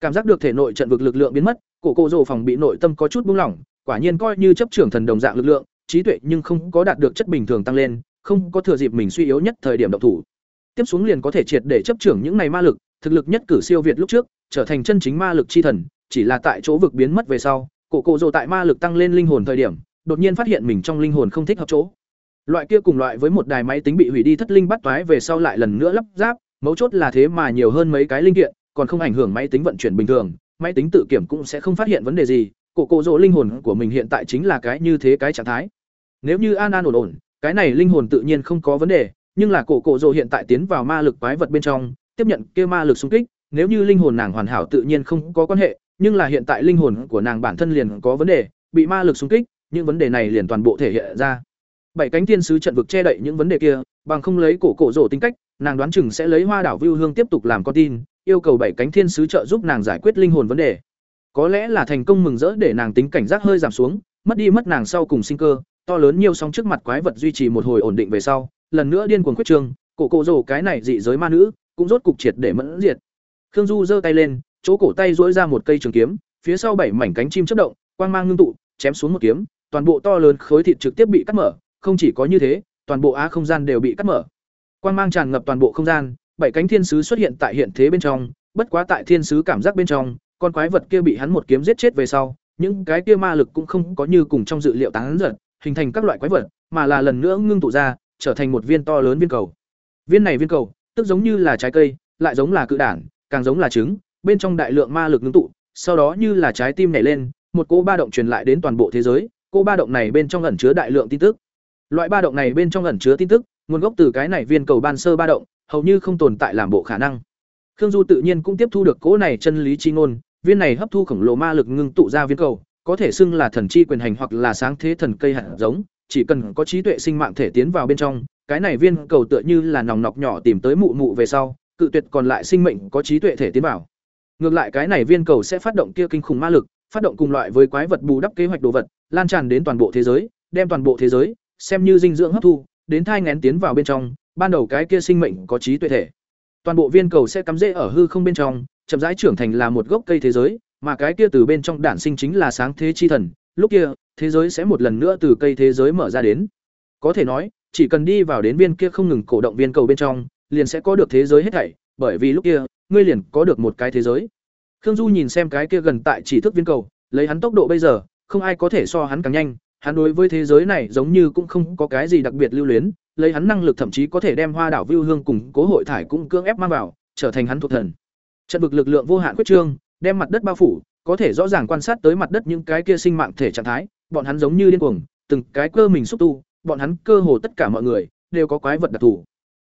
cảm giác được thể nội trận vực lực lượng biến mất, cổ cổ rồ phòng bị nội tâm có chút buông lỏng, quả nhiên coi như chấp trưởng thần đồng dạng lực lượng, trí tuệ nhưng không có đạt được chất bình thường tăng lên, không có thừa dịp mình suy yếu nhất thời điểm động thủ. Tiếp xuống liền có thể triệt để chấp trưởng những này ma lực, thực lực nhất cử siêu việt lúc trước, trở thành chân chính ma lực chi thần, chỉ là tại chỗ vực biến mất về sau, cổ cổ rồ tại ma lực tăng lên linh hồn thời điểm, đột nhiên phát hiện mình trong linh hồn không thích hợp chỗ. Loại kia cùng loại với một đài máy tính bị hủy đi thất linh bắt toái về sau lại lần nữa lắp ráp, mấu chốt là thế mà nhiều hơn mấy cái linh kiện còn không ảnh hưởng máy tính vận chuyển bình thường, máy tính tự kiểm cũng sẽ không phát hiện vấn đề gì, cổ cổ rỗ linh hồn của mình hiện tại chính là cái như thế cái trạng thái. Nếu như an an ổn ổn, cái này linh hồn tự nhiên không có vấn đề, nhưng là cổ cổ rỗ hiện tại tiến vào ma lực quái vật bên trong, tiếp nhận kia ma lực xung kích, nếu như linh hồn nàng hoàn hảo tự nhiên không có quan hệ, nhưng là hiện tại linh hồn của nàng bản thân liền có vấn đề, bị ma lực xung kích, những vấn đề này liền toàn bộ thể hiện ra. Bảy cánh thiên sứ trận vực che đậy những vấn đề kia, bằng không lấy cổ cổ rỗ tính cách, nàng đoán chừng sẽ lấy hoa đảo vưu hương tiếp tục làm con tin yêu cầu bảy cánh thiên sứ trợ giúp nàng giải quyết linh hồn vấn đề. Có lẽ là thành công mừng rỡ để nàng tính cảnh giác hơi giảm xuống, mất đi mất nàng sau cùng sinh cơ, to lớn nhiều sóng trước mặt quái vật duy trì một hồi ổn định về sau, lần nữa điên cuồng quyết trương cổ cổ rồ cái này dị giới ma nữ, cũng rốt cục triệt để mẫn diệt. Khương du giơ tay lên, chỗ cổ tay duỗi ra một cây trường kiếm, phía sau bảy mảnh cánh chim chớp động, quang mang ngưng tụ, chém xuống một kiếm, toàn bộ to lớn khối thịt trực tiếp bị cắt mở, không chỉ có như thế, toàn bộ á không gian đều bị cắt mở. Quang mang tràn ngập toàn bộ không gian bảy cánh thiên sứ xuất hiện tại hiện thế bên trong, bất quá tại thiên sứ cảm giác bên trong, con quái vật kia bị hắn một kiếm giết chết về sau, những cái kia ma lực cũng không có như cùng trong dự liệu tán giật hình thành các loại quái vật, mà là lần nữa ngưng tụ ra, trở thành một viên to lớn viên cầu. Viên này viên cầu, tức giống như là trái cây, lại giống là cự đản, càng giống là trứng, bên trong đại lượng ma lực ngưng tụ, sau đó như là trái tim nảy lên, một cỗ ba động truyền lại đến toàn bộ thế giới, cỗ ba động này bên trong ẩn chứa đại lượng tin tức. Loại ba động này bên trong ẩn chứa tin tức, nguồn gốc từ cái này viên cầu ban sơ ba động hầu như không tồn tại làm bộ khả năng. Khương du tự nhiên cũng tiếp thu được cỗ này chân lý chi ngôn, viên này hấp thu khổng lồ ma lực ngưng tụ ra viên cầu, có thể xưng là thần chi quyền hành hoặc là sáng thế thần cây hạt giống, chỉ cần có trí tuệ sinh mạng thể tiến vào bên trong, cái này viên cầu tựa như là nòng nọc nhỏ tìm tới mụ mụ về sau, cự tuyệt còn lại sinh mệnh có trí tuệ thể tiến vào. Ngược lại cái này viên cầu sẽ phát động kia kinh khủng ma lực, phát động cùng loại với quái vật bù đắp kế hoạch đồ vật, lan tràn đến toàn bộ thế giới, đem toàn bộ thế giới, xem như dinh dưỡng hấp thu, đến thai ngén tiến vào bên trong ban đầu cái kia sinh mệnh có trí tuệ thể. Toàn bộ viên cầu sẽ cắm rễ ở hư không bên trong, chậm rãi trưởng thành là một gốc cây thế giới, mà cái kia từ bên trong đản sinh chính là sáng thế chi thần. Lúc kia, thế giới sẽ một lần nữa từ cây thế giới mở ra đến. Có thể nói, chỉ cần đi vào đến viên kia không ngừng cổ động viên cầu bên trong, liền sẽ có được thế giới hết thảy, bởi vì lúc kia, ngươi liền có được một cái thế giới. Khương du nhìn xem cái kia gần tại chỉ thức viên cầu, lấy hắn tốc độ bây giờ, không ai có thể so hắn càng nhanh. Hắn đối với thế giới này giống như cũng không có cái gì đặc biệt lưu luyến lấy hắn năng lực thậm chí có thể đem hoa đảo vưu hương cùng cố hội thải cũng cưỡng ép mang vào, trở thành hắn thuộc thần. Trận vực lực lượng vô hạn quyết trương, đem mặt đất bao phủ, có thể rõ ràng quan sát tới mặt đất những cái kia sinh mạng thể trạng thái, bọn hắn giống như điên cuồng, từng cái cơ mình xúc tu, bọn hắn cơ hồ tất cả mọi người đều có quái vật đặc thù.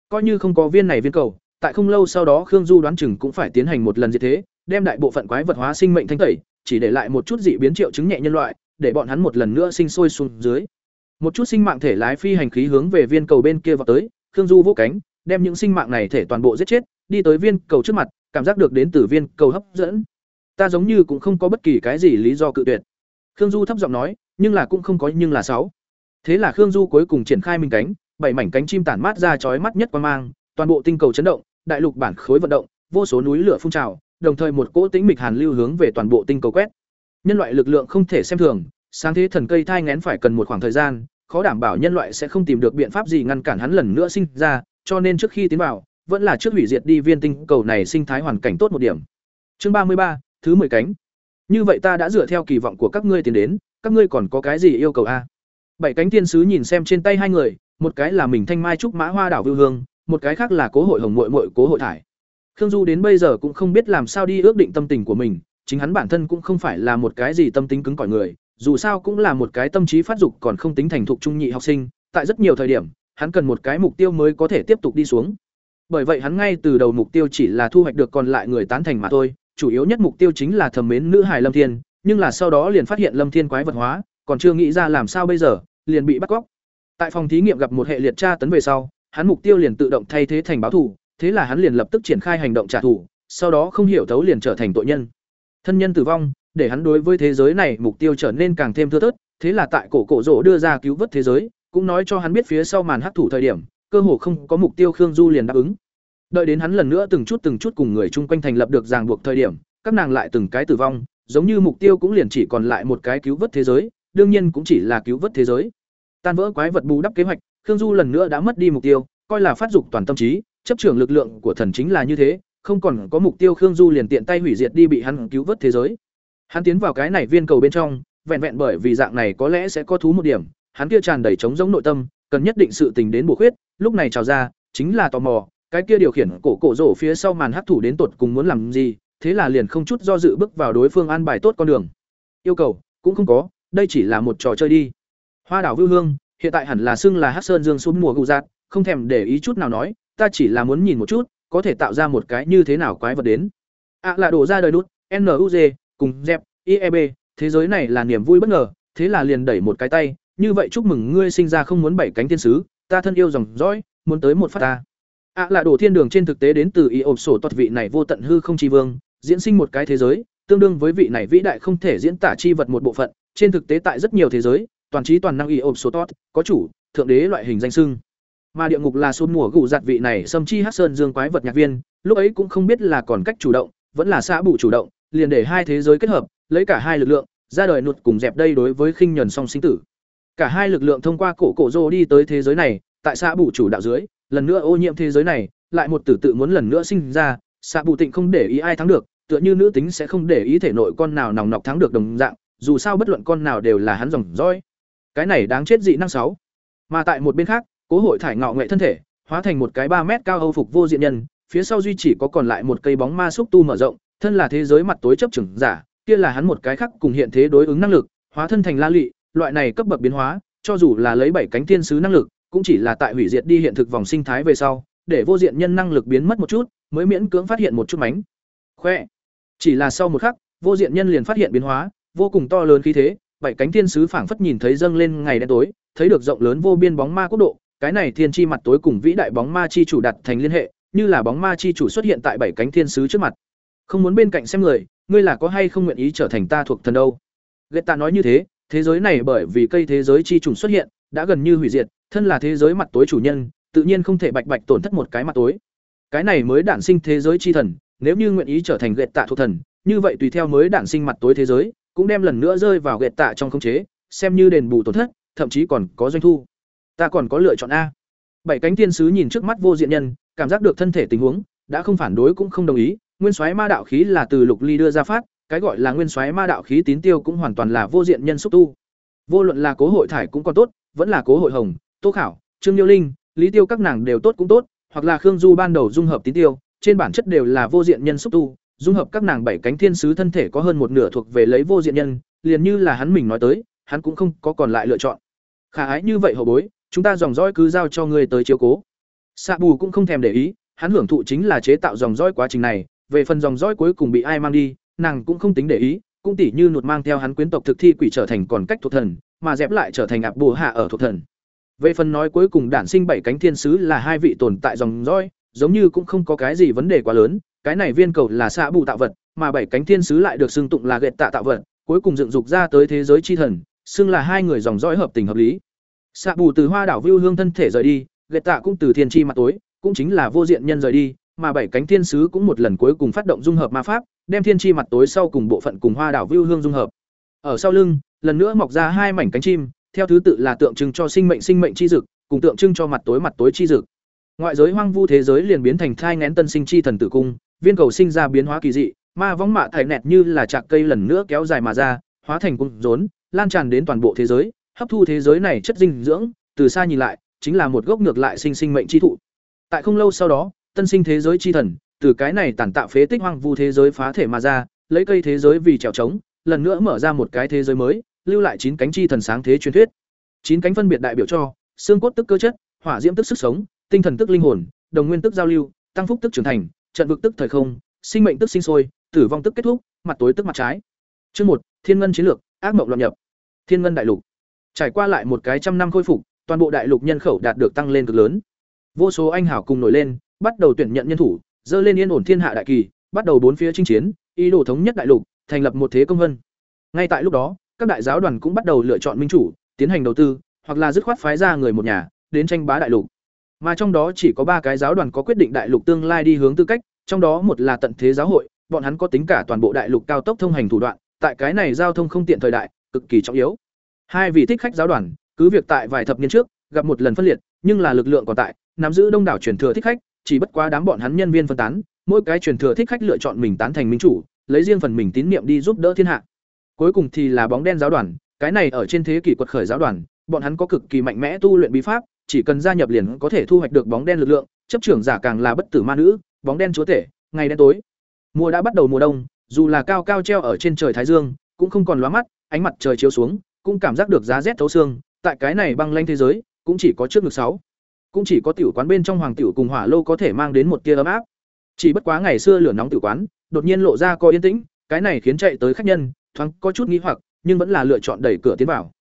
Coi như không có viên này viên cầu, tại không lâu sau đó khương du đoán chừng cũng phải tiến hành một lần như thế, đem đại bộ phận quái vật hóa sinh mệnh thanh tẩy, chỉ để lại một chút dị biến triệu chứng nhẹ nhân loại, để bọn hắn một lần nữa sinh sôi xuống dưới một chút sinh mạng thể lái phi hành khí hướng về viên cầu bên kia vào tới, khương du vỗ cánh, đem những sinh mạng này thể toàn bộ giết chết, đi tới viên cầu trước mặt, cảm giác được đến từ viên cầu hấp dẫn. Ta giống như cũng không có bất kỳ cái gì lý do cự tuyệt. Khương du thấp giọng nói, nhưng là cũng không có, nhưng là sáu. Thế là khương du cuối cùng triển khai mình cánh, bảy mảnh cánh chim tản mát ra chói mắt nhất qua mang, toàn bộ tinh cầu chấn động, đại lục bản khối vận động, vô số núi lửa phun trào, đồng thời một cỗ tĩnh mịch hàn lưu hướng về toàn bộ tinh cầu quét. Nhân loại lực lượng không thể xem thường, sáng thế thần cây thai ngén phải cần một khoảng thời gian khó đảm bảo nhân loại sẽ không tìm được biện pháp gì ngăn cản hắn lần nữa sinh ra, cho nên trước khi tiến vào, vẫn là trước hủy diệt đi viên tinh cầu này sinh thái hoàn cảnh tốt một điểm. Chương ba mươi ba, thứ mười cánh. Như vậy ta đã dựa theo kỳ vọng của các ngươi tiến đến, các ngươi còn có cái gì yêu cầu a? Bảy cánh tiên sứ nhìn xem trên tay hai người, một cái là mình thanh mai trúc mã hoa đảo vưu hương, một cái khác là cố hội hồng muội muội cố hội thải. Khương du đến bây giờ cũng không biết làm sao đi ước định tâm tình của mình, chính hắn bản thân cũng không phải là một cái gì tâm tính cứng cỏi người dù sao cũng là một cái tâm trí phát dục còn không tính thành thục trung nhị học sinh, tại rất nhiều thời điểm, hắn cần một cái mục tiêu mới có thể tiếp tục đi xuống. Bởi vậy hắn ngay từ đầu mục tiêu chỉ là thu hoạch được còn lại người tán thành mà thôi, chủ yếu nhất mục tiêu chính là thầm mến nữ hài lâm thiên, nhưng là sau đó liền phát hiện lâm thiên quái vật hóa, còn chưa nghĩ ra làm sao bây giờ, liền bị bắt cóc. Tại phòng thí nghiệm gặp một hệ liệt tra tấn về sau, hắn mục tiêu liền tự động thay thế thành báo thù, thế là hắn liền lập tức triển khai hành động trả thù, sau đó không hiểu thấu liền trở thành tội nhân. Thân nhân tử vong để hắn đối với thế giới này mục tiêu trở nên càng thêm thưa thớt thế là tại cổ cổ rỗ đưa ra cứu vớt thế giới cũng nói cho hắn biết phía sau màn hắc thủ thời điểm cơ hồ không có mục tiêu khương du liền đáp ứng đợi đến hắn lần nữa từng chút từng chút cùng người chung quanh thành lập được ràng buộc thời điểm các nàng lại từng cái tử vong, giống như mục tiêu cũng liền chỉ còn lại một cái cứu vớt thế giới, đương nhiên cũng chỉ là cứu vớt thế giới. Tan vỡ quái vật bù đắp kế hoạch, Khương Du lần nữa đã mất đi mục tiêu, coi là phát dục toàn tâm trí, chấp trưởng lực lượng của thần chính là như thế, không còn có mục tiêu Khương Du liền tiện tay hủy diệt đi bị hắn cứu vớt thế giới. Hắn tiến vào cái này viên cầu bên trong, vẹn vẹn bởi vì dạng này có lẽ sẽ có thú một điểm, hắn kia tràn đầy trống giống nội tâm, cần nhất định sự tình đến bổ khuyết, lúc này trào ra, chính là tò mò, cái kia điều khiển cổ cổ rổ phía sau màn hấp thủ đến tột cùng muốn làm gì, thế là liền không chút do dự bước vào đối phương an bài tốt con đường. Yêu cầu cũng không có, đây chỉ là một trò chơi đi. Hoa đảo Vưu Hương, hiện tại hẳn là xưng là Hắc Sơn Dương xuống mùa gù giạt, không thèm để ý chút nào nói, ta chỉ là muốn nhìn một chút, có thể tạo ra một cái như thế nào quái vật đến. À là đổ ra đời nút, NUZ, cùng dẹp, IEB, thế giới này là niềm vui bất ngờ, thế là liền đẩy một cái tay, như vậy chúc mừng ngươi sinh ra không muốn bảy cánh thiên sứ, ta thân yêu dòng dõi, muốn tới một phát ta. À là đổ thiên đường trên thực tế đến từ ý ộp sổ toật vị này vô tận hư không chi vương, diễn sinh một cái thế giới, tương đương với vị này vĩ đại không thể diễn tả chi vật một bộ phận, trên thực tế tại rất nhiều thế giới, toàn trí toàn năng ý ộp sổ toát, có chủ, thượng đế loại hình danh sưng Mà địa ngục là xuân mùa gù giặt vị này xâm chi hắc sơn dương quái vật nhạc viên, lúc ấy cũng không biết là còn cách chủ động, vẫn là xã bù chủ động, liền để hai thế giới kết hợp, lấy cả hai lực lượng, ra đời nụt cùng dẹp đây đối với khinh nhẫn song sinh tử. Cả hai lực lượng thông qua cổ cổ rô đi tới thế giới này, tại xã bù chủ đạo dưới, lần nữa ô nhiễm thế giới này, lại một tử tự muốn lần nữa sinh ra, xã bù tịnh không để ý ai thắng được, tựa như nữ tính sẽ không để ý thể nội con nào nòng nọc thắng được đồng dạng, dù sao bất luận con nào đều là hắn dòng dõi. Cái này đáng chết dị năng sáu. Mà tại một bên khác, Cố hội thải ngọ nghệ thân thể, hóa thành một cái ba mét cao Âu phục vô diện nhân, phía sau duy chỉ có còn lại một cây bóng ma xúc tu mở rộng, thân là thế giới mặt tối chấp trưởng giả, kia là hắn một cái khác cùng hiện thế đối ứng năng lực, hóa thân thành la lị, loại này cấp bậc biến hóa, cho dù là lấy bảy cánh tiên sứ năng lực, cũng chỉ là tại hủy diệt đi hiện thực vòng sinh thái về sau, để vô diện nhân năng lực biến mất một chút, mới miễn cưỡng phát hiện một chút mánh. Khoe. Chỉ là sau một khắc, vô diện nhân liền phát hiện biến hóa, vô cùng to lớn khí thế, bảy cánh tiên sứ phảng phất nhìn thấy dâng lên ngày đen tối, thấy được rộng lớn vô biên bóng ma quốc độ, cái này thiên chi mặt tối cùng vĩ đại bóng ma chi chủ đặt thành liên hệ, như là bóng ma chi chủ xuất hiện tại bảy cánh thiên sứ trước mặt. Không muốn bên cạnh xem người, ngươi là có hay không nguyện ý trở thành ta thuộc thần đâu? Geta nói như thế, thế giới này bởi vì cây thế giới chi trùng xuất hiện, đã gần như hủy diệt, thân là thế giới mặt tối chủ nhân, tự nhiên không thể bạch bạch tổn thất một cái mặt tối. Cái này mới đản sinh thế giới chi thần, nếu như nguyện ý trở thành gệt tạ thuộc thần, như vậy tùy theo mới đản sinh mặt tối thế giới, cũng đem lần nữa rơi vào gệt tạ trong không chế, xem như đền bù tổn thất, thậm chí còn có doanh thu ta còn có lựa chọn a bảy cánh tiên sứ nhìn trước mắt vô diện nhân cảm giác được thân thể tình huống đã không phản đối cũng không đồng ý nguyên soái ma đạo khí là từ lục ly đưa ra phát, cái gọi là nguyên soái ma đạo khí tín tiêu cũng hoàn toàn là vô diện nhân xúc tu. Vô luận là cố hội thải cũng còn tốt, vẫn là cố hội hồng, tô khảo, trương nhiêu linh, lý tiêu các nàng đều tốt cũng tốt, hoặc là khương du ban đầu dung hợp tín tiêu, trên bản chất đều là vô diện nhân xúc tu, dung hợp các nàng bảy cánh thiên sứ thân thể có hơn một nửa thuộc về lấy vô diện nhân, liền như là hắn mình nói tới, hắn cũng không có còn lại lựa chọn. Khả ái như vậy hậu bối, chúng ta dòng dõi cứ giao cho ngươi tới chiếu cố. Xạ bù cũng không thèm để ý, hắn hưởng thụ chính là chế tạo dòng dõi quá trình này về phần dòng dõi cuối cùng bị ai mang đi, nàng cũng không tính để ý, cũng tỉ như nụt mang theo hắn quyến tộc thực thi quỷ trở thành còn cách thuộc thần, mà dẹp lại trở thành ạp bù hạ ở thuộc thần. Về phần nói cuối cùng đản sinh bảy cánh thiên sứ là hai vị tồn tại dòng dõi, giống như cũng không có cái gì vấn đề quá lớn, cái này viên cầu là xạ bù tạo vật, mà bảy cánh thiên sứ lại được xưng tụng là gệt tạ tạo vật, cuối cùng dựng dục ra tới thế giới chi thần, xưng là hai người dòng dõi hợp tình hợp lý. Xạ bù từ hoa đảo vưu hương thân thể rời đi gậy tạ cũng từ thiên tri mặt tối, cũng chính là vô diện nhân rời đi mà bảy cánh thiên sứ cũng một lần cuối cùng phát động dung hợp ma pháp đem thiên chi mặt tối sau cùng bộ phận cùng hoa đảo vưu hương dung hợp ở sau lưng lần nữa mọc ra hai mảnh cánh chim theo thứ tự là tượng trưng cho sinh mệnh sinh mệnh chi dực cùng tượng trưng cho mặt tối mặt tối chi dực ngoại giới hoang vu thế giới liền biến thành thai nghén tân sinh chi thần tử cung viên cầu sinh ra biến hóa kỳ dị ma võng mạ thải nẹt như là chạc cây lần nữa kéo dài mà ra hóa thành cung rốn lan tràn đến toàn bộ thế giới hấp thu thế giới này chất dinh dưỡng, từ xa nhìn lại, chính là một gốc ngược lại sinh sinh mệnh chi thụ. Tại không lâu sau đó, tân sinh thế giới chi thần, từ cái này tản tạo phế tích hoang vu thế giới phá thể mà ra, lấy cây thế giới vì trèo trống, lần nữa mở ra một cái thế giới mới, lưu lại chín cánh chi thần sáng thế truyền thuyết. Chín cánh phân biệt đại biểu cho xương cốt tức cơ chất, hỏa diễm tức sức sống, tinh thần tức linh hồn, đồng nguyên tức giao lưu, tăng phúc tức trưởng thành, trận vực tức thời không, sinh mệnh tức sinh sôi, tử vong tức kết thúc, mặt tối tức mặt trái. Chương một, Thiên ngân chiến lược, ác mộng loạn nhập. Thiên ngân đại lục. Trải qua lại một cái trăm năm khôi phục, toàn bộ đại lục nhân khẩu đạt được tăng lên cực lớn. Vô số anh hảo cùng nổi lên, bắt đầu tuyển nhận nhân thủ, dơ lên yên ổn thiên hạ đại kỳ, bắt đầu bốn phía chinh chiến, ý đồ thống nhất đại lục, thành lập một thế công vân. Ngay tại lúc đó, các đại giáo đoàn cũng bắt đầu lựa chọn minh chủ, tiến hành đầu tư, hoặc là dứt khoát phái ra người một nhà, đến tranh bá đại lục. Mà trong đó chỉ có ba cái giáo đoàn có quyết định đại lục tương lai đi hướng tư cách, trong đó một là tận thế giáo hội, bọn hắn có tính cả toàn bộ đại lục cao tốc thông hành thủ đoạn, tại cái này giao thông không tiện thời đại, cực kỳ trọng yếu. Hai vị thích khách giáo đoàn, cứ việc tại vài thập niên trước, gặp một lần phân liệt, nhưng là lực lượng còn tại, nắm giữ đông đảo truyền thừa thích khách, chỉ bất quá đám bọn hắn nhân viên phân tán, mỗi cái truyền thừa thích khách lựa chọn mình tán thành minh chủ, lấy riêng phần mình tín niệm đi giúp đỡ thiên hạ. Cuối cùng thì là bóng đen giáo đoàn, cái này ở trên thế kỷ quật khởi giáo đoàn, bọn hắn có cực kỳ mạnh mẽ tu luyện bí pháp, chỉ cần gia nhập liền có thể thu hoạch được bóng đen lực lượng, chấp trưởng giả càng là bất tử ma nữ, bóng đen chúa tể, ngày đen tối. Mùa đã bắt đầu mùa đông, dù là cao cao treo ở trên trời thái dương, cũng không còn lóa mắt, ánh mặt trời chiếu xuống, cũng cảm giác được giá rét thấu xương, tại cái này băng lanh thế giới, cũng chỉ có trước ngực sáu, cũng chỉ có tiểu quán bên trong hoàng tiểu cùng hỏa lô có thể mang đến một tia ấm áp. Chỉ bất quá ngày xưa lửa nóng tiểu quán, đột nhiên lộ ra có yên tĩnh, cái này khiến chạy tới khách nhân thoáng có chút nghi hoặc, nhưng vẫn là lựa chọn đẩy cửa tiến vào.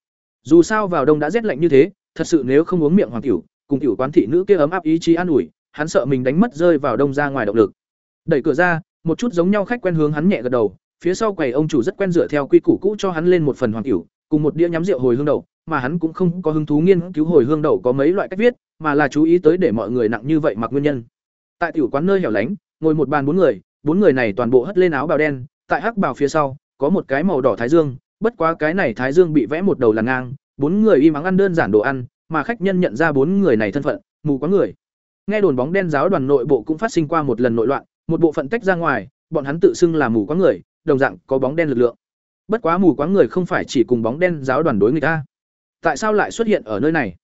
Dù sao vào đông đã rét lạnh như thế, thật sự nếu không uống miệng hoàng tiểu, cùng tiểu quán thị nữ kia ấm áp ý chí an ủi, hắn sợ mình đánh mất rơi vào đông ra ngoài động lực. Đẩy cửa ra, một chút giống nhau khách quen hướng hắn nhẹ gật đầu, phía sau quầy ông chủ rất quen dựa theo quy củ cũ cho hắn lên một phần hoàng tiểu, cùng một đĩa nhắm rượu hồi hương đậu, mà hắn cũng không có hứng thú nghiên cứu hồi hương đậu có mấy loại cách viết, mà là chú ý tới để mọi người nặng như vậy mặc nguyên nhân. Tại tiểu quán nơi hẻo lánh, ngồi một bàn bốn người, bốn người này toàn bộ hất lên áo bào đen, tại hắc bào phía sau, có một cái màu đỏ thái dương, bất quá cái này thái dương bị vẽ một đầu là ngang, bốn người im mắng ăn đơn giản đồ ăn, mà khách nhân nhận ra bốn người này thân phận, mù quá người. Nghe đồn bóng đen giáo đoàn nội bộ cũng phát sinh qua một lần nội loạn, một bộ phận tách ra ngoài, bọn hắn tự xưng là mù quá người, đồng dạng có bóng đen lực lượng. Bất quá mù quáng người không phải chỉ cùng bóng đen giáo đoàn đối người ta. Tại sao lại xuất hiện ở nơi này?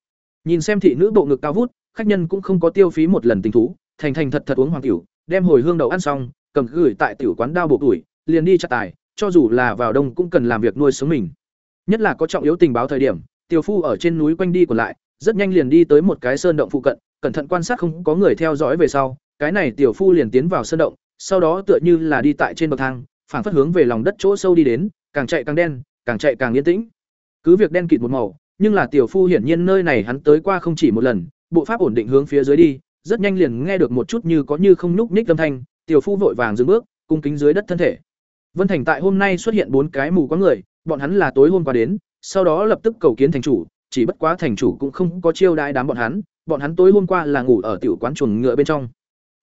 Nhìn xem thị nữ bộ ngực cao vút, khách nhân cũng không có tiêu phí một lần tình thú, thành thành thật thật uống hoàng tiểu, đem hồi hương đậu ăn xong, cầm gửi tại tiểu quán đao bộ tuổi, liền đi chặt tài, cho dù là vào đông cũng cần làm việc nuôi sống mình. Nhất là có trọng yếu tình báo thời điểm, Tiểu Phu ở trên núi quanh đi còn lại, rất nhanh liền đi tới một cái sơn động phụ cận, cẩn thận quan sát không có người theo dõi về sau, cái này Tiểu Phu liền tiến vào sơn động, sau đó tựa như là đi tại trên bậc thang, phản phất hướng về lòng đất chỗ sâu đi đến, càng chạy càng đen, càng chạy càng yên tĩnh. Cứ việc đen kịt một màu, nhưng là Tiểu Phu hiển nhiên nơi này hắn tới qua không chỉ một lần, bộ pháp ổn định hướng phía dưới đi, rất nhanh liền nghe được một chút như có như không nhúc nhích âm thanh, Tiểu Phu vội vàng dừng bước, cung kính dưới đất thân thể. Vân Thành tại hôm nay xuất hiện bốn cái mù quáng người, bọn hắn là tối hôm qua đến, sau đó lập tức cầu kiến thành chủ, chỉ bất quá thành chủ cũng không có chiêu đãi đám bọn hắn, bọn hắn tối hôm qua là ngủ ở tiểu quán chuồng ngựa bên trong.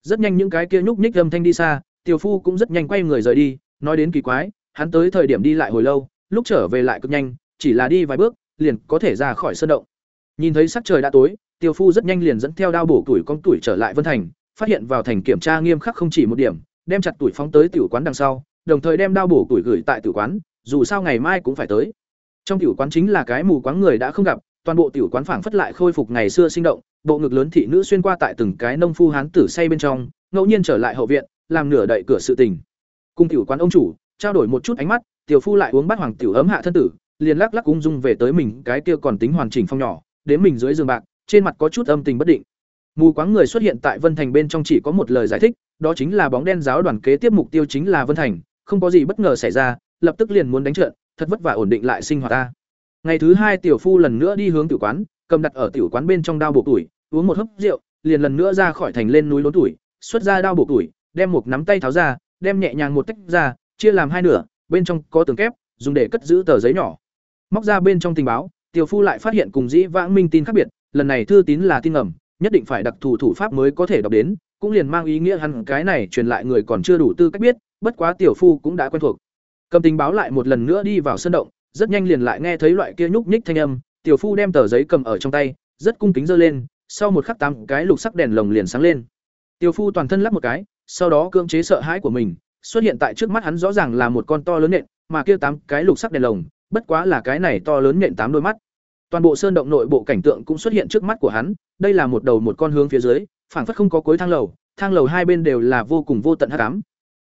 Rất nhanh những cái kia nhúc nhích âm thanh đi xa, tiểu phu cũng rất nhanh quay người rời đi, nói đến kỳ quái, hắn tới thời điểm đi lại hồi lâu, lúc trở về lại cực nhanh, chỉ là đi vài bước, liền có thể ra khỏi sân động. Nhìn thấy sắc trời đã tối, tiêu phu rất nhanh liền dẫn theo đao bổ tuổi con tuổi trở lại Vân Thành, phát hiện vào thành kiểm tra nghiêm khắc không chỉ một điểm, đem chặt tuổi phóng tới tiểu quán đằng sau, đồng thời đem đao bổ tuổi gửi tại tiểu quán, dù sao ngày mai cũng phải tới. Trong tiểu quán chính là cái mù quáng người đã không gặp, toàn bộ tiểu quán phảng phất lại khôi phục ngày xưa sinh động, bộ ngực lớn thị nữ xuyên qua tại từng cái nông phu hán tử say bên trong, ngẫu nhiên trở lại hậu viện, làm nửa đậy cửa sự tình. Cùng tiểu quán ông chủ, trao đổi một chút ánh mắt, tiểu phu lại uống bát hoàng tiểu ấm hạ thân tử, liền lắc lắc ung dung về tới mình cái kia còn tính hoàn chỉnh phong nhỏ, đến mình dưới giường bạc, trên mặt có chút âm tình bất định. Mù quáng người xuất hiện tại Vân Thành bên trong chỉ có một lời giải thích, đó chính là bóng đen giáo đoàn kế tiếp mục tiêu chính là Vân Thành, không có gì bất ngờ xảy ra, lập tức liền muốn đánh trận, thật vất vả ổn định lại sinh hoạt ta. Ngày thứ hai tiểu phu lần nữa đi hướng tiểu quán, cầm đặt ở tiểu quán bên trong đao bộ tuổi, uống một hớp rượu, liền lần nữa ra khỏi thành lên núi đốn tuổi, xuất ra đao bộ tuổi, đem một nắm tay tháo ra, đem nhẹ nhàng một tách ra, chia làm hai nửa, bên trong có tường kép, dùng để cất giữ tờ giấy nhỏ. Móc ra bên trong tình báo, tiểu phu lại phát hiện cùng dĩ vãng minh tin khác biệt, lần này thư tín là tin ngầm, nhất định phải đặc thù thủ pháp mới có thể đọc đến, cũng liền mang ý nghĩa hắn cái này truyền lại người còn chưa đủ tư cách biết, bất quá tiểu phu cũng đã quen thuộc. Cầm tình báo lại một lần nữa đi vào sân động, rất nhanh liền lại nghe thấy loại kia nhúc nhích thanh âm, tiểu phu đem tờ giấy cầm ở trong tay, rất cung kính giơ lên, sau một khắc tám cái lục sắc đèn lồng liền sáng lên. Tiểu phu toàn thân lắc một cái, sau đó cưỡng chế sợ hãi của mình, xuất hiện tại trước mắt hắn rõ ràng là một con to lớn nện, mà kia tám cái lục sắc đèn lồng, bất quá là cái này to lớn nện tám đôi mắt. Toàn bộ sơn động nội bộ cảnh tượng cũng xuất hiện trước mắt của hắn, đây là một đầu một con hướng phía dưới, phảng phất không có cuối thang lầu, thang lầu hai bên đều là vô cùng vô tận hắc ám.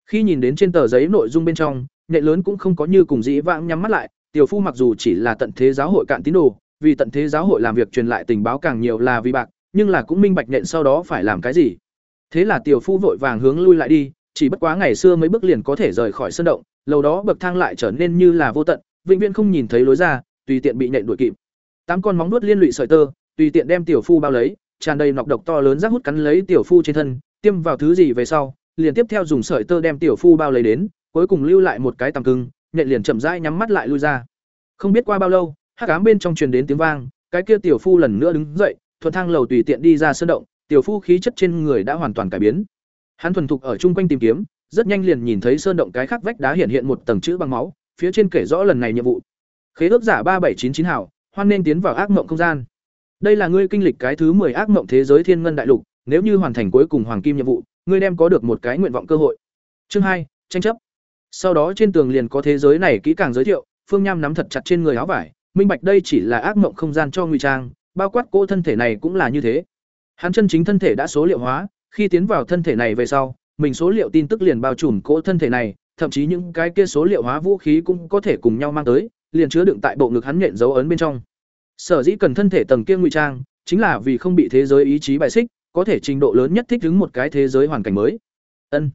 Khi nhìn đến trên tờ giấy nội dung bên trong, nệ lớn cũng không có như cùng dĩ vãng nhắm mắt lại, tiểu phu mặc dù chỉ là tận thế giáo hội cạn tín đồ, vì tận thế giáo hội làm việc truyền lại tình báo càng nhiều là vì bạc, nhưng là cũng minh bạch nện sau đó phải làm cái gì. Thế là tiểu phu vội vàng hướng lui lại đi, chỉ bất quá ngày xưa mấy bước liền có thể rời khỏi sân động, lầu đó bậc thang lại trở nên như là vô tận, vĩnh viễn không nhìn thấy lối ra, tùy tiện bị nện đuổi kịp. Tám con móng vuốt liên lụy sợi tơ, tùy tiện đem tiểu phu bao lấy, tràn đầy nọc độc to lớn rác hút cắn lấy tiểu phu trên thân, tiêm vào thứ gì về sau, liền tiếp theo dùng sợi tơ đem tiểu phu bao lấy đến, cuối cùng lưu lại một cái tầm cưng, nhện liền chậm rãi nhắm mắt lại lui ra. Không biết qua bao lâu, hắc ám bên trong truyền đến tiếng vang, cái kia tiểu phu lần nữa đứng dậy, thuận thang lầu tùy tiện đi ra sân động, tiểu phu khí chất trên người đã hoàn toàn cải biến. Hắn thuần thục ở chung quanh tìm kiếm, rất nhanh liền nhìn thấy sơn động cái khắc vách đá hiện hiện một tầng chữ bằng máu, phía trên kể rõ lần này nhiệm vụ. Khế ước giả ba bảy chín chín hảo, hoan nên tiến vào ác mộng không gian. Đây là ngươi kinh lịch cái thứ 10 ác mộng thế giới thiên ngân đại lục, nếu như hoàn thành cuối cùng hoàng kim nhiệm vụ, ngươi đem có được một cái nguyện vọng cơ hội. Chương hai, tranh chấp. Sau đó trên tường liền có thế giới này kỹ càng giới thiệu, Phương Nham nắm thật chặt trên người áo vải, minh bạch đây chỉ là ác mộng không gian cho ngụy trang, bao quát cô thân thể này cũng là như thế. Hắn chân chính thân thể đã số liệu hóa, khi tiến vào thân thể này về sau, mình số liệu tin tức liền bao trùm cỗ thân thể này, thậm chí những cái kia số liệu hóa vũ khí cũng có thể cùng nhau mang tới, liền chứa đựng tại bộ ngực hắn nhện dấu ấn bên trong. Sở dĩ cần thân thể tầng kia ngụy trang, chính là vì không bị thế giới ý chí bài xích, có thể trình độ lớn nhất thích ứng một cái thế giới hoàn cảnh mới. Ân.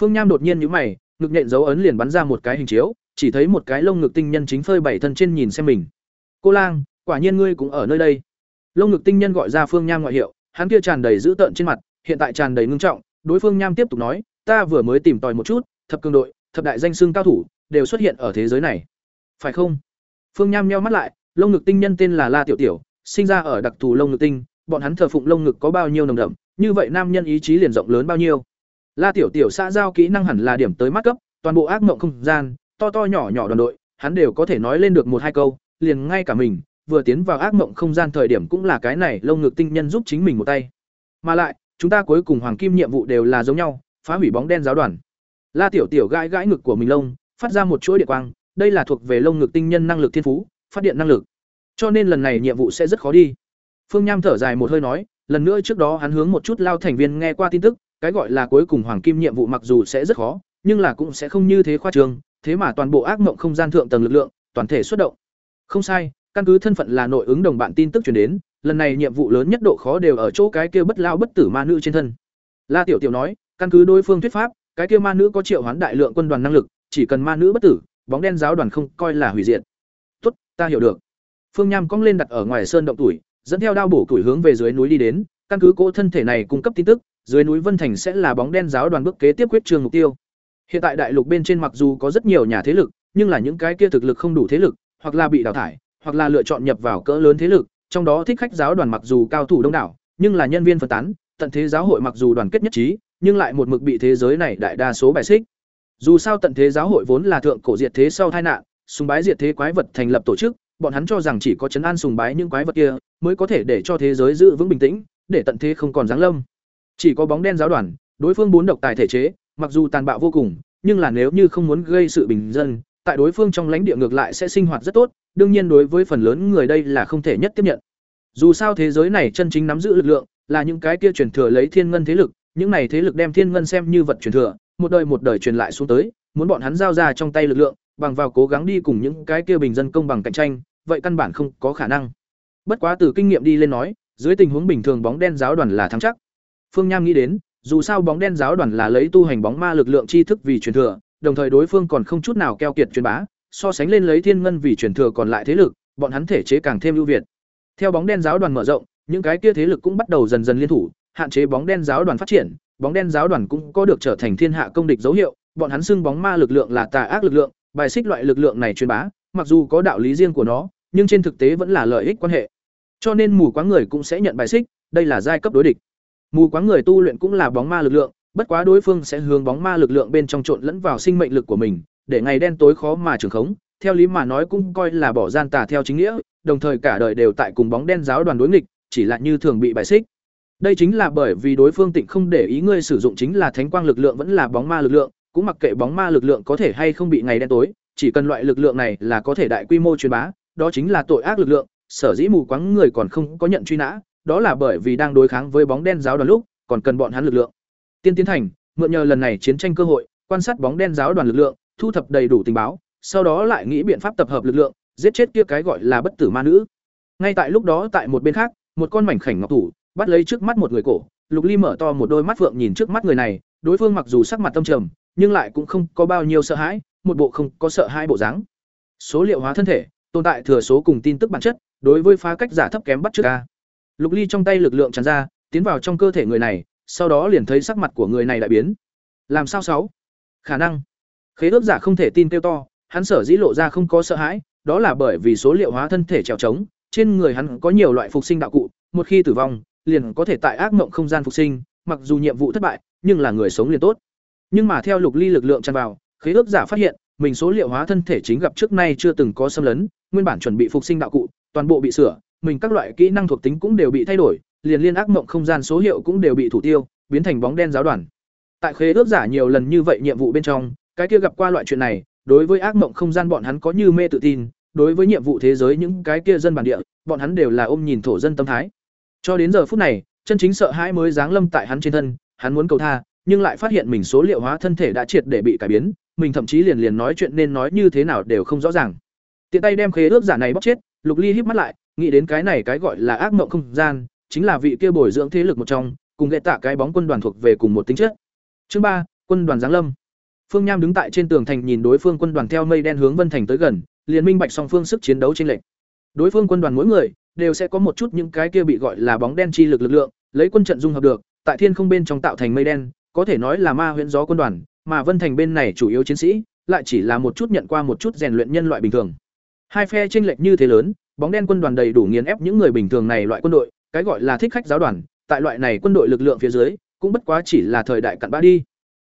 Phương Nham đột nhiên nhíu mày, ngực nhện dấu ấn liền bắn ra một cái hình chiếu, chỉ thấy một cái lông ngực tinh nhân chính phơi bảy thân trên nhìn xem mình. Cô Lang, quả nhiên ngươi cũng ở nơi đây. Lông ngực tinh nhân gọi ra Phương Nham ngoại hiệu, hắn kia tràn đầy dữ tợn trên mặt, hiện tại tràn đầy ngưng trọng, đối phương Nham tiếp tục nói, ta vừa mới tìm tòi một chút, thập cường đội, thập đại danh xưng cao thủ đều xuất hiện ở thế giới này. Phải không? Phương Nham nheo mắt lại, lông ngực tinh nhân tên là La Tiểu Tiểu, sinh ra ở đặc thù lông ngực tinh, bọn hắn thờ phụng lông ngực có bao nhiêu nồng đậm, như vậy nam nhân ý chí liền rộng lớn bao nhiêu. La Tiểu Tiểu xã giao kỹ năng hẳn là điểm tới mắt cấp, toàn bộ ác mộng không gian, to to nhỏ nhỏ đoàn đội, hắn đều có thể nói lên được một hai câu, liền ngay cả mình, vừa tiến vào ác mộng không gian thời điểm cũng là cái này lông ngực tinh nhân giúp chính mình một tay. Mà lại, chúng ta cuối cùng hoàng kim nhiệm vụ đều là giống nhau, phá hủy bóng đen giáo đoàn. La Tiểu Tiểu gãi gãi ngực của mình lông, phát ra một chuỗi điện quang, đây là thuộc về lông ngực tinh nhân năng lực thiên phú, phát điện năng lực. Cho nên lần này nhiệm vụ sẽ rất khó đi. Phương Nham thở dài một hơi nói, lần nữa trước đó hắn hướng một chút lao thành viên nghe qua tin tức, cái gọi là cuối cùng hoàng kim nhiệm vụ mặc dù sẽ rất khó, nhưng là cũng sẽ không như thế khoa trương, thế mà toàn bộ ác mộng không gian thượng tầng lực lượng, toàn thể xuất động. Không sai, căn cứ thân phận là nội ứng đồng bạn tin tức truyền đến, lần này nhiệm vụ lớn nhất độ khó đều ở chỗ cái kia bất lao bất tử ma nữ trên thân. La Tiểu Tiểu nói, căn cứ đối phương thuyết pháp, cái kia ma nữ có triệu hoán đại lượng quân đoàn năng lực, chỉ cần ma nữ bất tử, bóng đen giáo đoàn không coi là hủy diệt. Tốt, ta hiểu được. Phương Nham cong lên đặt ở ngoài sơn động tuổi, dẫn theo đao bổ tuổi hướng về dưới núi đi đến, căn cứ cỗ thân thể này cung cấp tin tức, dưới núi Vân Thành sẽ là bóng đen giáo đoàn bước kế tiếp quyết trường mục tiêu. Hiện tại đại lục bên trên mặc dù có rất nhiều nhà thế lực, nhưng là những cái kia thực lực không đủ thế lực, hoặc là bị đào thải, hoặc là lựa chọn nhập vào cỡ lớn thế lực, trong đó thích khách giáo đoàn mặc dù cao thủ đông đảo, nhưng là nhân viên phân tán, tận thế giáo hội mặc dù đoàn kết nhất trí, nhưng lại một mực bị thế giới này đại đa số bài xích. Dù sao tận thế giáo hội vốn là thượng cổ diệt thế sau tai nạn, sùng bái diệt thế quái vật thành lập tổ chức, bọn hắn cho rằng chỉ có chấn an sùng bái những quái vật kia mới có thể để cho thế giới giữ vững bình tĩnh, để tận thế không còn giáng lâm. Chỉ có bóng đen giáo đoàn, đối phương bốn độc tài thể chế, mặc dù tàn bạo vô cùng, nhưng là nếu như không muốn gây sự bình dân, tại đối phương trong lãnh địa ngược lại sẽ sinh hoạt rất tốt, đương nhiên đối với phần lớn người đây là không thể nhất tiếp nhận. Dù sao thế giới này chân chính nắm giữ lực lượng, là những cái kia truyền thừa lấy thiên ngân thế lực, những này thế lực đem thiên ngân xem như vật truyền thừa, một đời một đời truyền lại xuống tới, muốn bọn hắn giao ra trong tay lực lượng, bằng vào cố gắng đi cùng những cái kia bình dân công bằng cạnh tranh, vậy căn bản không có khả năng. Bất quá từ kinh nghiệm đi lên nói, dưới tình huống bình thường bóng đen giáo đoàn là thắng chắc. Phương Nham nghĩ đến, dù sao bóng đen giáo đoàn là lấy tu hành bóng ma lực lượng tri thức vì truyền thừa, đồng thời đối phương còn không chút nào keo kiệt truyền bá, so sánh lên lấy thiên ngân vì truyền thừa còn lại thế lực, bọn hắn thể chế càng thêm ưu việt. Theo bóng đen giáo đoàn mở rộng, những cái kia thế lực cũng bắt đầu dần dần liên thủ, hạn chế bóng đen giáo đoàn phát triển, bóng đen giáo đoàn cũng có được trở thành thiên hạ công địch dấu hiệu, bọn hắn xưng bóng ma lực lượng là tà ác lực lượng, bài xích loại lực lượng này truyền bá, mặc dù có đạo lý riêng của nó, nhưng trên thực tế vẫn là lợi ích quan hệ. Cho nên mù quáng người cũng sẽ nhận bài xích, đây là giai cấp đối địch. Mù quáng người tu luyện cũng là bóng ma lực lượng, bất quá đối phương sẽ hướng bóng ma lực lượng bên trong trộn lẫn vào sinh mệnh lực của mình, để ngày đen tối khó mà trường khống, theo lý mà nói cũng coi là bỏ gian tà theo chính nghĩa, đồng thời cả đời đều tại cùng bóng đen giáo đoàn đối nghịch, chỉ là như thường bị bài xích. Đây chính là bởi vì đối phương tịnh không để ý ngươi sử dụng chính là thánh quang lực lượng vẫn là bóng ma lực lượng, cũng mặc kệ bóng ma lực lượng có thể hay không bị ngày đen tối, chỉ cần loại lực lượng này là có thể đại quy mô truyền bá, đó chính là tội ác lực lượng, sở dĩ mù quáng người còn không có nhận truy nã, đó là bởi vì đang đối kháng với bóng đen giáo đoàn lúc, còn cần bọn hắn lực lượng. Tiên tiến thành, mượn nhờ lần này chiến tranh cơ hội, quan sát bóng đen giáo đoàn lực lượng, thu thập đầy đủ tình báo, sau đó lại nghĩ biện pháp tập hợp lực lượng, giết chết kia cái gọi là bất tử ma nữ. Ngay tại lúc đó tại một bên khác, một con mảnh khảnh ngọc thủ bắt lấy trước mắt một người cổ, Lục Ly mở to một đôi mắt phượng nhìn trước mắt người này, đối phương mặc dù sắc mặt tâm trầm, nhưng lại cũng không có bao nhiêu sợ hãi, một bộ không có sợ hai bộ dáng. Số liệu hóa thân thể, tồn tại thừa số cùng tin tức bản chất, đối với phá cách giả thấp kém bắt trước a. Lục Ly trong tay lực lượng tràn ra, tiến vào trong cơ thể người này, sau đó liền thấy sắc mặt của người này đại biến. Làm sao sáu? Khả năng. Khế ước giả không thể tin kêu to, hắn sở dĩ lộ ra không có sợ hãi, đó là bởi vì số liệu hóa thân thể trèo trống, trên người hắn có nhiều loại phục sinh đạo cụ, một khi tử vong, liền có thể tại ác mộng không gian phục sinh, mặc dù nhiệm vụ thất bại, nhưng là người sống liền tốt. Nhưng mà theo Lục Ly lực lượng tràn vào, khế ước giả phát hiện, mình số liệu hóa thân thể chính gặp trước nay chưa từng có xâm lấn, nguyên bản chuẩn bị phục sinh đạo cụ, toàn bộ bị sửa, mình các loại kỹ năng thuộc tính cũng đều bị thay đổi, liền liên ác mộng không gian số hiệu cũng đều bị thủ tiêu, biến thành bóng đen giáo đoàn. Tại khế ước giả nhiều lần như vậy nhiệm vụ bên trong, cái kia gặp qua loại chuyện này, đối với ác mộng không gian bọn hắn có như mê tự tin, đối với nhiệm vụ thế giới những cái kia dân bản địa, bọn hắn đều là ôm nhìn thổ dân tâm thái. Cho đến giờ phút này, chân chính sợ hãi mới giáng lâm tại hắn trên thân, hắn muốn cầu tha, nhưng lại phát hiện mình số liệu hóa thân thể đã triệt để bị cải biến, mình thậm chí liền liền nói chuyện nên nói như thế nào đều không rõ ràng. Tiện tay đem khế ước giả này bóc chết, Lục Ly híp mắt lại, nghĩ đến cái này cái gọi là ác mộng không gian, chính là vị kia bồi dưỡng thế lực một trong, cùng lệ tạ cái bóng quân đoàn thuộc về cùng một tính chất. Chương ba, quân đoàn giáng lâm. Phương Nham đứng tại trên tường thành nhìn đối phương quân đoàn theo mây đen hướng Vân Thành tới gần, liền minh bạch song phương sức chiến đấu trên lệch. Đối phương quân đoàn mỗi người đều sẽ có một chút những cái kia bị gọi là bóng đen chi lực lực lượng, lấy quân trận dung hợp được, tại thiên không bên trong tạo thành mây đen, có thể nói là ma huyễn gió quân đoàn, mà Vân Thành bên này chủ yếu chiến sĩ, lại chỉ là một chút nhận qua một chút rèn luyện nhân loại bình thường. Hai phe chênh lệch như thế lớn, bóng đen quân đoàn đầy đủ nghiền ép những người bình thường này loại quân đội, cái gọi là thích khách giáo đoàn, tại loại này quân đội lực lượng phía dưới, cũng bất quá chỉ là thời đại cặn bã đi.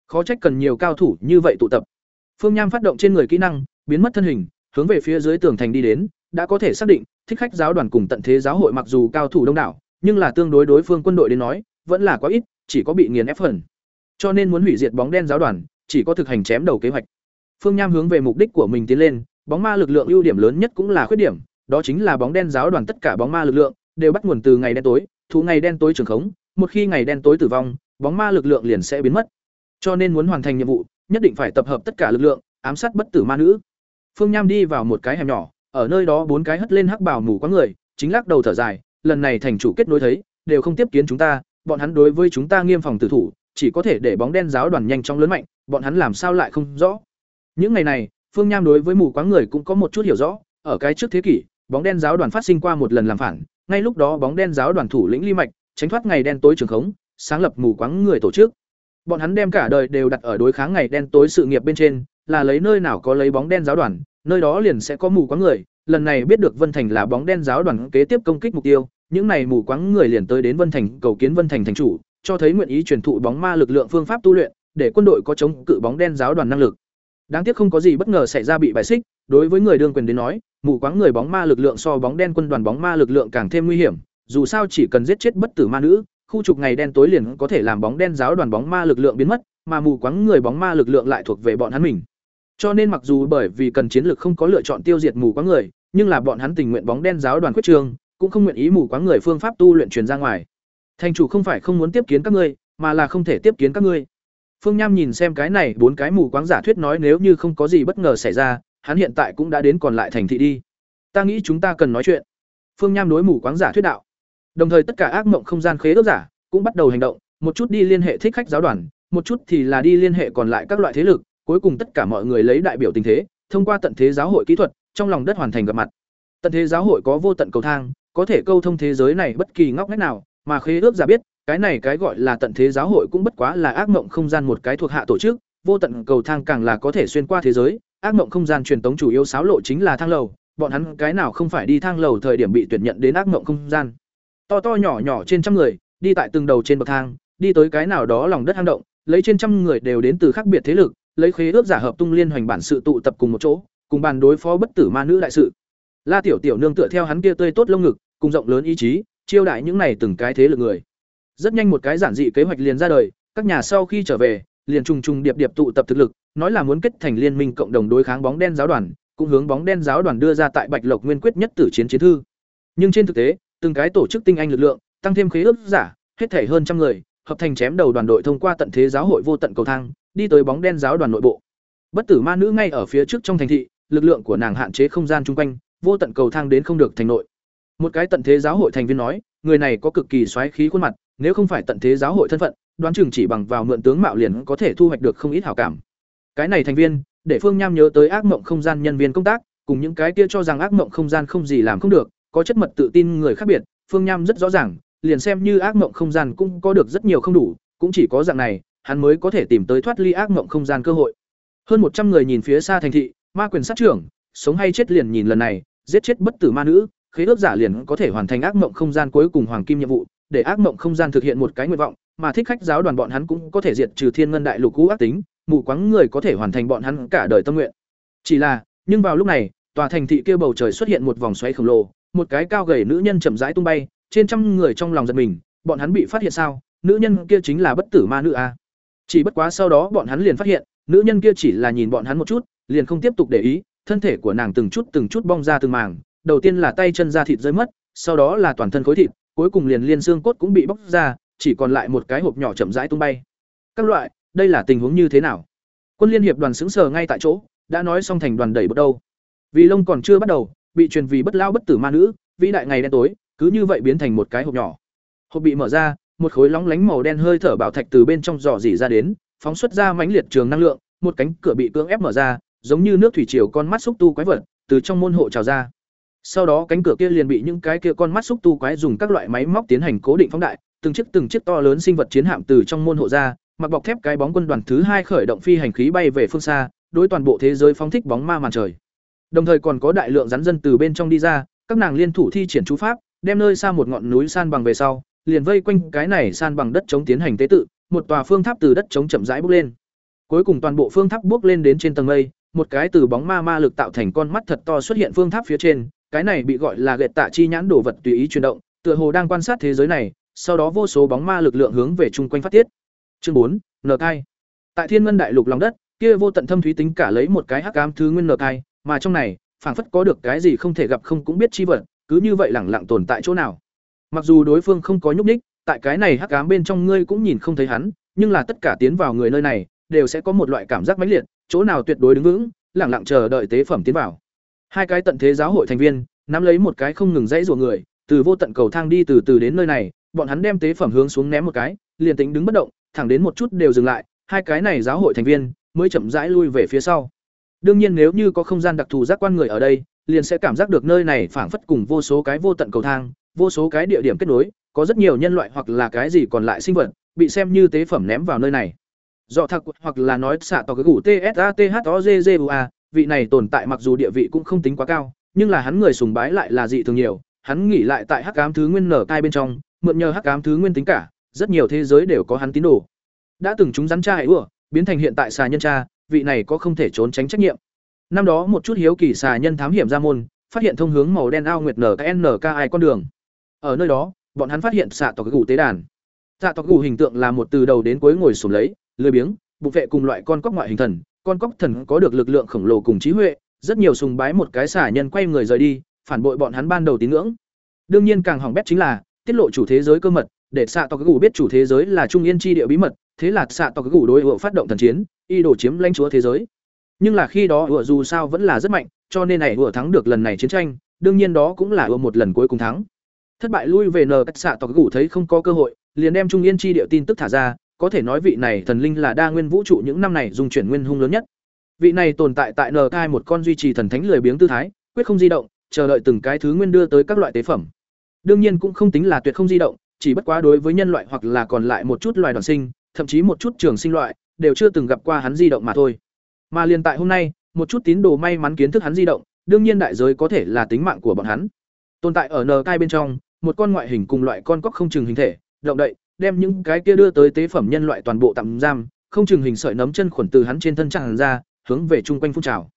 Khó trách cần nhiều cao thủ như vậy tụ tập. Phương Nham phát động trên người kỹ năng, biến mất thân hình, hướng về phía dưới tường thành đi đến, đã có thể xác định, thích khách giáo đoàn cùng tận thế giáo hội mặc dù cao thủ đông đảo, nhưng là tương đối đối phương quân đội đến nói, vẫn là quá ít, chỉ có bị nghiền ép phần. Cho nên muốn hủy diệt bóng đen giáo đoàn, chỉ có thực hành chém đầu kế hoạch. Phương Nham hướng về mục đích của mình tiến lên, bóng ma lực lượng ưu điểm lớn nhất cũng là khuyết điểm, đó chính là bóng đen giáo đoàn tất cả bóng ma lực lượng đều bắt nguồn từ ngày đen tối, thú ngày đen tối trường khống, một khi ngày đen tối tử vong, bóng ma lực lượng liền sẽ biến mất. Cho nên muốn hoàn thành nhiệm vụ, nhất định phải tập hợp tất cả lực lượng, ám sát bất tử ma nữ. Phương Nham đi vào một cái hẻm nhỏ, ở nơi đó bốn cái hất lên hắc bào mù quá người, chính lắc đầu thở dài, lần này thành chủ kết nối thấy, đều không tiếp kiến chúng ta, bọn hắn đối với chúng ta nghiêm phòng tử thủ, chỉ có thể để bóng đen giáo đoàn nhanh chóng lớn mạnh, bọn hắn làm sao lại không rõ. Những ngày này, Phương Nham đối với mù quáng người cũng có một chút hiểu rõ, ở cái trước thế kỷ, bóng đen giáo đoàn phát sinh qua một lần làm phản, ngay lúc đó bóng đen giáo đoàn thủ lĩnh Ly Mạch, tránh thoát ngày đen tối trường khống, sáng lập mù quáng người tổ chức. Bọn hắn đem cả đời đều đặt ở đối kháng ngày đen tối sự nghiệp bên trên, là lấy nơi nào có lấy bóng đen giáo đoàn, nơi đó liền sẽ có mù quáng người. Lần này biết được Vân Thành là bóng đen giáo đoàn kế tiếp công kích mục tiêu, những này mù quáng người liền tới đến Vân Thành cầu kiến Vân Thành thành chủ, cho thấy nguyện ý truyền thụ bóng ma lực lượng phương pháp tu luyện, để quân đội có chống cự bóng đen giáo đoàn năng lực. Đáng tiếc không có gì bất ngờ xảy ra bị bài xích, đối với người đương quyền đến nói, mù quáng người bóng ma lực lượng so bóng đen quân đoàn bóng ma lực lượng càng thêm nguy hiểm, dù sao chỉ cần giết chết bất tử ma nữ, khu trục ngày đen tối liền có thể làm bóng đen giáo đoàn bóng ma lực lượng biến mất, mà mù quáng người bóng ma lực lượng lại thuộc về bọn hắn mình. Cho nên mặc dù bởi vì cần chiến lược không có lựa chọn tiêu diệt mù quáng người, nhưng là bọn hắn tình nguyện bóng đen giáo đoàn quyết trường, cũng không nguyện ý mù quáng người phương pháp tu luyện truyền ra ngoài. Thành chủ không phải không muốn tiếp kiến các ngươi, mà là không thể tiếp kiến các ngươi. Phương Nham nhìn xem cái này bốn cái mù quáng giả thuyết nói nếu như không có gì bất ngờ xảy ra, hắn hiện tại cũng đã đến còn lại thành thị đi. Ta nghĩ chúng ta cần nói chuyện. Phương Nham đối mù quáng giả thuyết đạo. Đồng thời tất cả ác mộng không gian khế ước giả cũng bắt đầu hành động, một chút đi liên hệ thích khách giáo đoàn, một chút thì là đi liên hệ còn lại các loại thế lực, cuối cùng tất cả mọi người lấy đại biểu tình thế, thông qua tận thế giáo hội kỹ thuật, trong lòng đất hoàn thành gặp mặt. Tận thế giáo hội có vô tận cầu thang, có thể câu thông thế giới này bất kỳ ngóc ngách nào, mà khế ước giả biết, cái này cái gọi là tận thế giáo hội cũng bất quá là ác mộng không gian một cái thuộc hạ tổ chức, vô tận cầu thang càng là có thể xuyên qua thế giới, ác mộng không gian truyền tống chủ yếu xáo lộ chính là thang lầu, bọn hắn cái nào không phải đi thang lầu thời điểm bị tuyển nhận đến ác mộng không gian. To to nhỏ nhỏ trên trăm người, đi tại từng đầu trên bậc thang, đi tới cái nào đó lòng đất hang động, lấy trên trăm người đều đến từ khác biệt thế lực, lấy khế ước giả hợp tung liên hoành bản sự tụ tập cùng một chỗ, cùng bàn đối phó bất tử ma nữ đại sự. La Tiểu Tiểu nương tựa theo hắn kia tươi tốt lông ngực, cùng rộng lớn ý chí, chiêu đại những này từng cái thế lực người. Rất nhanh một cái giản dị kế hoạch liền ra đời, các nhà sau khi trở về, liền trùng trùng điệp điệp tụ tập thực lực, nói là muốn kết thành liên minh cộng đồng đối kháng bóng đen giáo đoàn, cũng hướng bóng đen giáo đoàn đưa ra tại Bạch Lộc Nguyên quyết nhất tử chiến chiến thư. Nhưng trên thực tế, từng cái tổ chức tinh anh lực lượng, tăng thêm khế ước giả, hết thể hơn trăm người, hợp thành chém đầu đoàn đội thông qua tận thế giáo hội vô tận cầu thang, đi tới bóng đen giáo đoàn nội bộ. Bất tử ma nữ ngay ở phía trước trong thành thị, lực lượng của nàng hạn chế không gian chung quanh, vô tận cầu thang đến không được thành nội. Một cái tận thế giáo hội thành viên nói, người này có cực kỳ xoáy khí khuôn mặt, nếu không phải tận thế giáo hội thân phận, đoán chừng chỉ bằng vào mượn tướng mạo liền có thể thu hoạch được không ít hảo cảm. Cái này thành viên, để Phương Nham nhớ tới ác mộng không gian nhân viên công tác, cùng những cái kia cho rằng ác mộng không gian không gì làm không được, có chất mật tự tin người khác biệt, Phương Nham rất rõ ràng, liền xem như ác mộng không gian cũng có được rất nhiều không đủ, cũng chỉ có dạng này, hắn mới có thể tìm tới thoát ly ác mộng không gian cơ hội. Hơn một trăm người nhìn phía xa thành thị, ma quyền sát trưởng, sống hay chết liền nhìn lần này, giết chết bất tử ma nữ, khế ước giả liền có thể hoàn thành ác mộng không gian cuối cùng hoàng kim nhiệm vụ, để ác mộng không gian thực hiện một cái nguyện vọng, mà thích khách giáo đoàn bọn hắn cũng có thể diệt trừ thiên ngân đại lục cũ ác tính, mù quáng người có thể hoàn thành bọn hắn cả đời tâm nguyện. Chỉ là, nhưng vào lúc này, tòa thành thị kia bầu trời xuất hiện một vòng xoáy khổng lồ, một cái cao gầy nữ nhân chậm rãi tung bay, trên trăm người trong lòng giật mình, bọn hắn bị phát hiện sao? Nữ nhân kia chính là bất tử ma nữ a. Chỉ bất quá sau đó bọn hắn liền phát hiện, nữ nhân kia chỉ là nhìn bọn hắn một chút, liền không tiếp tục để ý, thân thể của nàng từng chút từng chút bong ra từng màng, đầu tiên là tay chân da thịt rơi mất, sau đó là toàn thân khối thịt, cuối cùng liền liên xương cốt cũng bị bóc ra, chỉ còn lại một cái hộp nhỏ chậm rãi tung bay. Các loại, đây là tình huống như thế nào? Quân liên hiệp đoàn sững sờ ngay tại chỗ, đã nói xong thành đoàn đẩy bắt đâu. Vì lông còn chưa bắt đầu, bị truyền vì bất lao bất tử ma nữ, vĩ đại ngày đen tối, cứ như vậy biến thành một cái hộp nhỏ. Hộp bị mở ra, một khối lóng lánh màu đen hơi thở bảo thạch từ bên trong dò dỉ ra đến, phóng xuất ra mãnh liệt trường năng lượng, một cánh cửa bị cưỡng ép mở ra, giống như nước thủy triều con mắt xúc tu quái vật, từ trong môn hộ trào ra. Sau đó cánh cửa kia liền bị những cái kia con mắt xúc tu quái dùng các loại máy móc tiến hành cố định phóng đại, từng chiếc từng chiếc to lớn sinh vật chiến hạm từ trong môn hộ ra, mặc bọc thép cái bóng quân đoàn thứ hai khởi động phi hành khí bay về phương xa, đối toàn bộ thế giới phóng thích bóng ma màn trời. Đồng thời còn có đại lượng rắn dân từ bên trong đi ra, các nàng liên thủ thi triển chú pháp, đem nơi xa một ngọn núi san bằng về sau, liền vây quanh cái này san bằng đất chống tiến hành tế tự, một tòa phương tháp từ đất chống chậm rãi bước lên. Cuối cùng toàn bộ phương tháp bước lên đến trên tầng mây, một cái từ bóng ma ma lực tạo thành con mắt thật to xuất hiện phương tháp phía trên, cái này bị gọi là gệt tạ chi nhãn đồ vật tùy ý chuyển động, tựa hồ đang quan sát thế giới này, sau đó vô số bóng ma lực lượng hướng về chung quanh phát tiết. Chương bốn, Nở Thai. Tại Thiên Ngân đại lục lòng đất, kia vô tận thâm thúy tính cả lấy một cái hắc ám thứ nguyên nở thai, mà trong này, phảng phất có được cái gì không thể gặp không cũng biết chi vật, cứ như vậy lẳng lặng tồn tại chỗ nào. Mặc dù đối phương không có nhúc nhích, tại cái này hắc ám bên trong ngươi cũng nhìn không thấy hắn, nhưng là tất cả tiến vào người nơi này, đều sẽ có một loại cảm giác mãnh liệt, chỗ nào tuyệt đối đứng vững, lẳng lặng chờ đợi tế phẩm tiến vào. Hai cái tận thế giáo hội thành viên, nắm lấy một cái không ngừng dãy rủa người, từ vô tận cầu thang đi từ từ đến nơi này, bọn hắn đem tế phẩm hướng xuống ném một cái, liền tính đứng bất động, thẳng đến một chút đều dừng lại, hai cái này giáo hội thành viên mới chậm rãi lui về phía sau. Đương nhiên nếu như có không gian đặc thù giác quan người ở đây, liền sẽ cảm giác được nơi này phảng phất cùng vô số cái vô tận cầu thang, vô số cái địa điểm kết nối, có rất nhiều nhân loại hoặc là cái gì còn lại sinh vật, bị xem như tế phẩm ném vào nơi này. Dọ thật hoặc là nói xạ tỏ cái u a vị này tồn tại mặc dù địa vị cũng không tính quá cao, nhưng là hắn người sùng bái lại là dị thường nhiều, hắn nghỉ lại tại Hắc Ám thứ nguyên nở cai bên trong, mượn nhờ Hắc Ám thứ nguyên tính cả, rất nhiều thế giới đều có hắn tín đồ. Đã từng chúng rắn cha hệ ủa, biến thành hiện tại xà nhân cha, vị này có không thể trốn tránh trách nhiệm. Năm đó một chút hiếu kỳ xà nhân thám hiểm ra môn, phát hiện thông hướng màu đen ao nguyệt nở ai con đường. Ở nơi đó, bọn hắn phát hiện xạ tộc gù tế đàn. Xạ tộc gù hình tượng là một từ đầu đến cuối ngồi xổm lấy, lười biếng, bụng vệ cùng loại con cóc ngoại hình thần, con cóc thần có được lực lượng khổng lồ cùng trí huệ, rất nhiều sùng bái một cái xả nhân quay người rời đi, phản bội bọn hắn ban đầu tín ngưỡng. Đương nhiên càng hỏng bét chính là tiết lộ chủ thế giới cơ mật, để xạ tộc gù biết chủ thế giới là trung yên chi địa bí mật, thế là xạ tộc gù đối ựa phát động thần chiến, y đổ chiếm lãnh chúa thế giới. Nhưng là khi đó ựa dù sao vẫn là rất mạnh, cho nên này ựa thắng được lần này chiến tranh, đương nhiên đó cũng là ựa một lần cuối cùng thắng. Thất bại lui về nờ cách xạ tộc gù thấy không có cơ hội, liền đem trung yên chi địa tin tức thả ra, có thể nói vị này thần linh là đa nguyên vũ trụ những năm này dùng chuyển nguyên hung lớn nhất. Vị này tồn tại tại nờ cai một con duy trì thần thánh lười biếng tư thái, quyết không di động, chờ đợi từng cái thứ nguyên đưa tới các loại tế phẩm. Đương nhiên cũng không tính là tuyệt không di động, chỉ bất quá đối với nhân loại hoặc là còn lại một chút loài đoàn sinh, thậm chí một chút trường sinh loại, đều chưa từng gặp qua hắn di động mà thôi. Mà liền tại hôm nay, một chút tín đồ may mắn kiến thức hắn di động, đương nhiên đại giới có thể là tính mạng của bọn hắn. Tồn tại ở nờ cai bên trong, một con ngoại hình cùng loại con cóc không chừng hình thể, động đậy, đem những cái kia đưa tới tế phẩm nhân loại toàn bộ tạm giam, không chừng hình sợi nấm chân khuẩn từ hắn trên thân tràn ra, hướng về chung quanh phun trào.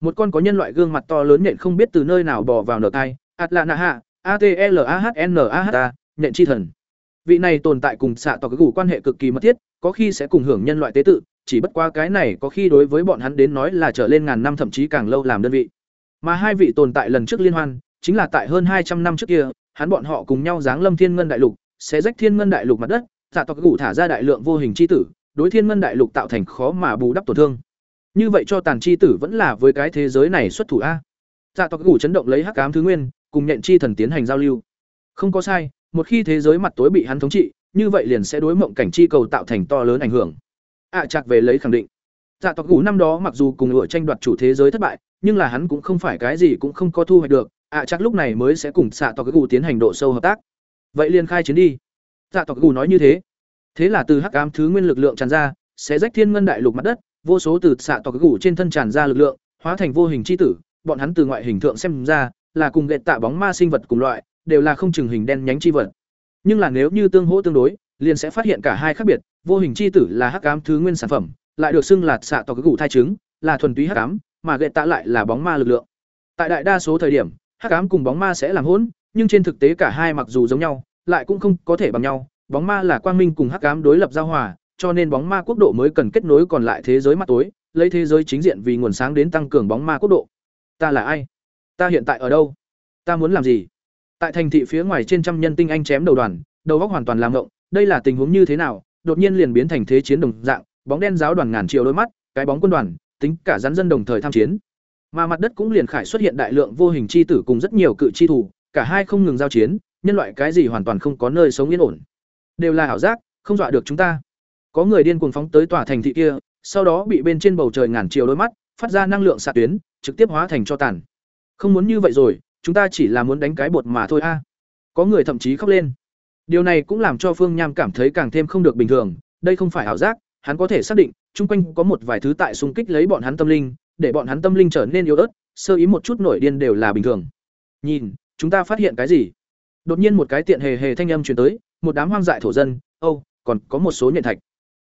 Một con có nhân loại gương mặt to lớn nện không biết từ nơi nào bò vào nở tai, Atlanta ATLAHNAHTA, nện chi thần. Vị này tồn tại cùng xạ tỏ cái củ quan hệ cực kỳ mật thiết, có khi sẽ cùng hưởng nhân loại tế tự, chỉ bất qua cái này có khi đối với bọn hắn đến nói là trở lên ngàn năm thậm chí càng lâu làm đơn vị. Mà hai vị tồn tại lần trước liên hoan, chính là tại hơn hai trăm năm trước kia, hắn bọn họ cùng nhau giáng lâm thiên ngân đại lục, sẽ rách thiên ngân đại lục mặt đất, xạ tộc gù thả ra đại lượng vô hình chi tử, đối thiên ngân đại lục tạo thành khó mà bù đắp tổn thương. Như vậy cho tàn chi tử vẫn là với cái thế giới này xuất thủ a. Dạ tộc gủ chấn động lấy hắc ám thứ nguyên, cùng nhện chi thần tiến hành giao lưu. Không có sai, một khi thế giới mặt tối bị hắn thống trị, như vậy liền sẽ đối mộng cảnh chi cầu tạo thành to lớn ảnh hưởng. ạ à, về lấy khẳng định. Dạ tộc gủ năm đó mặc dù cùng ở tranh đoạt chủ thế giới thất bại, nhưng là hắn cũng không phải cái gì cũng không có thu hoạch được, ạ à, chắc lúc này mới sẽ cùng xạ tộc gủ tiến hành độ sâu hợp tác. Vậy liền khai chiến đi. Dạ tộc gù nói như thế. Thế là từ hắc ám thứ nguyên lực lượng tràn ra, sẽ rách thiên ngân đại lục mặt đất, vô số từ xạ tộc gù trên thân tràn ra lực lượng hóa thành vô hình chi tử bọn hắn từ ngoại hình tượng xem ra là cùng gậy tạ bóng ma sinh vật cùng loại đều là không chừng hình đen nhánh chi vật nhưng là nếu như tương hỗ tương đối liền sẽ phát hiện cả hai khác biệt vô hình chi tử là hắc ám thứ nguyên sản phẩm lại được xưng là xạ tộc gù thai trứng, là thuần túy hắc ám, mà gệ tạ lại là bóng ma lực lượng. Tại đại đa số thời điểm, hắc ám cùng bóng ma sẽ làm hỗn, nhưng trên thực tế cả hai mặc dù giống nhau, lại cũng không có thể bằng nhau. Bóng ma là quang minh cùng hắc ám đối lập giao hòa, cho nên bóng ma quốc độ mới cần kết nối còn lại thế giới mặt tối, lấy thế giới chính diện vì nguồn sáng đến tăng cường bóng ma quốc độ. Ta là ai? Ta hiện tại ở đâu? Ta muốn làm gì? Tại thành thị phía ngoài trên trăm nhân tinh anh chém đầu đoàn, đầu óc hoàn toàn làm ngộng, đây là tình huống như thế nào? Đột nhiên liền biến thành thế chiến đồng dạng, bóng đen giáo đoàn ngàn triệu đôi mắt, cái bóng quân đoàn, tính cả rắn dân đồng thời tham chiến. Mà mặt đất cũng liền khải xuất hiện đại lượng vô hình chi tử cùng rất nhiều cự chi thủ, cả hai không ngừng giao chiến, nhân loại cái gì hoàn toàn không có nơi sống yên ổn. Đều là ảo giác, không dọa được chúng ta. Có người điên cuồng phóng tới tòa thành thị kia, sau đó bị bên trên bầu trời ngàn chiều đôi mắt, phát ra năng lượng xạ tuyến, trực tiếp hóa thành cho tàn. Không muốn như vậy rồi, chúng ta chỉ là muốn đánh cái bột mà thôi a. Có người thậm chí khóc lên. Điều này cũng làm cho Phương Nham cảm thấy càng thêm không được bình thường, đây không phải ảo giác, hắn có thể xác định, chung quanh có một vài thứ tại xung kích lấy bọn hắn tâm linh, để bọn hắn tâm linh trở nên yếu ớt, sơ ý một chút nổi điên đều là bình thường. Nhìn, chúng ta phát hiện cái gì? Đột nhiên một cái tiện hề hề thanh âm truyền tới, một đám hoang dại thổ dân, ô, còn có một số nhện thạch.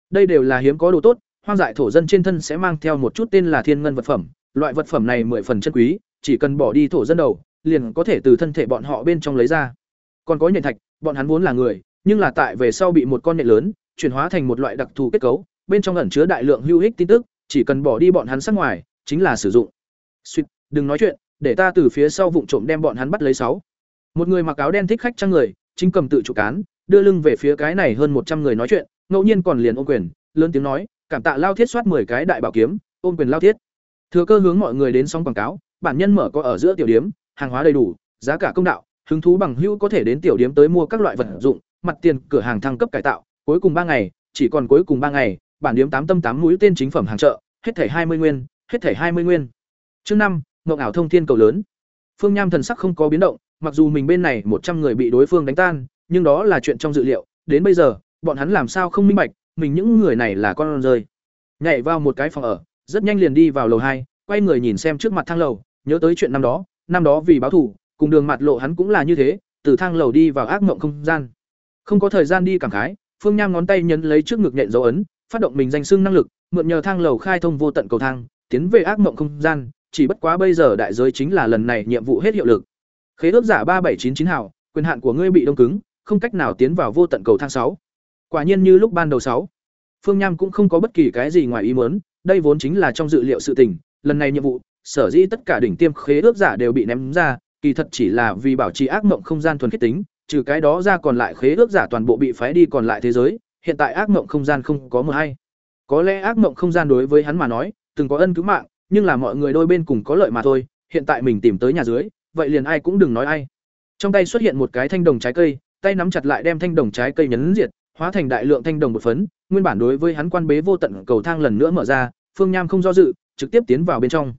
Đây đều là hiếm có đồ tốt, hoang dại thổ dân trên thân sẽ mang theo một chút tên là thiên ngân vật phẩm, loại vật phẩm này mười phần chân quý, chỉ cần bỏ đi thổ dân đầu, liền có thể từ thân thể bọn họ bên trong lấy ra. Còn có nhện thạch, bọn hắn vốn là người, nhưng là tại về sau bị một con nhện lớn chuyển hóa thành một loại đặc thù kết cấu, bên trong ẩn chứa đại lượng hữu ích tin tức, chỉ cần bỏ đi bọn hắn sát ngoài, chính là sử dụng. suýt đừng nói chuyện, để ta từ phía sau vụng trộm đem bọn hắn bắt lấy sáu. Một người mặc áo đen thích khách trang người, chính cầm tự chủ cán, đưa lưng về phía cái này hơn một trăm người nói chuyện, ngẫu nhiên còn liền ôm quyền, lớn tiếng nói, cảm tạ lao thiết soát 10 cái đại bảo kiếm, ôm quyền lao thiết. Thừa cơ hướng mọi người đến xong quảng cáo, bản nhân mở có ở giữa tiểu điếm, hàng hóa đầy đủ, giá cả công đạo, hứng thú bằng hữu có thể đến tiểu điếm tới mua các loại vật dụng, mặt tiền cửa hàng thăng cấp cải tạo, cuối cùng ba ngày, chỉ còn cuối cùng ba ngày, bản điếm tám tâm tám mũi tên chính phẩm hàng chợ, hết thẻ hai mươi nguyên, hết thẻ hai mươi nguyên. Chương năm, ngọc ảo thông thiên cầu lớn. Phương Nham thần sắc không có biến động, mặc dù mình bên này một trăm người bị đối phương đánh tan, nhưng đó là chuyện trong dự liệu, đến bây giờ, bọn hắn làm sao không minh bạch, mình những người này là con rơi. Nhảy vào một cái phòng ở, rất nhanh liền đi vào lầu hai, quay người nhìn xem trước mặt thang lầu, nhớ tới chuyện năm đó, năm đó vì báo thù, cùng đường mặt lộ hắn cũng là như thế, từ thang lầu đi vào ác mộng không gian. Không có thời gian đi cảm khái, Phương Nham ngón tay nhấn lấy trước ngực nhện dấu ấn, phát động mình danh xưng năng lực, mượn nhờ thang lầu khai thông vô tận cầu thang, tiến về ác mộng không gian, chỉ bất quá bây giờ đại giới chính là lần này nhiệm vụ hết hiệu lực. Khế ước giả ba bảy chín chín hảo quyền hạn của ngươi bị đông cứng, không cách nào tiến vào vô tận cầu thang sáu. Quả nhiên như lúc ban đầu sáu. Phương Nham cũng không có bất kỳ cái gì ngoài ý muốn, đây vốn chính là trong dự liệu sự tình, lần này nhiệm vụ, sở dĩ tất cả đỉnh tiêm khế ước giả đều bị ném ra, kỳ thật chỉ là vì bảo trì ác mộng không gian thuần khiết tính, trừ cái đó ra còn lại khế ước giả toàn bộ bị phái đi còn lại thế giới, hiện tại ác mộng không gian không có một hay. Có lẽ ác mộng không gian đối với hắn mà nói, từng có ân cứu mạng, nhưng là mọi người đôi bên cùng có lợi mà thôi, hiện tại mình tìm tới nhà dưới, vậy liền ai cũng đừng nói ai. Trong tay xuất hiện một cái thanh đồng trái cây, tay nắm chặt lại đem thanh đồng trái cây nhấn diệt, hóa thành đại lượng thanh đồng một phấn, nguyên bản đối với hắn quan bế vô tận cầu thang lần nữa mở ra, Phương Nham không do dự, trực tiếp tiến vào bên trong.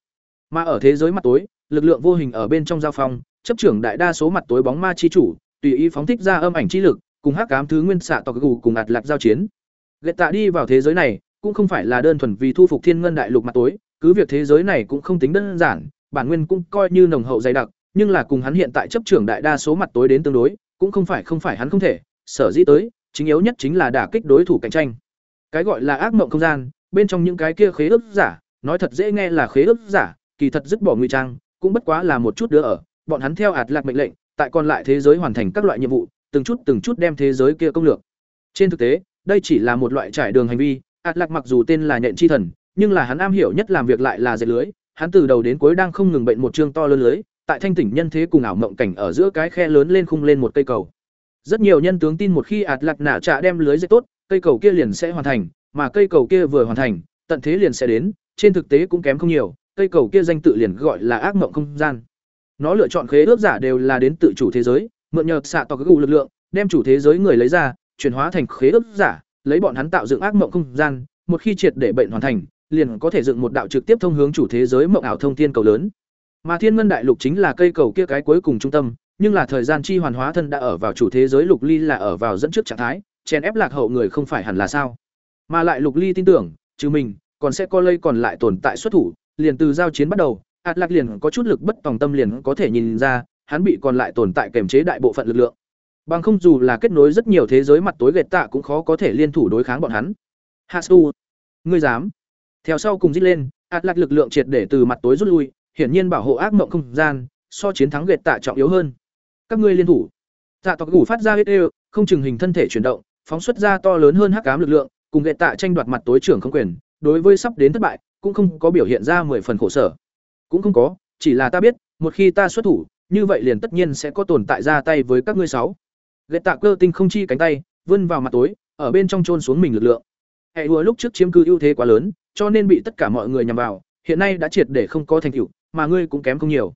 Mà ở thế giới mặt tối, lực lượng vô hình ở bên trong giao phong, chấp trưởng đại đa số mặt tối bóng ma chi chủ, tùy ý phóng thích ra âm ảnh chi lực, cùng hắc ám thứ nguyên xạ tộc gù cùng ạt lạc giao chiến. lệ tạ đi vào thế giới này, cũng không phải là đơn thuần vì thu phục thiên ngân đại lục mặt tối, cứ việc thế giới này cũng không tính đơn giản, bản nguyên cũng coi như nồng hậu dày đặc, nhưng là cùng hắn hiện tại chấp trưởng đại đa số mặt tối đến tương đối, cũng không phải không phải hắn không thể, sở dĩ tới, chính yếu nhất chính là đả kích đối thủ cạnh tranh. Cái gọi là ác mộng không gian, bên trong những cái kia khế ước giả, nói thật dễ nghe là khế ước giả, kỳ thật dứt bỏ ngụy trang, cũng bất quá là một chút đứa ở, bọn hắn theo ạt lạc mệnh lệnh, tại còn lại thế giới hoàn thành các loại nhiệm vụ, từng chút từng chút đem thế giới kia công lược. Trên thực tế, đây chỉ là một loại trải đường hành vi, ạt lạc mặc dù tên là nhện chi thần, nhưng là hắn am hiểu nhất làm việc lại là dệt lưới, hắn từ đầu đến cuối đang không ngừng bệnh một chương to lớn lưới, tại thanh tỉnh nhân thế cùng ảo mộng cảnh ở giữa cái khe lớn lên khung lên một cây cầu. Rất nhiều nhân tướng tin một khi ạt lạc nạ trạ đem lưới dệt tốt, cây cầu kia liền sẽ hoàn thành, mà cây cầu kia vừa hoàn thành, tận thế liền sẽ đến, trên thực tế cũng kém không nhiều, cây cầu kia danh tự liền gọi là ác mộng không gian. Nó lựa chọn khế ước giả đều là đến tự chủ thế giới, mượn nhờ xạ tỏ gù lực lượng, đem chủ thế giới người lấy ra, chuyển hóa thành khế ước giả, lấy bọn hắn tạo dựng ác mộng không gian, một khi triệt để bệnh hoàn thành, liền có thể dựng một đạo trực tiếp thông hướng chủ thế giới mộng ảo thông thiên cầu lớn. Mà Thiên Ngân Đại Lục chính là cây cầu kia cái cuối cùng trung tâm, nhưng là thời gian chi hoàn hóa thân đã ở vào chủ thế giới Lục Ly là ở vào dẫn trước trạng thái, chèn ép lạc hậu người không phải hẳn là sao? Mà lại Lục Ly tin tưởng, trừ mình, còn sẽ có lây còn lại tồn tại xuất thủ, liền từ giao chiến bắt đầu, Hạt lạc liền có chút lực bất tòng tâm liền có thể nhìn ra hắn bị còn lại tồn tại kềm chế đại bộ phận lực lượng bằng không dù là kết nối rất nhiều thế giới mặt tối gệt tạ cũng khó có thể liên thủ đối kháng bọn hắn hasu ngươi dám theo sau cùng dít lên, ạt lạc lực lượng triệt để từ mặt tối rút lui, hiển nhiên bảo hộ ác mộng không gian, so chiến thắng gệt tạ trọng yếu hơn. Các ngươi liên thủ. Dạ tộc ngủ phát ra hết đều, không chừng hình thân thể chuyển động, phóng xuất ra to lớn hơn hắc ám lực lượng, cùng gệt tạ tranh đoạt mặt tối trưởng không quyền, đối với sắp đến thất bại, cũng không có biểu hiện ra mười phần khổ sở. Cũng không có, chỉ là ta biết, một khi ta xuất thủ, như vậy liền tất nhiên sẽ có tồn tại ra tay với các ngươi sáu. Gệt tạ cơ tinh không chi cánh tay, vươn vào mặt tối, ở bên trong trôn xuống mình lực lượng. Hệ hùa lúc trước chiếm cứ ưu thế quá lớn cho nên bị tất cả mọi người nhằm vào, hiện nay đã triệt để không có thành tựu, mà ngươi cũng kém không nhiều.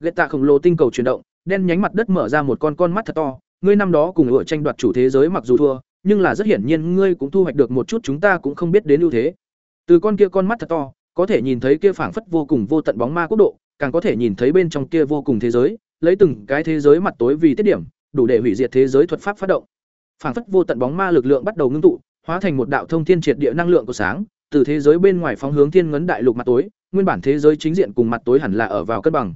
Lệ tạ khổng lồ tinh cầu chuyển động, đen nhánh mặt đất mở ra một con con mắt thật to, ngươi năm đó cùng ở tranh đoạt chủ thế giới mặc dù thua, nhưng là rất hiển nhiên ngươi cũng thu hoạch được một chút chúng ta cũng không biết đến ưu thế. Từ con kia con mắt thật to, có thể nhìn thấy kia phảng phất vô cùng vô tận bóng ma quốc độ, càng có thể nhìn thấy bên trong kia vô cùng thế giới, lấy từng cái thế giới mặt tối vì tiết điểm, đủ để hủy diệt thế giới thuật pháp phát động. Phảng phất vô tận bóng ma lực lượng bắt đầu ngưng tụ, hóa thành một đạo thông thiên triệt địa năng lượng của sáng từ thế giới bên ngoài phóng hướng thiên ngấn đại lục mặt tối, nguyên bản thế giới chính diện cùng mặt tối hẳn là ở vào cân bằng.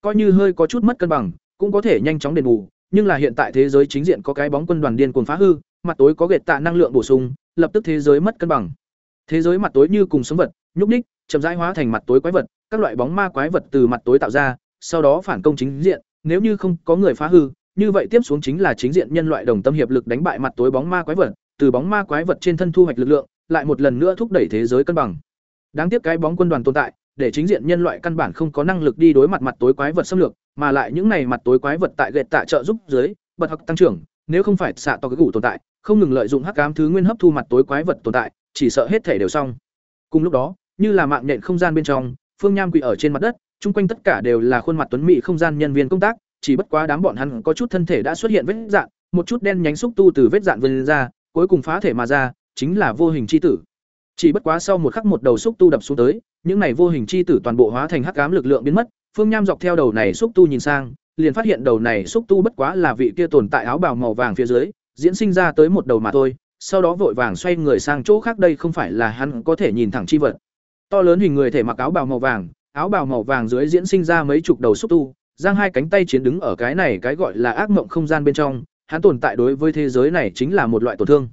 Coi như hơi có chút mất cân bằng, cũng có thể nhanh chóng đền bù, nhưng là hiện tại thế giới chính diện có cái bóng quân đoàn điên cuồng phá hư, mặt tối có gệt tạ năng lượng bổ sung, lập tức thế giới mất cân bằng. Thế giới mặt tối như cùng sống vật, nhúc ních chậm rãi hóa thành mặt tối quái vật, các loại bóng ma quái vật từ mặt tối tạo ra, sau đó phản công chính diện, nếu như không có người phá hư, như vậy tiếp xuống chính là chính diện nhân loại đồng tâm hiệp lực đánh bại mặt tối bóng ma quái vật, từ bóng ma quái vật trên thân thu hoạch lực lượng lại một lần nữa thúc đẩy thế giới cân bằng. Đáng tiếc cái bóng quân đoàn tồn tại, để chính diện nhân loại căn bản không có năng lực đi đối mặt mặt tối quái vật xâm lược, mà lại những này mặt tối quái vật tại gệt tạ trợ giúp dưới, bật học tăng trưởng, nếu không phải xạ to cái củ tồn tại, không ngừng lợi dụng hắc ám thứ nguyên hấp thu mặt tối quái vật tồn tại, chỉ sợ hết thể đều xong. Cùng lúc đó, như là mạng nhện không gian bên trong, phương nham quỳ ở trên mặt đất, chung quanh tất cả đều là khuôn mặt tuấn mỹ không gian nhân viên công tác, chỉ bất quá đám bọn hắn có chút thân thể đã xuất hiện vết dạn, một chút đen nhánh xúc tu từ vết dạn vươn ra, cuối cùng phá thể mà ra chính là vô hình chi tử. Chỉ bất quá sau một khắc một đầu xúc tu đập xuống tới, những này vô hình chi tử toàn bộ hóa thành hắc ám lực lượng biến mất, phương nham dọc theo đầu này xúc tu nhìn sang, liền phát hiện đầu này xúc tu bất quá là vị kia tồn tại áo bào màu vàng phía dưới, diễn sinh ra tới một đầu mà thôi, sau đó vội vàng xoay người sang chỗ khác đây không phải là hắn có thể nhìn thẳng chi vật. To lớn hình người thể mặc áo bào màu vàng, áo bào màu vàng dưới diễn sinh ra mấy chục đầu xúc tu, giang hai cánh tay chiến đứng ở cái này cái gọi là ác mộng không gian bên trong, hắn tồn tại đối với thế giới này chính là một loại tổn thương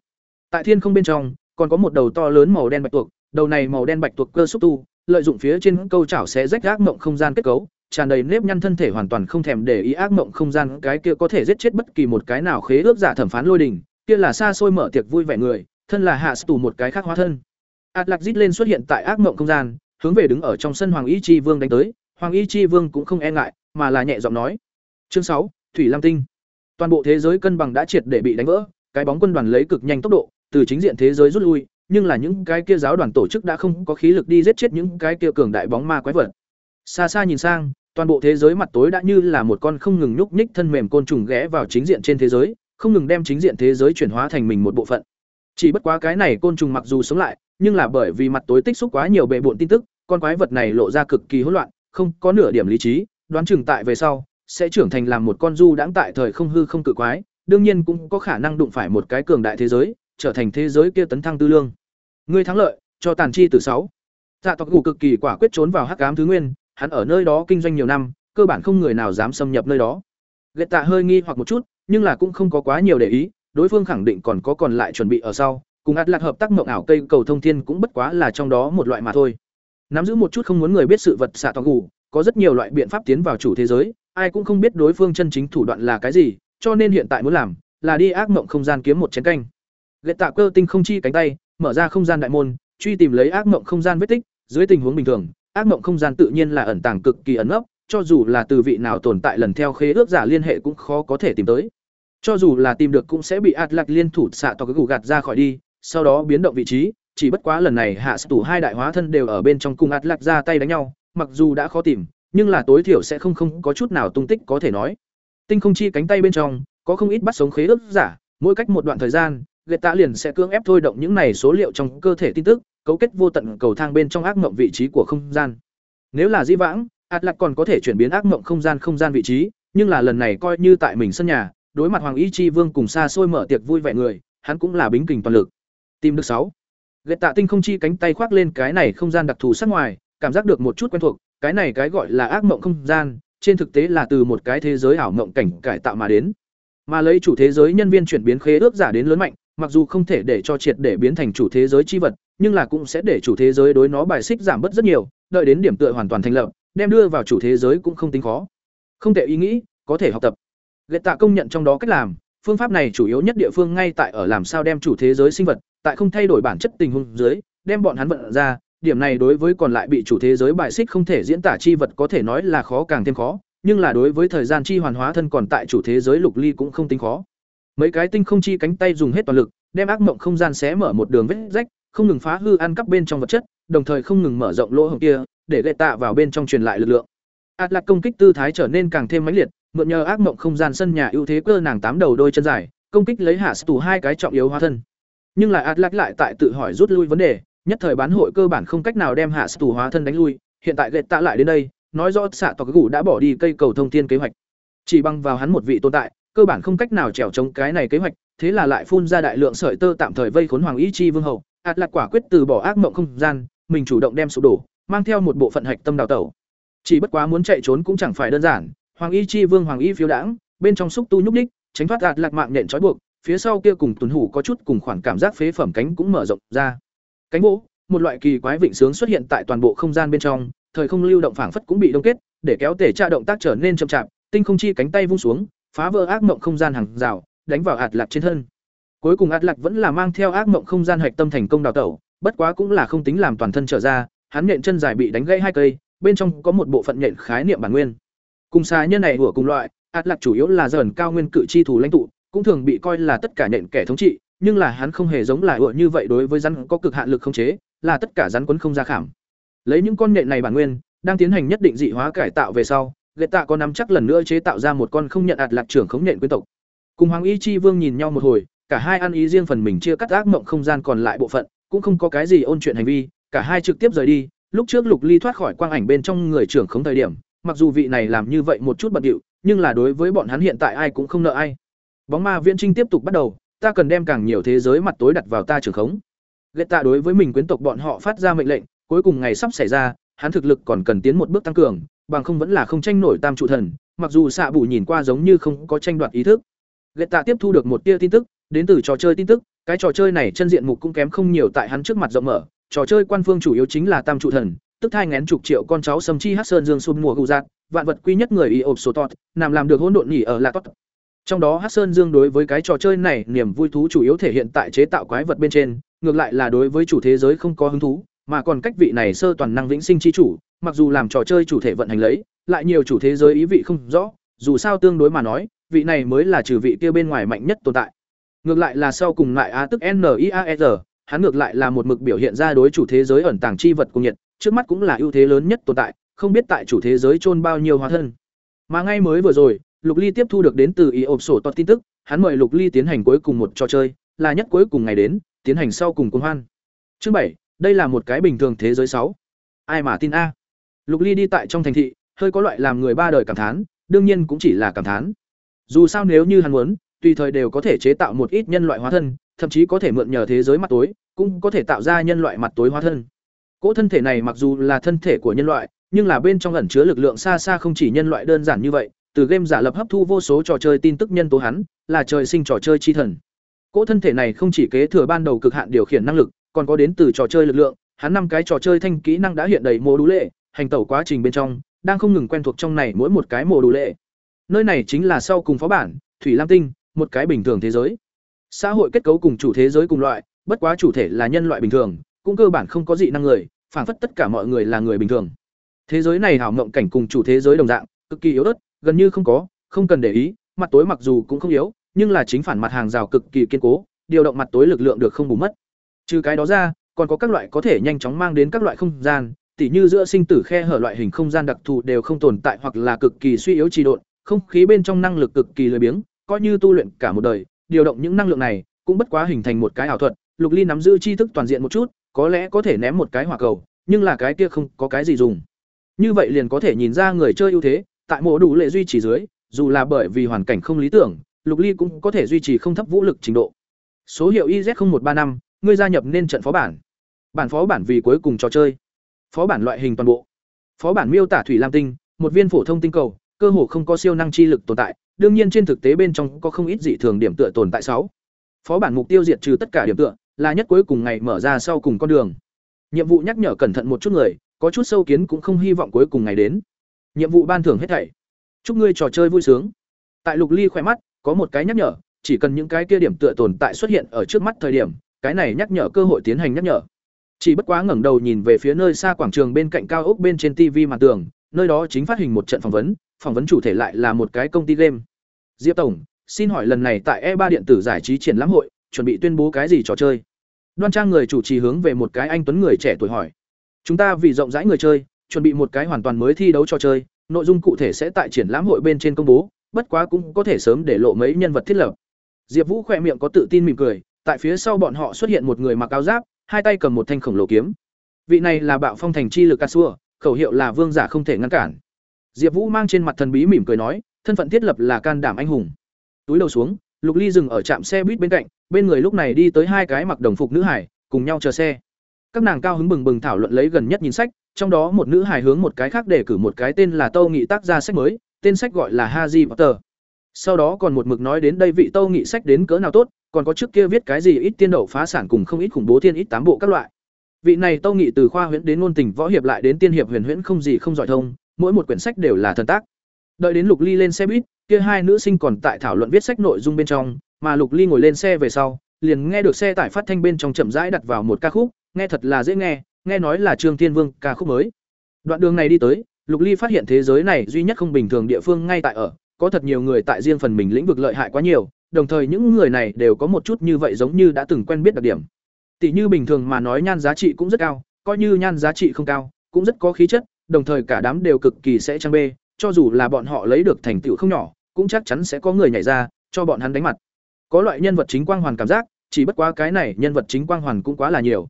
tại thiên không bên trong, còn có một đầu to lớn màu đen bạch tuộc, đầu này màu đen bạch tuộc cơ xúc tu, lợi dụng phía trên câu chảo sẽ rách ác mộng không gian kết cấu, tràn đầy nếp nhăn thân thể hoàn toàn không thèm để ý ác mộng không gian, cái kia có thể giết chết bất kỳ một cái nào khế ước giả thẩm phán lôi đình, kia là xa xôi mở tiệc vui vẻ người, thân là hạ tù một cái khác hóa thân. Ạt lạc lên xuất hiện tại ác mộng không gian, hướng về đứng ở trong sân hoàng y chi vương đánh tới, hoàng y chi vương cũng không e ngại, mà là nhẹ giọng nói. Chương sáu, thủy lam tinh. Toàn bộ thế giới cân bằng đã triệt để bị đánh vỡ, cái bóng quân đoàn lấy cực nhanh tốc độ từ chính diện thế giới rút lui, nhưng là những cái kia giáo đoàn tổ chức đã không có khí lực đi giết chết những cái kia cường đại bóng ma quái vật. Xa xa nhìn sang, toàn bộ thế giới mặt tối đã như là một con không ngừng nhúc nhích thân mềm côn trùng ghé vào chính diện trên thế giới, không ngừng đem chính diện thế giới chuyển hóa thành mình một bộ phận. Chỉ bất quá cái này côn trùng mặc dù sống lại, nhưng là bởi vì mặt tối tích xúc quá nhiều bệ bộn tin tức, con quái vật này lộ ra cực kỳ hỗn loạn, không có nửa điểm lý trí, đoán chừng tại về sau, sẽ trưởng thành làm một con du đãng tại thời không hư không cự quái, đương nhiên cũng có khả năng đụng phải một cái cường đại thế giới trở thành thế giới kia tấn thăng tư lương. Ngươi thắng lợi, cho tàn chi từ sáu. Dạ tộc gù cực kỳ quả quyết trốn vào hắc ám thứ nguyên, hắn ở nơi đó kinh doanh nhiều năm, cơ bản không người nào dám xâm nhập nơi đó. Lệ tạ hơi nghi hoặc một chút, nhưng là cũng không có quá nhiều để ý, đối phương khẳng định còn có còn lại chuẩn bị ở sau, cùng ạt lạc hợp tác mộng ảo cây cầu thông thiên cũng bất quá là trong đó một loại mà thôi. Nắm giữ một chút không muốn người biết sự vật xạ tộc gù, có rất nhiều loại biện pháp tiến vào chủ thế giới, ai cũng không biết đối phương chân chính thủ đoạn là cái gì, cho nên hiện tại muốn làm là đi ác mộng không gian kiếm một chén canh ghét tạ cơ tinh không chi cánh tay, mở ra không gian đại môn, truy tìm lấy ác mộng không gian vết tích, dưới tình huống bình thường, ác mộng không gian tự nhiên là ẩn tàng cực kỳ ẩn ấp cho dù là từ vị nào tồn tại lần theo khế ước giả liên hệ cũng khó có thể tìm tới. Cho dù là tìm được cũng sẽ bị ạt lạc liên thủ xạ to cái gù gạt ra khỏi đi, sau đó biến động vị trí, chỉ bất quá lần này hạ tủ hai đại hóa thân đều ở bên trong cung ạt lạc ra tay đánh nhau, mặc dù đã khó tìm, nhưng là tối thiểu sẽ không không có chút nào tung tích có thể nói. Tinh không chi cánh tay bên trong, có không ít bắt sống khế ước giả, mỗi cách một đoạn thời gian ghệ tạ liền sẽ cưỡng ép thôi động những này số liệu trong cơ thể tin tức, cấu kết vô tận cầu thang bên trong ác mộng vị trí của không gian. Nếu là di vãng ạt lạc còn có thể chuyển biến ác mộng không gian không gian vị trí, nhưng là lần này coi như tại mình sân nhà, đối mặt hoàng y chi vương cùng xa xôi mở tiệc vui vẻ người, hắn cũng là bính kình toàn lực. Tìm được sáu. Ghệ tạ tinh không chi cánh tay khoác lên cái này không gian đặc thù sắc ngoài, cảm giác được một chút quen thuộc, cái này cái gọi là ác mộng không gian, trên thực tế là từ một cái thế giới ảo mộng cảnh cải tạo mà đến. Mà lấy chủ thế giới nhân viên chuyển biến khế ước giả đến lớn mạnh mặc dù không thể để cho triệt để biến thành chủ thế giới chi vật nhưng là cũng sẽ để chủ thế giới đối nó bài xích giảm bớt rất nhiều, đợi đến điểm tựa hoàn toàn thành lập, đem đưa vào chủ thế giới cũng không tính khó. Không tệ ý nghĩ, có thể học tập. Lệ Tạ công nhận trong đó cách làm, phương pháp này chủ yếu nhất địa phương ngay tại ở làm sao đem chủ thế giới sinh vật, tại không thay đổi bản chất tình huống dưới, đem bọn hắn vận ra, điểm này đối với còn lại bị chủ thế giới bài xích không thể diễn tả chi vật có thể nói là khó càng thêm khó, nhưng là đối với thời gian chi hoàn hóa thân còn tại chủ thế giới lục ly cũng không tính khó. Mấy cái tinh không chi cánh tay dùng hết toàn lực, đem ác mộng không gian xé mở một đường vết rách, không ngừng phá hư ăn cắp bên trong vật chất, đồng thời không ngừng mở rộng lỗ hổng kia, để gậy tạ vào bên trong truyền lại lực lượng. Atlas công kích tư thái trở nên càng thêm mãnh liệt, mượn nhờ ác mộng không gian sân nhà ưu thế cơ nàng tám đầu đôi chân dài, công kích lấy hạ tù hai cái trọng yếu hóa thân. Nhưng lại Atlas lại tại tự hỏi rút lui vấn đề, nhất thời bán hội cơ bản không cách nào đem hạ tù hóa thân đánh lui, hiện tại gậy tạ lại đến đây, nói rõ xạ tộc gủ đã bỏ đi cây cầu thông thiên kế hoạch. Chỉ bằng vào hắn một vị tồn tại, cơ bản không cách nào trèo chống cái này kế hoạch, thế là lại phun ra đại lượng sợi tơ tạm thời vây khốn hoàng ý chi vương hậu, ạt lạc quả quyết từ bỏ ác mộng không gian, mình chủ động đem sụp đổ, mang theo một bộ phận hạch tâm đào tẩu. Chỉ bất quá muốn chạy trốn cũng chẳng phải đơn giản, hoàng y chi vương hoàng y phiếu đãng, bên trong xúc tu nhúc nhích, tránh thoát ạt lạc mạng nhện trói buộc, phía sau kia cùng tuần hủ có chút cùng khoảng cảm giác phế phẩm cánh cũng mở rộng ra. Cánh vỗ, một loại kỳ quái vịnh sướng xuất hiện tại toàn bộ không gian bên trong, thời không lưu động phảng phất cũng bị đông kết, để kéo tể tra động tác trở nên chậm chạp, tinh không chi cánh tay vung xuống, phá vỡ ác mộng không gian hàng rào, đánh vào ạt lạc trên thân. Cuối cùng ạt lạc vẫn là mang theo ác mộng không gian hạch tâm thành công đào tẩu, bất quá cũng là không tính làm toàn thân trở ra, hắn nện chân dài bị đánh gãy hai cây, bên trong có một bộ phận nện khái niệm bản nguyên. Cùng xa nhân này của cùng loại, ạt lạc chủ yếu là dần cao nguyên cự chi thủ lãnh tụ, cũng thường bị coi là tất cả nện kẻ thống trị, nhưng là hắn không hề giống là ủa như vậy đối với rắn có cực hạn lực không chế, là tất cả rắn quấn không ra khảm. Lấy những con nện này bản nguyên, đang tiến hành nhất định dị hóa cải tạo về sau, Lệ Tạ có nắm chắc lần nữa chế tạo ra một con không nhận ạt lạc trưởng khống nện quyến tộc. Cùng Hoàng Y Chi Vương nhìn nhau một hồi, cả hai ăn ý riêng phần mình chia cắt ác mộng không gian còn lại bộ phận, cũng không có cái gì ôn chuyện hành vi, cả hai trực tiếp rời đi. Lúc trước Lục Ly thoát khỏi quang ảnh bên trong người trưởng khống thời điểm, mặc dù vị này làm như vậy một chút bận điệu, nhưng là đối với bọn hắn hiện tại ai cũng không nợ ai. Bóng ma viễn trinh tiếp tục bắt đầu, ta cần đem càng nhiều thế giới mặt tối đặt vào ta trưởng khống. Lệ Tạ đối với mình quyến tộc bọn họ phát ra mệnh lệnh, cuối cùng ngày sắp xảy ra, hắn thực lực còn cần tiến một bước tăng cường, bằng không vẫn là không tranh nổi tam trụ thần, mặc dù xạ bù nhìn qua giống như không có tranh đoạt ý thức. Lệ Tạ tiếp thu được một tia tin tức, đến từ trò chơi tin tức, cái trò chơi này chân diện mục cũng kém không nhiều tại hắn trước mặt rộng mở, trò chơi quan phương chủ yếu chính là tam trụ thần, tức thai ngén chục triệu con cháu sâm chi hắc sơn dương sụp mùa gù giạt, vạn vật quy nhất người y ộp số tọt, nằm làm được hỗn độn nhỉ ở là tốt. Trong đó Hắc Sơn Dương đối với cái trò chơi này niềm vui thú chủ yếu thể hiện tại chế tạo quái vật bên trên, ngược lại là đối với chủ thế giới không có hứng thú, mà còn cách vị này sơ toàn năng vĩnh sinh chi chủ, mặc dù làm trò chơi chủ thể vận hành lấy, lại nhiều chủ thế giới ý vị không rõ, dù sao tương đối mà nói, vị này mới là trừ vị kia bên ngoài mạnh nhất tồn tại. Ngược lại là sau cùng lại A tức NIAR, e hắn ngược lại là một mực biểu hiện ra đối chủ thế giới ẩn tàng chi vật cùng nhiệt, trước mắt cũng là ưu thế lớn nhất tồn tại, không biết tại chủ thế giới chôn bao nhiêu hóa thân. Mà ngay mới vừa rồi, Lục Ly tiếp thu được đến từ ý ộp sổ toàn tin tức, hắn mời Lục Ly tiến hành cuối cùng một trò chơi, là nhất cuối cùng ngày đến, tiến hành sau cùng công hoan. Chương bảy, đây là một cái bình thường thế giới sáu. Ai mà tin a? Lục Ly đi tại trong thành thị, hơi có loại làm người ba đời cảm thán, đương nhiên cũng chỉ là cảm thán. Dù sao nếu như hắn muốn, tùy thời đều có thể chế tạo một ít nhân loại hóa thân, thậm chí có thể mượn nhờ thế giới mặt tối, cũng có thể tạo ra nhân loại mặt tối hóa thân. Cỗ thân thể này mặc dù là thân thể của nhân loại, nhưng là bên trong ẩn chứa lực lượng xa xa không chỉ nhân loại đơn giản như vậy, từ game giả lập hấp thu vô số trò chơi tin tức nhân tố hắn, là trời sinh trò chơi chi thần. Cỗ thân thể này không chỉ kế thừa ban đầu cực hạn điều khiển năng lực, còn có đến từ trò chơi lực lượng, hắn năm cái trò chơi thanh kỹ năng đã hiện đầy mô đủ lệ, hành tẩu quá trình bên trong, đang không ngừng quen thuộc trong này mỗi một cái mồ đủ lệ. Nơi này chính là sau cùng phó bản, Thủy Lam Tinh, một cái bình thường thế giới. Xã hội kết cấu cùng chủ thế giới cùng loại, bất quá chủ thể là nhân loại bình thường, cũng cơ bản không có dị năng người, phản phất tất cả mọi người là người bình thường. Thế giới này hảo mộng cảnh cùng chủ thế giới đồng dạng, cực kỳ yếu ớt, gần như không có, không cần để ý, mặt tối mặc dù cũng không yếu, nhưng là chính phản mặt hàng rào cực kỳ kiên cố, điều động mặt tối lực lượng được không bù mất. Trừ cái đó ra, còn có các loại có thể nhanh chóng mang đến các loại không gian, tỉ như giữa sinh tử khe hở loại hình không gian đặc thù đều không tồn tại hoặc là cực kỳ suy yếu trì độn, không khí bên trong năng lực cực kỳ lười biếng, coi như tu luyện cả một đời, điều động những năng lượng này cũng bất quá hình thành một cái ảo thuật, Lục Ly nắm giữ tri thức toàn diện một chút, có lẽ có thể ném một cái hỏa cầu, nhưng là cái kia không có cái gì dùng. Như vậy liền có thể nhìn ra người chơi ưu thế, tại mộ đủ lệ duy trì dưới, dù là bởi vì hoàn cảnh không lý tưởng, Lục Ly cũng có thể duy trì không thấp vũ lực trình độ. Số hiệu IZ0135, ngươi gia nhập nên trận phó bản. Bản phó bản vì cuối cùng trò chơi. Phó bản loại hình toàn bộ. Phó bản miêu tả thủy lam tinh, một viên phổ thông tinh cầu, cơ hồ không có siêu năng chi lực tồn tại, đương nhiên trên thực tế bên trong có không ít dị thường điểm tựa tồn tại sáu. Phó bản mục tiêu diệt trừ tất cả điểm tựa, là nhất cuối cùng ngày mở ra sau cùng con đường. Nhiệm vụ nhắc nhở cẩn thận một chút người, có chút sâu kiến cũng không hy vọng cuối cùng ngày đến. Nhiệm vụ ban thưởng hết thảy. Chúc ngươi trò chơi vui sướng. Tại Lục Ly khỏe mắt, có một cái nhắc nhở, chỉ cần những cái kia điểm tựa tồn tại xuất hiện ở trước mắt thời điểm, cái này nhắc nhở cơ hội tiến hành nhắc nhở. Chỉ bất quá ngẩng đầu nhìn về phía nơi xa quảng trường bên cạnh cao ốc bên trên TV màn tường, nơi đó chính phát hình một trận phỏng vấn, phỏng vấn chủ thể lại là một cái công ty game. Diệp tổng, xin hỏi lần này tại E3 điện tử giải trí triển lãm hội, chuẩn bị tuyên bố cái gì trò chơi? Đoan Trang người chủ trì hướng về một cái anh tuấn người trẻ tuổi hỏi. Chúng ta vì rộng rãi người chơi, chuẩn bị một cái hoàn toàn mới thi đấu trò chơi, nội dung cụ thể sẽ tại triển lãm hội bên trên công bố, bất quá cũng có thể sớm để lộ mấy nhân vật thiết lập. Diệp Vũ khỏe miệng có tự tin mỉm cười, tại phía sau bọn họ xuất hiện một người mặc áo giáp, hai tay cầm một thanh khổng lồ kiếm. Vị này là Bạo Phong thành chi lực Casua, khẩu hiệu là vương giả không thể ngăn cản. Diệp Vũ mang trên mặt thần bí mỉm cười nói, thân phận thiết lập là can đảm anh hùng. Túi đầu xuống, Lục Ly dừng ở trạm xe buýt bên cạnh, bên người lúc này đi tới hai cái mặc đồng phục nữ hải, cùng nhau chờ xe. Các nàng cao hứng bừng bừng thảo luận lấy gần nhất nhìn sách, trong đó một nữ hải hướng một cái khác để cử một cái tên là Tâu Nghị tác ra sách mới, tên sách gọi là Haji Potter. Sau đó còn một mực nói đến đây vị Tâu Nghị sách đến cỡ nào tốt, còn có trước kia viết cái gì ít tiên đậu phá sản cùng không ít khủng bố tiên ít tám bộ các loại. Vị này Tâu Nghị từ khoa huyễn đến ngôn tình võ hiệp lại đến tiên hiệp huyền huyễn không gì không giỏi thông, mỗi một quyển sách đều là thần tác. Đợi đến Lục Ly lên xe buýt, kia hai nữ sinh còn tại thảo luận viết sách nội dung bên trong, mà Lục Ly ngồi lên xe về sau, liền nghe được xe tải phát thanh bên trong chậm rãi đặt vào một ca khúc, nghe thật là dễ nghe, nghe nói là Trương Thiên Vương ca khúc mới. Đoạn đường này đi tới, Lục Ly phát hiện thế giới này duy nhất không bình thường địa phương ngay tại ở, có thật nhiều người tại riêng phần mình lĩnh vực lợi hại quá nhiều, đồng thời những người này đều có một chút như vậy giống như đã từng quen biết đặc điểm. Tỷ như bình thường mà nói nhan giá trị cũng rất cao, coi như nhan giá trị không cao, cũng rất có khí chất, đồng thời cả đám đều cực kỳ sẽ trang bê, cho dù là bọn họ lấy được thành tựu không nhỏ, cũng chắc chắn sẽ có người nhảy ra, cho bọn hắn đánh mặt. Có loại nhân vật chính quang hoàn cảm giác, chỉ bất quá cái này nhân vật chính quang hoàn cũng quá là nhiều.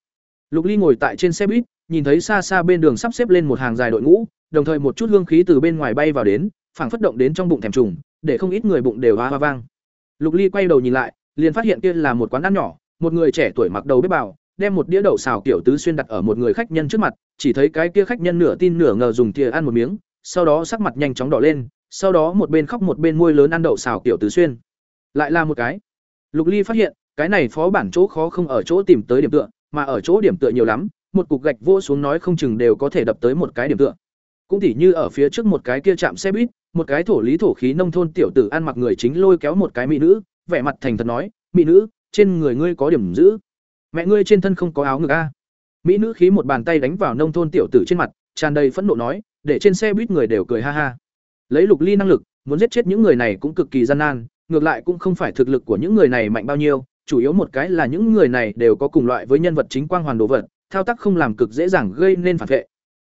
Lục Ly ngồi tại trên xe buýt, nhìn thấy xa xa bên đường sắp xếp lên một hàng dài đội ngũ, đồng thời một chút hương khí từ bên ngoài bay vào đến, phảng phất động đến trong bụng thèm trùng, để không ít người bụng đều hoa hoa vang. Lục Ly quay đầu nhìn lại, liền phát hiện kia là một quán ăn nhỏ, một người trẻ tuổi mặc đầu bếp bào, đem một đĩa đậu xào kiểu tứ xuyên đặt ở một người khách nhân trước mặt, chỉ thấy cái kia khách nhân nửa tin nửa ngờ dùng thìa ăn một miếng, sau đó sắc mặt nhanh chóng đỏ lên, sau đó một bên khóc một bên môi lớn ăn đậu xào kiểu tứ xuyên. Lại là một cái. Lục Ly phát hiện, cái này phó bản chỗ khó không ở chỗ tìm tới điểm tựa, mà ở chỗ điểm tựa nhiều lắm, một cục gạch vô xuống nói không chừng đều có thể đập tới một cái điểm tựa. Cũng tỉ như ở phía trước một cái kia chạm xe buýt, một cái thổ lý thổ khí nông thôn tiểu tử ăn mặc người chính lôi kéo một cái mỹ nữ, vẻ mặt thành thật nói, "Mỹ nữ, trên người ngươi có điểm giữ. Mẹ ngươi trên thân không có áo ngực a." Mỹ nữ khí một bàn tay đánh vào nông thôn tiểu tử trên mặt, tràn đầy phẫn nộ nói, để trên xe buýt người đều cười ha ha. Lấy Lục Ly năng lực, muốn giết chết những người này cũng cực kỳ gian nan, ngược lại cũng không phải thực lực của những người này mạnh bao nhiêu, chủ yếu một cái là những người này đều có cùng loại với nhân vật chính quang hoàn đồ vật, thao tác không làm cực dễ dàng gây nên phản vệ.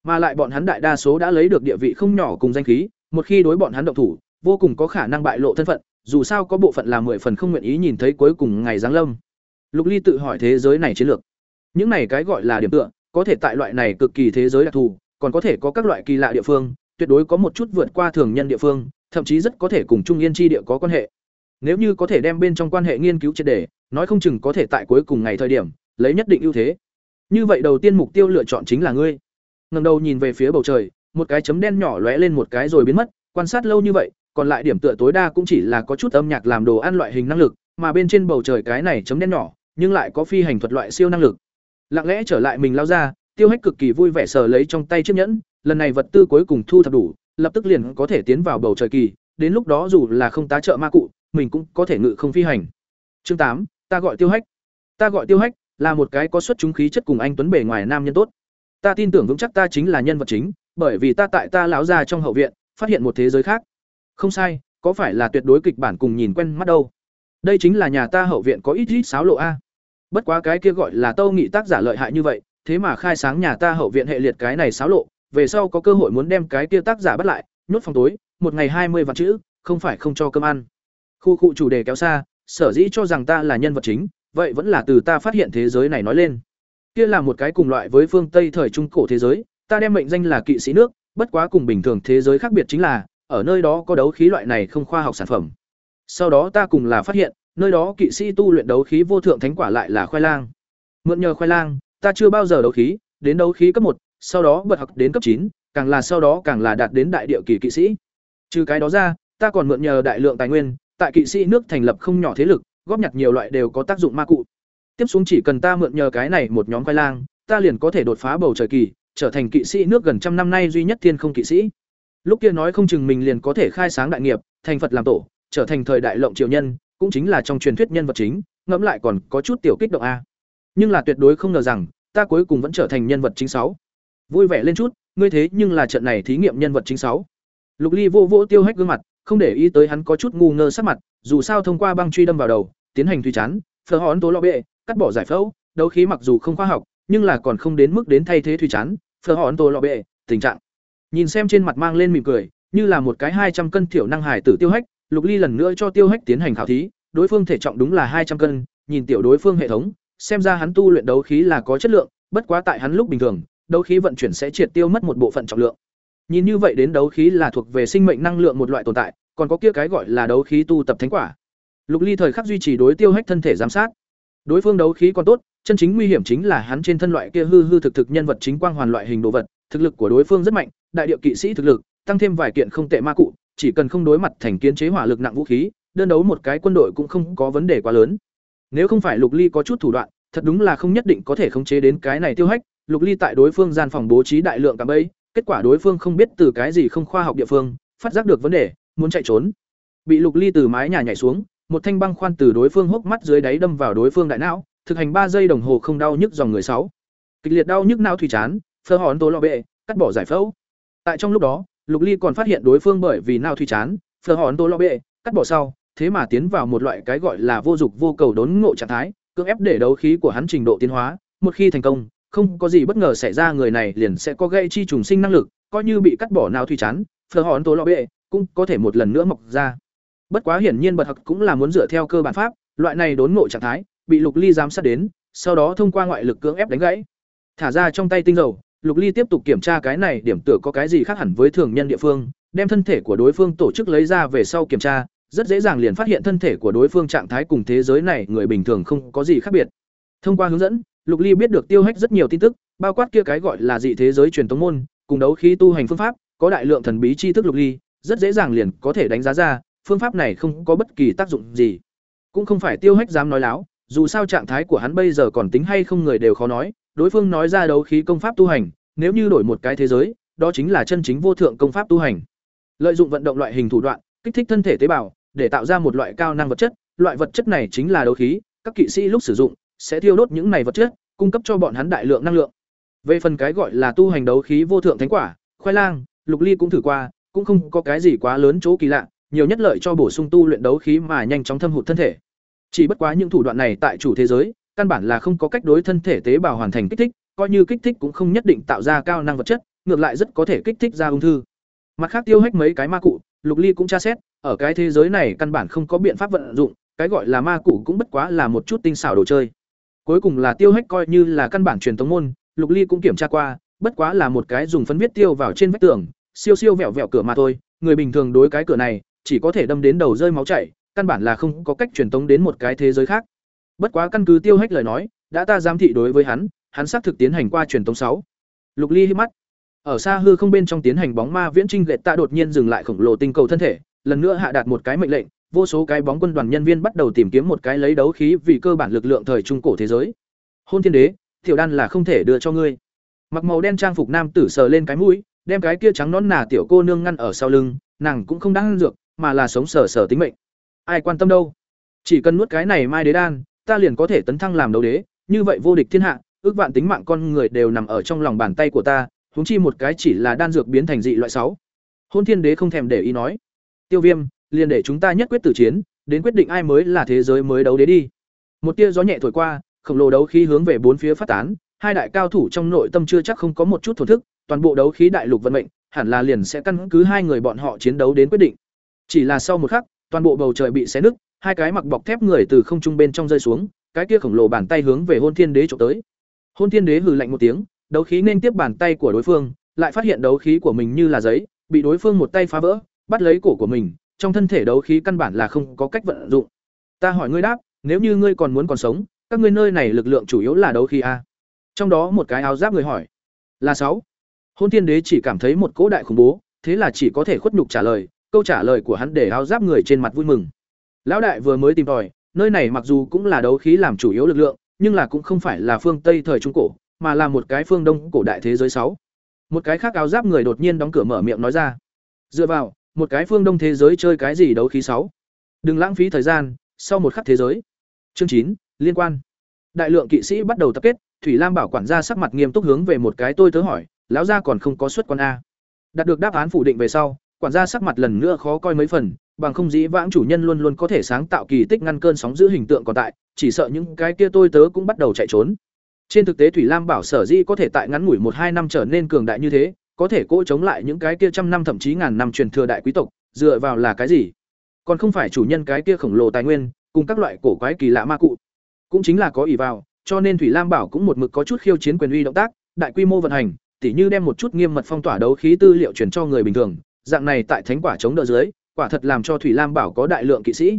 Mà lại bọn hắn đại đa số đã lấy được địa vị không nhỏ cùng danh khí, một khi đối bọn hắn động thủ, vô cùng có khả năng bại lộ thân phận, dù sao có bộ phận là mười phần không nguyện ý nhìn thấy cuối cùng ngày giáng lâm. Lục Ly tự hỏi thế giới này chiến lược. Những này cái gọi là điểm tựa, có thể tại loại này cực kỳ thế giới đặc thù, còn có thể có các loại kỳ lạ địa phương, tuyệt đối có một chút vượt qua thường nhân địa phương, thậm chí rất có thể cùng Trung Yên chi địa có quan hệ. Nếu như có thể đem bên trong quan hệ nghiên cứu triệt để, nói không chừng có thể tại cuối cùng ngày thời điểm, lấy nhất định ưu thế. Như vậy đầu tiên mục tiêu lựa chọn chính là ngươi. Ngẩng đầu nhìn về phía bầu trời, một cái chấm đen nhỏ lóe lên một cái rồi biến mất, quan sát lâu như vậy, còn lại điểm tựa tối đa cũng chỉ là có chút âm nhạc làm đồ ăn loại hình năng lực, mà bên trên bầu trời cái này chấm đen nhỏ, nhưng lại có phi hành thuật loại siêu năng lực. Lặng lẽ trở lại mình lao ra, Tiêu Hách cực kỳ vui vẻ sờ lấy trong tay chiếc nhẫn, lần này vật tư cuối cùng thu thập đủ, lập tức liền có thể tiến vào bầu trời kỳ, đến lúc đó dù là không tá trợ ma cụ, mình cũng có thể ngự không phi hành. Chương tám, ta gọi Tiêu Hách. Ta gọi Tiêu Hách, là một cái có xuất chúng khí chất cùng anh tuấn bề ngoài nam nhân tốt. Ta tin tưởng vững chắc ta chính là nhân vật chính, bởi vì ta tại ta lão già trong hậu viện, phát hiện một thế giới khác. Không sai, có phải là tuyệt đối kịch bản cùng nhìn quen mắt đâu. Đây chính là nhà ta hậu viện có ít ít sáo lộ a. Bất quá cái kia gọi là Tâu Nghị tác giả lợi hại như vậy, thế mà khai sáng nhà ta hậu viện hệ liệt cái này sáo lộ, về sau có cơ hội muốn đem cái kia tác giả bắt lại, nhốt phòng tối, một ngày hai mươi vạn chữ, không phải không cho cơm ăn. Khu cụ chủ đề kéo xa, sở dĩ cho rằng ta là nhân vật chính, vậy vẫn là từ ta phát hiện thế giới này nói lên. Kia là một cái cùng loại với phương Tây thời trung cổ thế giới, ta đem mệnh danh là kỵ sĩ nước, bất quá cùng bình thường thế giới khác biệt chính là, ở nơi đó có đấu khí loại này không khoa học sản phẩm. Sau đó ta cùng là phát hiện, nơi đó kỵ sĩ tu luyện đấu khí vô thượng thánh quả lại là khoai lang. Mượn nhờ khoai lang, ta chưa bao giờ đấu khí, đến đấu khí cấp một, sau đó bật học đến cấp chín, càng là sau đó càng là đạt đến đại địa kỳ kỵ sĩ. Trừ cái đó ra, ta còn mượn nhờ đại lượng tài nguyên, tại kỵ sĩ nước thành lập không nhỏ thế lực, góp nhặt nhiều loại đều có tác dụng ma cụ tiếp xuống chỉ cần ta mượn nhờ cái này một nhóm khoai lang, ta liền có thể đột phá bầu trời kỳ, trở thành kỵ sĩ nước gần trăm năm nay duy nhất thiên không kỵ sĩ. Lúc kia nói không chừng mình liền có thể khai sáng đại nghiệp, thành phật làm tổ, trở thành thời đại lộng triều nhân, cũng chính là trong truyền thuyết nhân vật chính, ngẫm lại còn có chút tiểu kích động a. Nhưng là tuyệt đối không ngờ rằng, ta cuối cùng vẫn trở thành nhân vật chính sáu. Vui vẻ lên chút, ngươi thế nhưng là trận này thí nghiệm nhân vật chính sáu. Lục ly vô vô tiêu hách gương mặt, không để ý tới hắn có chút ngu ngơ sắc mặt, dù sao thông qua băng truy đâm vào đầu, tiến hành thủy chán phờ hòn tố lo bệ cắt bỏ giải phẫu, đấu khí mặc dù không khoa học, nhưng là còn không đến mức đến thay thế thủy chán phở hòn tô lọ bệ, tình trạng. Nhìn xem trên mặt mang lên mỉm cười, như là một cái hai trăm cân thiểu năng hải tử tiêu hách, lục ly lần nữa cho tiêu hách tiến hành khảo thí, đối phương thể trọng đúng là hai trăm cân, nhìn tiểu đối phương hệ thống, xem ra hắn tu luyện đấu khí là có chất lượng, bất quá tại hắn lúc bình thường, đấu khí vận chuyển sẽ triệt tiêu mất một bộ phận trọng lượng. Nhìn như vậy đến đấu khí là thuộc về sinh mệnh năng lượng một loại tồn tại, còn có kia cái gọi là đấu khí tu tập thánh quả. Lục ly thời khắc duy trì đối tiêu hách thân thể giám sát đối phương đấu khí còn tốt, chân chính nguy hiểm chính là hắn trên thân loại kia hư hư thực thực nhân vật chính quang hoàn loại hình đồ vật, thực lực của đối phương rất mạnh, đại điệu kỵ sĩ thực lực, tăng thêm vài kiện không tệ ma cụ, chỉ cần không đối mặt thành kiến chế hỏa lực nặng vũ khí, đơn đấu một cái quân đội cũng không có vấn đề quá lớn. Nếu không phải lục ly có chút thủ đoạn, thật đúng là không nhất định có thể khống chế đến cái này tiêu hách, lục ly tại đối phương gian phòng bố trí đại lượng cả bẫy, kết quả đối phương không biết từ cái gì không khoa học địa phương, phát giác được vấn đề, muốn chạy trốn. Bị lục ly từ mái nhà nhảy xuống một thanh băng khoan từ đối phương hốc mắt dưới đáy đâm vào đối phương đại não, thực hành ba giây đồng hồ không đau nhức dòng người sáu. Kịch liệt đau nhức não thủy chán, phơ hòn tố lọ bệ, cắt bỏ giải phẫu. Tại trong lúc đó, lục ly còn phát hiện đối phương bởi vì não thủy chán, phơ hòn tố lọ bệ, cắt bỏ sau, thế mà tiến vào một loại cái gọi là vô dục vô cầu đốn ngộ trạng thái, cưỡng ép để đấu khí của hắn trình độ tiến hóa. Một khi thành công, không có gì bất ngờ xảy ra, người này liền sẽ có gây chi trùng sinh năng lực, coi như bị cắt bỏ não thủy chán, phơ hòn tố lọ bệ cũng có thể một lần nữa mọc ra bất quá hiển nhiên bật học cũng là muốn dựa theo cơ bản pháp, loại này đốn ngộ trạng thái, bị lục ly giám sát đến, sau đó thông qua ngoại lực cưỡng ép đánh gãy. Thả ra trong tay tinh dầu, lục ly tiếp tục kiểm tra cái này điểm tựa có cái gì khác hẳn với thường nhân địa phương, đem thân thể của đối phương tổ chức lấy ra về sau kiểm tra, rất dễ dàng liền phát hiện thân thể của đối phương trạng thái cùng thế giới này người bình thường không có gì khác biệt. Thông qua hướng dẫn, lục ly biết được tiêu hách rất nhiều tin tức, bao quát kia cái gọi là dị thế giới truyền tống môn, cùng đấu khí tu hành phương pháp, có đại lượng thần bí tri thức lục ly, rất dễ dàng liền có thể đánh giá ra phương pháp này không có bất kỳ tác dụng gì. Cũng không phải tiêu hách dám nói láo, dù sao trạng thái của hắn bây giờ còn tính hay không người đều khó nói, đối phương nói ra đấu khí công pháp tu hành, nếu như đổi một cái thế giới, đó chính là chân chính vô thượng công pháp tu hành. Lợi dụng vận động loại hình thủ đoạn, kích thích thân thể tế bào, để tạo ra một loại cao năng vật chất, loại vật chất này chính là đấu khí, các kỵ sĩ lúc sử dụng, sẽ thiêu đốt những này vật chất, cung cấp cho bọn hắn đại lượng năng lượng. Về phần cái gọi là tu hành đấu khí vô thượng thánh quả, khoai lang, lục ly cũng thử qua, cũng không có cái gì quá lớn chỗ kỳ lạ nhiều nhất lợi cho bổ sung tu luyện đấu khí mà nhanh chóng thâm hụt thân thể. Chỉ bất quá những thủ đoạn này tại chủ thế giới, căn bản là không có cách đối thân thể tế bào hoàn thành kích thích, coi như kích thích cũng không nhất định tạo ra cao năng vật chất, ngược lại rất có thể kích thích ra ung thư. Mặt khác tiêu hách mấy cái ma cụ, lục ly cũng tra xét, ở cái thế giới này căn bản không có biện pháp vận dụng, cái gọi là ma cụ cũng bất quá là một chút tinh xảo đồ chơi. Cuối cùng là tiêu hách coi như là căn bản truyền thống môn, lục ly cũng kiểm tra qua, bất quá là một cái dùng phấn viết tiêu vào trên vách tường, siêu siêu vẹo vẹo cửa mà thôi, người bình thường đối cái cửa này chỉ có thể đâm đến đầu rơi máu chảy, căn bản là không có cách truyền tống đến một cái thế giới khác. Bất quá căn cứ tiêu hách lời nói, đã ta giám thị đối với hắn hắn xác thực tiến hành qua truyền tống sáu. Lục ly hí mắt. Ở xa hư không bên trong tiến hành bóng ma viễn trinh lệch tạ đột nhiên dừng lại khổng lồ tinh cầu thân thể, lần nữa hạ đạt một cái mệnh lệnh, vô số cái bóng quân đoàn nhân viên bắt đầu tìm kiếm một cái lấy đấu khí vì cơ bản lực lượng thời trung cổ thế giới. Hôn thiên đế, tiểu đan là không thể đưa cho ngươi. Mặc màu đen trang phục nam tử sờ lên cái mũi, đem cái kia trắng nón nà tiểu cô nương ngăn ở sau lưng, nàng cũng không đang dược mà là sống sờ sờ tính mệnh. Ai quan tâm đâu? Chỉ cần nuốt cái này mai đế đan, ta liền có thể tấn thăng làm đấu đế. Như vậy vô địch thiên hạ, ước vạn tính mạng con người đều nằm ở trong lòng bàn tay của ta, huống chi một cái chỉ là đan dược biến thành dị loại sáu. Hôn thiên đế không thèm để ý nói, tiêu viêm, liền để chúng ta nhất quyết tử chiến, đến quyết định ai mới là thế giới mới đấu đế đi. Một tia gió nhẹ thổi qua, khổng lồ đấu khí hướng về bốn phía phát tán. Hai đại cao thủ trong nội tâm chưa chắc không có một chút thổn thức, toàn bộ đấu khí đại lục vận mệnh, hẳn là liền sẽ căn cứ hai người bọn họ chiến đấu đến quyết định chỉ là sau một khắc, toàn bộ bầu trời bị xé nứt, hai cái mặc bọc thép người từ không trung bên trong rơi xuống, cái kia khổng lồ bàn tay hướng về hôn thiên đế trộm tới. Hôn thiên đế hừ lạnh một tiếng, đấu khí nên tiếp bàn tay của đối phương, lại phát hiện đấu khí của mình như là giấy, bị đối phương một tay phá vỡ, bắt lấy cổ của mình, trong thân thể đấu khí căn bản là không có cách vận dụng. Ta hỏi ngươi đáp, nếu như ngươi còn muốn còn sống, các ngươi nơi này lực lượng chủ yếu là đấu khí a. Trong đó một cái áo giáp người hỏi. Là sáu. Hôn thiên đế chỉ cảm thấy một cỗ đại khủng bố, thế là chỉ có thể khuất nhục trả lời câu trả lời của hắn để áo giáp người trên mặt vui mừng lão đại vừa mới tìm tòi nơi này mặc dù cũng là đấu khí làm chủ yếu lực lượng nhưng là cũng không phải là phương Tây thời trung cổ, mà là một cái phương Đông cổ đại thế giới sáu. Một cái khác áo giáp người đột nhiên đóng cửa mở miệng nói ra. Dựa vào, một cái phương Đông thế giới chơi cái gì đấu khí sáu. Đừng lãng phí thời gian, sau một khắc thế giới. Chương chín liên quan. Đại lượng kỵ sĩ bắt đầu tập kết, Thủy Lam bảo quản gia sắc mặt nghiêm túc hướng về một cái tôi tớ hỏi, lão gia còn không có xuất quan a. Đạt được đáp án phủ định về sau, quản gia sắc mặt lần nữa khó coi mấy phần, bằng không dĩ vãng chủ nhân luôn luôn có thể sáng tạo kỳ tích ngăn cơn sóng giữ hình tượng còn tại, chỉ sợ những cái kia tôi tớ cũng bắt đầu chạy trốn. Trên thực tế Thủy Lam bảo sở dĩ có thể tại ngắn ngủi một hai năm trở nên cường đại như thế, có thể cỗ chống lại những cái kia trăm năm thậm chí ngàn năm truyền thừa đại quý tộc, dựa vào là cái gì? Còn không phải chủ nhân cái kia khổng lồ tài nguyên, cùng các loại cổ quái kỳ lạ ma cụ. Cũng chính là có ỷ vào, cho nên Thủy Lam bảo cũng một mực có chút khiêu chiến quyền uy động tác, đại quy mô vận hành, tỉ như đem một chút nghiêm mật phong tỏa đấu khí tư liệu truyền cho người bình thường, dạng này tại thánh quả chống đỡ dưới, quả thật làm cho Thủy Lam bảo có đại lượng kỵ sĩ.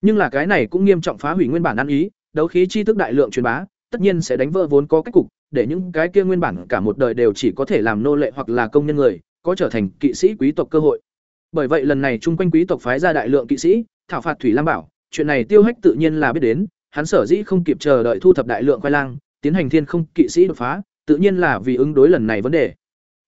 Nhưng là cái này cũng nghiêm trọng phá hủy nguyên bản ăn ý, đấu khí chi thức đại lượng truyền bá, tất nhiên sẽ đánh vỡ vốn có cách cục, để những cái kia nguyên bản cả một đời đều chỉ có thể làm nô lệ hoặc là công nhân người, có trở thành kỵ sĩ quý tộc cơ hội. Bởi vậy lần này chung quanh quý tộc phái ra đại lượng kỵ sĩ, thảo phạt Thủy Lam Bảo, chuyện này Tiêu Hách tự nhiên là biết đến, hắn sở dĩ không kịp chờ đợi thu thập đại lượng khoai lang, tiến hành thiên không kỵ sĩ đột phá, tự nhiên là vì ứng đối lần này vấn đề.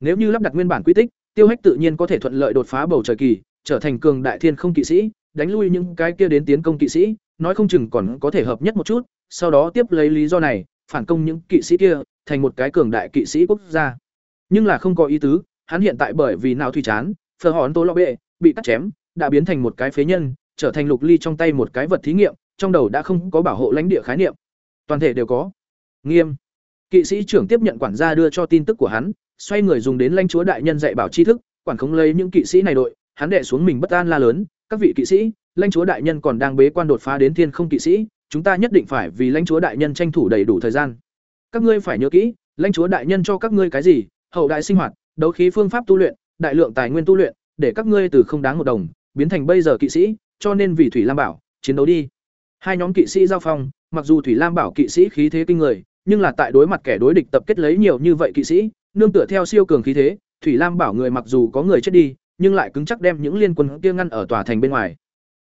Nếu như lắp đặt nguyên bản quy tích, Tiêu Hách tự nhiên có thể thuận lợi đột phá bầu trời kỳ, trở thành cường đại thiên không kỵ sĩ, đánh lui những cái kia đến tiến công kỵ sĩ, nói không chừng còn có thể hợp nhất một chút, sau đó tiếp lấy lý do này, phản công những kỵ sĩ kia, thành một cái cường đại kỵ sĩ quốc gia. Nhưng là không có ý tứ, hắn hiện tại bởi vì nào thủy chán, phờ hòn tố lọ bệ, bị cắt chém, đã biến thành một cái phế nhân, trở thành lục ly trong tay một cái vật thí nghiệm, trong đầu đã không có bảo hộ lãnh địa khái niệm. Toàn thể đều có. Nghiêm. Kỵ sĩ trưởng tiếp nhận quản gia đưa cho tin tức của hắn, xoay người dùng đến lãnh chúa đại nhân dạy bảo tri thức, quản khống lấy những kỵ sĩ này đội, hắn đệ xuống mình bất an la lớn, các vị kỵ sĩ, lãnh chúa đại nhân còn đang bế quan đột phá đến thiên không kỵ sĩ, chúng ta nhất định phải vì lãnh chúa đại nhân tranh thủ đầy đủ thời gian. Các ngươi phải nhớ kỹ, lãnh chúa đại nhân cho các ngươi cái gì? Hậu đại sinh hoạt, đấu khí phương pháp tu luyện, đại lượng tài nguyên tu luyện, để các ngươi từ không đáng một đồng, biến thành bây giờ kỵ sĩ, cho nên vì Thủy Lam Bảo, chiến đấu đi. Hai nhóm kỵ sĩ giao phong, mặc dù Thủy Lam Bảo kỵ sĩ khí thế kinh người, nhưng là tại đối mặt kẻ đối địch tập kết lấy nhiều như vậy kỵ sĩ, nương tựa theo siêu cường khí thế, Thủy Lam Bảo người mặc dù có người chết đi, nhưng lại cứng chắc đem những liên quân kia ngăn ở tòa thành bên ngoài.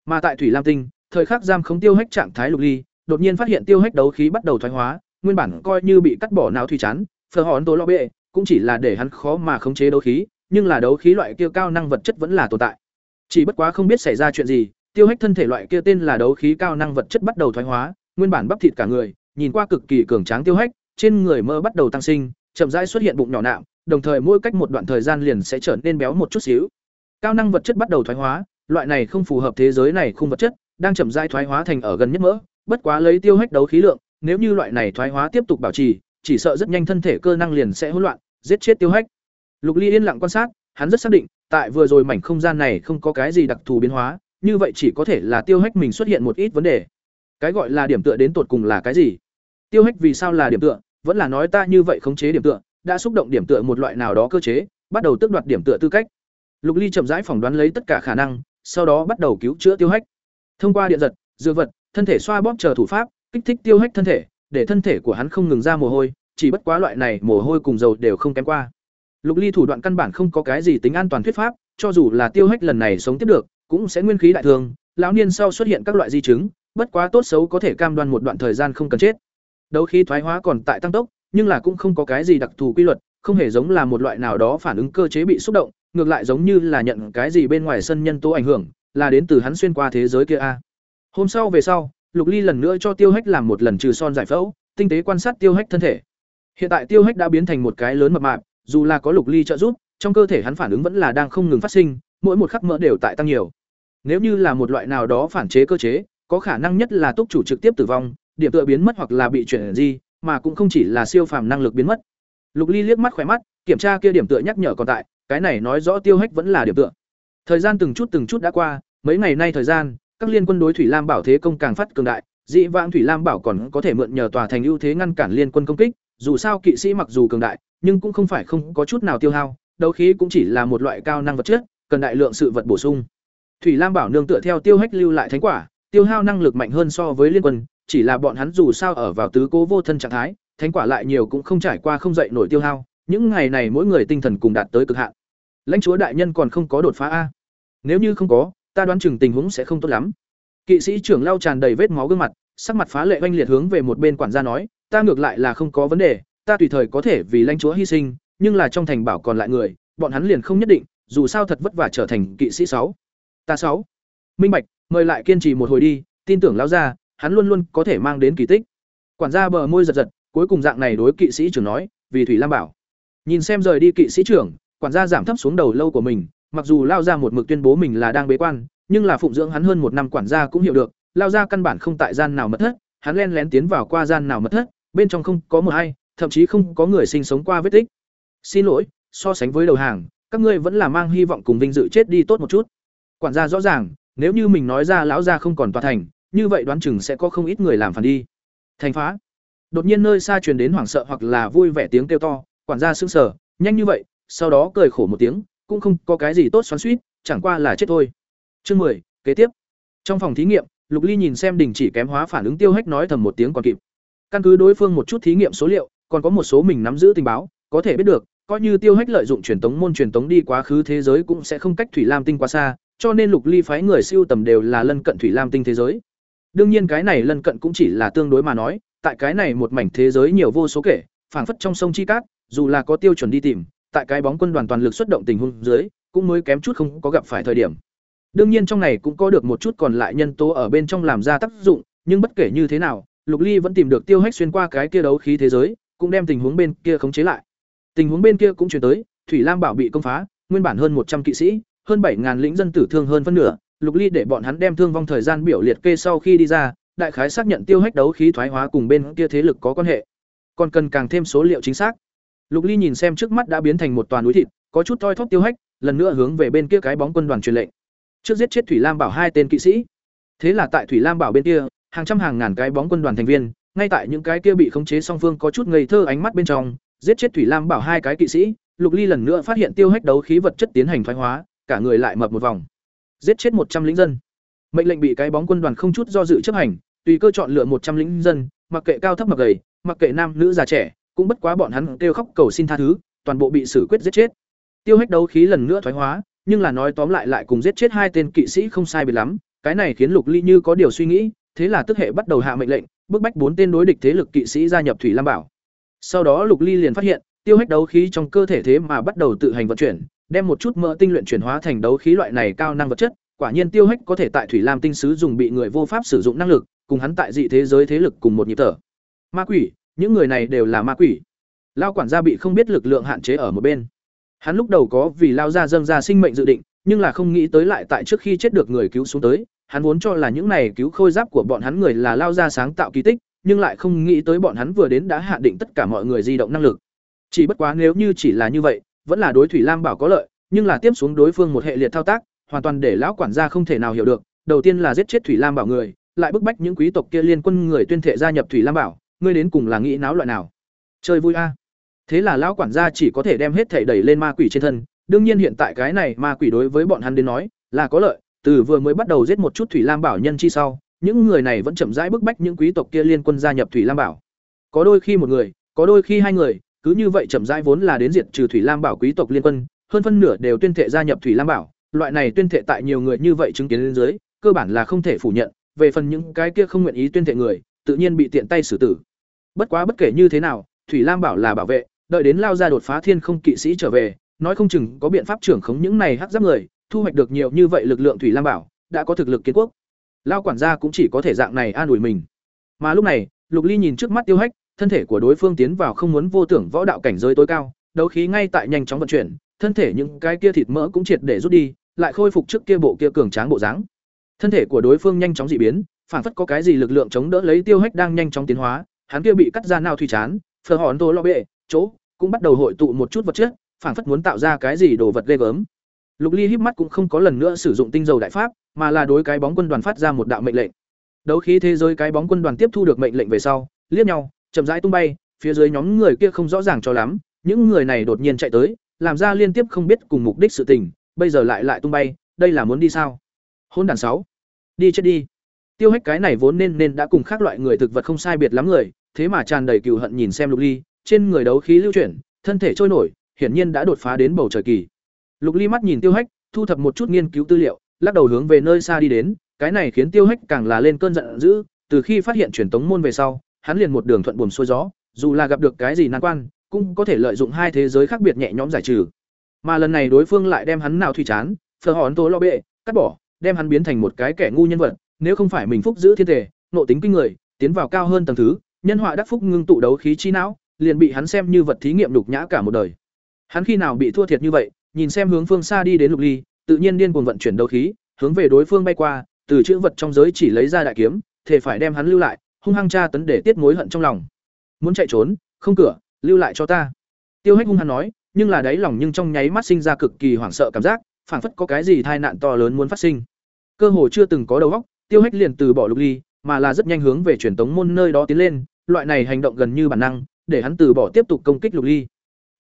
Mà tại Thủy Lam Tinh, thời khắc giam khống tiêu hách trạng thái lục ly, đột nhiên phát hiện tiêu hách đấu khí bắt đầu thoái hóa, nguyên bản coi như bị cắt bỏ não thủy chán, phở hòn tố lo bệ, cũng chỉ là để hắn khó mà khống chế đấu khí, nhưng là đấu khí loại kia cao năng vật chất vẫn là tồn tại. Chỉ bất quá không biết xảy ra chuyện gì, tiêu hách thân thể loại kia tên là đấu khí cao năng vật chất bắt đầu thoái hóa, nguyên bản bắp thịt cả người, nhìn qua cực kỳ cường tráng tiêu hách, trên người mơ bắt đầu tăng sinh, chậm rãi xuất hiện bụng nhỏ nạm, đồng thời mỗi cách một đoạn thời gian liền sẽ trở nên béo một chút xíu. Cao năng vật chất bắt đầu thoái hóa, loại này không phù hợp thế giới này khung vật chất, đang chậm rãi thoái hóa thành ở gần nhất mỡ, bất quá lấy tiêu hách đấu khí lượng, nếu như loại này thoái hóa tiếp tục bảo trì, chỉ sợ rất nhanh thân thể cơ năng liền sẽ hỗn loạn, giết chết tiêu hách. Lục Ly yên lặng quan sát, hắn rất xác định, tại vừa rồi mảnh không gian này không có cái gì đặc thù biến hóa, như vậy chỉ có thể là tiêu hách mình xuất hiện một ít vấn đề. Cái gọi là điểm tựa đến tột cùng là cái gì? Tiêu hách vì sao là điểm tựa, vẫn là nói ta như vậy khống chế điểm tựa, đã xúc động điểm tựa một loại nào đó cơ chế, bắt đầu tước đoạt điểm tựa tư cách. Lục Ly chậm rãi phỏng đoán lấy tất cả khả năng, sau đó bắt đầu cứu chữa tiêu hách. Thông qua điện giật, dược vật, thân thể xoa bóp chờ thủ pháp, kích thích tiêu hách thân thể, để thân thể của hắn không ngừng ra mồ hôi, chỉ bất quá loại này mồ hôi cùng dầu đều không kém qua. Lục Ly thủ đoạn căn bản không có cái gì tính an toàn thuyết pháp, cho dù là tiêu hách lần này sống tiếp được, cũng sẽ nguyên khí đại thường, lão niên sau xuất hiện các loại di chứng, bất quá tốt xấu có thể cam đoan một đoạn thời gian không cần chết. Đấu khí thoái hóa còn tại tăng tốc, nhưng là cũng không có cái gì đặc thù quy luật, không hề giống là một loại nào đó phản ứng cơ chế bị xúc động, ngược lại giống như là nhận cái gì bên ngoài sân nhân tố ảnh hưởng, là đến từ hắn xuyên qua thế giới kia a. Hôm sau về sau, Lục Ly lần nữa cho Tiêu Hách làm một lần trừ son giải phẫu, tinh tế quan sát Tiêu Hách thân thể. Hiện tại Tiêu Hách đã biến thành một cái lớn mập mạp, dù là có Lục Ly trợ giúp, trong cơ thể hắn phản ứng vẫn là đang không ngừng phát sinh, mỗi một khắc mỡ đều tại tăng nhiều. Nếu như là một loại nào đó phản chế cơ chế, có khả năng nhất là túc chủ trực tiếp tử vong, điểm tựa biến mất hoặc là bị chuyển di, mà cũng không chỉ là siêu phàm năng lực biến mất. Lục Ly liếc mắt khỏe mắt, kiểm tra kia điểm tựa nhắc nhở còn tại, cái này nói rõ Tiêu Hách vẫn là điểm tựa. Thời gian từng chút từng chút đã qua, mấy ngày nay thời gian, các liên quân đối Thủy Lam Bảo thế công càng phát cường đại, dị vãng Thủy Lam Bảo còn có thể mượn nhờ tòa thành ưu thế ngăn cản liên quân công kích, dù sao kỵ sĩ mặc dù cường đại, nhưng cũng không phải không có chút nào tiêu hao, đấu khí cũng chỉ là một loại cao năng vật chất, cần đại lượng sự vật bổ sung. Thủy Lam Bảo nương tựa theo tiêu hách lưu lại thánh quả, tiêu hao năng lực mạnh hơn so với liên quân, chỉ là bọn hắn dù sao ở vào tứ cố vô thân trạng thái, thánh quả lại nhiều cũng không trải qua không dậy nổi tiêu hao, những ngày này mỗi người tinh thần cùng đạt tới cực hạn. Lãnh chúa đại nhân còn không có đột phá a. Nếu như không có, ta đoán chừng tình huống sẽ không tốt lắm. Kỵ sĩ trưởng lau tràn đầy vết máu gương mặt, sắc mặt phá lệ oanh liệt hướng về một bên quản gia nói ta ngược lại là không có vấn đề ta tùy thời có thể vì lãnh chúa hy sinh nhưng là trong thành bảo còn lại người bọn hắn liền không nhất định dù sao thật vất vả trở thành kỵ sĩ sáu ta sáu minh bạch mời lại kiên trì một hồi đi tin tưởng lão gia hắn luôn luôn có thể mang đến kỳ tích. Quản gia bờ môi giật giật, cuối cùng dạng này đối kỵ sĩ trưởng nói, vì thủy lam bảo. Nhìn xem rời đi kỵ sĩ trưởng, quản gia giảm thấp xuống đầu lâu của mình, mặc dù lao ra một mực tuyên bố mình là đang bế quan, nhưng là phụng dưỡng hắn hơn một năm quản gia cũng hiểu được, lao ra căn bản không tại gian nào mất thất, hắn len lén tiến vào qua gian nào mất thất, bên trong không có một ai thậm chí không có người sinh sống qua vết tích. Xin lỗi, so sánh với đầu hàng, các ngươi vẫn là mang hy vọng cùng vinh dự chết đi tốt một chút. Quản gia rõ ràng, nếu như mình nói ra lão gia không còn tòa thành như vậy đoán chừng sẽ có không ít người làm phản đi. Thành phá. Đột nhiên nơi xa truyền đến hoảng sợ hoặc là vui vẻ tiếng kêu to, quản gia sững sờ, nhanh như vậy, sau đó cười khổ một tiếng, cũng không có cái gì tốt xoắn suýt chẳng qua là chết thôi. Chương mười, kế tiếp. Trong phòng thí nghiệm, lục ly nhìn xem đình chỉ kém hóa phản ứng tiêu hách nói thầm một tiếng còn kịp. Căn cứ đối phương một chút thí nghiệm số liệu, còn có một số mình nắm giữ tình báo, có thể biết được, coi như tiêu hách lợi dụng truyền tống môn truyền tống đi quá khứ thế giới cũng sẽ không cách thủy lam tinh quá xa, cho nên lục ly phái người siêu tầm đều là lân cận thủy lam tinh thế giới đương nhiên cái này lân cận cũng chỉ là tương đối mà nói, tại cái này một mảnh thế giới nhiều vô số kể, phảng phất trong sông chi cát, dù là có tiêu chuẩn đi tìm, tại cái bóng quân đoàn toàn lực xuất động tình huống dưới, cũng mới kém chút không có gặp phải thời điểm. Đương nhiên trong này cũng có được một chút còn lại nhân tố ở bên trong làm ra tác dụng, nhưng bất kể như thế nào, lục ly vẫn tìm được tiêu hách xuyên qua cái kia đấu khí thế giới, cũng đem tình huống bên kia khống chế lại. Tình huống bên kia cũng chuyển tới, thủy lam bảo bị công phá, nguyên bản hơn một trăm kỵ sĩ, hơn bảy ngàn lĩnh dân tử thương hơn phân nửa lục ly để bọn hắn đem thương vong thời gian biểu liệt kê sau khi đi ra, đại khái xác nhận tiêu hách đấu khí thoái hóa cùng bên kia thế lực có quan hệ. Còn cần càng thêm số liệu chính xác. Lục ly nhìn xem trước mắt đã biến thành một toàn núi thịt, có chút thoi thóp tiêu hách, lần nữa hướng về bên kia cái bóng quân đoàn truyền lệnh. Trước giết chết thủy lam bảo hai tên kỵ sĩ. Thế là tại thủy lam bảo bên kia, hàng trăm hàng ngàn cái bóng quân đoàn thành viên, ngay tại những cái kia bị khống chế song phương có chút ngây thơ ánh mắt bên trong, giết chết thủy lam bảo hai cái kỵ sĩ, lục ly lần nữa phát hiện tiêu hách đấu khí vật chất tiến hành thoái hóa, cả người lại mập một vòng giết chết một trăm lính dân. Mệnh lệnh bị cái bóng quân đoàn không chút do dự chấp hành, tùy cơ chọn lựa một trăm lính dân, mặc kệ cao thấp mặc gầy, mặc kệ nam nữ già trẻ, cũng bất quá bọn hắn kêu khóc cầu xin tha thứ, toàn bộ bị xử quyết giết chết. Tiêu hách đấu khí lần nữa thoái hóa, nhưng là nói tóm lại lại cùng giết chết hai tên kỵ sĩ không sai biệt lắm, cái này khiến lục ly như có điều suy nghĩ, thế là tức hệ bắt đầu hạ mệnh lệnh, bức bách bốn tên đối địch thế lực kỵ sĩ gia nhập thủy lam bảo. Sau đó lục ly liền phát hiện, tiêu hách đấu khí trong cơ thể thế mà bắt đầu tự hành vận chuyển đem một chút mỡ tinh luyện chuyển hóa thành đấu khí loại này cao năng vật chất, quả nhiên tiêu hách có thể tại thủy lam tinh sứ dùng bị người vô pháp sử dụng năng lực, cùng hắn tại dị thế giới thế lực cùng một nhịp thở. Ma quỷ, những người này đều là ma quỷ. Lao quản gia bị không biết lực lượng hạn chế ở một bên. Hắn lúc đầu có vì lao ra dâng ra sinh mệnh dự định, nhưng là không nghĩ tới lại tại trước khi chết được người cứu xuống tới. Hắn vốn cho là những này cứu khôi giáp của bọn hắn người là lao ra sáng tạo kỳ tích, nhưng lại không nghĩ tới bọn hắn vừa đến đã hạ định tất cả mọi người di động năng lực. Chỉ bất quá nếu như chỉ là như vậy vẫn là đối thủy lam bảo có lợi, nhưng là tiếp xuống đối phương một hệ liệt thao tác, hoàn toàn để lão quản gia không thể nào hiểu được. Đầu tiên là giết chết thủy lam bảo người, lại bức bách những quý tộc kia liên quân người tuyên thệ gia nhập thủy lam bảo, ngươi đến cùng là nghĩ náo loại nào? Chơi vui a. Thế là lão quản gia chỉ có thể đem hết thể đẩy lên ma quỷ trên thân. Đương nhiên hiện tại cái này ma quỷ đối với bọn hắn đến nói, là có lợi. Từ vừa mới bắt đầu giết một chút thủy lam bảo nhân chi sau, những người này vẫn chậm rãi bức bách những quý tộc kia liên quân gia nhập thủy lam bảo. Có đôi khi một người, có đôi khi hai người cứ như vậy chậm rãi vốn là đến diệt trừ thủy lam bảo quý tộc liên quân, hơn phân nửa đều tuyên thệ gia nhập thủy lam bảo. Loại này tuyên thệ tại nhiều người như vậy chứng kiến lên dưới, cơ bản là không thể phủ nhận, về phần những cái kia không nguyện ý tuyên thệ người, tự nhiên bị tiện tay xử tử. Bất quá bất kể như thế nào, thủy lam bảo là bảo vệ, đợi đến lao ra đột phá thiên không kỵ sĩ trở về, nói không chừng có biện pháp trưởng khống những này hắc giáp người, thu hoạch được nhiều như vậy lực lượng thủy lam bảo, đã có thực lực kiến quốc. Lao quản gia cũng chỉ có thể dạng này an ủi mình. Mà lúc này, lục ly nhìn trước mắt tiêu hách thân thể của đối phương tiến vào không muốn vô tưởng võ đạo cảnh giới tối cao, đấu khí ngay tại nhanh chóng vận chuyển, thân thể những cái kia thịt mỡ cũng triệt để rút đi, lại khôi phục trước kia bộ kia cường tráng bộ dáng. Thân thể của đối phương nhanh chóng dị biến phản phất có cái gì lực lượng chống đỡ lấy tiêu hách đang nhanh chóng tiến hóa, hắn kia bị cắt ra nào thủy chán, phờ hòn tô lo bệ, chỗ, cũng bắt đầu hội tụ một chút vật chất phản phất muốn tạo ra cái gì đồ vật ghê gớm. Lục ly híp mắt cũng không có lần nữa sử dụng tinh dầu đại pháp, mà là đối cái bóng quân đoàn phát ra một đạo mệnh lệnh. Đấu khí thế giới cái bóng quân đoàn tiếp thu được mệnh lệnh về sau, liếc nhau chậm rãi tung bay phía dưới nhóm người kia không rõ ràng cho lắm những người này đột nhiên chạy tới làm ra liên tiếp không biết cùng mục đích sự tình bây giờ lại lại tung bay đây là muốn đi sao? Hôn đàn sáu. Đi chết đi. Tiêu hách cái này vốn nên nên đã cùng khác loại người thực vật không sai biệt lắm người thế mà tràn đầy cừu hận nhìn xem lục ly trên người đấu khí lưu chuyển thân thể trôi nổi hiển nhiên đã đột phá đến bầu trời kỳ. Lục ly mắt nhìn tiêu hách thu thập một chút nghiên cứu tư liệu lắc đầu hướng về nơi xa đi đến cái này khiến tiêu hách càng là lên cơn giận dữ từ khi phát hiện truyền tống môn về sau, hắn liền một đường thuận buồm xuôi gió, dù là gặp được cái gì nan quan, cũng có thể lợi dụng hai thế giới khác biệt nhẹ nhõm giải trừ. Mà lần này đối phương lại đem hắn nào thủy chán, phờ hòn tố lo bệ, cắt bỏ, đem hắn biến thành một cái kẻ ngu nhân vật, nếu không phải mình phúc giữ thiên thể, nộ tính kinh người, tiến vào cao hơn tầng thứ, nhân họa đắc phúc ngưng tụ đấu khí chi não, liền bị hắn xem như vật thí nghiệm lục nhã cả một đời. Hắn khi nào bị thua thiệt như vậy, nhìn xem hướng phương xa đi đến Lục Ly, tự nhiên điên cuồng vận chuyển đấu khí, hướng về đối phương bay qua, từ chữ vật trong giới chỉ lấy ra đại kiếm, thể phải đem hắn lưu lại, hung hăng tra tấn để tiết mối hận trong lòng. Muốn chạy trốn, không cửa, lưu lại cho ta. Tiêu Hách hung hăng nói, nhưng là đáy lòng nhưng trong nháy mắt sinh ra cực kỳ hoảng sợ cảm giác, phảng phất có cái gì tai nạn to lớn muốn phát sinh. Cơ hồ chưa từng có đầu óc, Tiêu Hách liền từ bỏ Lục Ly, mà là rất nhanh hướng về truyền tống môn nơi đó tiến lên, loại này hành động gần như bản năng, để hắn từ bỏ tiếp tục công kích Lục Ly.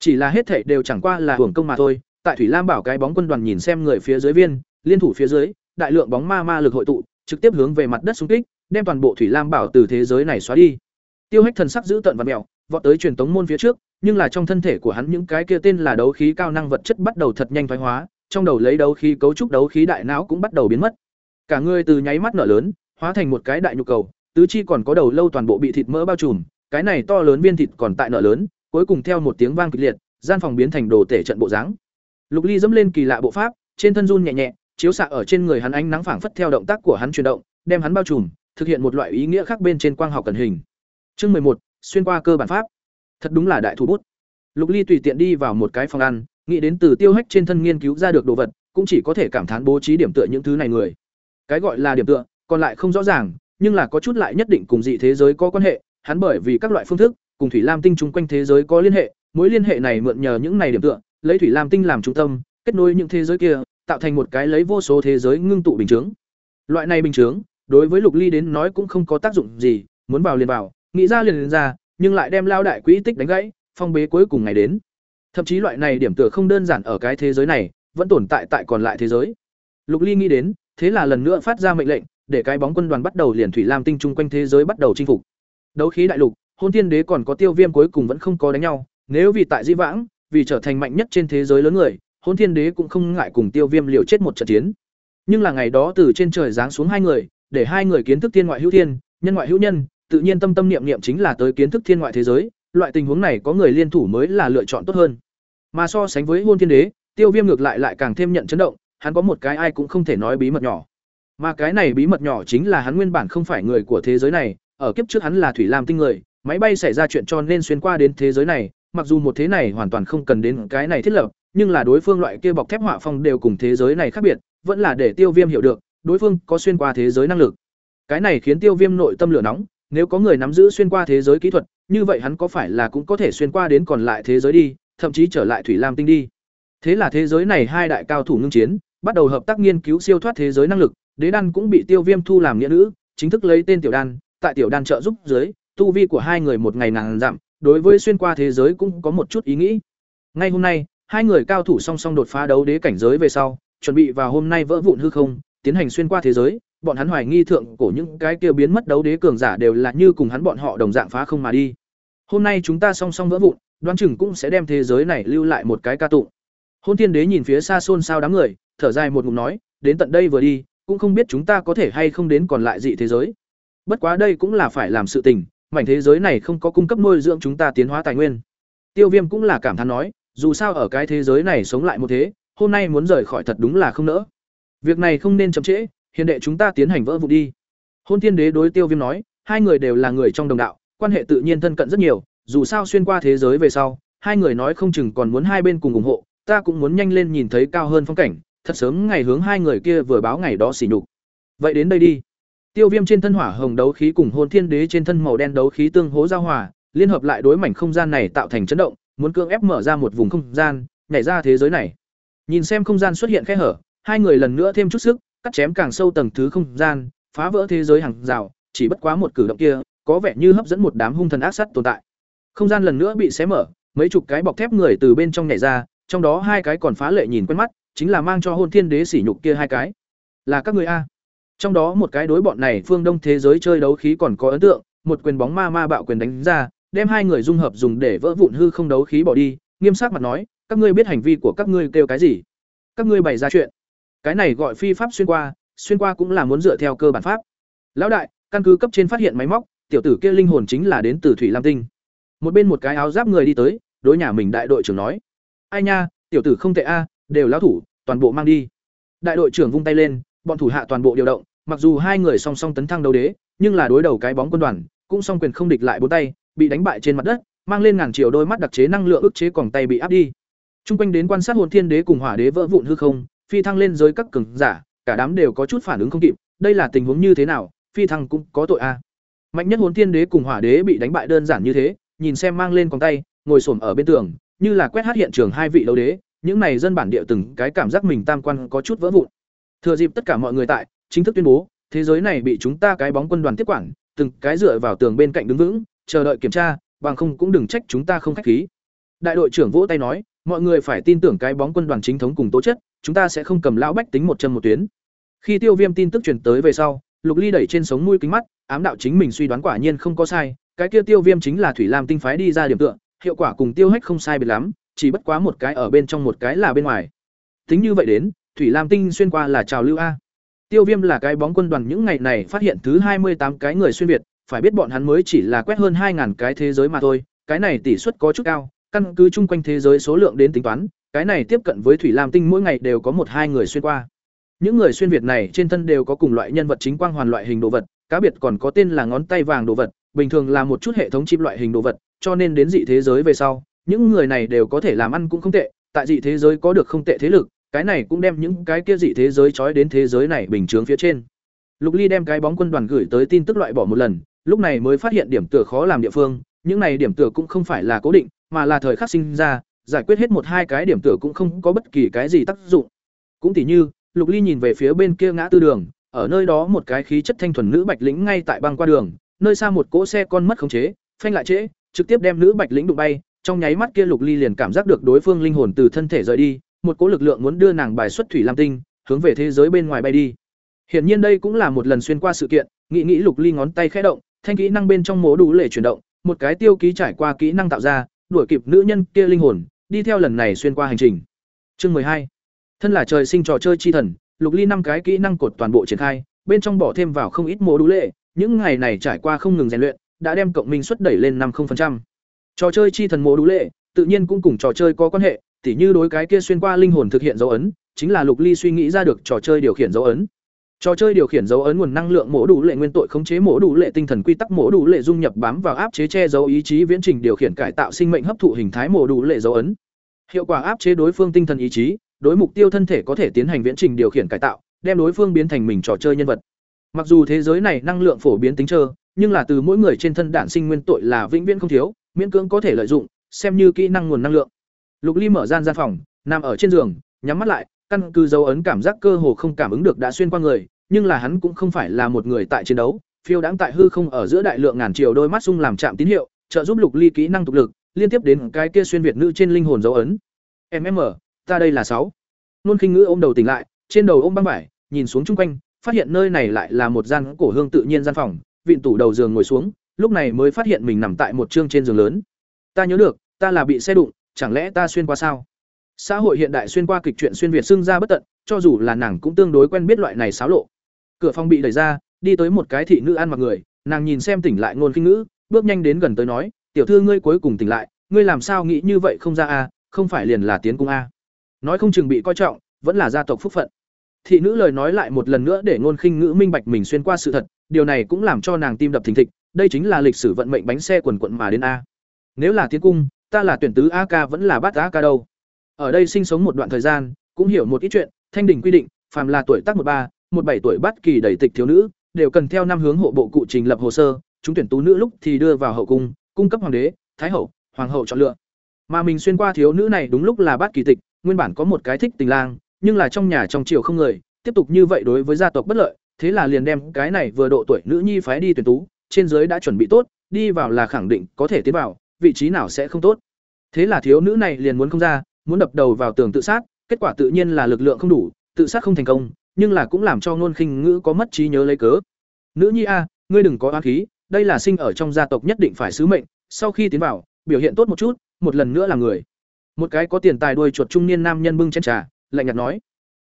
Chỉ là hết thảy đều chẳng qua là hưởng công mà thôi, tại Thủy Lam bảo cái bóng quân đoàn nhìn xem người phía dưới viên, liên thủ phía dưới, đại lượng bóng ma ma lực hội tụ, trực tiếp hướng về mặt đất xung kích, đem toàn bộ Thủy Lam bảo từ thế giới này xóa đi. Tiêu Hách thần sắc giữ tận và mèo, vọt tới truyền tống môn phía trước, nhưng là trong thân thể của hắn những cái kia tên là đấu khí cao năng vật chất bắt đầu thật nhanh thoái hóa, trong đầu lấy đấu khí cấu trúc đấu khí đại não cũng bắt đầu biến mất. Cả người từ nháy mắt nở lớn, hóa thành một cái đại nhục cầu, tứ chi còn có đầu lâu toàn bộ bị thịt mỡ bao trùm, cái này to lớn viên thịt còn tại nở lớn, cuối cùng theo một tiếng vang kịch liệt, gian phòng biến thành đồ tể trận bộ dáng. Lục Ly dẫm lên kỳ lạ bộ pháp, trên thân run nhẹ nhẹ, chiếu xạ ở trên người hắn ánh nắng phảng phất theo động tác của hắn chuyển động, đem hắn bao trùm, thực hiện một loại ý nghĩa khác bên trên quang học cẩn hình. Chương một xuyên qua cơ bản pháp. Thật đúng là đại thủ bút. Lục Ly tùy tiện đi vào một cái phòng ăn, nghĩ đến từ tiêu hách trên thân nghiên cứu ra được đồ vật, cũng chỉ có thể cảm thán bố trí điểm tựa những thứ này người. Cái gọi là điểm tựa, còn lại không rõ ràng, nhưng là có chút lại nhất định cùng dị thế giới có quan hệ, hắn bởi vì các loại phương thức, cùng thủy lam tinh chung quanh thế giới có liên hệ, mối liên hệ này mượn nhờ những này điểm tựa, lấy thủy lam tinh làm trung tâm, kết nối những thế giới kia, tạo thành một cái lấy vô số thế giới ngưng tụ bình chứng. Loại này bình chứng, đối với Lục Ly đến nói cũng không có tác dụng gì, muốn vào liền vào, nghĩ ra liền liền ra, nhưng lại đem lao đại quỹ tích đánh gãy, phong bế cuối cùng ngày đến. Thậm chí loại này điểm tựa không đơn giản ở cái thế giới này, vẫn tồn tại tại còn lại thế giới. Lục Ly nghĩ đến, thế là lần nữa phát ra mệnh lệnh, để cái bóng quân đoàn bắt đầu liền thủy lam tinh chung quanh thế giới bắt đầu chinh phục. Đấu khí đại lục, hôn thiên đế còn có tiêu viêm cuối cùng vẫn không có đánh nhau, nếu vì tại di vãng, vì trở thành mạnh nhất trên thế giới lớn người, hôn thiên đế cũng không ngại cùng tiêu viêm liều chết một trận chiến. Nhưng là ngày đó từ trên trời giáng xuống hai người, để hai người kiến thức thiên ngoại hữu thiên, nhân ngoại hữu nhân, tự nhiên tâm tâm niệm niệm chính là tới kiến thức thiên ngoại thế giới, loại tình huống này có người liên thủ mới là lựa chọn tốt hơn. Mà so sánh với hôn thiên đế, tiêu viêm ngược lại lại càng thêm nhận chấn động, hắn có một cái ai cũng không thể nói bí mật nhỏ. Mà cái này bí mật nhỏ chính là hắn nguyên bản không phải người của thế giới này, ở kiếp trước hắn là thủy lam tinh người, máy bay xảy ra chuyện cho nên xuyên qua đến thế giới này, mặc dù một thế này hoàn toàn không cần đến cái này thiết lập, nhưng là đối phương loại kia bọc thép họa phong đều cùng thế giới này khác biệt, vẫn là để Tiêu Viêm hiểu được, đối phương có xuyên qua thế giới năng lực. Cái này khiến Tiêu Viêm nội tâm lửa nóng, nếu có người nắm giữ xuyên qua thế giới kỹ thuật, như vậy hắn có phải là cũng có thể xuyên qua đến còn lại thế giới đi, thậm chí trở lại thủy lam tinh đi. Thế là thế giới này hai đại cao thủ ngưng chiến, bắt đầu hợp tác nghiên cứu siêu thoát thế giới năng lực, Đế Đan cũng bị Tiêu Viêm thu làm nghĩa nữ, chính thức lấy tên Tiểu Đan, tại Tiểu Đan trợ giúp dưới, tu vi của hai người một ngày nàng giảm, đối với xuyên qua thế giới cũng có một chút ý nghĩ. Ngay hôm nay, hai người cao thủ song song đột phá đấu đế cảnh giới về sau, chuẩn bị vào hôm nay vỡ vụn hư không, tiến hành xuyên qua thế giới, bọn hắn hoài nghi thượng cổ những cái kia biến mất đấu đế cường giả đều là như cùng hắn bọn họ đồng dạng phá không mà đi. Hôm nay chúng ta song song vỡ vụn, đoán chừng cũng sẽ đem thế giới này lưu lại một cái ca tụng. Hôn Thiên Đế nhìn phía xa xôn xao đám người, thở dài một ngụm nói, đến tận đây vừa đi, cũng không biết chúng ta có thể hay không đến còn lại dị thế giới. Bất quá đây cũng là phải làm sự tình, mảnh thế giới này không có cung cấp nuôi dưỡng chúng ta tiến hóa tài nguyên. Tiêu Viêm cũng là cảm thán nói, dù sao ở cái thế giới này sống lại một thế, hôm nay muốn rời khỏi thật đúng là không nỡ. Việc này không nên chậm trễ, hiền đệ chúng ta tiến hành vỡ vụ đi. Hôn Thiên Đế đối Tiêu Viêm nói, hai người đều là người trong đồng đạo, quan hệ tự nhiên thân cận rất nhiều, dù sao xuyên qua thế giới về sau, hai người nói không chừng còn muốn hai bên cùng ủng hộ, ta cũng muốn nhanh lên nhìn thấy cao hơn phong cảnh, thật sớm ngày hướng hai người kia vừa báo ngày đó xỉ nhục. Vậy đến đây đi. Tiêu Viêm trên thân hỏa hồng đấu khí cùng Hồn Thiên Đế trên thân màu đen đấu khí tương hỗ giao hòa, liên hợp lại đối mảnh không gian này tạo thành chấn động, muốn cưỡng ép mở ra một vùng không gian, nhảy ra thế giới này. Nhìn xem không gian xuất hiện khe hở, hai người lần nữa thêm chút sức, cắt chém càng sâu tầng thứ không gian, phá vỡ thế giới hàng rào, chỉ bất quá một cử động kia, có vẻ như hấp dẫn một đám hung thần ác sắt tồn tại. Không gian lần nữa bị xé mở, mấy chục cái bọc thép người từ bên trong nhảy ra, trong đó hai cái còn phá lệ nhìn quen mắt, chính là mang cho Hôn Thiên Đế sỉ nhục kia hai cái. Là các người a? Trong đó một cái đối bọn này phương Đông thế giới chơi đấu khí còn có ấn tượng, một quyền bóng ma ma bạo quyền đánh ra, đem hai người dung hợp dùng để vỡ vụn hư không đấu khí bỏ đi, nghiêm sắc mặt nói, các ngươi biết hành vi của các ngươi kêu cái gì? Các ngươi bày ra chuyện. Cái này gọi phi pháp xuyên qua, xuyên qua cũng là muốn dựa theo cơ bản pháp. Lão đại, căn cứ cấp trên phát hiện máy móc tiểu tử kia linh hồn chính là đến từ thủy lam tinh. Một bên một cái áo giáp người đi tới đối nhà mình đại đội trưởng nói. Ai nha tiểu tử không tệ a đều lão thủ toàn bộ mang đi. Đại đội trưởng vung tay lên bọn thủ hạ toàn bộ điều động mặc dù hai người song song tấn thăng đấu đế nhưng là đối đầu cái bóng quân đoàn cũng song quyền không địch lại bốn tay bị đánh bại trên mặt đất mang lên ngàn triệu đôi mắt đặc chế năng lượng ức chế còng tay bị áp đi. Trung quanh đến quan sát hồn thiên đế cùng hỏa đế vỡ vụn hư không, phi thăng lên giới các cường giả, cả đám đều có chút phản ứng không kịp, đây là tình huống như thế nào, phi thăng cũng có tội a. À. Mạnh nhất hồn thiên đế cùng hỏa đế bị đánh bại đơn giản như thế, nhìn xem mang lên con tay, ngồi xổm ở bên tường, như là quét hát hiện trường hai vị đấu đế, những này dân bản địa từng cái cảm giác mình tam quan có chút vỡ vụn. Thừa dịp tất cả mọi người tại, chính thức tuyên bố, thế giới này bị chúng ta cái bóng quân đoàn tiếp quản, từng cái dựa vào tường bên cạnh đứng vững, chờ đợi kiểm tra, bằng không cũng đừng trách chúng ta không khách khí. Đại đội trưởng vỗ tay nói, mọi người phải tin tưởng cái bóng quân đoàn chính thống cùng tố chất, chúng ta sẽ không cầm lão bách tính một chân một tuyến. Khi Tiêu Viêm tin tức truyền tới về sau, Lục Ly đẩy trên sống mũi kính mắt, ám đạo chính mình suy đoán quả nhiên không có sai, cái kia Tiêu Viêm chính là Thủy Lam tinh phái đi ra điểm tựa, hiệu quả cùng Tiêu Hách không sai biệt lắm, chỉ bất quá một cái ở bên trong một cái là bên ngoài. Tính như vậy đến, Thủy Lam tinh xuyên qua là trào lưu a. Tiêu Viêm là cái bóng quân đoàn những ngày này phát hiện thứ hai mươi tám cái người xuyên việt, phải biết bọn hắn mới chỉ là quét hơn hai 2000 cái thế giới mà thôi, cái này tỷ suất có chút cao, căn cứ chung quanh thế giới số lượng đến tính toán, cái này tiếp cận với thủy lam tinh mỗi ngày đều có một hai người xuyên qua. Những người xuyên việt này trên thân đều có cùng loại nhân vật chính quang hoàn loại hình đồ vật, cá biệt còn có tên là ngón tay vàng đồ vật, bình thường là một chút hệ thống chip loại hình đồ vật, cho nên đến dị thế giới về sau, những người này đều có thể làm ăn cũng không tệ, tại dị thế giới có được không tệ thế lực, cái này cũng đem những cái kia dị thế giới trói đến thế giới này bình chướng phía trên. Lục Ly đem cái bóng quân đoàn gửi tới tin tức loại bỏ một lần, lúc này mới phát hiện điểm tựa khó làm địa phương, những này điểm tựa cũng không phải là cố định, mà là thời khắc sinh ra, giải quyết hết một hai cái điểm tựa cũng không có bất kỳ cái gì tác dụng. Cũng tỉ như, Lục Ly nhìn về phía bên kia ngã tư đường, ở nơi đó một cái khí chất thanh thuần nữ bạch lĩnh ngay tại băng qua đường, nơi xa một cỗ xe con mất khống chế, phanh lại trễ, trực tiếp đem nữ bạch lĩnh đụng bay, trong nháy mắt kia Lục Ly liền cảm giác được đối phương linh hồn từ thân thể rời đi, một cỗ lực lượng muốn đưa nàng bài xuất thủy lam tinh, hướng về thế giới bên ngoài bay đi. Hiển nhiên đây cũng là một lần xuyên qua sự kiện, nghĩ nghĩ Lục Ly ngón tay khẽ động, thanh kỹ năng bên trong mố đủ lệ chuyển động, một cái tiêu ký trải qua kỹ năng tạo ra, đuổi kịp nữ nhân kia linh hồn, đi theo lần này xuyên qua hành trình. Chương hai Thân là trời sinh trò chơi chi thần, Lục Ly năm cái kỹ năng cột toàn bộ triển khai, bên trong bỏ thêm vào không ít mô đú lệ, những ngày này trải qua không ngừng rèn luyện, đã đem cộng minh suất đẩy lên 50%. Trò chơi chi thần mô đú lệ, tự nhiên cũng cùng trò chơi có quan hệ, tỉ như đối cái kia xuyên qua linh hồn thực hiện dấu ấn, chính là Lục Ly suy nghĩ ra được trò chơi điều khiển dấu ấn. Trò chơi điều khiển dấu ấn nguồn năng lượng mổ đủ lệ nguyên tội khống chế mổ đủ lệ tinh thần quy tắc mổ đủ lệ dung nhập bám vào áp chế che dấu ý chí viễn trình điều khiển cải tạo sinh mệnh hấp thụ hình thái mổ đủ lệ dấu ấn. Hiệu quả áp chế đối phương tinh thần ý chí, đối mục tiêu thân thể có thể tiến hành viễn trình điều khiển cải tạo, đem đối phương biến thành mình trò chơi nhân vật. Mặc dù thế giới này năng lượng phổ biến tính trơ, nhưng là từ mỗi người trên thân đản sinh nguyên tội là vĩnh viễn không thiếu, miễn cưỡng có thể lợi dụng, xem như kỹ năng nguồn năng lượng. Lục Ly mở gian gian phòng, nằm ở trên giường, nhắm mắt lại, căn cứ dấu ấn cảm giác cơ hồ không cảm ứng được đã xuyên qua người, nhưng là hắn cũng không phải là một người tại chiến đấu, phiêu đãng tại hư không ở giữa đại lượng ngàn triệu đôi mắt sung làm chạm tín hiệu, trợ giúp Lục Ly kỹ năng tục lực, liên tiếp đến cái kia xuyên việt nữ trên linh hồn dấu ấn. MM, ta đây là sáu. Nôn khinh ngữ ôm đầu tỉnh lại, trên đầu ôm băng vải, nhìn xuống chung quanh, phát hiện nơi này lại là một gian cổ hương tự nhiên gian phòng, vịn tủ đầu giường ngồi xuống, lúc này mới phát hiện mình nằm tại một trương trên giường lớn. Ta nhớ được, ta là bị xe đụng, chẳng lẽ ta xuyên qua sao? Xã hội hiện đại xuyên qua kịch truyện xuyên việt xưng ra bất tận, cho dù là nàng cũng tương đối quen biết loại này xáo lộ. Cửa phòng bị đẩy ra đi tới một cái thị nữ ăn mặc người nàng nhìn xem tỉnh lại ngôn khinh ngữ bước nhanh đến gần tới nói tiểu thư ngươi cuối cùng tỉnh lại ngươi làm sao nghĩ như vậy không ra a không phải liền là tiến cung a nói không chừng bị coi trọng vẫn là gia tộc phúc phận. Thị nữ lời nói lại một lần nữa để ngôn khinh ngữ minh bạch mình xuyên qua sự thật điều này cũng làm cho nàng tim đập thình thịch đây chính là lịch sử vận mệnh bánh xe quần quận mà đến a. Nếu là tiến cung ta là tuyển tứ a ca vẫn là bát a ca đâu ở đây sinh sống một đoạn thời gian, cũng hiểu một ít chuyện, thanh đỉnh quy định, phàm là tuổi tác một ba, một bảy tuổi bất kỳ đầy tịch thiếu nữ, đều cần theo năm hướng hộ bộ cụ trình lập hồ sơ, chúng tuyển tú nữ lúc thì đưa vào hậu cung cung cấp hoàng đế, thái hậu, hoàng hậu chọn lựa. Mà mình xuyên qua thiếu nữ này đúng lúc là bát kỳ tịch, nguyên bản có một cái thích tình lang, nhưng là trong nhà trong triều không người, tiếp tục như vậy đối với gia tộc bất lợi, thế là liền đem cái này vừa độ tuổi nữ nhi phái đi tuyển tú, trên dưới đã chuẩn bị tốt, đi vào là khẳng định có thể tiến vào, vị trí nào sẽ không tốt. Thế là thiếu nữ này liền muốn không ra muốn đập đầu vào tường tự sát kết quả tự nhiên là lực lượng không đủ tự sát không thành công nhưng là cũng làm cho Nôn khinh ngữ có mất trí nhớ lấy cớ. Nữ nhi a ngươi đừng có oán khí đây là sinh ở trong gia tộc nhất định phải sứ mệnh sau khi tiến vào biểu hiện tốt một chút một lần nữa là người. Một cái có tiền tài đuôi chuột trung niên nam nhân bưng chén trà lạnh nhạt nói.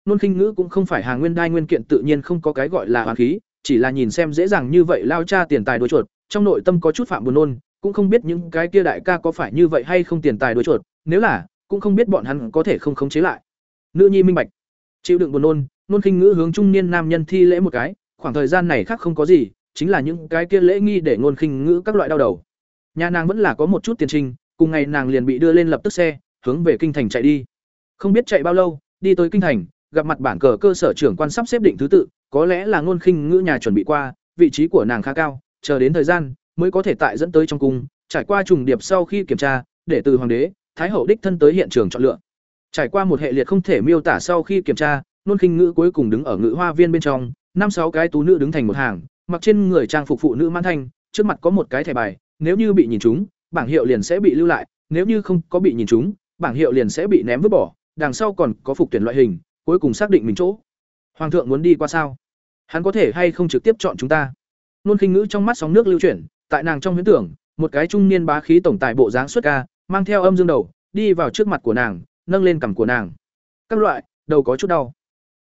Nôn khinh ngữ cũng không phải hàng nguyên đai nguyên kiện tự nhiên không có cái gọi là oán khí chỉ là nhìn xem dễ dàng như vậy lao cha tiền tài đuôi chuột, trong nội tâm có chút phạm buồn nôn, cũng không biết những cái kia đại ca có phải như vậy hay không tiền tài đuôi chuột, nếu là, cũng không biết bọn hắn có thể không khống chế lại. Nữ nhi minh bạch, chịu đựng buồn nôn, nôn khinh ngữ hướng trung niên nam nhân thi lễ một cái, khoảng thời gian này khác không có gì, chính là những cái kia lễ nghi để ngôn khinh ngữ các loại đau đầu. Nhà nàng vẫn là có một chút tiền trình, cùng ngày nàng liền bị đưa lên lập tức xe, hướng về kinh thành chạy đi. Không biết chạy bao lâu, đi tới kinh thành, gặp mặt bản cờ cơ sở trưởng quan sắp xếp định thứ tự, có lẽ là ngôn khinh ngữ nhà chuẩn bị qua, vị trí của nàng khá cao, chờ đến thời gian mới có thể tại dẫn tới trong cung, trải qua trùng điệp sau khi kiểm tra, để từ hoàng đế, thái hậu đích thân tới hiện trường chọn lựa. Trải qua một hệ liệt không thể miêu tả sau khi kiểm tra, Nôn khinh ngữ cuối cùng đứng ở ngự hoa viên bên trong, năm sáu cái tú nữ đứng thành một hàng, mặc trên người trang phục phụ nữ mãn thanh, trước mặt có một cái thẻ bài, nếu như bị nhìn trúng, bảng hiệu liền sẽ bị lưu lại, nếu như không có bị nhìn trúng, bảng hiệu liền sẽ bị ném vứt bỏ, đằng sau còn có phục tuyển loại hình, cuối cùng xác định mình chỗ. Hoàng thượng muốn đi qua sao? Hắn có thể hay không trực tiếp chọn chúng ta? Nôn khinh ngữ trong mắt sóng nước lưu chuyển, tại nàng trong huyễn tưởng, một cái trung niên bá khí tổng tài bộ dáng xuất ca, mang theo âm dương đầu, đi vào trước mặt của nàng, nâng lên cằm của nàng. Các loại, đầu có chút đau.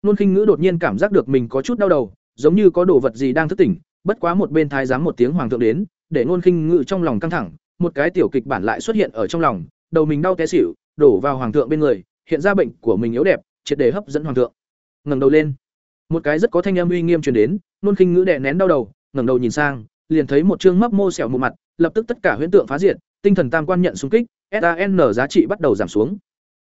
Nôn khinh ngữ đột nhiên cảm giác được mình có chút đau đầu, giống như có đồ vật gì đang thức tỉnh, bất quá một bên thái giám một tiếng hoàng thượng đến, để nôn khinh ngữ trong lòng căng thẳng, một cái tiểu kịch bản lại xuất hiện ở trong lòng, đầu mình đau té xỉu, đổ vào hoàng thượng bên người, hiện ra bệnh của mình yếu đẹp, triệt để hấp dẫn hoàng thượng. Ngẩng đầu lên, một cái rất có thanh âm uy nghiêm truyền đến, nôn khinh ngữ đè nén đau đầu, ngẩng đầu nhìn sang, liền thấy một trương mấp mô sẹo một mặt, lập tức tất cả huyễn tượng phá diệt, tinh thần tam quan nhận xung kích, SAN giá trị bắt đầu giảm xuống.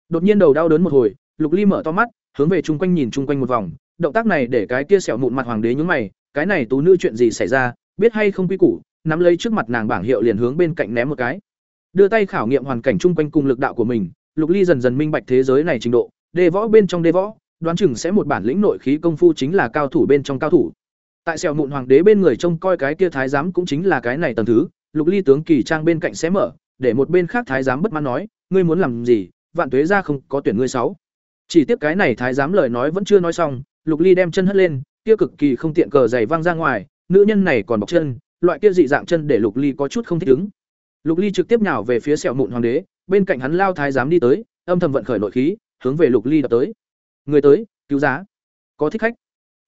Đột nhiên đầu đau đớn một hồi, Lục Ly mở to mắt, hướng về chung quanh nhìn chung quanh một vòng, động tác này để cái kia sẹo mụn mặt hoàng đế nhướng mày, cái này tú nữ chuyện gì xảy ra, biết hay không quy củ, nắm lấy trước mặt nàng bảng hiệu liền hướng bên cạnh ném một cái. Đưa tay khảo nghiệm hoàn cảnh chung quanh cùng lực đạo của mình, Lục Ly dần dần minh bạch thế giới này trình độ, đê võ bên trong đê võ, đoán chừng sẽ một bản lĩnh nội khí công phu chính là cao thủ bên trong cao thủ. Tại sẹo mụn hoàng đế bên người trông coi cái kia thái giám cũng chính là cái này tầng thứ, Lục Ly tướng kỳ trang bên cạnh sẽ mở, để một bên khác thái giám bất mãn nói, ngươi muốn làm gì, vạn tuế ra không có tuyển ngươi sáu. Chỉ tiếc cái này thái giám lời nói vẫn chưa nói xong, Lục Ly đem chân hất lên, kia cực kỳ không tiện cờ giày văng ra ngoài, nữ nhân này còn bọc chân, loại kia dị dạng chân để Lục Ly có chút không thích ứng. Lục Ly trực tiếp nhào về phía sẹo mụn hoàng đế, bên cạnh hắn lao thái giám đi tới, âm thầm vận khởi nội khí, hướng về Lục Ly đập tới. Người tới, cứu giá. Có thích khách.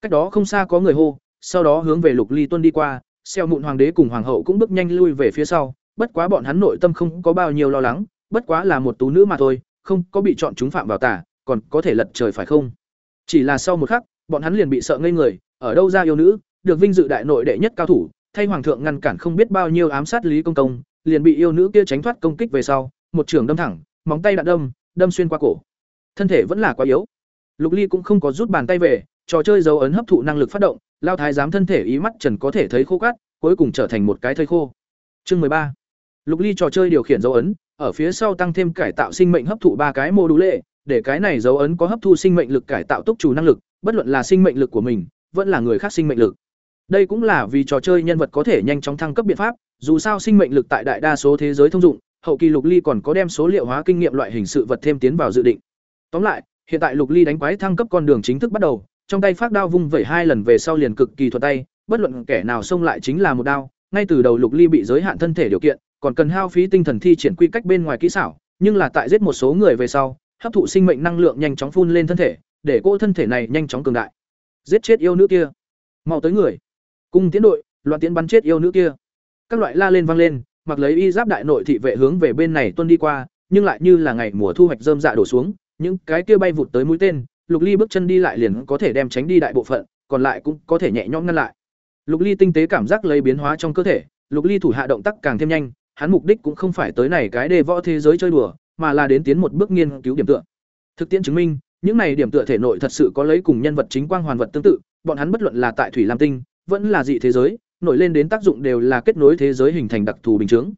Cách đó không xa có người hô, sau đó hướng về Lục Ly tuân đi qua, Xeo mụn hoàng đế cùng hoàng hậu cũng bước nhanh lui về phía sau, bất quá bọn hắn nội tâm không có bao nhiêu lo lắng, bất quá là một tú nữ mà thôi, không có bị chọn chúng phạm vào tả, còn có thể lật trời phải không? Chỉ là sau một khắc, bọn hắn liền bị sợ ngây người, ở đâu ra yêu nữ, được vinh dự đại nội đệ nhất cao thủ, thay hoàng thượng ngăn cản không biết bao nhiêu ám sát Lý Công Công, liền bị yêu nữ kia tránh thoát công kích về sau, một trường đâm thẳng, móng tay đạn đâm, đâm xuyên qua cổ. Thân thể vẫn là quá yếu. Lục Ly cũng không có rút bàn tay về, trò chơi dấu ấn hấp thụ năng lực phát động, lao thái giám thân thể ý mắt trần có thể thấy khô cát, cuối cùng trở thành một cái thây khô. Chương ba Lục Ly trò chơi điều khiển dấu ấn, ở phía sau tăng thêm cải tạo sinh mệnh hấp thụ ba cái mô lệ, để cái này dấu ấn có hấp thu sinh mệnh lực cải tạo túc chủ năng lực, bất luận là sinh mệnh lực của mình, vẫn là người khác sinh mệnh lực. Đây cũng là vì trò chơi nhân vật có thể nhanh chóng thăng cấp biện pháp, dù sao sinh mệnh lực tại đại đa số thế giới thông dụng, hậu kỳ Lục Ly còn có đem số liệu hóa kinh nghiệm loại hình sự vật thêm tiến vào dự định. Tóm lại, hiện tại Lục Ly đánh quái thăng cấp con đường chính thức bắt đầu, trong tay phát đao vung vẩy hai lần về sau liền cực kỳ thuận tay, bất luận kẻ nào xông lại chính là một đao, ngay từ đầu Lục Ly bị giới hạn thân thể điều kiện, còn cần hao phí tinh thần thi triển quy cách bên ngoài kỹ xảo, nhưng là tại giết một số người về sau, hấp thụ sinh mệnh năng lượng nhanh chóng phun lên thân thể, để cô thân thể này nhanh chóng cường đại. Giết chết yêu nữ kia, mau tới người. Cung tiến đội, loạn tiến bắn chết yêu nữ kia. Các loại la lên vang lên, mặc lấy y giáp đại nội thị vệ hướng về bên này tuân đi qua, nhưng lại như là ngày mùa thu hoạch rơm dạ đổ xuống, những cái kia bay vụt tới mũi tên, Lục Ly bước chân đi lại liền có thể đem tránh đi đại bộ phận, còn lại cũng có thể nhẹ nhõm ngăn lại. Lục Ly tinh tế cảm giác lấy biến hóa trong cơ thể, Lục Ly thủ hạ động tác càng thêm nhanh, hắn mục đích cũng không phải tới này cái đề võ thế giới chơi đùa, mà là đến tiến một bước nghiên cứu điểm tựa. Thực tiễn chứng minh, những này điểm tựa thể nội thật sự có lấy cùng nhân vật chính quang hoàn vật tương tự, bọn hắn bất luận là tại thủy lam tinh, vẫn là dị thế giới, nổi lên đến tác dụng đều là kết nối thế giới hình thành đặc thù bình chướng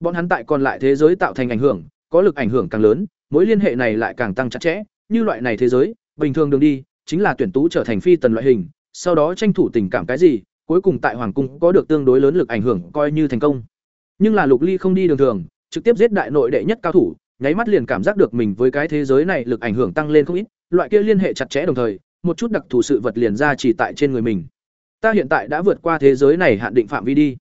Bọn hắn tại còn lại thế giới tạo thành ảnh hưởng, có lực ảnh hưởng càng lớn, mối liên hệ này lại càng tăng chặt chẽ, như loại này thế giới, bình thường đường đi, chính là tuyển tú trở thành phi tần loại hình, sau đó tranh thủ tình cảm cái gì, cuối cùng tại hoàng cung có được tương đối lớn lực ảnh hưởng coi như thành công. Nhưng là Lục Ly không đi đường thường, trực tiếp giết đại nội đệ nhất cao thủ, nháy mắt liền cảm giác được mình với cái thế giới này lực ảnh hưởng tăng lên không ít, loại kia liên hệ chặt chẽ đồng thời, một chút đặc thù sự vật liền ra chỉ tại trên người mình. Ta hiện tại đã vượt qua thế giới này hạn định phạm vi đi.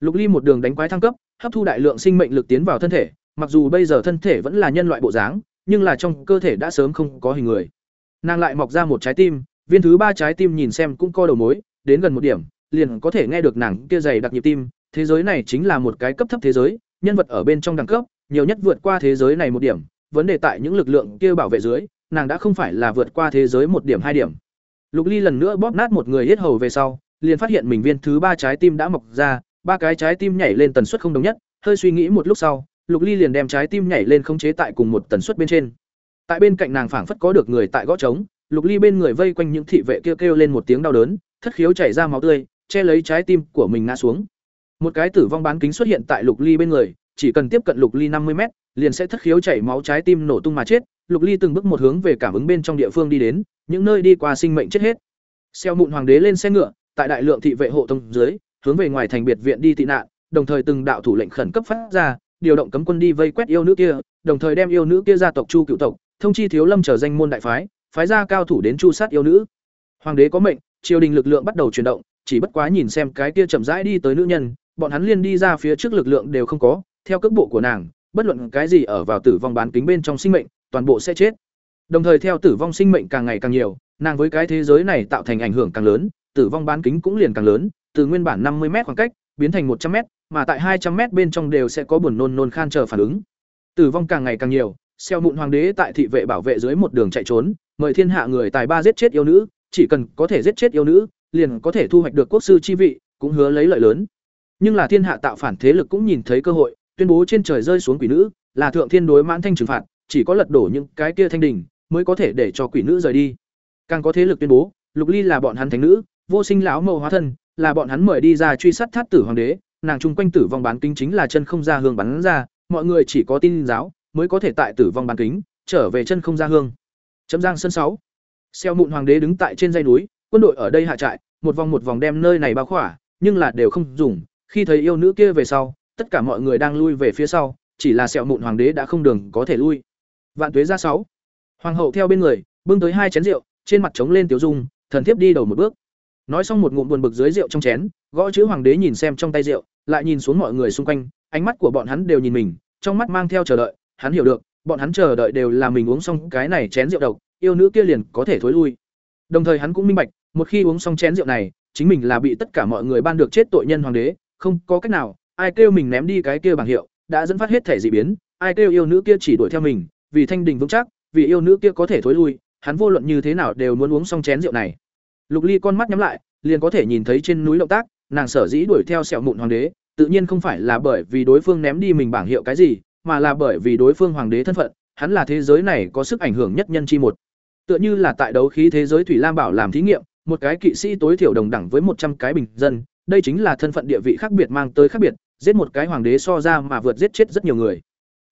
Lục Ly một đường đánh quái thăng cấp, hấp thu đại lượng sinh mệnh lực tiến vào thân thể, mặc dù bây giờ thân thể vẫn là nhân loại bộ dáng, nhưng là trong cơ thể đã sớm không có hình người. Nàng lại mọc ra một trái tim, viên thứ ba trái tim nhìn xem cũng co đầu mối, đến gần một điểm, liền có thể nghe được nàng kia dày đặc nhịp tim, thế giới này chính là một cái cấp thấp thế giới, nhân vật ở bên trong đẳng cấp, nhiều nhất vượt qua thế giới này một điểm, vấn đề tại những lực lượng kia bảo vệ dưới, nàng đã không phải là vượt qua thế giới một điểm hai điểm. Lục Ly lần nữa bóp nát một người hết hầu về sau, liền phát hiện mình viên thứ ba trái tim đã mọc ra, ba cái trái tim nhảy lên tần suất không đồng nhất, hơi suy nghĩ một lúc sau, Lục Ly liền đem trái tim nhảy lên khống chế tại cùng một tần suất bên trên. Tại bên cạnh nàng phảng phất có được người tại gõ trống, Lục Ly bên người vây quanh những thị vệ kia kêu, kêu lên một tiếng đau đớn, thất khiếu chảy ra máu tươi, che lấy trái tim của mình ngã xuống. Một cái tử vong bán kính xuất hiện tại Lục Ly bên người, chỉ cần tiếp cận Lục Ly năm mươi mét, liền sẽ thất khiếu chảy máu trái tim nổ tung mà chết. Lục Ly từng bước một hướng về cảm ứng bên trong địa phương đi đến, những nơi đi qua sinh mệnh chết hết. Xeo mụn hoàng đế lên xe ngựa, tại đại lượng thị vệ hộ tông dưới, hướng về ngoài thành biệt viện đi tị nạn, đồng thời từng đạo thủ lệnh khẩn cấp phát ra, điều động cấm quân đi vây quét yêu nữ kia, đồng thời đem yêu nữ kia gia tộc Chu cựu tộc, thông chi thiếu lâm trở danh môn đại phái, phái ra cao thủ đến chu sát yêu nữ. Hoàng đế có mệnh, triều đình lực lượng bắt đầu chuyển động, chỉ bất quá nhìn xem cái kia chậm rãi đi tới nữ nhân, bọn hắn liên đi ra phía trước lực lượng đều không có, theo cước bộ của nàng, bất luận cái gì ở vào tử vong bán kính bên trong sinh mệnh, toàn bộ sẽ chết. Đồng thời theo tử vong sinh mệnh càng ngày càng nhiều, nàng với cái thế giới này tạo thành ảnh hưởng càng lớn, tử vong bán kính cũng liền càng lớn, từ nguyên bản năm mươi m khoảng cách, biến thành một trăm m mà tại hai trăm m bên trong đều sẽ có buồn nôn nôn khan chờ phản ứng. Tử vong càng ngày càng nhiều, xeo mụn hoàng đế tại thị vệ bảo vệ dưới một đường chạy trốn, mời thiên hạ người tài ba giết chết yêu nữ, chỉ cần có thể giết chết yêu nữ, liền có thể thu hoạch được quốc sư chi vị, cũng hứa lấy lợi lớn. Nhưng là thiên hạ tạo phản thế lực cũng nhìn thấy cơ hội, tuyên bố trên trời rơi xuống quỷ nữ, là thượng thiên đối mãn thanh trừng phạt, chỉ có lật đổ những cái kia thanh đỉnh mới có thể để cho quỷ nữ rời đi. Càng có thế lực tuyên bố, Lục Ly là bọn hắn thánh nữ, vô sinh lão mẫu hóa thân, là bọn hắn mời đi ra truy sát thát tử hoàng đế, nàng trung quanh tử vong bán kính chính là chân không ra hương bắn ra, mọi người chỉ có tin giáo mới có thể tại tử vong bán kính trở về chân không ra hương. Chấm Giang sân sáu. Xeo mụn hoàng đế đứng tại trên dây núi, quân đội ở đây hạ trại, một vòng một vòng đem nơi này bao khỏa, nhưng là đều không dùng, khi thấy yêu nữ kia về sau, tất cả mọi người đang lui về phía sau, chỉ là sẹo mụn hoàng đế đã không đường có thể lui. Vạn tuế ra sáu. Hoàng hậu theo bên người, bưng tới hai chén rượu, trên mặt trống lên tiểu dung, thần thiếp đi đầu một bước. Nói xong một ngụm buồn bực dưới rượu trong chén, gõ chữ hoàng đế nhìn xem trong tay rượu, lại nhìn xuống mọi người xung quanh, ánh mắt của bọn hắn đều nhìn mình, trong mắt mang theo chờ đợi, hắn hiểu được, bọn hắn chờ đợi đều là mình uống xong cái này chén rượu độc, yêu nữ kia liền có thể thối lui. Đồng thời hắn cũng minh bạch, một khi uống xong chén rượu này, chính mình là bị tất cả mọi người ban được chết tội nhân hoàng đế, không có cách nào, ai kêu mình ném đi cái kia bảng hiệu, đã dẫn phát hết thể dị biến, ai kêu yêu nữ kia chỉ đuổi theo mình, vì thanh đình vững chắc, vì yêu nữ kia có thể thối lui, hắn vô luận như thế nào đều muốn uống xong chén rượu này. Lục Ly con mắt nhắm lại, liền có thể nhìn thấy trên núi động tác, nàng sở dĩ đuổi theo sẹo mụn hoàng đế, tự nhiên không phải là bởi vì đối phương ném đi mình bảng hiệu cái gì, mà là bởi vì đối phương hoàng đế thân phận, hắn là thế giới này có sức ảnh hưởng nhất nhân chi một. Tựa như là tại đấu khí thế giới Thủy Lam Bảo làm thí nghiệm, một cái kỵ sĩ tối thiểu đồng đẳng với một trăm cái bình dân, đây chính là thân phận địa vị khác biệt mang tới khác biệt, giết một cái hoàng đế so ra mà vượt giết chết rất nhiều người.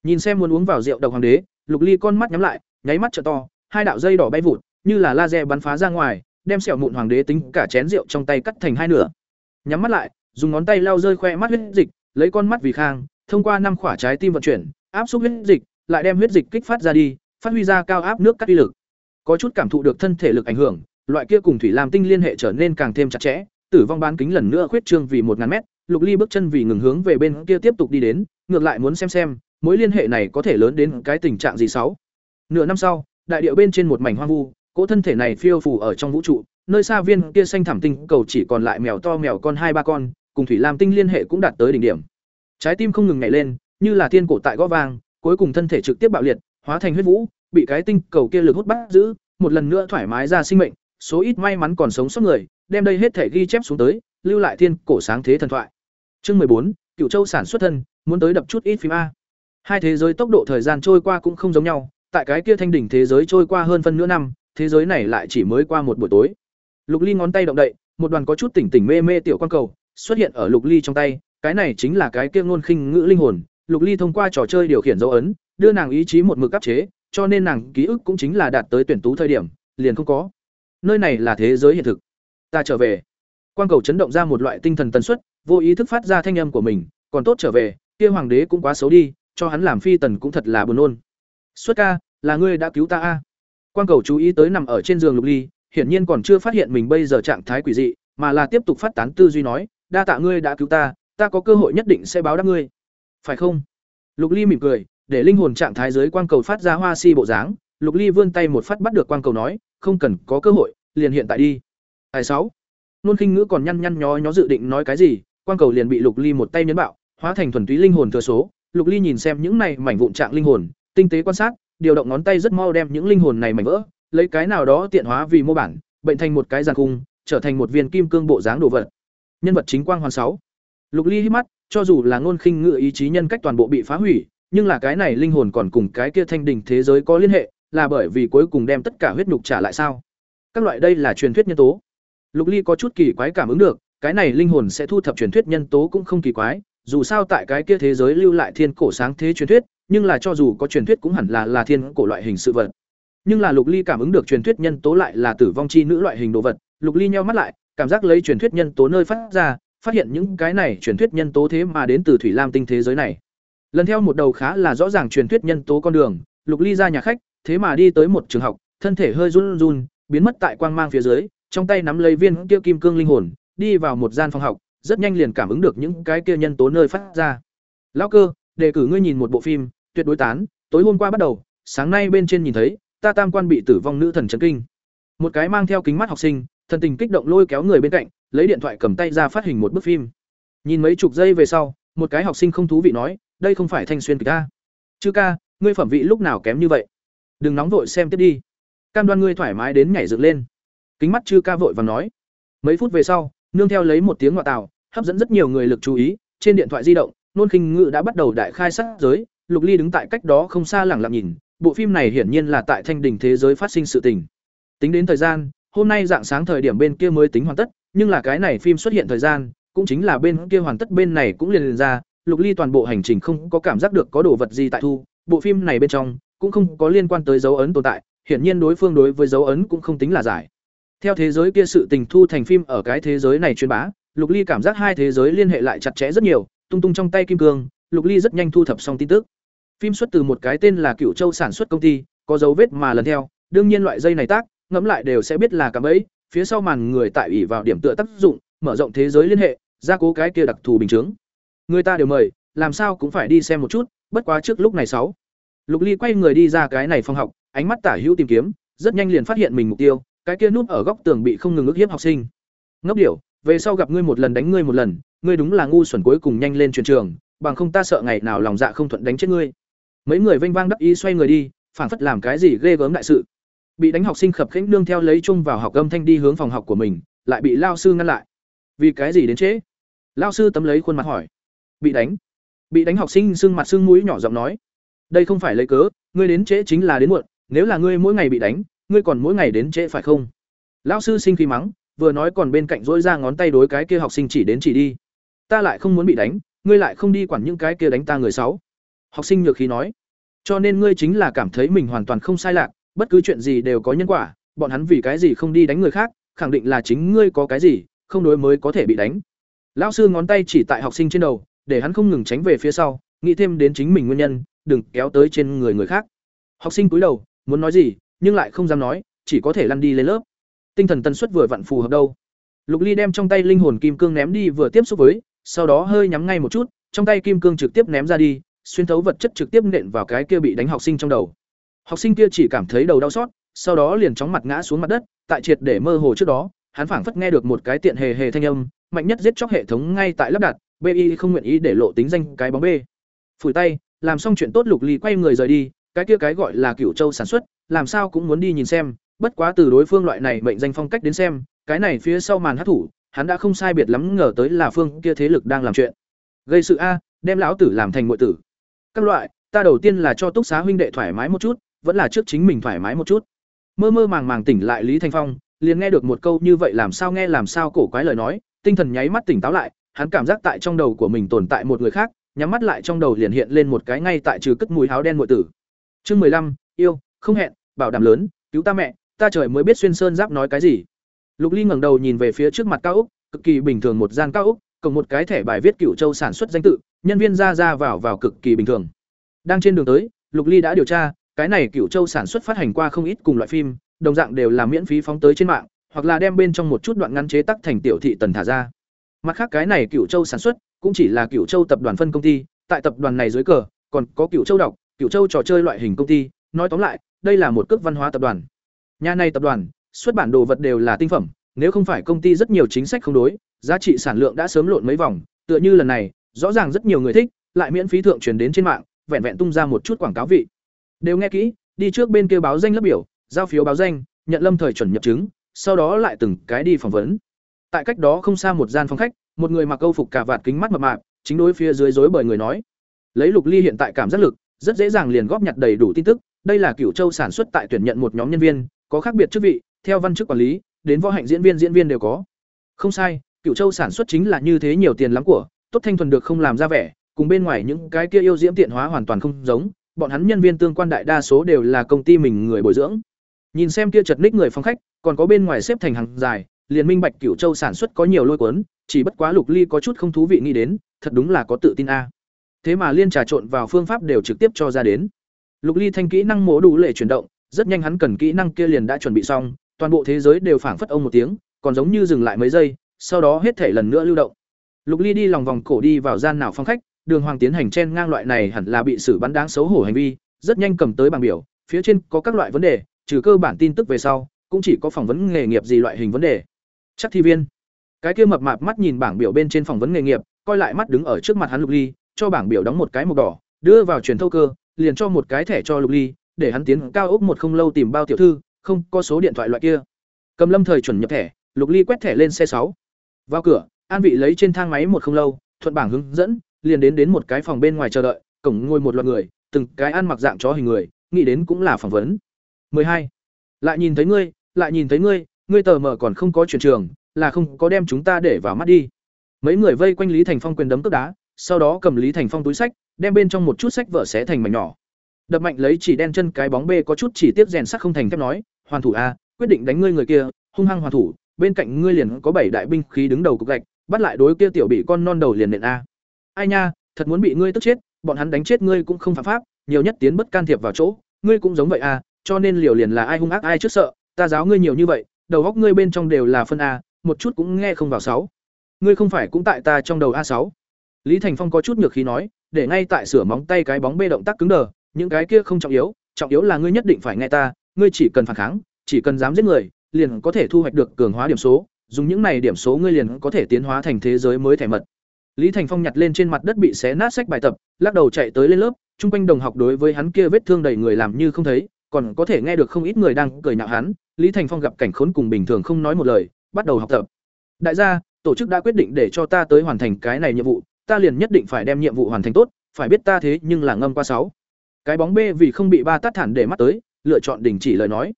Nhìn xem muốn uống vào rượu độc hoàng đế, Lục Ly con mắt nhắm lại, nháy mắt trợ to, hai đạo dây đỏ bay vụt, như là laser bắn phá ra ngoài, đem sẹo mụn hoàng đế tính cả chén rượu trong tay cắt thành hai nửa. Nhắm mắt lại, dùng ngón tay lau rơi khoe mắt huyết dịch, lấy con mắt vì khang, thông qua năm khỏa trái tim vận chuyển, áp xúc huyết dịch, lại đem huyết dịch kích phát ra đi, phát huy ra cao áp nước cắt uy lực. Có chút cảm thụ được thân thể lực ảnh hưởng, loại kia cùng thủy lam tinh liên hệ trở nên càng thêm chặt chẽ, tử vong bán kính lần nữa khuyết trương vì một ngàn mét, Lục Ly bước chân vì ngừng hướng về bên kia tiếp tục đi đến, ngược lại muốn xem xem, mối liên hệ này có thể lớn đến cái tình trạng gì sáu. Nửa năm sau, đại điệu bên trên một mảnh hoang vu, cỗ thân thể này phiêu phù ở trong vũ trụ, nơi xa viên kia xanh thảm tinh cầu chỉ còn lại mèo to mèo con hai ba con, cùng thủy lam tinh liên hệ cũng đạt tới đỉnh điểm. Trái tim không ngừng nhảy lên, như là thiên cổ tại gõ vang, cuối cùng thân thể trực tiếp bạo liệt, hóa thành huyết vũ, bị cái tinh cầu kia lực hút bắt giữ, một lần nữa thoải mái ra sinh mệnh, số ít may mắn còn sống sót người, đem đây hết thể ghi chép xuống tới, lưu lại thiên cổ sáng thế thần thoại. Chương mười bốn, Cựu Châu sản xuất thân, muốn tới đập chút ít phim a. Hai thế giới tốc độ thời gian trôi qua cũng không giống nhau, tại cái kia thanh đỉnh thế giới trôi qua hơn phân nửa năm, thế giới này lại chỉ mới qua một buổi tối. Lục Ly ngón tay động đậy, một đoàn có chút tỉnh tỉnh mê mê tiểu quan cầu xuất hiện ở Lục Ly trong tay, cái này chính là cái kia ngôn khinh ngữ linh hồn, Lục Ly thông qua trò chơi điều khiển dấu ấn, đưa nàng ý chí một mực áp chế, cho nên nàng ký ức cũng chính là đạt tới tuyển tú thời điểm, liền không có. Nơi này là thế giới hiện thực. Ta trở về. Quang cầu chấn động ra một loại tinh thần tần suất, vô ý thức phát ra thanh âm của mình, còn tốt trở về, kia hoàng đế cũng quá xấu đi, cho hắn làm phi tần cũng thật là buồn nôn. Xuất ca, là ngươi đã cứu ta a. Quang cầu chú ý tới nằm ở trên giường Lục Ly, hiển nhiên còn chưa phát hiện mình bây giờ trạng thái quỷ dị, mà là tiếp tục phát tán tư duy nói, đa tạ ngươi đã cứu ta, ta có cơ hội nhất định sẽ báo đáp ngươi. Phải không? Lục Ly mỉm cười, để linh hồn trạng thái dưới quang cầu phát ra hoa si bộ dáng, Lục Ly vươn tay một phát bắt được quang cầu nói, không cần có cơ hội, liền hiện tại đi. Tài sáu. nôn khinh ngữ còn nhăn nhăn nhó nhó dự định nói cái gì quang cầu liền bị lục ly một tay nhấn bạo hóa thành thuần túy linh hồn thừa số lục ly nhìn xem những này mảnh vụn trạng linh hồn tinh tế quan sát điều động ngón tay rất mau đem những linh hồn này mảnh vỡ lấy cái nào đó tiện hóa vì mô bản bệnh thành một cái giàn cung trở thành một viên kim cương bộ dáng đồ vật nhân vật chính quang hoàn sáu lục ly hít mắt, cho dù là ngôn khinh ngự ý chí nhân cách toàn bộ bị phá hủy, nhưng là cái này linh hồn còn cùng cái kia thanh đỉnh thế giới có liên hệ, là bởi vì cuối cùng đem tất cả huyết nhục trả lại sao? Các loại đây là truyền thuyết nhân tố. Lục ly có chút kỳ quái cảm ứng được, cái này linh hồn sẽ thu thập truyền thuyết nhân tố cũng không kỳ quái, dù sao tại cái kia thế giới lưu lại thiên cổ sáng thế truyền thuyết, nhưng là cho dù có truyền thuyết cũng hẳn là là thiên cổ loại hình sự vật. Nhưng là lục ly cảm ứng được truyền thuyết nhân tố lại là tử vong chi nữ loại hình đồ vật, lục ly nheo mắt lại, cảm giác lấy truyền thuyết nhân tố nơi phát ra phát hiện những cái này truyền thuyết nhân tố thế mà đến từ thủy lam tinh thế giới này. Lần theo một đầu khá là rõ ràng truyền thuyết nhân tố con đường, lục ly ra nhà khách, thế mà đi tới một trường học, thân thể hơi run run, biến mất tại quang mang phía dưới, trong tay nắm lấy viên kia kim cương linh hồn, đi vào một gian phòng học, rất nhanh liền cảm ứng được những cái kia nhân tố nơi phát ra. Lão cơ đề cử ngươi nhìn một bộ phim, tuyệt đối tán, tối hôm qua bắt đầu, sáng nay bên trên nhìn thấy, ta tam quan bị tử vong nữ thần chấn kinh. Một cái mang theo kính mắt học sinh, thần tình kích động lôi kéo người bên cạnh lấy điện thoại cầm tay ra phát hình một bức phim. Nhìn mấy chục giây về sau, một cái học sinh không thú vị nói, đây không phải thanh xuyên kịch ca chư ca, ngươi phẩm vị lúc nào kém như vậy? Đừng nóng vội xem tiếp đi. Cam đoan ngươi thoải mái đến nhảy dựng lên. Kính mắt chư ca vội và nói. Mấy phút về sau, nương theo lấy một tiếng ngoại tào, hấp dẫn rất nhiều người lực chú ý, trên điện thoại di động, nôn khinh ngự đã bắt đầu đại khai sát giới, lục ly đứng tại cách đó không xa lẳng lặng nhìn, bộ phim này hiển nhiên là tại thanh đình thế giới phát sinh sự tình. Tính đến thời gian, hôm nay dạng sáng thời điểm bên kia mới tính hoàn tất nhưng là cái này phim xuất hiện thời gian cũng chính là bên kia hoàn tất bên này cũng liền, liền ra lục ly toàn bộ hành trình không có cảm giác được có đồ vật gì tại thu bộ phim này bên trong cũng không có liên quan tới dấu ấn tồn tại hiển nhiên đối phương đối với dấu ấn cũng không tính là giải. Theo thế giới kia sự tình thu thành phim ở cái thế giới này truyền bá lục ly cảm giác hai thế giới liên hệ lại chặt chẽ rất nhiều tung tung trong tay kim cương lục ly rất nhanh thu thập xong tin tức. Phim xuất từ một cái tên là cựu châu sản xuất công ty có dấu vết mà lần theo đương nhiên loại dây này tác ngẫm lại đều sẽ biết là cảm ấy phía sau màn người tại ủy vào điểm tựa tác dụng, mở rộng thế giới liên hệ, gia cố cái kia đặc thù bình chướng. Người ta đều mời, làm sao cũng phải đi xem một chút, bất quá trước lúc này sáu. Lục ly quay người đi ra cái này phòng học, ánh mắt tả hữu tìm kiếm, rất nhanh liền phát hiện mình mục tiêu, cái kia núp ở góc tường bị không ngừng ức hiếp học sinh. Ngốc điểu, về sau gặp ngươi một lần đánh ngươi một lần, ngươi đúng là ngu xuẩn cuối cùng nhanh lên truyền trường, bằng không ta sợ ngày nào lòng dạ không thuận đánh chết ngươi. Mấy người vênh vang đắc ý xoay người đi, phảng phất làm cái gì ghê gớm đại sự bị đánh học sinh khập khiễng nương theo lấy chung vào học âm thanh đi hướng phòng học của mình, lại bị lao sư ngăn lại. Vì cái gì đến trễ? Lao sư tấm lấy khuôn mặt hỏi. Bị đánh. Bị đánh học sinh sưng mặt sưng mũi nhỏ giọng nói. Đây không phải lấy cớ, ngươi đến trễ chính là đến muộn, nếu là ngươi mỗi ngày bị đánh, ngươi còn mỗi ngày đến trễ phải không? Lão sư sinh khí mắng, vừa nói còn bên cạnh dỗi ra ngón tay đối cái kia học sinh chỉ đến chỉ đi. Ta lại không muốn bị đánh, ngươi lại không đi quản những cái kia đánh ta người sáu học sinh nhược khí nói. Cho nên ngươi chính là cảm thấy mình hoàn toàn không sai lạc bất cứ chuyện gì đều có nhân quả, bọn hắn vì cái gì không đi đánh người khác, khẳng định là chính ngươi có cái gì, không đối mới có thể bị đánh. Lão sư ngón tay chỉ tại học sinh trên đầu, để hắn không ngừng tránh về phía sau, nghĩ thêm đến chính mình nguyên nhân, đừng kéo tới trên người người khác. Học sinh cúi đầu, muốn nói gì, nhưng lại không dám nói, chỉ có thể lăn đi lên lớp. Tinh thần tần suất vừa vặn phù hợp đâu. Lục ly đem trong tay linh hồn kim cương ném đi vừa tiếp xúc với, sau đó hơi nhắm ngay một chút, trong tay kim cương trực tiếp ném ra đi, xuyên thấu vật chất trực tiếp nện vào cái kia bị đánh học sinh trong đầu học sinh kia chỉ cảm thấy đầu đau xót, sau đó liền chóng mặt ngã xuống mặt đất, tại triệt để mơ hồ trước đó, hắn phảng phất nghe được một cái tiện hề hề thanh âm, mạnh nhất giết chóc hệ thống ngay tại lắp đặt bi không nguyện ý để lộ tính danh cái bóng b. Phủi tay, làm xong chuyện tốt lục ly quay người rời đi, cái kia cái gọi là cựu châu sản xuất, làm sao cũng muốn đi nhìn xem, bất quá từ đối phương loại này mệnh danh phong cách đến xem, cái này phía sau màn hát thủ hắn đã không sai biệt lắm ngờ tới là phương kia thế lực đang làm chuyện. Gây sự a, đem lão tử làm thành ngụy tử. Các loại, ta đầu tiên là cho túc xá huynh đệ thoải mái một chút vẫn là trước chính mình thoải mái một chút. Mơ mơ màng màng tỉnh lại lý thanh phong, liền nghe được một câu như vậy làm sao nghe làm sao cổ quái lời nói, tinh thần nháy mắt tỉnh táo lại, hắn cảm giác tại trong đầu của mình tồn tại một người khác, nhắm mắt lại trong đầu liền hiện lên một cái ngay tại trừ cất mùi háo đen muội tử. Chương mười lăm, yêu, không hẹn, bảo đảm lớn, cứu ta mẹ, ta trời mới biết xuyên sơn giáp nói cái gì. Lục ly ngẩng đầu nhìn về phía trước mặt cao úc cực kỳ bình thường một gian cao úc cộng một cái thẻ bài viết cựu châu sản xuất danh tự, nhân viên ra ra vào vào cực kỳ bình thường. Đang trên đường tới, lục ly đã điều tra cái này cựu châu sản xuất phát hành qua không ít cùng loại phim đồng dạng đều là miễn phí phóng tới trên mạng hoặc là đem bên trong một chút đoạn ngắn chế tác thành tiểu thị tần thả ra mặt khác cái này cựu châu sản xuất cũng chỉ là cựu châu tập đoàn phân công ty tại tập đoàn này dưới cờ còn có cựu châu đọc cựu châu trò chơi loại hình công ty nói tóm lại đây là một cước văn hóa tập đoàn nhà này tập đoàn xuất bản đồ vật đều là tinh phẩm nếu không phải công ty rất nhiều chính sách không đối, giá trị sản lượng đã sớm lộn mấy vòng, tựa như lần này, rõ ràng rất nhiều người thích, lại miễn phí thượng truyền đến trên mạng, vẹn vẹn tung ra một chút quảng cáo vị. Đều nghe kỹ, đi trước bên kia báo danh lớp biểu, giao phiếu báo danh, nhận lâm thời chuẩn nhập chứng, sau đó lại từng cái đi phỏng vấn. Tại cách đó không xa một gian phòng khách, một người mặc câu phục cà vạt kính mắt mập mạp, chính đối phía dưới rối bởi người nói. Lấy Lục Ly hiện tại cảm giác lực, rất dễ dàng liền góp nhặt đầy đủ tin tức, đây là Cửu Châu sản xuất tại tuyển nhận một nhóm nhân viên, có khác biệt chức vị, theo văn chức quản lý, đến võ hạnh diễn viên diễn viên đều có. Không sai, Cửu Châu sản xuất chính là như thế nhiều tiền lắm của, tốt thanh thuần được không làm ra vẻ, cùng bên ngoài những cái kia yêu diễm tiện hóa hoàn toàn không giống, bọn hắn nhân viên tương quan đại đa số đều là công ty mình người bồi dưỡng. Nhìn xem kia chật ních người phòng khách, còn có bên ngoài xếp thành hàng dài, liền minh bạch Cửu Châu sản xuất có nhiều lôi cuốn, chỉ bất quá Lục Ly có chút không thú vị nghĩ đến, thật đúng là có tự tin a. Thế mà liên trà trộn vào phương pháp đều trực tiếp cho ra đến. Lục Ly thanh kỹ năng mổ đủ lệ chuyển động, rất nhanh hắn cần kỹ năng kia liền đã chuẩn bị xong, toàn bộ thế giới đều phảng phất ông một tiếng, còn giống như dừng lại mấy giây, sau đó hết thể lần nữa lưu động. Lục Ly đi lòng vòng cổ đi vào gian nào phong khách, Đường Hoàng tiến hành chen ngang loại này hẳn là bị xử bắn đáng xấu hổ hành vi, rất nhanh cầm tới bảng biểu, phía trên có các loại vấn đề, trừ cơ bản tin tức về sau, cũng chỉ có phỏng vấn nghề nghiệp gì loại hình vấn đề. Chắc thi viên. Cái kia mập mạp mắt nhìn bảng biểu bên trên phỏng vấn nghề nghiệp, coi lại mắt đứng ở trước mặt hắn Lục Ly, cho bảng biểu đóng một cái màu đỏ, đưa vào truyền thâu cơ, liền cho một cái thẻ cho Lục Ly, để hắn tiến cao ốc một không lâu tìm bao tiểu thư, không có số điện thoại loại kia. Cầm Lâm thời chuẩn nhập thẻ, Lục Ly quét thẻ lên xe sáu. Vào cửa, An Vị lấy trên thang máy một không lâu, thuận bảng hướng dẫn, liền đến đến một cái phòng bên ngoài chờ đợi, cổng ngồi một loạt người, từng cái ăn mặc dạng chó hình người, nghĩ đến cũng là phỏng vấn. hai Lại nhìn thấy ngươi, lại nhìn thấy ngươi, ngươi tờ mở còn không có chuyển trường, là không có đem chúng ta để vào mắt đi. Mấy người vây quanh Lý Thành Phong quyền đấm tức đá, sau đó cầm Lý Thành Phong túi sách, đem bên trong một chút sách vở xé thành mảnh nhỏ. Đập mạnh lấy chỉ đen chân cái bóng bê có chút chỉ tiếp rèn sắc không thành thép nói, "Hoàn thủ a, quyết định đánh ngươi người kia, hung hăng hoàn thủ, bên cạnh ngươi liền có bảy đại binh khí đứng đầu cục gạch, bắt lại đối kia tiểu bị con non đầu liền nện a." Ai nha, thật muốn bị ngươi tức chết, bọn hắn đánh chết ngươi cũng không phạm pháp, nhiều nhất tiến bất can thiệp vào chỗ, ngươi cũng giống vậy à? cho nên liều liền là ai hung ác ai trước sợ, ta giáo ngươi nhiều như vậy, đầu óc ngươi bên trong đều là phân a, một chút cũng nghe không vào sáu. Ngươi không phải cũng tại ta trong đầu a sáu. Lý Thành Phong có chút nhược khí nói, để ngay tại sửa móng tay cái bóng bê động tác cứng đờ, những cái kia không trọng yếu, trọng yếu là ngươi nhất định phải nghe ta, ngươi chỉ cần phản kháng, chỉ cần dám giết người, liền có thể thu hoạch được cường hóa điểm số, dùng những này điểm số ngươi liền có thể tiến hóa thành thế giới mới thẻ mật. Lý Thành Phong nhặt lên trên mặt đất bị xé nát sách bài tập, lắc đầu chạy tới lên lớp, trung quanh đồng học đối với hắn kia vết thương đầy người làm như không thấy, còn có thể nghe được không ít người đang cười nhạo hắn, Lý Thành Phong gặp cảnh khốn cùng bình thường không nói một lời, bắt đầu học tập. Đại gia, tổ chức đã quyết định để cho ta tới hoàn thành cái này nhiệm vụ, ta liền nhất định phải đem nhiệm vụ hoàn thành tốt, phải biết ta thế nhưng là ngâm qua sáu. Cái bóng B vì không bị ba tát thản để mắt tới, lựa chọn đình chỉ lời nói.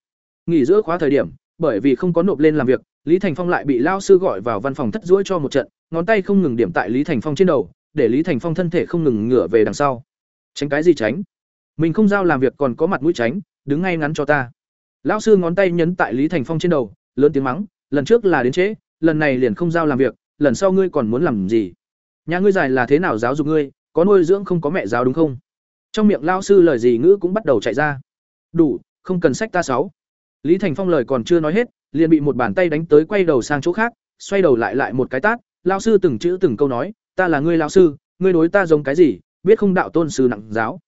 Nghỉ giữa khóa thời điểm, bởi vì không có nộp lên làm việc, Lý Thành Phong lại bị lao sư gọi vào văn phòng thất duỗi cho một trận, ngón tay không ngừng điểm tại Lý Thành Phong trên đầu, để Lý Thành Phong thân thể không ngừng ngửa về đằng sau. Tránh cái gì tránh? Mình không giao làm việc còn có mặt mũi tránh, đứng ngay ngắn cho ta. Lão sư ngón tay nhấn tại Lý Thành Phong trên đầu, lớn tiếng mắng, lần trước là đến trễ, lần này liền không giao làm việc, lần sau ngươi còn muốn làm gì? Nhà ngươi dài là thế nào giáo dục ngươi, có nuôi dưỡng không có mẹ giáo đúng không? Trong miệng lão sư lời gì ngữ cũng bắt đầu chạy ra. Đủ, không cần sách ta sáu. Lý Thành Phong lời còn chưa nói hết, liền bị một bàn tay đánh tới quay đầu sang chỗ khác, xoay đầu lại lại một cái tát, lão sư từng chữ từng câu nói, "Ta là ngươi lão sư, ngươi đối ta giống cái gì, biết không đạo tôn sư nặng giáo."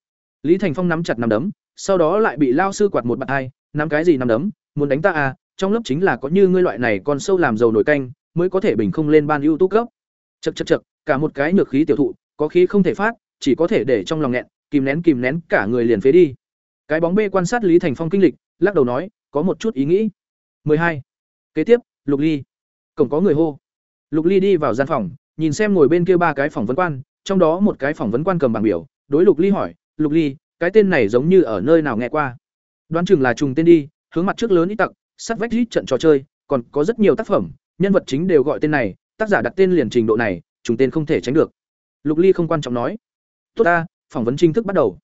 Lý Thành Phong nắm chặt nắm đấm, sau đó lại bị lão sư quạt một bạt hai, nắm cái gì nắm đấm, muốn đánh ta à, trong lớp chính là có như ngươi loại này con sâu làm dầu nổi canh, mới có thể bình không lên ban ưu tú cấp. Chậc chậc chậc, cả một cái nhược khí tiểu thụ, có khí không thể phát, chỉ có thể để trong lòng nghẹn, kìm nén kìm nén cả người liền phế đi. Cái bóng bê quan sát Lý Thành Phong kinh lịch, lắc đầu nói, có một chút ý nghĩ. 12 Kế tiếp, Lục Ly. Cổng có người hô. Lục Ly đi vào gian phòng, nhìn xem ngồi bên kia ba cái phỏng vấn quan, trong đó một cái phỏng vấn quan cầm bảng biểu, đối Lục Ly hỏi, "Lục Ly, cái tên này giống như ở nơi nào nghe qua?" Đoán chừng là trùng tên đi, hướng mặt trước lớn ít tặng, sắt vách rít trận trò chơi, còn có rất nhiều tác phẩm, nhân vật chính đều gọi tên này, tác giả đặt tên liền trình độ này, trùng tên không thể tránh được. Lục Ly không quan trọng nói. "Tốt ta, phỏng vấn chính thức bắt đầu."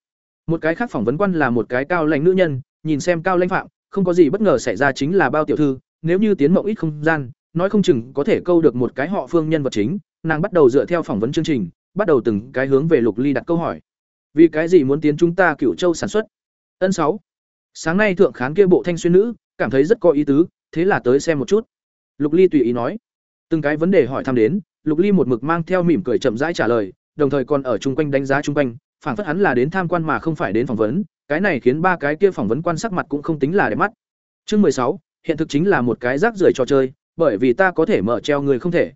Một cái khác phỏng vấn quan là một cái cao lãnh nữ nhân, nhìn xem cao lãnh phạm, không có gì bất ngờ xảy ra chính là bao tiểu thư, nếu như tiến mộng ít không gian, nói không chừng có thể câu được một cái họ Phương nhân vật chính, nàng bắt đầu dựa theo phỏng vấn chương trình, bắt đầu từng cái hướng về Lục Ly đặt câu hỏi. Vì cái gì muốn tiến chúng ta Cửu Châu sản xuất? Ân sáu. Sáng nay thượng khán kia bộ thanh xuyên nữ, cảm thấy rất có ý tứ, thế là tới xem một chút. Lục Ly tùy ý nói. Từng cái vấn đề hỏi thăm đến, Lục Ly một mực mang theo mỉm cười chậm rãi trả lời, đồng thời còn ở chung quanh đánh giá chung quanh, phảng phất hắn là đến tham quan mà không phải đến phỏng vấn, cái này khiến ba cái kia phỏng vấn quan sắc mặt cũng không tính là đẹp mắt. Chương mười sáu, hiện thực chính là một cái rác rưởi trò chơi, bởi vì ta có thể mở treo người không thể.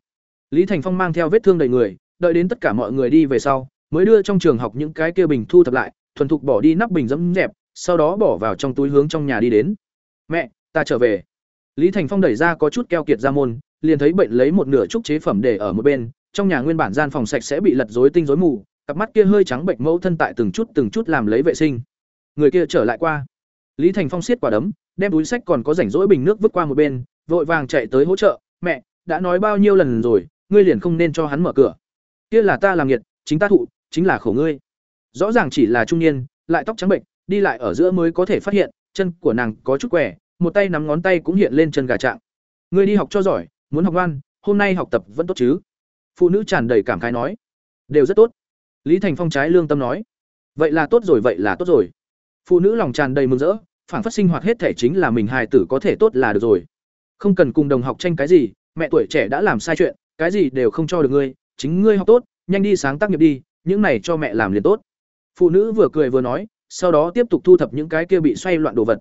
Lý thành phong mang theo vết thương đầy người đợi đến tất cả mọi người đi về sau mới đưa trong trường học những cái kia bình thu thập lại thuần thục bỏ đi nắp bình dẫm dẹp sau đó bỏ vào trong túi hướng trong nhà đi đến. Mẹ ta trở về. Lý thành phong đẩy ra có chút keo kiệt ra môn liền thấy bệnh lấy một nửa trúc chế phẩm để ở một bên trong nhà nguyên bản gian phòng sạch sẽ bị lật rối tinh rối mù cặp mắt kia hơi trắng bệnh mẫu thân tại từng chút từng chút làm lấy vệ sinh người kia trở lại qua. Lý thành phong siết quả đấm, đem túi sách còn có rảnh rỗi bình nước vứt qua một bên, vội vàng chạy tới hỗ trợ, mẹ, đã nói bao nhiêu lần rồi, ngươi liền không nên cho hắn mở cửa. Kia là ta làm nhiệt chính ta thụ, chính là khổ ngươi. Rõ ràng chỉ là trung niên, lại tóc trắng bệnh, đi lại ở giữa mới có thể phát hiện, chân của nàng có chút quẻ một tay nắm ngón tay cũng hiện lên chân gà trạng. Ngươi đi học cho giỏi, muốn học ngoan, hôm nay học tập vẫn tốt chứ? Phụ nữ tràn đầy cảm khái nói. Đều rất tốt. Lý thành phong trái lương tâm nói. Vậy là tốt rồi, vậy là tốt rồi phụ nữ lòng tràn đầy mừng rỡ phản phát sinh hoạt hết thể chính là mình hài tử có thể tốt là được rồi. Không cần cùng đồng học tranh cái gì, mẹ tuổi trẻ đã làm sai chuyện, cái gì đều không cho được ngươi, chính ngươi học tốt, nhanh đi sáng tác nghiệp đi, những này cho mẹ làm liền tốt. Phụ nữ vừa cười vừa nói, sau đó tiếp tục thu thập những cái kia bị xoay loạn đồ vật.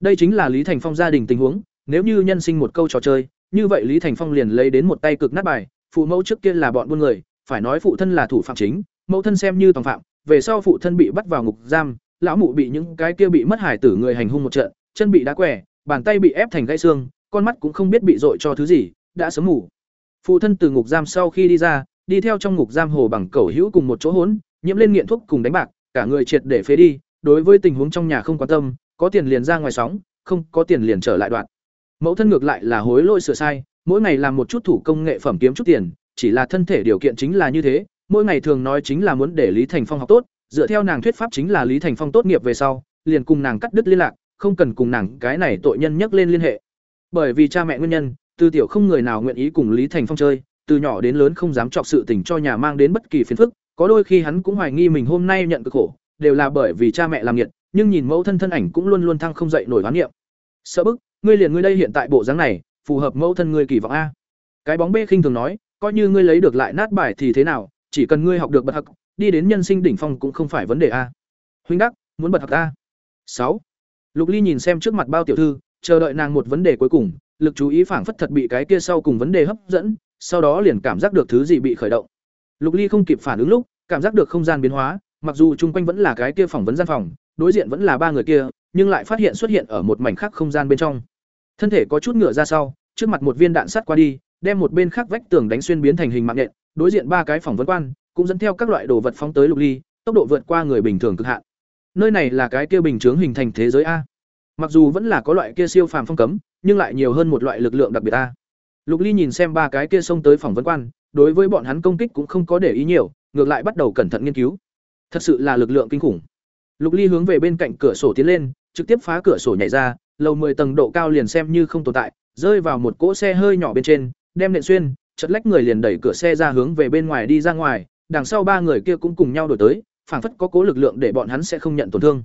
Đây chính là lý thành phong gia đình tình huống, nếu như nhân sinh một câu trò chơi, như vậy lý thành phong liền lấy đến một tay cực nát bài, phụ mẫu trước kia là bọn buôn người, phải nói phụ thân là thủ phạm chính, mẫu thân xem như tòng phạm, về sau phụ thân bị bắt vào ngục giam lão mụ bị những cái kia bị mất hải tử người hành hung một trận, chân bị đá quẻ, bàn tay bị ép thành gãy xương, con mắt cũng không biết bị dội cho thứ gì, đã sớm ngủ. Phụ thân từ ngục giam sau khi đi ra, đi theo trong ngục giam hồ bằng cẩu hữu cùng một chỗ hỗn nhiễm lên nghiện thuốc cùng đánh bạc, cả người triệt để phế đi, đối với tình huống trong nhà không quan tâm, có tiền liền ra ngoài sóng, không có tiền liền trở lại đoạn. Mẫu thân ngược lại là hối lỗi sửa sai, mỗi ngày làm một chút thủ công nghệ phẩm kiếm chút tiền, chỉ là thân thể điều kiện chính là như thế, mỗi ngày thường nói chính là muốn để lý thành phong học tốt dựa theo nàng thuyết pháp chính là lý thành phong tốt nghiệp về sau, liền cùng nàng cắt đứt liên lạc, không cần cùng nàng cái này tội nhân nhắc lên liên hệ. Bởi vì cha mẹ nguyên nhân từ tiểu không người nào nguyện ý cùng lý thành phong chơi, từ nhỏ đến lớn không dám chọc sự tình cho nhà mang đến bất kỳ phiền phức, có đôi khi hắn cũng hoài nghi mình hôm nay nhận cực khổ, đều là bởi vì cha mẹ làm nhiệt nhưng nhìn mẫu thân thân ảnh cũng luôn luôn thăng không dậy nổi oán niệm. Sợ bức, ngươi liền ngươi đây hiện tại bộ dáng này, phù hợp mẫu thân ngươi kỳ vọng a. Cái bóng bê khinh thường nói, coi như ngươi lấy được lại nát bài thì thế nào, chỉ cần ngươi học được bật hặc đi đến nhân sinh đỉnh phong cũng không phải vấn đề a. Huynh đắc, muốn bật học ta. Sáu. Lục ly nhìn xem trước mặt bao tiểu thư, chờ đợi nàng một vấn đề cuối cùng, lực chú ý phảng phất thật bị cái kia sau cùng vấn đề hấp dẫn, sau đó liền cảm giác được thứ gì bị khởi động. Lục ly không kịp phản ứng lúc, cảm giác được không gian biến hóa, mặc dù chung quanh vẫn là cái kia phỏng vấn gian phòng, đối diện vẫn là ba người kia, nhưng lại phát hiện xuất hiện ở một mảnh khác không gian bên trong. Thân thể có chút ngửa ra sau, trước mặt một viên đạn sắt qua đi, đem một bên khác vách tường đánh xuyên biến thành hình mạng nhện, đối diện ba cái phỏng vấn quan cũng dẫn theo các loại đồ vật phóng tới lục ly, tốc độ vượt qua người bình thường cực hạn. Nơi này là cái kia bình chướng hình thành thế giới a. Mặc dù vẫn là có loại kia siêu phàm phong cấm, nhưng lại nhiều hơn một loại lực lượng đặc biệt a. Lục ly nhìn xem ba cái kia xông tới phỏng vấn quan, đối với bọn hắn công kích cũng không có để ý nhiều, ngược lại bắt đầu cẩn thận nghiên cứu. Thật sự là lực lượng kinh khủng. Lục ly hướng về bên cạnh cửa sổ tiến lên, trực tiếp phá cửa sổ nhảy ra, lầu 10 tầng độ cao liền xem như không tồn tại, rơi vào một cỗ xe hơi nhỏ bên trên, đem nện xuyên, chật lách người liền đẩy cửa xe ra hướng về bên ngoài đi ra ngoài đằng sau ba người kia cũng cùng nhau đổi tới, phảng phất có cố lực lượng để bọn hắn sẽ không nhận tổn thương.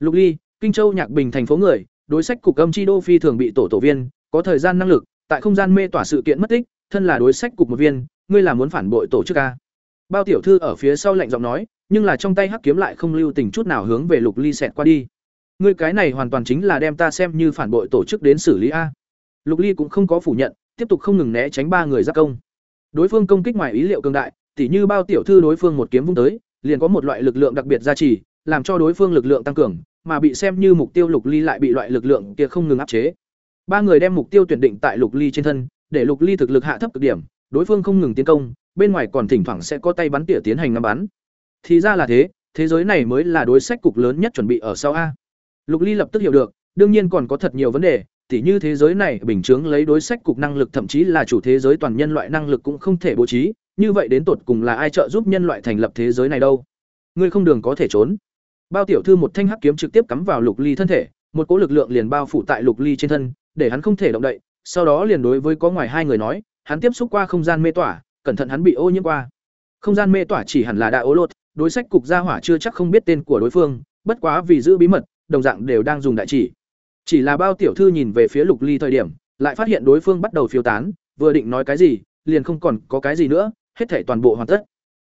Lục ly, kinh châu nhạc bình thành phố người, đối sách cục âm chi đô phi thường bị tổ tổ viên, có thời gian năng lực, tại không gian mê tỏa sự kiện mất tích, thân là đối sách cục một viên, ngươi là muốn phản bội tổ chức a? Bao tiểu thư ở phía sau lạnh giọng nói, nhưng là trong tay hắc kiếm lại không lưu tình chút nào hướng về lục ly xẹt qua đi. Ngươi cái này hoàn toàn chính là đem ta xem như phản bội tổ chức đến xử lý a. Lục ly cũng không có phủ nhận, tiếp tục không ngừng né tránh ba người giác công. Đối phương công kích ngoài ý liệu cường đại tỉ như bao tiểu thư đối phương một kiếm vung tới, liền có một loại lực lượng đặc biệt gia trì, làm cho đối phương lực lượng tăng cường, mà bị xem như mục tiêu lục ly lại bị loại lực lượng kia không ngừng áp chế. Ba người đem mục tiêu tuyển định tại lục ly trên thân, để lục ly thực lực hạ thấp cực điểm, đối phương không ngừng tiến công, bên ngoài còn thỉnh thoảng sẽ có tay bắn tỉa tiến hành ngắm bắn. Thì ra là thế thế giới này mới là đối sách cục lớn nhất chuẩn bị ở sau a. Lục ly lập tức hiểu được, đương nhiên còn có thật nhiều vấn đề, tỉ như thế giới này bình chứng lấy đối sách cục năng lực, thậm chí là chủ thế giới toàn nhân loại năng lực cũng không thể bố trí như vậy đến tột cùng là ai trợ giúp nhân loại thành lập thế giới này đâu? Ngươi không đường có thể trốn. Bao tiểu thư một thanh hắc kiếm trực tiếp cắm vào lục ly thân thể, một cỗ lực lượng liền bao phủ tại lục ly trên thân, để hắn không thể động đậy, sau đó liền đối với có ngoài hai người nói, hắn tiếp xúc qua không gian mê tỏa, cẩn thận hắn bị ô nhiễm qua. Không gian mê tỏa chỉ hẳn là đại ố lột, đối sách cục gia hỏa chưa chắc không biết tên của đối phương, bất quá vì giữ bí mật, đồng dạng đều đang dùng đại chỉ. Chỉ là bao tiểu thư nhìn về phía lục ly thời điểm, lại phát hiện đối phương bắt đầu phiêu tán, vừa định nói cái gì, liền không còn có cái gì nữa hết thể toàn bộ hoàn tất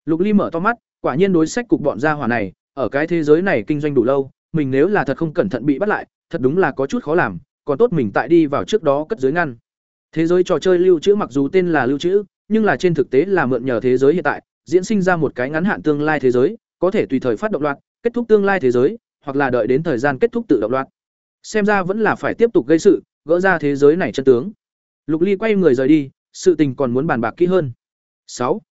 lục ly mở to mắt quả nhiên đối sách cục bọn gia hỏa này ở cái thế giới này kinh doanh đủ lâu mình nếu là thật không cẩn thận bị bắt lại thật đúng là có chút khó làm còn tốt mình tại đi vào trước đó cất giới ngăn Thế giới trò chơi lưu trữ mặc dù tên là lưu trữ, nhưng là trên thực tế là mượn nhờ thế giới hiện tại, diễn sinh ra một cái ngắn hạn tương lai thế giới, có thể tùy thời phát động loạt, kết thúc tương lai thế giới, hoặc là đợi đến thời gian kết thúc tự động loạt. Xem ra vẫn là phải tiếp tục gây sự, gỡ ra thế giới này chân tướng. Lục Ly quay người rời đi, sự tình còn muốn bàn bạc kỹ hơn sáu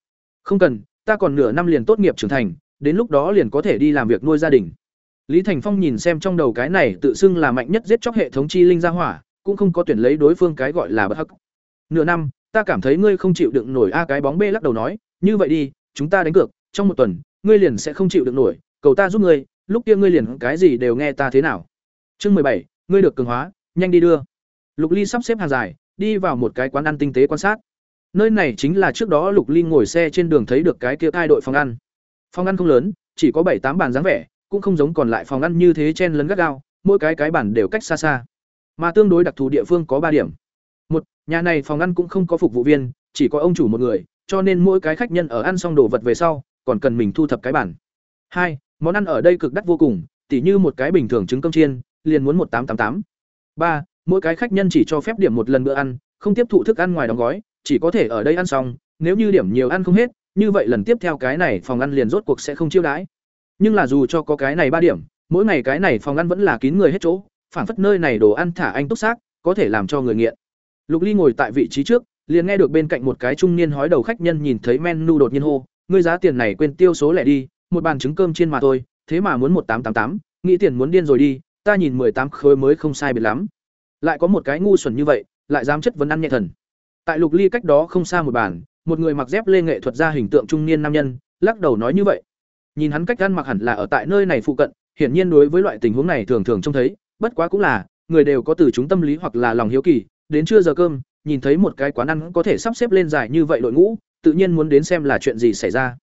Không cần, ta còn nửa năm liền tốt nghiệp trưởng thành, đến lúc đó liền có thể đi làm việc nuôi gia đình. Lý Thành Phong nhìn xem trong đầu cái này tự xưng là mạnh nhất giết chóc hệ thống chi linh gia hỏa, cũng không có tuyển lấy đối phương cái gọi là bất hắc. Nửa năm, ta cảm thấy ngươi không chịu đựng nổi a cái bóng bê lắc đầu nói, như vậy đi, chúng ta đánh cược, trong một tuần, ngươi liền sẽ không chịu đựng nổi, cầu ta giúp ngươi, lúc kia ngươi liền cái gì đều nghe ta thế nào. Chương mười bảy, ngươi được cường hóa, nhanh đi đưa. Lục Ly sắp xếp hàng dài, đi vào một cái quán ăn tinh tế quan sát. Nơi này chính là trước đó Lục Ly ngồi xe trên đường thấy được cái kia cai đội phòng ăn. Phòng ăn không lớn, chỉ có bảy tám bàn dáng vẻ, cũng không giống còn lại phòng ăn như thế chen lấn gắt gao, mỗi cái cái bàn đều cách xa xa. Mà tương đối đặc thù địa phương có ba điểm. Một, nhà này phòng ăn cũng không có phục vụ viên, chỉ có ông chủ một người, cho nên mỗi cái khách nhân ở ăn xong đồ vật về sau, còn cần mình thu thập cái bàn. Hai, món ăn ở đây cực đắt vô cùng, tỉ như một cái bình thường trứng cơm chiên, liền muốn một tám tám tám. Ba, mỗi cái khách nhân chỉ cho phép điểm một lần bữa ăn, không tiếp thụ thức ăn ngoài đóng gói, chỉ có thể ở đây ăn xong, nếu như điểm nhiều ăn không hết, như vậy lần tiếp theo cái này phòng ăn liền rốt cuộc sẽ không chiêu đãi. Nhưng là dù cho có cái này ba điểm, mỗi ngày cái này phòng ăn vẫn là kín người hết chỗ, phản phất nơi này đồ ăn thả anh túc xác, có thể làm cho người nghiện. Lục Ly ngồi tại vị trí trước, liền nghe được bên cạnh một cái trung niên hói đầu khách nhân nhìn thấy menu đột nhiên hô, ngươi giá tiền này quên tiêu số lẻ đi, một bàn trứng cơm chiên mà thôi, thế mà muốn một tám tám tám, nghĩ tiền muốn điên rồi đi, ta nhìn tám khối mới không sai biệt lắm. Lại có một cái ngu xuẩn như vậy, lại dám chất vấn ăn nhẹ thần. Tại Lục Ly cách đó không xa một bàn, một người mặc dép lê nghệ thuật ra hình tượng trung niên nam nhân, lắc đầu nói như vậy. Nhìn hắn cách ăn mặc hẳn là ở tại nơi này phụ cận, hiển nhiên đối với loại tình huống này thường thường trông thấy, bất quá cũng là, người đều có từ chúng tâm lý hoặc là lòng hiếu kỳ, đến trưa giờ cơm, nhìn thấy một cái quán ăn có thể sắp xếp lên dài như vậy đội ngũ, tự nhiên muốn đến xem là chuyện gì xảy ra.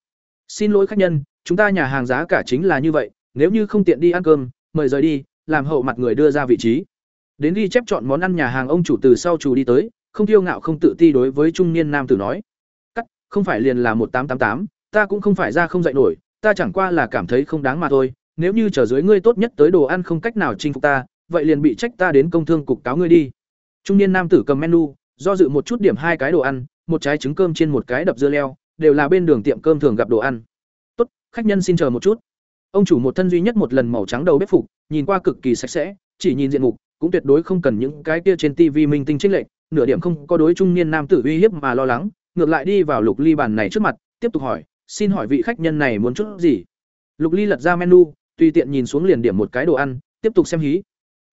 Xin lỗi khách nhân, chúng ta nhà hàng giá cả chính là như vậy, nếu như không tiện đi ăn cơm, mời rời đi, làm hậu mặt người đưa ra vị trí. Đến ghi chép chọn món ăn nhà hàng ông chủ từ sau chủ đi tới, không kiêu ngạo không tự ti đối với trung niên nam tử nói. Cắt, không phải liền là một tám tám tám, ta cũng không phải ra không dạy nổi, ta chẳng qua là cảm thấy không đáng mà thôi, nếu như trở dưới ngươi tốt nhất tới đồ ăn không cách nào chinh phục ta, vậy liền bị trách ta đến công thương cục cáo ngươi đi. Trung niên nam tử cầm menu, do dự một chút điểm hai cái đồ ăn, một trái trứng cơm trên một cái đập dưa leo, đều là bên đường tiệm cơm thường gặp đồ ăn. "Tốt, khách nhân xin chờ một chút." Ông chủ một thân duy nhất một lần màu trắng đầu bếp phục, nhìn qua cực kỳ sạch sẽ, chỉ nhìn diện mục, cũng tuyệt đối không cần những cái kia trên tivi minh tinh chênh lệch, nửa điểm không có đối trung niên nam tử uy hiếp mà lo lắng, ngược lại đi vào Lục Ly bàn này trước mặt, tiếp tục hỏi, "Xin hỏi vị khách nhân này muốn chút gì?" Lục Ly lật ra menu, tùy tiện nhìn xuống liền điểm một cái đồ ăn, tiếp tục xem hí.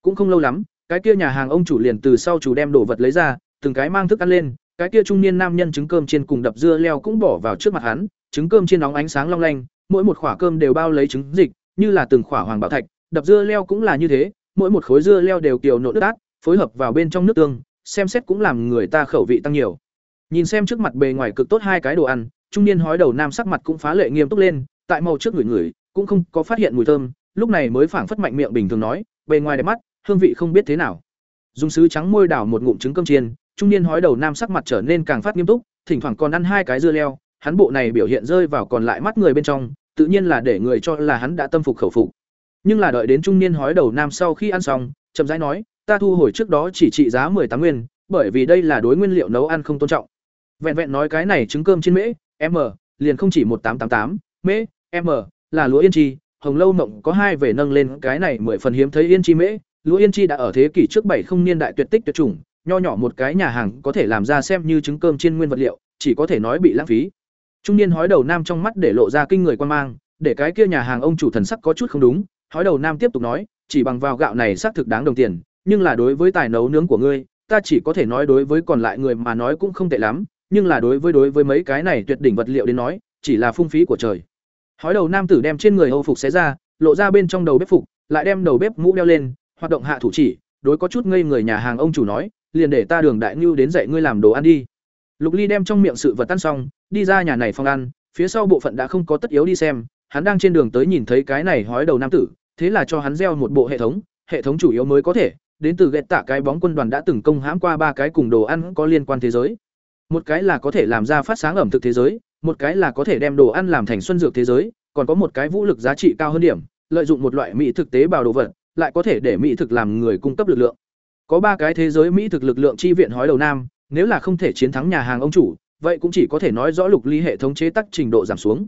Cũng không lâu lắm, cái kia nhà hàng ông chủ liền từ sau chủ đem đồ vật lấy ra, từng cái mang thức ăn lên, cái kia trung niên nam nhân trứng cơm trên cùng đập dưa leo cũng bỏ vào trước mặt hắn, trứng cơm trên nóng ánh sáng long lanh, mỗi một khỏa cơm đều bao lấy trứng dịch, như là từng khỏa hoàng bảo thạch, đập dưa leo cũng là như thế, mỗi một khối dưa leo đều kiều nộn nước át, phối hợp vào bên trong nước tương, xem xét cũng làm người ta khẩu vị tăng nhiều. Nhìn xem trước mặt bề ngoài cực tốt hai cái đồ ăn, trung niên hói đầu nam sắc mặt cũng phá lệ nghiêm túc lên, tại màu trước người người, cũng không có phát hiện mùi thơm, lúc này mới phảng phất mạnh miệng bình thường nói, bề ngoài đẹp mắt, hương vị không biết thế nào. Dùng sứ trắng môi đảo một ngụm trứng cơm chiên, trung niên hói đầu nam sắc mặt trở nên càng phát nghiêm túc, thỉnh thoảng còn ăn hai cái dưa leo, hắn bộ này biểu hiện rơi vào còn lại mắt người bên trong, tự nhiên là để người cho là hắn đã tâm phục khẩu phục. Nhưng là đợi đến trung niên hói đầu nam sau khi ăn xong, chậm rãi nói, ta thu hồi trước đó chỉ trị giá tám nguyên, bởi vì đây là đối nguyên liệu nấu ăn không tôn trọng. Vẹn vẹn nói cái này trứng cơm trên mễ, m, liền không chỉ một tám tám tám, mễ, m, là lúa yên chi, hồng lâu mộng có hai về nâng lên cái này mười phần hiếm thấy yên chi mễ, lúa yên chi đã ở thế kỷ trước bảy không niên đại tuyệt tích tuyệt chủng, nho nhỏ một cái nhà hàng có thể làm ra xem như trứng cơm trên nguyên vật liệu, chỉ có thể nói bị lãng phí. Trung niên hói đầu nam trong mắt để lộ ra kinh người quan mang, để cái kia nhà hàng ông chủ thần sắc có chút không đúng, hói đầu nam tiếp tục nói, chỉ bằng vào gạo này xác thực đáng đồng tiền, nhưng là đối với tài nấu nướng của ngươi, ta chỉ có thể nói đối với còn lại người mà nói cũng không tệ lắm, nhưng là đối với đối với mấy cái này tuyệt đỉnh vật liệu đến nói, chỉ là phung phí của trời. Hói đầu nam tử đem trên người Âu phục xé ra, lộ ra bên trong đầu bếp phục, lại đem đầu bếp mũ đeo lên, hoạt động hạ thủ chỉ, đối có chút ngây người nhà hàng ông chủ nói, liền để ta đường đại nhu đến dạy ngươi làm đồ ăn đi. Lục Ly đem trong miệng sự vật tan xong, đi ra nhà này phòng ăn, phía sau bộ phận đã không có tất yếu đi xem, hắn đang trên đường tới nhìn thấy cái này hói đầu nam tử, thế là cho hắn gieo một bộ hệ thống, hệ thống chủ yếu mới có thể, đến từ ghét tạ cái bóng quân đoàn đã từng công hãm qua ba cái cùng đồ ăn có liên quan thế giới. Một cái là có thể làm ra phát sáng ẩm thực thế giới, một cái là có thể đem đồ ăn làm thành xuân dược thế giới, còn có một cái vũ lực giá trị cao hơn điểm, lợi dụng một loại mỹ thực tế bào đồ vật, lại có thể để mỹ thực làm người cung cấp lực lượng. Có ba cái thế giới mỹ thực lực lượng chi viện hói đầu nam, nếu là không thể chiến thắng nhà hàng ông chủ, vậy cũng chỉ có thể nói rõ Lục Ly hệ thống chế tắc trình độ giảm xuống.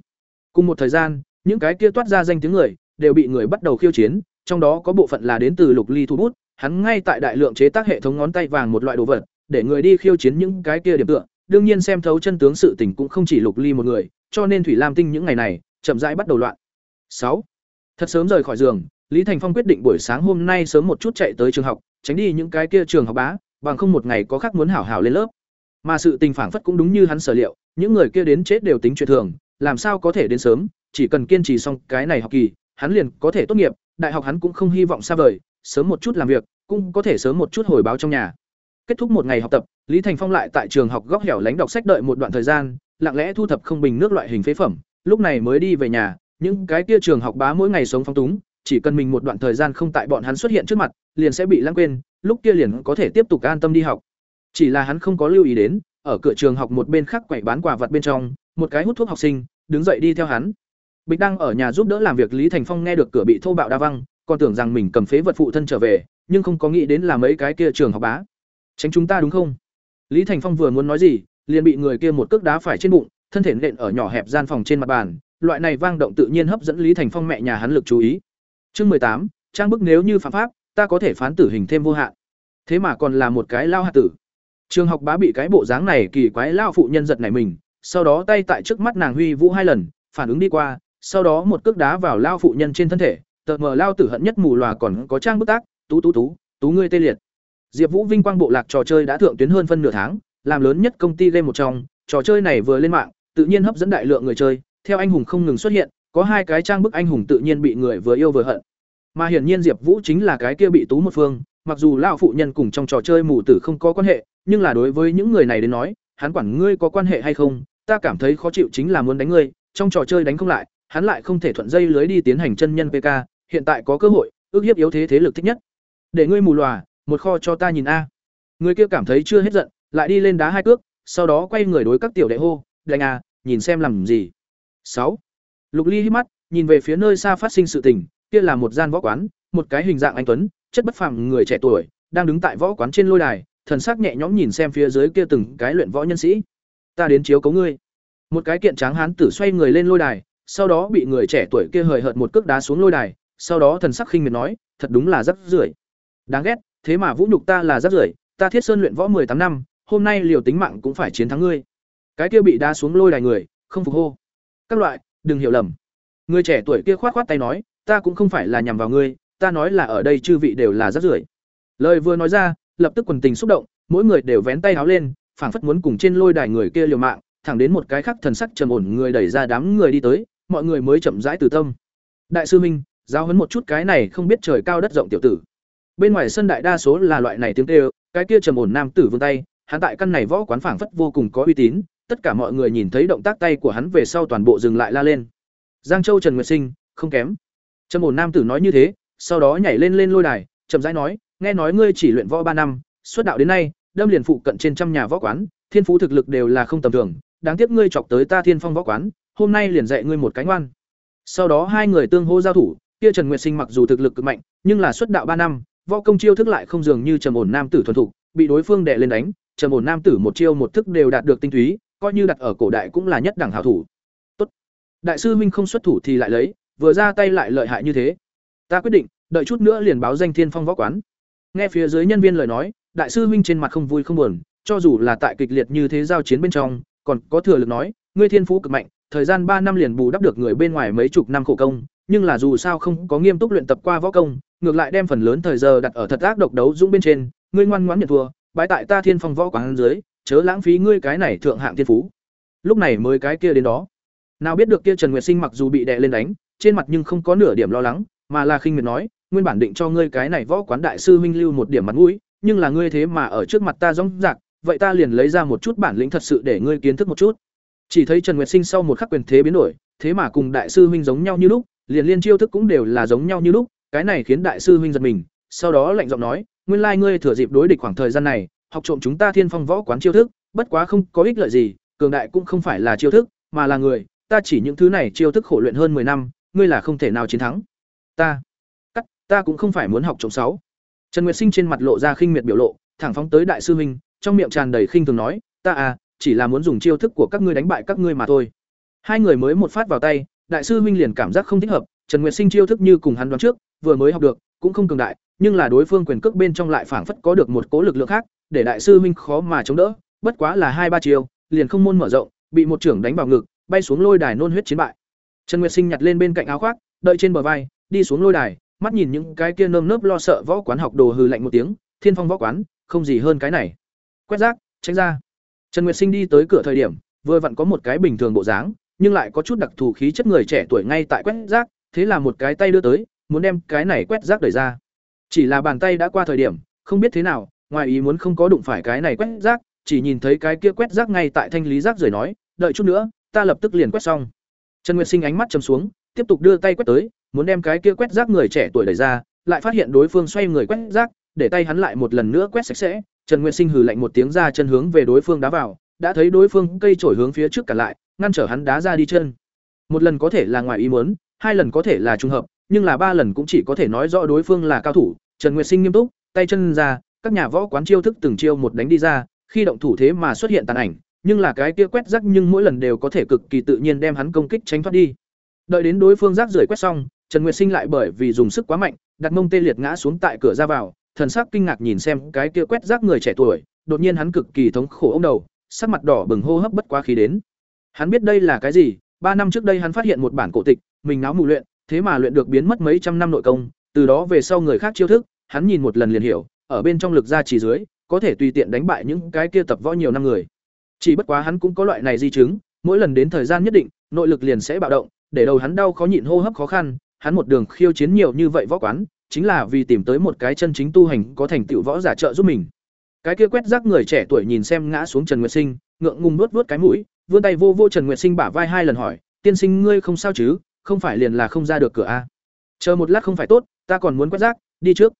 Cùng một thời gian, những cái kia toát ra danh tiếng người, đều bị người bắt đầu khiêu chiến, trong đó có bộ phận là đến từ Lục Ly thu bút, hắn ngay tại đại lượng chế tác hệ thống ngón tay vàng một loại đồ vật, để người đi khiêu chiến những cái kia điểm tựa, đương nhiên xem thấu chân tướng sự tình cũng không chỉ Lục Ly một người, cho nên Thủy Lam Tinh những ngày này, chậm rãi bắt đầu loạn. sáu Thật sớm rời khỏi giường, Lý Thành Phong quyết định buổi sáng hôm nay sớm một chút chạy tới trường học, tránh đi những cái kia trường học bá, bằng không một ngày có khác muốn hảo hảo lên lớp. Mà sự tình phản phất cũng đúng như hắn sở liệu, những người kia đến chết đều tính chuyện thường, làm sao có thể đến sớm, chỉ cần kiên trì xong cái này học kỳ, hắn liền có thể tốt nghiệp, đại học hắn cũng không hy vọng xa vời, sớm một chút làm việc, cũng có thể sớm một chút hồi báo trong nhà. Kết thúc một ngày học tập, Lý Thành Phong lại tại trường học góc hẻo lánh đọc sách đợi một đoạn thời gian, lặng lẽ thu thập không bình nước loại hình phế phẩm, lúc này mới đi về nhà, những cái kia trường học bá mỗi ngày sống phong túng, chỉ cần mình một đoạn thời gian không tại bọn hắn xuất hiện trước mặt, liền sẽ bị lãng quên, lúc kia liền có thể tiếp tục an tâm đi học. Chỉ là hắn không có lưu ý đến, ở cửa trường học một bên khác quẩy bán quà vật bên trong, một cái hút thuốc học sinh, đứng dậy đi theo hắn. Bịch đang ở nhà giúp đỡ làm việc Lý Thành Phong nghe được cửa bị thô bạo đa văng, còn tưởng rằng mình cầm phế vật phụ thân trở về, nhưng không có nghĩ đến là mấy cái kia trường học bá. Tránh chúng ta đúng không? Lý Thành Phong vừa muốn nói gì, liền bị người kia một cước đá phải trên bụng, thân thể nện ở nhỏ hẹp gian phòng trên mặt bàn, loại này vang động tự nhiên hấp dẫn Lý Thành Phong mẹ nhà hắn lực chú ý. Chương mười tám, trang bức nếu như phạm pháp, ta có thể phán tử hình thêm vô hạn. Thế mà còn là một cái lao hạ tử. Trường học bá bị cái bộ dáng này kỳ quái lao phụ nhân giật nảy mình, sau đó tay tại trước mắt nàng huy vũ hai lần, phản ứng đi qua, sau đó một cước đá vào lao phụ nhân trên thân thể, tờ mờ lao tử hận nhất mù lòa còn có trang bức tác, tú tú tú, tú ngươi tê liệt. Diệp Vũ Vinh quang bộ lạc trò chơi đã thượng tuyến hơn phân nửa tháng, làm lớn nhất công ty game một trong, trò chơi này vừa lên mạng, tự nhiên hấp dẫn đại lượng người chơi, theo anh hùng không ngừng xuất hiện, có hai cái trang bức anh hùng tự nhiên bị người vừa yêu vừa hận. Mà hiển nhiên Diệp Vũ chính là cái kia bị tú một phương, mặc dù lão phụ nhân cùng trong trò chơi mù tử không có quan hệ, nhưng là đối với những người này đến nói, hắn quản ngươi có quan hệ hay không, ta cảm thấy khó chịu chính là muốn đánh ngươi, trong trò chơi đánh không lại, hắn lại không thể thuận dây lưới đi tiến hành chân nhân PK, hiện tại có cơ hội, ước hiếp yếu thế thế lực thích nhất. Để ngươi mù lòa, một kho cho ta nhìn a. Người kia cảm thấy chưa hết giận, lại đi lên đá hai cước, sau đó quay người đối các tiểu đệ hô, "Đánh nga, nhìn xem làm gì." sáu Lục Ly hít mắt, nhìn về phía nơi xa phát sinh sự tình, kia là một gian võ quán, một cái hình dạng anh tuấn, chất bất phàm người trẻ tuổi, đang đứng tại võ quán trên lôi đài, thần sắc nhẹ nhõm nhìn xem phía dưới kia từng cái luyện võ nhân sĩ. "Ta đến chiếu cố ngươi." Một cái kiện tráng hán tử xoay người lên lôi đài, sau đó bị người trẻ tuổi kia hời hợt một cước đá xuống lôi đài, sau đó thần sắc khinh miệt nói, "Thật đúng là rất rưởi." Đáng ghét, thế mà vũ nhục ta là rất rưởi, ta Thiết Sơn luyện võ tám năm, hôm nay liều tính mạng cũng phải chiến thắng ngươi. Cái kia bị đá xuống lôi đài người, không phục hô. Các loại, đừng hiểu lầm. Người trẻ tuổi kia khoát khoát tay nói, ta cũng không phải là nhằm vào ngươi, ta nói là ở đây chư vị đều là rất rưởi. Lời vừa nói ra, lập tức quần tình xúc động, mỗi người đều vén tay áo lên, phảng phất muốn cùng trên lôi đài người kia liều mạng, thẳng đến một cái khắc thần sắc trầm ổn người đẩy ra đám người đi tới, mọi người mới chậm rãi từ tâm. Đại sư Minh, giáo huấn một chút cái này không biết trời cao đất rộng tiểu tử. Bên ngoài sân đại đa số là loại này tiếng kêu, cái kia trầm ổn nam tử vươn tay, hắn tại căn này võ quán phảng phất vô cùng có uy tín, tất cả mọi người nhìn thấy động tác tay của hắn về sau toàn bộ dừng lại la lên. Giang Châu Trần Nguyệt Sinh, không kém. Trầm ổn nam tử nói như thế, sau đó nhảy lên lên lôi đài, chậm rãi nói, nghe nói ngươi chỉ luyện võ ba năm, xuất đạo đến nay, đâm liền phụ cận trên trăm nhà võ quán, thiên phú thực lực đều là không tầm thường, đáng tiếc ngươi chọc tới ta Thiên Phong võ quán, hôm nay liền dạy ngươi một cái ngoan. Sau đó hai người tương hô giao thủ, kia Trần Nguyệt Sinh mặc dù thực lực cực mạnh, nhưng là xuất đạo ba năm, võ công chiêu thức lại không dường như trầm ổn nam tử thuần thục, bị đối phương đè lên đánh, trầm ổn nam tử một chiêu một thức đều đạt được tinh túy, coi như đặt ở cổ đại cũng là nhất đẳng hảo thủ. Tốt. Đại sư Minh không xuất thủ thì lại lấy, vừa ra tay lại lợi hại như thế. Ta quyết định, đợi chút nữa liền báo danh Thiên Phong võ quán. Nghe phía dưới nhân viên lời nói, đại sư Minh trên mặt không vui không buồn, cho dù là tại kịch liệt như thế giao chiến bên trong, còn có thừa lực nói, ngươi thiên phú cực mạnh, thời gian ba năm liền bù đắp được người bên ngoài mấy chục năm khổ công, nhưng là dù sao không có nghiêm túc luyện tập qua võ công, ngược lại đem phần lớn thời giờ đặt ở thật ác độc đấu dũng bên trên, ngươi ngoan ngoãn nhận thua, bái tại ta Thiên Phong võ quán dưới, chớ lãng phí ngươi cái này thượng hạng thiên phú. Lúc này mới cái kia đến đó. Nào biết được kia Trần Nguyệt Sinh mặc dù bị đè lên đánh, trên mặt nhưng không có nửa điểm lo lắng, mà là khinh miệt nói, nguyên bản định cho ngươi cái này võ quán đại sư huynh lưu một điểm mặt mũi, nhưng là ngươi thế mà ở trước mặt ta rống rạc, vậy ta liền lấy ra một chút bản lĩnh thật sự để ngươi kiến thức một chút. Chỉ thấy Trần Nguyệt Sinh sau một khắc quyền thế biến đổi, thế mà cùng đại sư huynh giống nhau như lúc, liền liên chiêu thức cũng đều là giống nhau như lúc, cái này khiến đại sư huynh giật mình, sau đó lạnh giọng nói, nguyên lai ngươi thừa dịp đối địch khoảng thời gian này, học trộm chúng ta Thiên Phong võ quán chiêu thức, bất quá không có ích lợi gì, cường đại cũng không phải là chiêu thức, mà là người, ta chỉ những thứ này chiêu thức khổ luyện hơn 10 năm, ngươi là không thể nào chiến thắng. Ta, cắt, ta cũng không phải muốn học trộm sáu. Trần Nguyệt Sinh trên mặt lộ ra khinh miệt biểu lộ, thẳng phóng tới đại sư huynh, trong miệng tràn đầy khinh thường nói, "Ta à, chỉ là muốn dùng chiêu thức của các ngươi đánh bại các ngươi mà thôi." Hai người mới một phát vào tay, đại sư huynh liền cảm giác không thích hợp, Trần Nguyệt Sinh chiêu thức như cùng hắn đoán trước, vừa mới học được, cũng không cường đại, nhưng là đối phương quyền cước bên trong lại phảng phất có được một cố lực lượng khác, để đại sư huynh khó mà chống đỡ, bất quá là hai ba chiêu, liền không môn mở rộng, bị một trưởng đánh vào ngực, bay xuống lôi đài nôn huyết chiến bại. Trần Nguyệt Sinh nhặt lên bên cạnh áo khoác, đợi trên bờ vai, đi xuống lôi đài, mắt nhìn những cái kia nơm nớp lo sợ võ quán học đồ hừ lạnh một tiếng, Thiên Phong võ quán, không gì hơn cái này. Quét rác, tránh ra. Trần Nguyệt Sinh đi tới cửa thời điểm, vừa vặn có một cái bình thường bộ dáng, nhưng lại có chút đặc thù khí chất người trẻ tuổi ngay tại quét rác, thế là một cái tay đưa tới, muốn đem cái này quét rác đẩy ra. Chỉ là bàn tay đã qua thời điểm, không biết thế nào, ngoài ý muốn không có đụng phải cái này quét rác, chỉ nhìn thấy cái kia quét rác ngay tại thanh lý rác rồi nói, đợi chút nữa, ta lập tức liền quét xong. Trần Nguyệt Sinh ánh mắt trầm xuống, tiếp tục đưa tay quét tới, muốn đem cái kia quét rác người trẻ tuổi đẩy ra, lại phát hiện đối phương xoay người quét rác, để tay hắn lại một lần nữa quét sạch sẽ, Trần Nguyệt Sinh hừ lạnh một tiếng ra chân hướng về đối phương đá vào, đã thấy đối phương cây chổi hướng phía trước cả lại, ngăn trở hắn đá ra đi chân. Một lần có thể là ngoài ý muốn, hai lần có thể là trùng hợp, nhưng là ba lần cũng chỉ có thể nói rõ đối phương là cao thủ. Trần Nguyệt Sinh nghiêm túc, tay chân ra, các nhà võ quán chiêu thức từng chiêu một đánh đi ra, khi động thủ thế mà xuất hiện tàn ảnh, nhưng là cái kia quét rác nhưng mỗi lần đều có thể cực kỳ tự nhiên đem hắn công kích tránh thoát đi. Đợi đến đối phương rác rưởi quét xong, Trần Nguyệt Sinh lại bởi vì dùng sức quá mạnh, đặt mông tê liệt ngã xuống tại cửa ra vào, thần sắc kinh ngạc nhìn xem cái kia quét rác người trẻ tuổi, đột nhiên hắn cực kỳ thống khổ ông đầu, sắc mặt đỏ bừng hô hấp bất quá khí đến. Hắn biết đây là cái gì, ba năm trước đây hắn phát hiện một bản cổ tịch, mình náo mù luyện, thế mà luyện được biến mất mấy trăm năm nội công, từ đó về sau người khác chiêu thức, hắn nhìn một lần liền hiểu, ở bên trong lực ra chỉ dưới, có thể tùy tiện đánh bại những cái kia tập võ nhiều năm người. Chỉ bất quá hắn cũng có loại này di chứng, mỗi lần đến thời gian nhất định, nội lực liền sẽ bạo động, để đầu hắn đau khó nhịn hô hấp khó khăn, hắn một đường khiêu chiến nhiều như vậy võ quán, chính là vì tìm tới một cái chân chính tu hành có thành tựu võ giả trợ giúp mình. Cái kia quét rác người trẻ tuổi nhìn xem ngã xuống Trần Nguyệt Sinh, ngượng ngùng nuốt nuốt cái mũi, vươn tay vô vô Trần Nguyệt Sinh bả vai hai lần hỏi, "Tiên sinh ngươi không sao chứ, không phải liền là không ra được cửa a?" À? Chờ một lát không phải tốt, ta còn muốn quét rác, đi trước.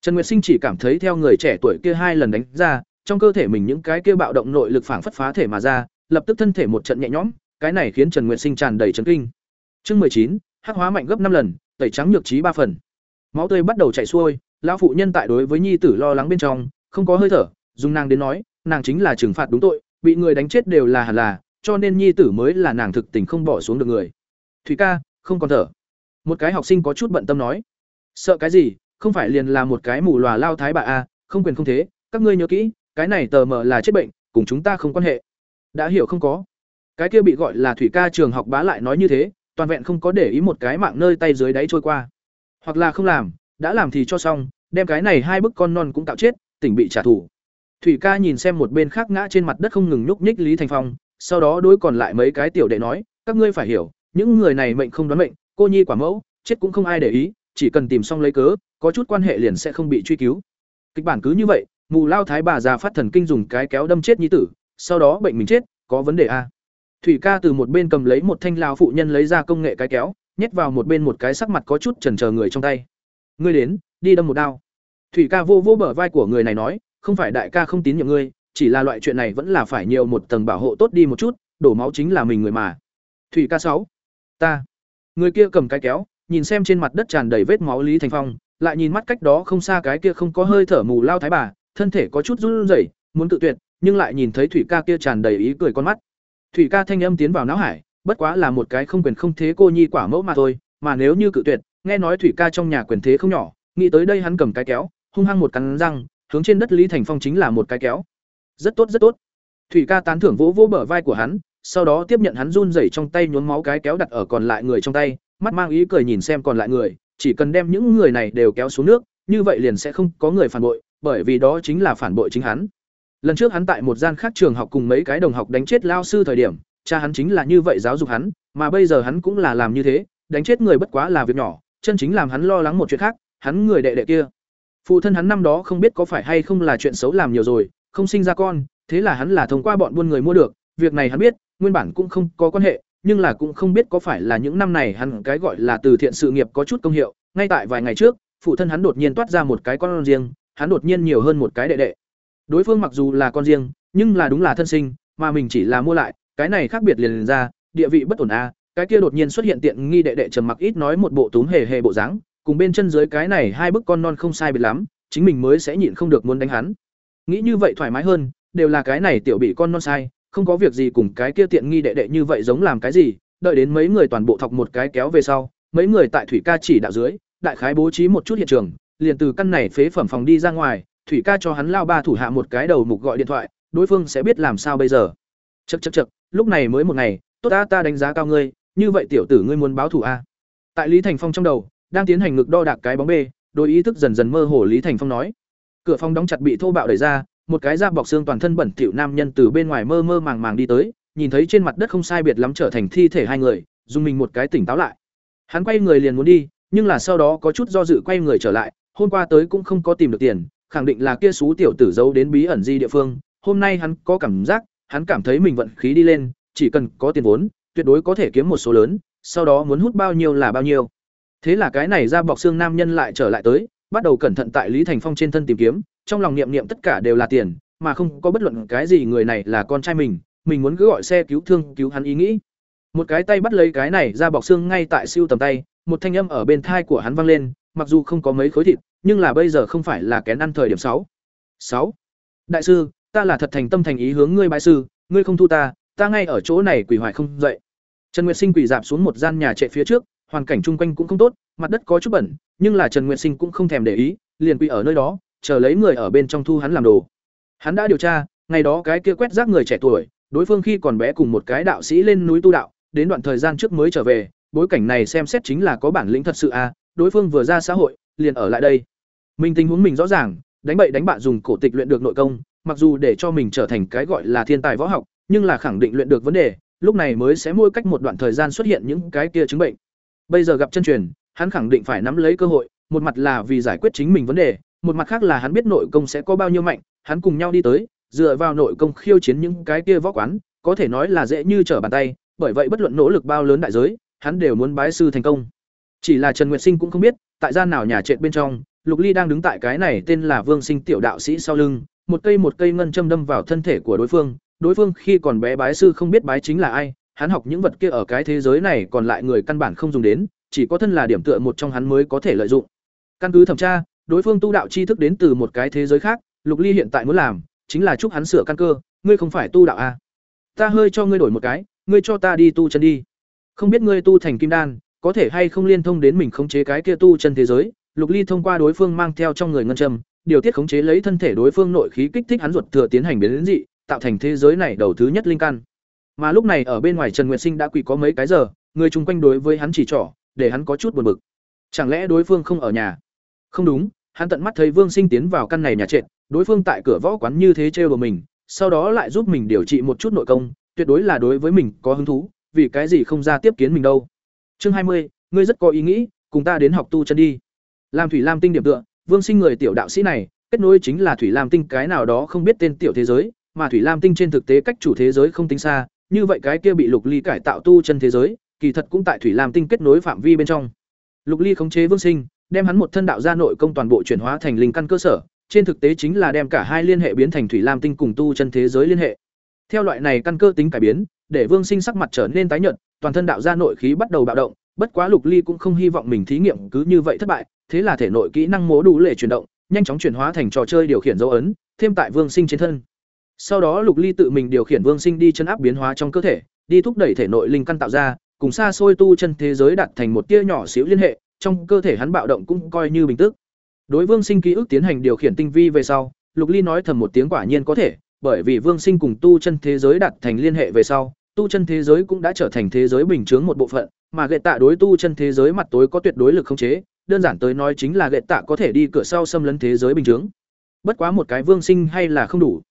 Trần Nguyệt Sinh chỉ cảm thấy theo người trẻ tuổi kia hai lần đánh ra, trong cơ thể mình những cái kia bạo động nội lực phảng phất phá thể mà ra, lập tức thân thể một trận nhẹ nhõm, cái này khiến Trần Nguyệt Sinh tràn đầy chấn kinh. Chương mười chín, hắc hóa mạnh gấp năm lần, tẩy trắng nhược trí ba phần. Máu tươi bắt đầu chảy xuôi, lão phụ nhân tại đối với nhi tử lo lắng bên trong, không có hơi thở, dùng nàng đến nói, nàng chính là trừng phạt đúng tội, bị người đánh chết đều là hẳn là, cho nên nhi tử mới là nàng thực tình không bỏ xuống được người. Thủy ca, không còn thở. Một cái học sinh có chút bận tâm nói. Sợ cái gì, không phải liền là một cái mù lòa lao thái bà a, không quyền không thế, các ngươi nhớ kỹ, cái này tờ mờ là chết bệnh, cùng chúng ta không quan hệ. Đã hiểu không có? Cái kia bị gọi là thủy ca trường học bá lại nói như thế, toàn vẹn không có để ý một cái mạng nơi tay dưới đáy trôi qua. Hoặc là không làm, đã làm thì cho xong, đem cái này hai bức con non cũng tạo chết, tỉnh bị trả thù. Thủy ca nhìn xem một bên khác ngã trên mặt đất không ngừng nhúc nhích Lý Thành Phong, sau đó đối còn lại mấy cái tiểu đệ nói, các ngươi phải hiểu, những người này mệnh không đoán mệnh, cô nhi quả mẫu, chết cũng không ai để ý, chỉ cần tìm xong lấy cớ, có chút quan hệ liền sẽ không bị truy cứu. Kịch bản cứ như vậy, mù lao thái bà già phát thần kinh dùng cái kéo đâm chết nhi tử, sau đó bệnh mình chết, có vấn đề a. Thủy ca từ một bên cầm lấy một thanh lao phụ nhân lấy ra công nghệ cái kéo, nhét vào một bên một cái sắc mặt có chút chần chờ người trong tay. Ngươi đến, đi đâm một đao. Thủy ca vô vô bờ vai của người này nói, không phải đại ca không tín nhiệm ngươi, chỉ là loại chuyện này vẫn là phải nhiều một tầng bảo hộ tốt đi một chút, đổ máu chính là mình người mà. Thủy ca sáu, ta. Người kia cầm cái kéo, nhìn xem trên mặt đất tràn đầy vết máu Lý Thành Phong, lại nhìn mắt cách đó không xa cái kia không có hơi thở mù lao thái bà, thân thể có chút run rẩy, muốn tự tuyệt, nhưng lại nhìn thấy Thủy ca kia tràn đầy ý cười con mắt. Thủy ca thanh âm tiến vào não hải, bất quá là một cái không quyền không thế cô nhi quả mẫu mà thôi, mà nếu như cự tuyệt, nghe nói Thủy ca trong nhà quyền thế không nhỏ, nghĩ tới đây hắn cầm cái kéo, hung hăng một cắn răng, hướng trên đất Lý Thành Phong chính là một cái kéo. Rất tốt rất tốt. Thủy ca tán thưởng vỗ vỗ bờ vai của hắn, sau đó tiếp nhận hắn run rẩy trong tay nhốn máu cái kéo đặt ở còn lại người trong tay, mắt mang ý cười nhìn xem còn lại người, chỉ cần đem những người này đều kéo xuống nước, như vậy liền sẽ không có người phản bội, bởi vì đó chính là phản bội chính hắn. Lần trước hắn tại một gian khác trường học cùng mấy cái đồng học đánh chết lao sư thời điểm, cha hắn chính là như vậy giáo dục hắn, mà bây giờ hắn cũng là làm như thế, đánh chết người bất quá là việc nhỏ, chân chính làm hắn lo lắng một chuyện khác, hắn người đệ đệ kia. Phụ thân hắn năm đó không biết có phải hay không là chuyện xấu làm nhiều rồi, không sinh ra con, thế là hắn là thông qua bọn buôn người mua được, việc này hắn biết, nguyên bản cũng không có quan hệ, nhưng là cũng không biết có phải là những năm này hắn cái gọi là từ thiện sự nghiệp có chút công hiệu, ngay tại vài ngày trước, phụ thân hắn đột nhiên toát ra một cái con riêng, hắn đột nhiên nhiều hơn một cái đệ đệ. Đối phương mặc dù là con riêng, nhưng là đúng là thân sinh, mà mình chỉ là mua lại, cái này khác biệt liền, liền ra, địa vị bất ổn a, cái kia đột nhiên xuất hiện tiện nghi đệ đệ trầm mặc ít nói một bộ túm hề hề bộ dáng, cùng bên chân dưới cái này hai bức con non không sai biệt lắm, chính mình mới sẽ nhịn không được muốn đánh hắn. Nghĩ như vậy thoải mái hơn, đều là cái này tiểu bị con non sai, không có việc gì cùng cái kia tiện nghi đệ đệ như vậy giống làm cái gì, đợi đến mấy người toàn bộ thọc một cái kéo về sau, mấy người tại thủy ca chỉ đạo dưới, đại khái bố trí một chút hiện trường, liền từ căn này phế phẩm phòng đi ra ngoài, thủy ca cho hắn lao ba thủ hạ một cái đầu mục gọi điện thoại, đối phương sẽ biết làm sao bây giờ. chật chật chật lúc này mới một ngày, tốt ta ta đánh giá cao ngươi, như vậy tiểu tử ngươi muốn báo thủ a? À? Tại Lý Thành Phong trong đầu, đang tiến hành ngực đo đạc cái bóng B, đôi ý thức dần dần mơ hồ Lý Thành Phong nói. Cửa phòng đóng chặt bị thô bạo đẩy ra, một cái da bọc xương toàn thân bẩn thỉu nam nhân từ bên ngoài mơ mơ màng màng đi tới, nhìn thấy trên mặt đất không sai biệt lắm trở thành thi thể hai người, dùng mình một cái tỉnh táo lại. Hắn quay người liền muốn đi, nhưng là sau đó có chút do dự quay người trở lại, hôm qua tới cũng không có tìm được tiền, khẳng định là kia xú tiểu tử giấu đến bí ẩn di địa phương, hôm nay hắn có cảm giác, hắn cảm thấy mình vận khí đi lên, chỉ cần có tiền vốn, tuyệt đối có thể kiếm một số lớn, sau đó muốn hút bao nhiêu là bao nhiêu. Thế là cái này ra bọc xương nam nhân lại trở lại tới, bắt đầu cẩn thận tại Lý Thành Phong trên thân tìm kiếm, trong lòng niệm niệm tất cả đều là tiền, mà không có bất luận cái gì người này là con trai mình, mình muốn cứ gọi xe cứu thương cứu hắn ý nghĩ. Một cái tay bắt lấy cái này ra bọc xương ngay tại siêu tầm tay, một thanh âm ở bên thai của hắn vang lên, mặc dù không có mấy khối thịt, nhưng là bây giờ không phải là kén ăn thời điểm sáu. Sáu. Đại sư, ta là thật thành tâm thành ý hướng ngươi bái sư, ngươi không thu ta, ta ngay ở chỗ này quỷ hoại không dậy. Trần Nguyệt Sinh quỳ dạp xuống một gian nhà trệ phía trước, hoàn cảnh chung quanh cũng không tốt, mặt đất có chút bẩn, nhưng là Trần Nguyệt Sinh cũng không thèm để ý, liền quỳ ở nơi đó, chờ lấy người ở bên trong thu hắn làm đồ. Hắn đã điều tra, ngày đó cái kia quét rác người trẻ tuổi, đối phương khi còn bé cùng một cái đạo sĩ lên núi tu đạo, đến đoạn thời gian trước mới trở về, bối cảnh này xem xét chính là có bản lĩnh thật sự a, à, đối phương vừa ra xã hội, liền ở lại đây. Mình tình huống mình rõ ràng, đánh bậy đánh bạ dùng cổ tịch luyện được nội công, mặc dù để cho mình trở thành cái gọi là thiên tài võ học, nhưng là khẳng định luyện được vấn đề, lúc này mới sẽ mỗi cách một đoạn thời gian xuất hiện những cái kia chứng bệnh. Bây giờ gặp chân truyền, hắn khẳng định phải nắm lấy cơ hội, một mặt là vì giải quyết chính mình vấn đề, một mặt khác là hắn biết nội công sẽ có bao nhiêu mạnh, hắn cùng nhau đi tới, dựa vào nội công khiêu chiến những cái kia võ quán, có thể nói là dễ như trở bàn tay, bởi vậy bất luận nỗ lực bao lớn đại giới, hắn đều muốn bái sư thành công. Chỉ là Trần Nguyệt Sinh cũng không biết, tại gian nào nhà trệt bên trong, Lục Ly đang đứng tại cái này tên là Vương Sinh tiểu đạo sĩ sau lưng, một cây một cây ngân châm đâm vào thân thể của đối phương, đối phương khi còn bé bái sư không biết bái chính là ai, hắn học những vật kia ở cái thế giới này còn lại người căn bản không dùng đến, chỉ có thân là điểm tựa một trong hắn mới có thể lợi dụng. Căn cứ thẩm tra, đối phương tu đạo tri thức đến từ một cái thế giới khác, Lục Ly hiện tại muốn làm, chính là chúc hắn sửa căn cơ, ngươi không phải tu đạo a? À? Ta hơi cho ngươi đổi một cái, ngươi cho ta đi tu chân đi. Không biết ngươi tu thành kim đan, có thể hay không liên thông đến mình khống chế cái kia tu chân thế giới, Lục Ly thông qua đối phương mang theo trong người ngân châm, điều tiết khống chế lấy thân thể đối phương nội khí kích thích hắn ruột thừa tiến hành biến dị, tạo thành thế giới này đầu thứ nhất linh căn. Mà lúc này ở bên ngoài Trần Nguyệt Sinh đã quỳ có mấy cái giờ, người chung quanh đối với hắn chỉ trỏ, để hắn có chút buồn bực. Chẳng lẽ đối phương không ở nhà? Không đúng, hắn tận mắt thấy Vương Sinh tiến vào căn này nhà trệt, đối phương tại cửa võ quán như thế trêu đùa mình, sau đó lại giúp mình điều trị một chút nội công, tuyệt đối là đối với mình có hứng thú, vì cái gì không ra tiếp kiến mình đâu. Chương hai mươi, ngươi rất có ý nghĩ, cùng ta đến học tu chân đi. Lam Thủy Lam Tinh điểm tựa, Vương Sinh người tiểu đạo sĩ này, kết nối chính là Thủy Lam Tinh cái nào đó không biết tên tiểu thế giới, mà Thủy Lam Tinh trên thực tế cách chủ thế giới không tính xa, như vậy cái kia bị Lục Ly cải tạo tu chân thế giới, kỳ thật cũng tại Thủy Lam Tinh kết nối phạm vi bên trong. Lục Ly khống chế Vương Sinh, đem hắn một thân đạo gia nội công toàn bộ chuyển hóa thành linh căn cơ sở, trên thực tế chính là đem cả hai liên hệ biến thành Thủy Lam Tinh cùng tu chân thế giới liên hệ. Theo loại này căn cơ tính cải biến, để Vương Sinh sắc mặt trở nên tái nhợt, toàn thân đạo gia nội khí bắt đầu bạo động, bất quá Lục Ly cũng không hy vọng mình thí nghiệm cứ như vậy thất bại, thế là thể nội kỹ năng mố đủ lệ chuyển động, nhanh chóng chuyển hóa thành trò chơi điều khiển dấu ấn, thêm tại Vương Sinh trên thân. Sau đó Lục Ly tự mình điều khiển Vương Sinh đi chân áp biến hóa trong cơ thể, đi thúc đẩy thể nội linh căn tạo ra, cùng xa xôi tu chân thế giới đạt thành một tia nhỏ xíu liên hệ, trong cơ thể hắn bạo động cũng coi như bình tức. Đối Vương Sinh ký ức tiến hành điều khiển tinh vi về sau, Lục Ly nói thầm một tiếng quả nhiên có thể, bởi vì Vương Sinh cùng tu chân thế giới đạt thành liên hệ về sau, tu chân thế giới cũng đã trở thành thế giới bình chướng một bộ phận, mà gệ tạ đối tu chân thế giới mặt tối có tuyệt đối lực khống chế, đơn giản tới nói chính là gệ tạ có thể đi cửa sau xâm lấn thế giới bình chướng. Bất quá một cái Vương Sinh hay là không đủ.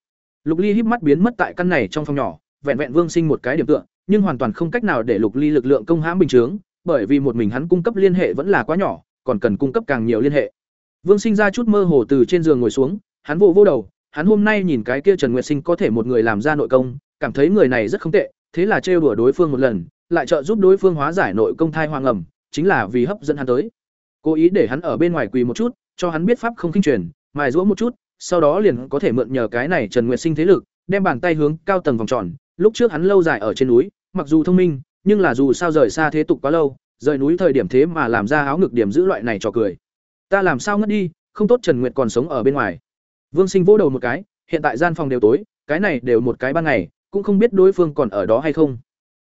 Lục Ly híp mắt biến mất tại căn này trong phòng nhỏ, vẹn vẹn Vương Sinh một cái điểm tựa, nhưng hoàn toàn không cách nào để Lục Ly lực lượng công hãm bình chướng, bởi vì một mình hắn cung cấp liên hệ vẫn là quá nhỏ, còn cần cung cấp càng nhiều liên hệ. Vương Sinh ra chút mơ hồ từ trên giường ngồi xuống, hắn vô vô đầu, hắn hôm nay nhìn cái kia Trần Nguyệt Sinh có thể một người làm ra nội công, cảm thấy người này rất không tệ, thế là trêu đùa đối phương một lần, lại trợ giúp đối phương hóa giải nội công thai hoang ẩm, chính là vì hấp dẫn hắn tới. Cố ý để hắn ở bên ngoài quỳ một chút, cho hắn biết pháp không kinh truyền, mài giũa một chút, sau đó liền có thể mượn nhờ cái này Trần Nguyệt Sinh thế lực, đem bàn tay hướng cao tầng vòng tròn, lúc trước hắn lâu dài ở trên núi, mặc dù thông minh, nhưng là dù sao rời xa thế tục quá lâu, rời núi thời điểm thế mà làm ra áo ngực điểm giữ loại này trò cười. Ta làm sao ngất đi, không tốt Trần Nguyệt còn sống ở bên ngoài. Vương Sinh vỗ đầu một cái, hiện tại gian phòng đều tối, cái này đều một cái ban ngày, cũng không biết đối phương còn ở đó hay không.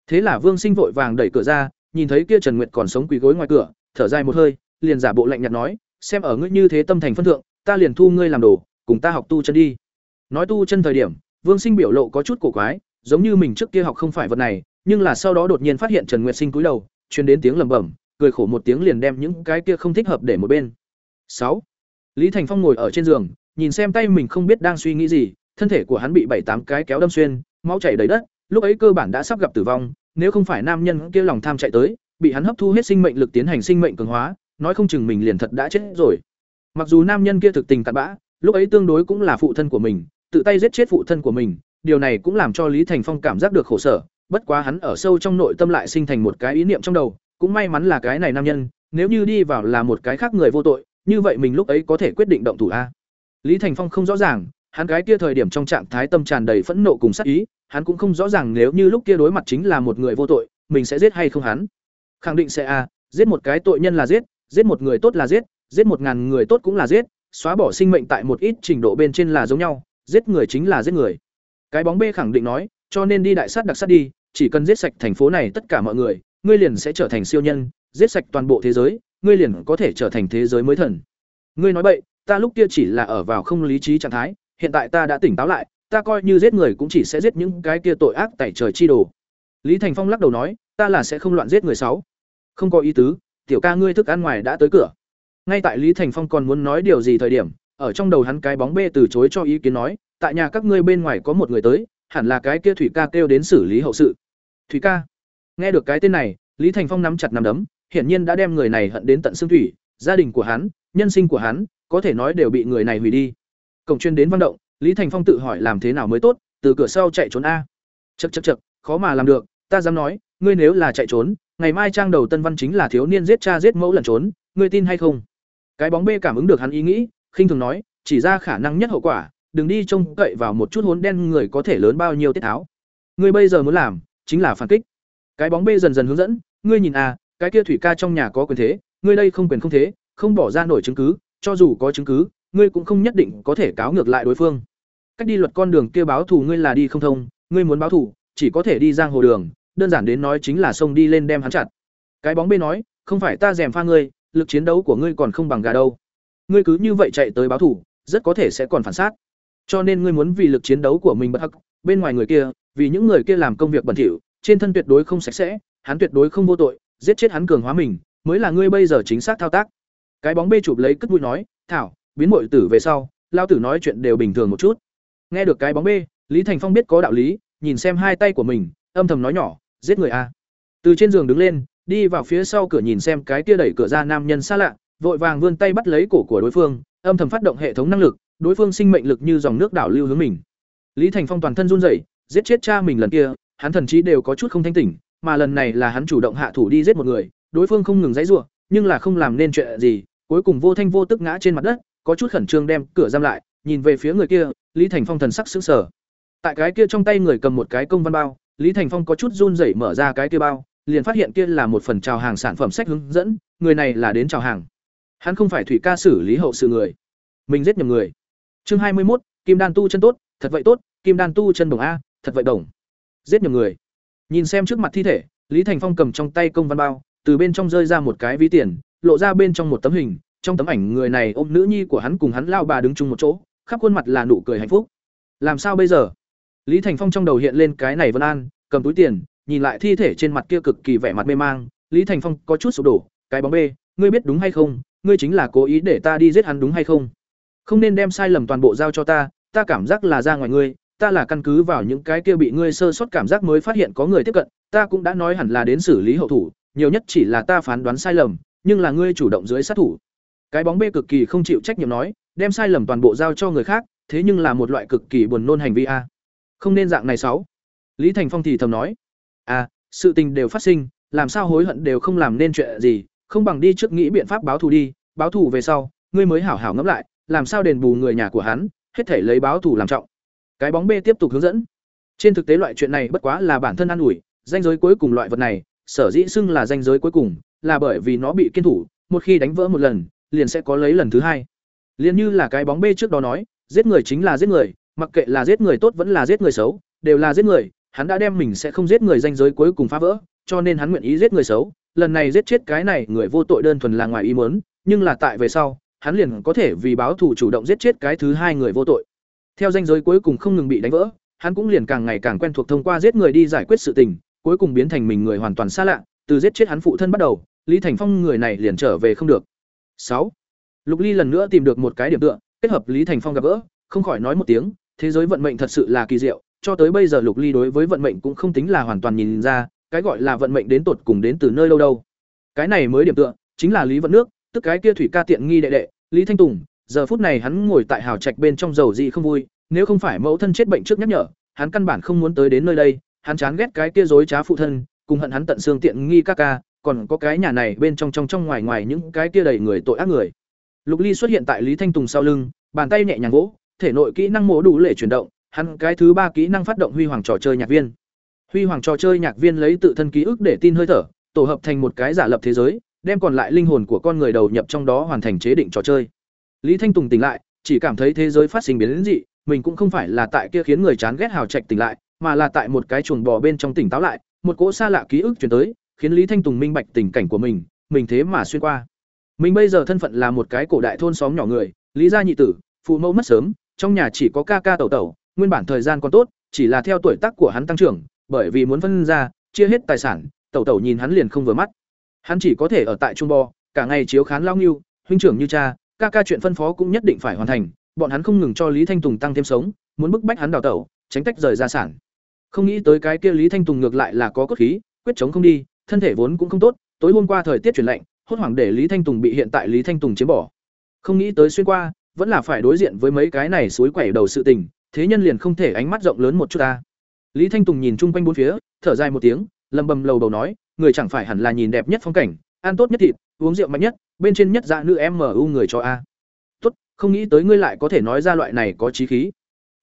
Thế là Vương Sinh vội vàng đẩy cửa ra, nhìn thấy kia Trần Nguyệt còn sống quỳ gối ngoài cửa, thở dài một hơi, liền giả bộ lạnh nhạt nói, xem ở ngươi như thế tâm thành phân thượng, ta liền thu ngươi làm đồ, cùng ta học tu chân đi. Nói tu chân thời điểm, Vương Sinh biểu lộ có chút cổ quái, giống như mình trước kia học không phải vật này, nhưng là sau đó đột nhiên phát hiện Trần Nguyệt Sinh cúi đầu, truyền đến tiếng lẩm bẩm, cười khổ một tiếng liền đem những cái kia không thích hợp để một bên. Sáu, Lý Thành Phong ngồi ở trên giường, nhìn xem tay mình không biết đang suy nghĩ gì, thân thể của hắn bị bảy tám cái kéo đâm xuyên, máu chảy đầy đất, lúc ấy cơ bản đã sắp gặp tử vong, nếu không phải nam nhân kia lòng tham chạy tới, bị hắn hấp thu hết sinh mệnh lực tiến hành sinh mệnh cường hóa, nói không chừng mình liền thật đã chết rồi. Mặc dù nam nhân kia thực tình cặn bã, lúc ấy tương đối cũng là phụ thân của mình, tự tay giết chết phụ thân của mình, điều này cũng làm cho Lý Thành Phong cảm giác được khổ sở, bất quá hắn ở sâu trong nội tâm lại sinh thành một cái ý niệm trong đầu, cũng may mắn là cái này nam nhân, nếu như đi vào là một cái khác người vô tội, như vậy mình lúc ấy có thể quyết định động thủ a. Lý Thành Phong không rõ ràng, hắn cái kia thời điểm trong trạng thái tâm tràn đầy phẫn nộ cùng sát ý, hắn cũng không rõ ràng nếu như lúc kia đối mặt chính là một người vô tội, mình sẽ giết hay không hắn. Khẳng định sẽ a, giết một cái tội nhân là giết, giết một người tốt là giết, giết một ngàn người tốt cũng là giết, xóa bỏ sinh mệnh tại một ít trình độ bên trên là giống nhau, giết người chính là giết người. Cái bóng B khẳng định nói, cho nên đi đại sát đặc sát đi, chỉ cần giết sạch thành phố này tất cả mọi người, ngươi liền sẽ trở thành siêu nhân, giết sạch toàn bộ thế giới, ngươi liền có thể trở thành thế giới mới thần. Ngươi nói bậy, ta lúc kia chỉ là ở vào không lý trí trạng thái, hiện tại ta đã tỉnh táo lại, ta coi như giết người cũng chỉ sẽ giết những cái kia tội ác tẩy trời chi đồ. Lý Thành Phong lắc đầu nói, ta là sẽ không loạn giết người sáu. Không có ý tứ, tiểu ca ngươi thức ăn ngoài đã tới cửa. Ngay tại Lý Thành Phong còn muốn nói điều gì thời điểm, ở trong đầu hắn cái bóng bê từ chối cho ý kiến nói, tại nhà các ngươi bên ngoài có một người tới, hẳn là cái kia Thủy ca kêu đến xử lý hậu sự. Thủy ca. Nghe được cái tên này, Lý Thành Phong nắm chặt nắm đấm, hiển nhiên đã đem người này hận đến tận xương thủy, gia đình của hắn, nhân sinh của hắn, có thể nói đều bị người này hủy đi. Cổng chuyên đến văn động, Lý Thành Phong tự hỏi làm thế nào mới tốt, từ cửa sau chạy trốn a. chật chật chật khó mà làm được, ta dám nói, ngươi nếu là chạy trốn, ngày mai trang đầu tân văn chính là thiếu niên giết cha giết mẫu lẩn trốn, ngươi tin hay không? Cái bóng bê cảm ứng được hắn ý nghĩ, khinh thường nói, chỉ ra khả năng nhất hậu quả, đừng đi trông cậy vào một chút hốn đen người có thể lớn bao nhiêu tiết tháo. Ngươi bây giờ muốn làm, chính là phản kích. Cái bóng bê dần dần hướng dẫn, ngươi nhìn à, cái kia thủy ca trong nhà có quyền thế, ngươi đây không quyền không thế, không bỏ ra nổi chứng cứ, cho dù có chứng cứ, ngươi cũng không nhất định có thể cáo ngược lại đối phương. Cách đi luật con đường kia báo thù ngươi là đi không thông, ngươi muốn báo thù, chỉ có thể đi giang hồ đường, đơn giản đến nói chính là xông đi lên đem hắn chặt. Cái bóng bê nói, không phải ta dèm pha ngươi, lực chiến đấu của ngươi còn không bằng gà đâu. Ngươi cứ như vậy chạy tới báo thù, rất có thể sẽ còn phản sát. Cho nên ngươi muốn vì lực chiến đấu của mình bất hắc, bên ngoài người kia, vì những người kia làm công việc bẩn thỉu, trên thân tuyệt đối không sạch sẽ, hắn tuyệt đối không vô tội, giết chết hắn cường hóa mình, mới là ngươi bây giờ chính xác thao tác. Cái bóng bê chụp lấy cất mũi nói, "Thảo, biến muội tử về sau, lao tử nói chuyện đều bình thường một chút." Nghe được cái bóng bê, Lý Thành Phong biết có đạo lý, nhìn xem hai tay của mình, âm thầm nói nhỏ, "Giết người a." Từ trên giường đứng lên, đi vào phía sau cửa nhìn xem cái kia đẩy cửa ra nam nhân xa lạ, vội vàng vươn tay bắt lấy cổ của đối phương, âm thầm phát động hệ thống năng lực, đối phương sinh mệnh lực như dòng nước đảo lưu hướng mình. Lý Thành Phong toàn thân run rẩy, giết chết cha mình lần kia, hắn thần chí đều có chút không thanh tỉnh, mà lần này là hắn chủ động hạ thủ đi giết một người, đối phương không ngừng dãy giụa nhưng là không làm nên chuyện gì, cuối cùng vô thanh vô tức ngã trên mặt đất, có chút khẩn trương đem cửa giam lại, nhìn về phía người kia, Lý Thành Phong thần sắc sững sờ. Tại cái kia trong tay người cầm một cái công văn bao, Lý Thành Phong có chút run rẩy mở ra cái kia bao, liền phát hiện kia là một phần chào hàng sản phẩm sách hướng dẫn, người này là đến chào hàng. Hắn không phải thủy ca xử lý hậu sự người, mình giết nhầm người. Chương hai mươi một, Kim Đan tu chân tốt, thật vậy tốt, Kim Đan tu chân đồng a, thật vậy đồng. Giết nhầm người. Nhìn xem trước mặt thi thể, Lý Thành Phong cầm trong tay công văn bao, từ bên trong rơi ra một cái ví tiền, lộ ra bên trong một tấm hình, trong tấm ảnh người này ôm nữ nhi của hắn cùng hắn lao bà đứng chung một chỗ, khắp khuôn mặt là nụ cười hạnh phúc. Làm sao bây giờ? Lý Thành Phong trong đầu hiện lên cái này Vân An, cầm túi tiền, nhìn lại thi thể trên mặt kia cực kỳ vẻ mặt mê mang, Lý Thành Phong có chút sụp đổ, cái bóng bê, ngươi biết đúng hay không, ngươi chính là cố ý để ta đi giết hắn đúng hay không? Không nên đem sai lầm toàn bộ giao cho ta, ta cảm giác là ra ngoài ngươi, ta là căn cứ vào những cái kia bị ngươi sơ suất cảm giác mới phát hiện có người tiếp cận, ta cũng đã nói hẳn là đến xử lý hậu thủ, nhiều nhất chỉ là ta phán đoán sai lầm, nhưng là ngươi chủ động dưới sát thủ. Cái bóng bê cực kỳ không chịu trách nhiệm nói, đem sai lầm toàn bộ giao cho người khác, thế nhưng là một loại cực kỳ buồn nôn hành vi a. Không nên dạng này sáu. Lý Thành Phong thì thầm nói, à, sự tình đều phát sinh, làm sao hối hận đều không làm nên chuyện gì, không bằng đi trước nghĩ biện pháp báo thù đi, báo thù về sau, ngươi mới hảo hảo ngẫm lại, làm sao đền bù người nhà của hắn, hết thể lấy báo thù làm trọng. Cái bóng B tiếp tục hướng dẫn. Trên thực tế loại chuyện này bất quá là bản thân ăn ủi, danh giới cuối cùng loại vật này, sở dĩ xưng là danh giới cuối cùng, là bởi vì nó bị kiên thủ, một khi đánh vỡ một lần, liền sẽ có lấy lần thứ hai. Liên như là cái bóng B trước đó nói, giết người chính là giết người, mặc kệ là giết người tốt vẫn là giết người xấu, đều là giết người, hắn đã đem mình sẽ không giết người danh giới cuối cùng phá vỡ, cho nên hắn nguyện ý giết người xấu, lần này giết chết cái này người vô tội đơn thuần là ngoài ý muốn, nhưng là tại về sau, hắn liền có thể vì báo thù chủ động giết chết cái thứ hai người vô tội. Theo danh giới cuối cùng không ngừng bị đánh vỡ, hắn cũng liền càng ngày càng quen thuộc thông qua giết người đi giải quyết sự tình, cuối cùng biến thành mình người hoàn toàn xa lạ, từ giết chết hắn phụ thân bắt đầu, Lý Thành Phong người này liền trở về không được. sáu Lục Ly lần nữa tìm được một cái điểm tựa, kết hợp Lý Thành Phong gặp gỡ, không khỏi nói một tiếng, thế giới vận mệnh thật sự là kỳ diệu, cho tới bây giờ Lục Ly đối với vận mệnh cũng không tính là hoàn toàn nhìn ra, cái gọi là vận mệnh đến tột cùng đến từ nơi đâu đâu. Cái này mới điểm tựa, chính là Lý Vận Nước, tức cái kia thủy ca tiện nghi đệ đệ, Lý Thanh Tùng, giờ phút này hắn ngồi tại hào trạch bên trong dầu gì không vui, nếu không phải mẫu thân chết bệnh trước nhắc nhở, hắn căn bản không muốn tới đến nơi đây, hắn chán ghét cái kia dối trá phụ thân, cùng hận hắn tận xương tiện nghi các ca, còn có cái nhà này bên trong trong trong ngoài ngoài những cái kia đầy người tội ác người. Lục Ly xuất hiện tại Lý Thanh Tùng sau lưng, bàn tay nhẹ nhàng gỗ thể nội kỹ năng mổ đủ lệ chuyển động, hắn cái thứ ba kỹ năng phát động huy hoàng trò chơi nhạc viên. Huy hoàng trò chơi nhạc viên lấy tự thân ký ức để tin hơi thở, tổ hợp thành một cái giả lập thế giới, đem còn lại linh hồn của con người đầu nhập trong đó hoàn thành chế định trò chơi. Lý Thanh Tùng tỉnh lại, chỉ cảm thấy thế giới phát sinh biến dị, mình cũng không phải là tại kia khiến người chán ghét hào trạch tỉnh lại, mà là tại một cái chuồng bò bên trong tỉnh táo lại, một cỗ xa lạ ký ức truyền tới, khiến Lý Thanh Tùng minh bạch tình cảnh của mình, mình thế mà xuyên qua. Mình bây giờ thân phận là một cái cổ đại thôn xóm nhỏ người, Lý gia nhị tử, phụ mẫu mất sớm, trong nhà chỉ có ca ca tẩu tẩu, nguyên bản thời gian còn tốt, chỉ là theo tuổi tác của hắn tăng trưởng, bởi vì muốn phân ra, chia hết tài sản, tẩu tẩu nhìn hắn liền không vừa mắt. Hắn chỉ có thể ở tại trung bò, cả ngày chiếu khán lao nghiêu, huynh trưởng như cha, ca ca chuyện phân phó cũng nhất định phải hoàn thành, bọn hắn không ngừng cho Lý Thanh Tùng tăng thêm sống, muốn bức bách hắn đào tẩu, tránh tách rời gia sản. Không nghĩ tới cái kia Lý Thanh Tùng ngược lại là có cốt khí, quyết chống không đi, thân thể vốn cũng không tốt, tối hôm qua thời tiết chuyển lạnh, hốt hoảng để Lý Thanh Tùng bị hiện tại Lý Thanh Tùng chiếm bỏ. Không nghĩ tới xuyên qua, vẫn là phải đối diện với mấy cái này suối quẩy đầu sự tình, thế nhân liền không thể ánh mắt rộng lớn một chút ta. Lý Thanh Tùng nhìn chung quanh bốn phía, thở dài một tiếng, lầm bầm lầu bầu nói, người chẳng phải hẳn là nhìn đẹp nhất phong cảnh, ăn tốt nhất thịt, uống rượu mạnh nhất, bên trên nhất dạ nữ em MU người cho a. Tốt, không nghĩ tới ngươi lại có thể nói ra loại này có trí khí.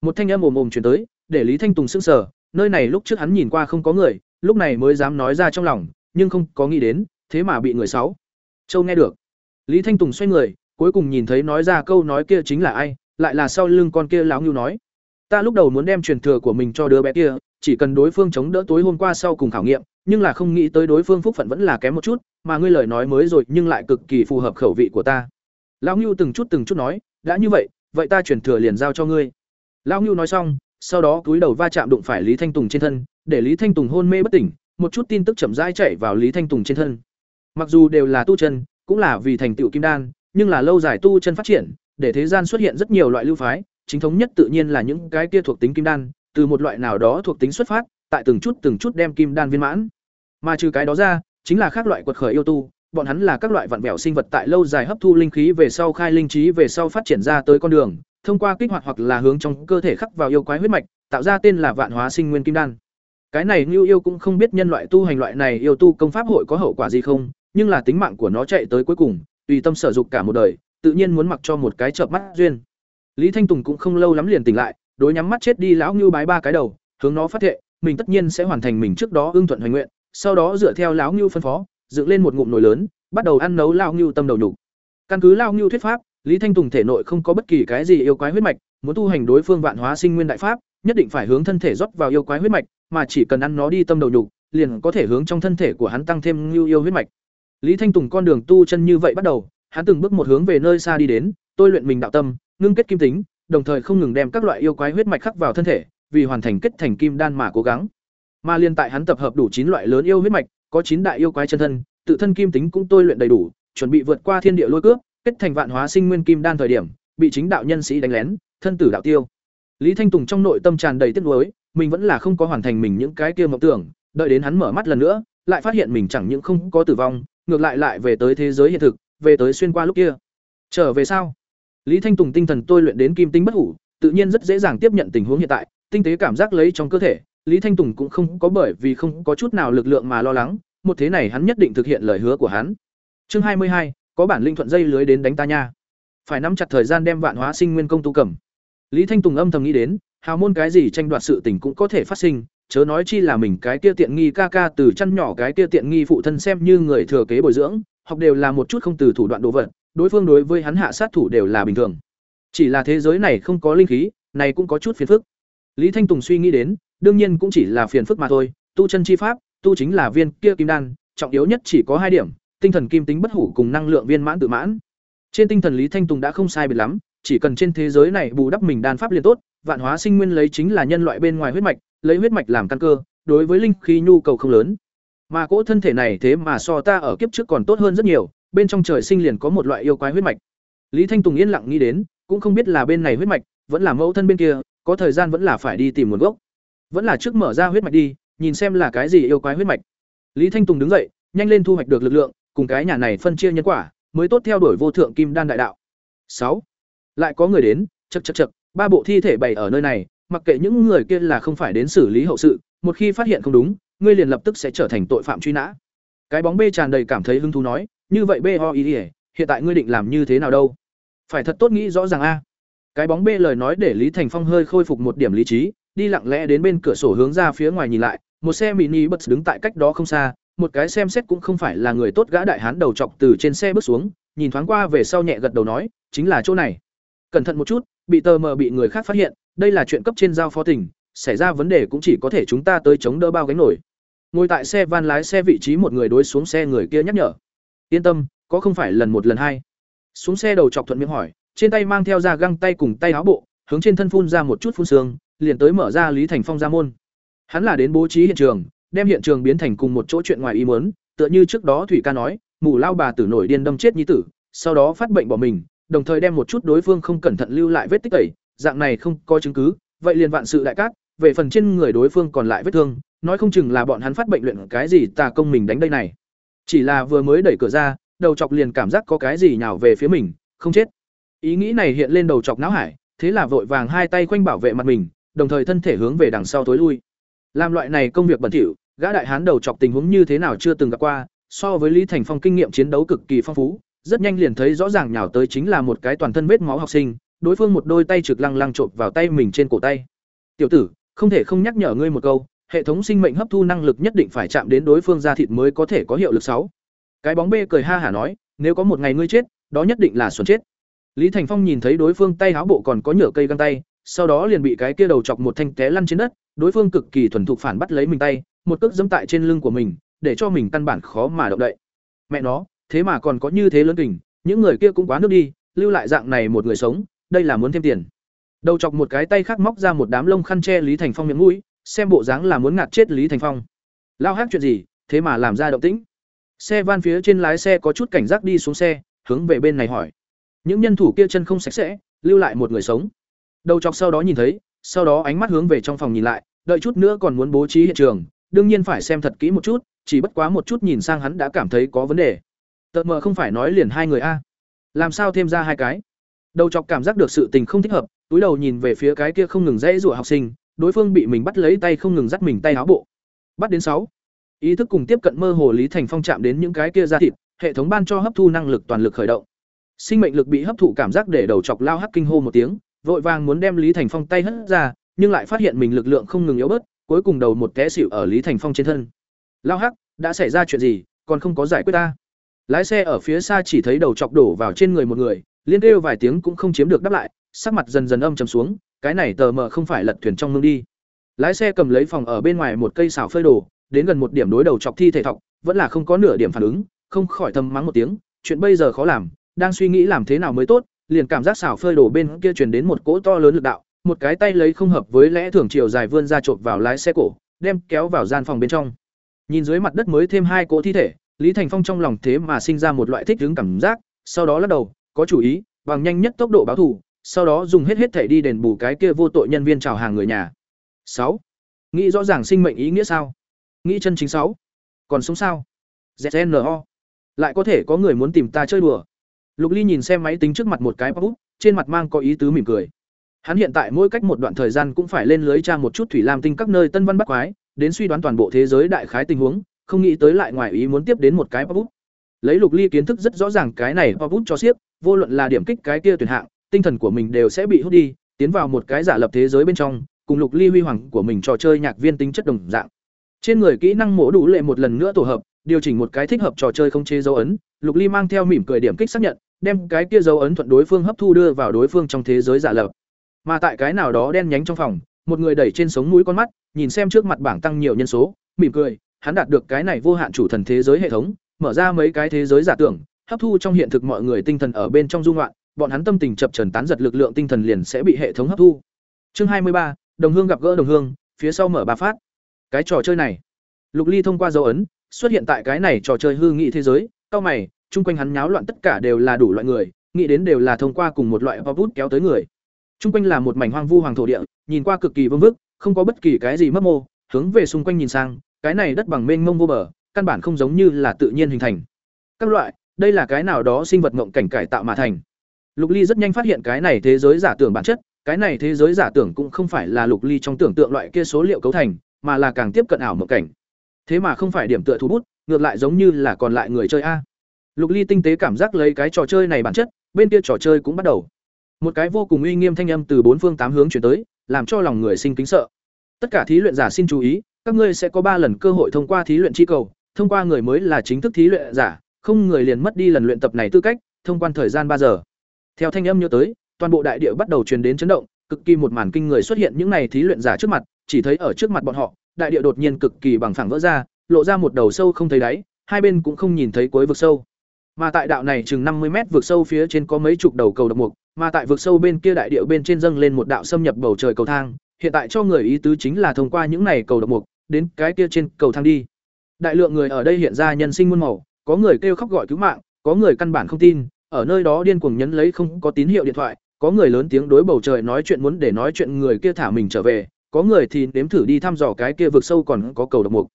Một thanh âm ồm ồm truyền tới, để Lý Thanh Tùng sững sờ, nơi này lúc trước hắn nhìn qua không có người, lúc này mới dám nói ra trong lòng, nhưng không có nghĩ đến, thế mà bị người sáu. Châu nghe được. Lý Thanh Tùng xoay người, cuối cùng nhìn thấy nói ra câu nói kia chính là ai, lại là sau lưng con kia láo ngưu nói. Ta lúc đầu muốn đem truyền thừa của mình cho đứa bé kia, chỉ cần đối phương chống đỡ tối hôm qua sau cùng khảo nghiệm, nhưng là không nghĩ tới đối phương phúc phận vẫn là kém một chút, mà ngươi lời nói mới rồi nhưng lại cực kỳ phù hợp khẩu vị của ta. Lão Ngưu từng chút từng chút nói, đã như vậy, vậy ta truyền thừa liền giao cho ngươi. Lão Ngưu nói xong, sau đó cúi đầu va chạm đụng phải Lý Thanh Tùng trên thân, để Lý Thanh Tùng hôn mê bất tỉnh, một chút tin tức chậm rãi chạy vào Lý Thanh Tùng trên thân. Mặc dù đều là tu chân, cũng là vì thành tựu kim đan, nhưng là lâu dài tu chân phát triển, để thế gian xuất hiện rất nhiều loại lưu phái, chính thống nhất tự nhiên là những cái kia thuộc tính kim đan, từ một loại nào đó thuộc tính xuất phát, tại từng chút từng chút đem kim đan viên mãn. Mà trừ cái đó ra, chính là các loại quật khởi yêu tu, bọn hắn là các loại vạn vẹo sinh vật tại lâu dài hấp thu linh khí về sau khai linh trí về sau phát triển ra tới con đường, thông qua kích hoạt hoặc là hướng trong cơ thể khắc vào yêu quái huyết mạch, tạo ra tên là vạn hóa sinh nguyên kim đan. Cái này Nưu Yêu cũng không biết nhân loại tu hành loại này yêu tu công pháp hội có hậu quả gì không, nhưng là tính mạng của nó chạy tới cuối cùng, tùy tâm sở dục cả một đời, tự nhiên muốn mặc cho một cái chợp mắt duyên. Lý Thanh Tùng cũng không lâu lắm liền tỉnh lại, đối nhắm mắt chết đi lão Ngưu bái ba cái đầu, hướng nó phát thệ, mình tất nhiên sẽ hoàn thành mình trước đó ưng thuận hoành nguyện, sau đó dựa theo lão Ngưu phân phó, dựng lên một ngụm nồi lớn, bắt đầu ăn nấu lão Ngưu tâm đầu nhục. Căn cứ lão Ngưu thuyết pháp, Lý Thanh Tùng thể nội không có bất kỳ cái gì yêu quái huyết mạch, muốn tu hành đối phương vạn hóa sinh nguyên đại pháp, nhất định phải hướng thân thể rót vào yêu quái huyết mạch, mà chỉ cần ăn nó đi tâm đầu nhục, liền có thể hướng trong thân thể của hắn tăng thêm lưu yêu huyết mạch. Lý Thanh Tùng con đường tu chân như vậy bắt đầu, hắn từng bước một hướng về nơi xa đi đến, tôi luyện mình đạo tâm, ngưng kết kim tính, đồng thời không ngừng đem các loại yêu quái huyết mạch khắc vào thân thể, vì hoàn thành kết thành kim đan mà cố gắng. Mà liên tại hắn tập hợp đủ chín loại lớn yêu huyết mạch, có chín đại yêu quái chân thân, tự thân kim tính cũng tôi luyện đầy đủ, chuẩn bị vượt qua thiên địa lôi cướp, kết thành vạn hóa sinh nguyên kim đan thời điểm, bị chính đạo nhân sĩ đánh lén, thân tử đạo tiêu. Lý Thanh Tùng trong nội tâm tràn đầy tiếc nuối, mình vẫn là không có hoàn thành mình những cái kia mộng tưởng, đợi đến hắn mở mắt lần nữa, lại phát hiện mình chẳng những không có tử vong, ngược lại lại về tới thế giới hiện thực, về tới xuyên qua lúc kia. Trở về sao? Lý Thanh Tùng tinh thần tôi luyện đến kim tinh bất hủ, tự nhiên rất dễ dàng tiếp nhận tình huống hiện tại, tinh tế cảm giác lấy trong cơ thể, Lý Thanh Tùng cũng không có bởi vì không có chút nào lực lượng mà lo lắng, một thế này hắn nhất định thực hiện lời hứa của hắn. Chương hai mươi hai, có bản linh thuận dây lưới đến đánh ta nha. Phải nắm chặt thời gian đem vạn hóa sinh nguyên công tu cầm. Lý Thanh Tùng âm thầm nghĩ đến, hào môn cái gì tranh đoạt sự tình cũng có thể phát sinh, chớ nói chi là mình cái kia tiện nghi ca ca từ chăn nhỏ cái kia tiện nghi phụ thân xem như người thừa kế bồi dưỡng, học đều là một chút không từ thủ đoạn đồ vật, đối phương đối với hắn hạ sát thủ đều là bình thường. Chỉ là thế giới này không có linh khí, này cũng có chút phiền phức. Lý Thanh Tùng suy nghĩ đến, đương nhiên cũng chỉ là phiền phức mà thôi, tu chân chi pháp, tu chính là viên kia kim đan, trọng yếu nhất chỉ có hai điểm, tinh thần kim tính bất hủ cùng năng lượng viên mãn tự mãn. Trên tinh thần Lý Thanh Tùng đã không sai biệt lắm, chỉ cần trên thế giới này bù đắp mình đan pháp liền tốt, vạn hóa sinh nguyên lấy chính là nhân loại bên ngoài huyết mạch, lấy huyết mạch làm căn cơ, đối với linh khí nhu cầu không lớn. Mà cỗ thân thể này thế mà so ta ở kiếp trước còn tốt hơn rất nhiều, bên trong trời sinh liền có một loại yêu quái huyết mạch. Lý Thanh Tùng yên lặng nghĩ đến, cũng không biết là bên này huyết mạch, vẫn là mẫu thân bên kia, có thời gian vẫn là phải đi tìm nguồn gốc. Vẫn là trước mở ra huyết mạch đi, nhìn xem là cái gì yêu quái huyết mạch. Lý Thanh Tùng đứng dậy, nhanh lên thu hoạch được lực lượng, cùng cái nhà này phân chia nhân quả, mới tốt theo đuổi vô thượng kim đan đại đạo. sáu Lại có người đến, chậc chậc chậc, ba bộ thi thể bày ở nơi này, mặc kệ những người kia là không phải đến xử lý hậu sự, một khi phát hiện không đúng, ngươi liền lập tức sẽ trở thành tội phạm truy nã. Cái bóng bê tràn đầy cảm thấy hứng thú nói, như vậy boi ý, hiện tại ngươi định làm như thế nào đâu? Phải thật tốt nghĩ rõ ràng a. Cái bóng bê lời nói để Lý Thành Phong hơi khôi phục một điểm lý trí, đi lặng lẽ đến bên cửa sổ hướng ra phía ngoài nhìn lại, một xe mini bật đứng tại cách đó không xa, một cái xem xét cũng không phải là người tốt gã đại hán đầu chọc từ trên xe bước xuống, nhìn thoáng qua về sau nhẹ gật đầu nói, chính là chỗ này. Cẩn thận một chút, bị tờ mờ bị người khác phát hiện, đây là chuyện cấp trên giao phó tỉnh, xảy ra vấn đề cũng chỉ có thể chúng ta tới chống đỡ bao gánh nổi. Ngồi tại xe van lái xe vị trí một người đối xuống xe người kia nhắc nhở. Yên tâm, có không phải lần một lần hai. Xuống xe đầu chọc thuận miệng hỏi, trên tay mang theo ra găng tay cùng tay áo bộ, hướng trên thân phun ra một chút phun sương, liền tới mở ra Lý Thành Phong ra môn. Hắn là đến bố trí hiện trường, đem hiện trường biến thành cùng một chỗ chuyện ngoài ý muốn, tựa như trước đó Thủy ca nói, mù lao bà tử nổi điên đâm chết nhi tử, sau đó phát bệnh bỏ mình, đồng thời đem một chút đối phương không cẩn thận lưu lại vết tích tẩy, dạng này không có chứng cứ, vậy liền vạn sự đại cát, về phần trên người đối phương còn lại vết thương, nói không chừng là bọn hắn phát bệnh luyện cái gì tà công mình đánh đây này. Chỉ là vừa mới đẩy cửa ra, đầu chọc liền cảm giác có cái gì nhào về phía mình, không chết. Ý nghĩ này hiện lên đầu chọc não hải, thế là vội vàng hai tay quanh bảo vệ mặt mình, đồng thời thân thể hướng về đằng sau tối lui. Làm loại này công việc bẩn thỉu, gã đại hán đầu chọc tình huống như thế nào chưa từng gặp qua, so với Lý Thành Phong kinh nghiệm chiến đấu cực kỳ phong phú, rất nhanh liền thấy rõ ràng nhào tới chính là một cái toàn thân vết máu học sinh, đối phương một đôi tay trực lăng lăng chộp vào tay mình trên cổ tay. "Tiểu tử, không thể không nhắc nhở ngươi một câu, hệ thống sinh mệnh hấp thu năng lực nhất định phải chạm đến đối phương da thịt mới có thể có hiệu lực sáu." Cái bóng bê cười ha hả nói, "Nếu có một ngày ngươi chết, đó nhất định là xuẩn chết." Lý Thành Phong nhìn thấy đối phương tay háo bộ còn có nhựa cây găng tay, sau đó liền bị cái kia đầu chọc một thanh té lăn trên đất, đối phương cực kỳ thuần thục phản bắt lấy mình tay, một cước giẫm tại trên lưng của mình, để cho mình căn bản khó mà động đậy. Mẹ nó, thế mà còn có như thế lớn kình, những người kia cũng quá nước đi, lưu lại dạng này một người sống, đây là muốn thêm tiền. Đầu chọc một cái tay khác móc ra một đám lông khăn che Lý Thành Phong miệng mũi, xem bộ dáng là muốn ngạt chết Lý Thành Phong. Lao hát chuyện gì, thế mà làm ra động tĩnh. Xe van phía trên lái xe có chút cảnh giác đi xuống xe, hướng về bên này hỏi. Những nhân thủ kia chân không sạch sẽ, lưu lại một người sống. Đầu chọc sau đó nhìn thấy, sau đó ánh mắt hướng về trong phòng nhìn lại, đợi chút nữa còn muốn bố trí hiện trường, đương nhiên phải xem thật kỹ một chút, chỉ bất quá một chút nhìn sang hắn đã cảm thấy có vấn đề. tợt mờ không phải nói liền hai người a, làm sao thêm ra hai cái? Đầu chọc cảm giác được sự tình không thích hợp, túi đầu nhìn về phía cái kia không ngừng dãy rủa học sinh, đối phương bị mình bắt lấy tay không ngừng dắt mình tay áo bộ. Bắt đến sáu, Ý thức cùng tiếp cận mơ hồ Lý Thành Phong chạm đến những cái kia ra thịt, hệ thống ban cho hấp thu năng lực toàn lực khởi động. Sinh mệnh lực bị hấp thụ cảm giác để đầu chọc lao hắc kinh hô một tiếng, vội vàng muốn đem Lý Thành Phong tay hất ra, nhưng lại phát hiện mình lực lượng không ngừng yếu bớt, cuối cùng đầu một té xỉu ở Lý Thành Phong trên thân. Lao hắc, đã xảy ra chuyện gì, còn không có giải quyết ta. Lái xe ở phía xa chỉ thấy đầu chọc đổ vào trên người một người, liên kêu vài tiếng cũng không chiếm được đáp lại, sắc mặt dần dần âm trầm xuống, cái này tờ mờ không phải lật thuyền trong mương đi. Lái xe cầm lấy phòng ở bên ngoài một cây xào phơi đồ, đến gần một điểm đối đầu chọc thi thể thọc, vẫn là không có nửa điểm phản ứng, không khỏi thầm mắng một tiếng, chuyện bây giờ khó làm, đang suy nghĩ làm thế nào mới tốt, liền cảm giác xào phơi đồ bên kia truyền đến một cỗ to lớn lực đạo, một cái tay lấy không hợp với lẽ thường chiều dài vươn ra chộp vào lái xe cổ, đem kéo vào gian phòng bên trong. Nhìn dưới mặt đất mới thêm hai cỗ thi thể, Lý Thành Phong trong lòng thế mà sinh ra một loại thích đứng cảm giác, sau đó lắc đầu, có chủ ý, bằng nhanh nhất tốc độ báo thù, sau đó dùng hết hết thể đi đền bù cái kia vô tội nhân viên chào hàng người nhà. sáu Nghĩ rõ ràng sinh mệnh ý nghĩa sao? Nghĩ chân chính sáu Còn sống sao? ZNO. Lại có thể có người muốn tìm ta chơi đùa. Lục Ly nhìn xem máy tính trước mặt một cái pop trên mặt mang có ý tứ mỉm cười. Hắn hiện tại mỗi cách một đoạn thời gian cũng phải lên lưới tra một chút thủy lam tinh các nơi tân văn bắc quái, đến suy đoán toàn bộ thế giới đại khái tình huống, không nghĩ tới lại ngoài ý muốn tiếp đến một cái pop Lấy Lục Ly kiến thức rất rõ ràng cái này pop cho xiếc, vô luận là điểm kích cái kia tuyển hạng, tinh thần của mình đều sẽ bị hút đi, tiến vào một cái giả lập thế giới bên trong, cùng Lục Ly huy hoàng của mình trò chơi nhạc viên tính chất đồng dạng. Trên người kỹ năng mổ đủ lệ một lần nữa tổ hợp, điều chỉnh một cái thích hợp trò chơi không chế dấu ấn, Lục Ly mang theo mỉm cười điểm kích xác nhận, đem cái kia dấu ấn thuận đối phương hấp thu đưa vào đối phương trong thế giới giả lập. Mà tại cái nào đó đen nhánh trong phòng, một người đẩy trên sống mũi con mắt, nhìn xem trước mặt bảng tăng nhiều nhân số, mỉm cười, hắn đạt được cái này vô hạn chủ thần thế giới hệ thống, mở ra mấy cái thế giới giả tưởng, hấp thu trong hiện thực mọi người tinh thần ở bên trong dung loạn, bọn hắn tâm tình chập trần tán giật lực lượng tinh thần liền sẽ bị hệ thống hấp thu. Chương hai mươi ba, đồng hương gặp gỡ đồng hương, phía sau mở ba phát. Cái trò chơi này, Lục Ly thông qua dấu ấn, xuất hiện tại cái này trò chơi hư nghị thế giới, cao mày, chung quanh hắn nháo loạn tất cả đều là đủ loại người, nghĩ đến đều là thông qua cùng một loại vút kéo tới người. Chung quanh là một mảnh hoang vu hoàng thổ địa, nhìn qua cực kỳ vương vức, không có bất kỳ cái gì mất mô, hướng về xung quanh nhìn sang, cái này đất bằng mênh mông vô bờ, căn bản không giống như là tự nhiên hình thành. Các loại, đây là cái nào đó sinh vật ngộng cảnh cải tạo mà thành. Lục Ly rất nhanh phát hiện cái này thế giới giả tưởng bản chất, cái này thế giới giả tưởng cũng không phải là Lục Ly trong tưởng tượng loại kia số liệu cấu thành, mà là càng tiếp cận ảo mộng cảnh. Thế mà không phải điểm tựa thú bút, ngược lại giống như là còn lại người chơi a. Lục Ly tinh tế cảm giác lấy cái trò chơi này bản chất, bên kia trò chơi cũng bắt đầu. Một cái vô cùng uy nghiêm thanh âm từ bốn phương tám hướng truyền tới, làm cho lòng người sinh kính sợ. Tất cả thí luyện giả xin chú ý, các ngươi sẽ có ba lần cơ hội thông qua thí luyện chi cầu, thông qua người mới là chính thức thí luyện giả, không người liền mất đi lần luyện tập này tư cách, thông quan thời gian ba giờ. Theo thanh âm nhớ tới, toàn bộ đại địa bắt đầu truyền đến chấn động, cực kỳ một màn kinh người xuất hiện những này thí luyện giả trước mặt, chỉ thấy ở trước mặt bọn họ, đại địa đột nhiên cực kỳ bằng phẳng vỡ ra, lộ ra một đầu sâu không thấy đáy, hai bên cũng không nhìn thấy cuối vực sâu. Mà tại đạo này chừng năm mươi mét vực sâu phía trên có mấy chục đầu cầu độc mục, mà tại vực sâu bên kia đại địa bên trên dâng lên một đạo xâm nhập bầu trời cầu thang, hiện tại cho người ý tứ chính là thông qua những này cầu độc mục, đến cái kia trên cầu thang đi. Đại lượng người ở đây hiện ra nhân sinh muôn màu, có người kêu khóc gọi cứu mạng, có người căn bản không tin, ở nơi đó điên cuồng nhấn lấy không có tín hiệu điện thoại, có người lớn tiếng đối bầu trời nói chuyện muốn để nói chuyện người kia thả mình trở về, có người thì nếm thử đi thăm dò cái kia vực sâu còn có cầu độc mục.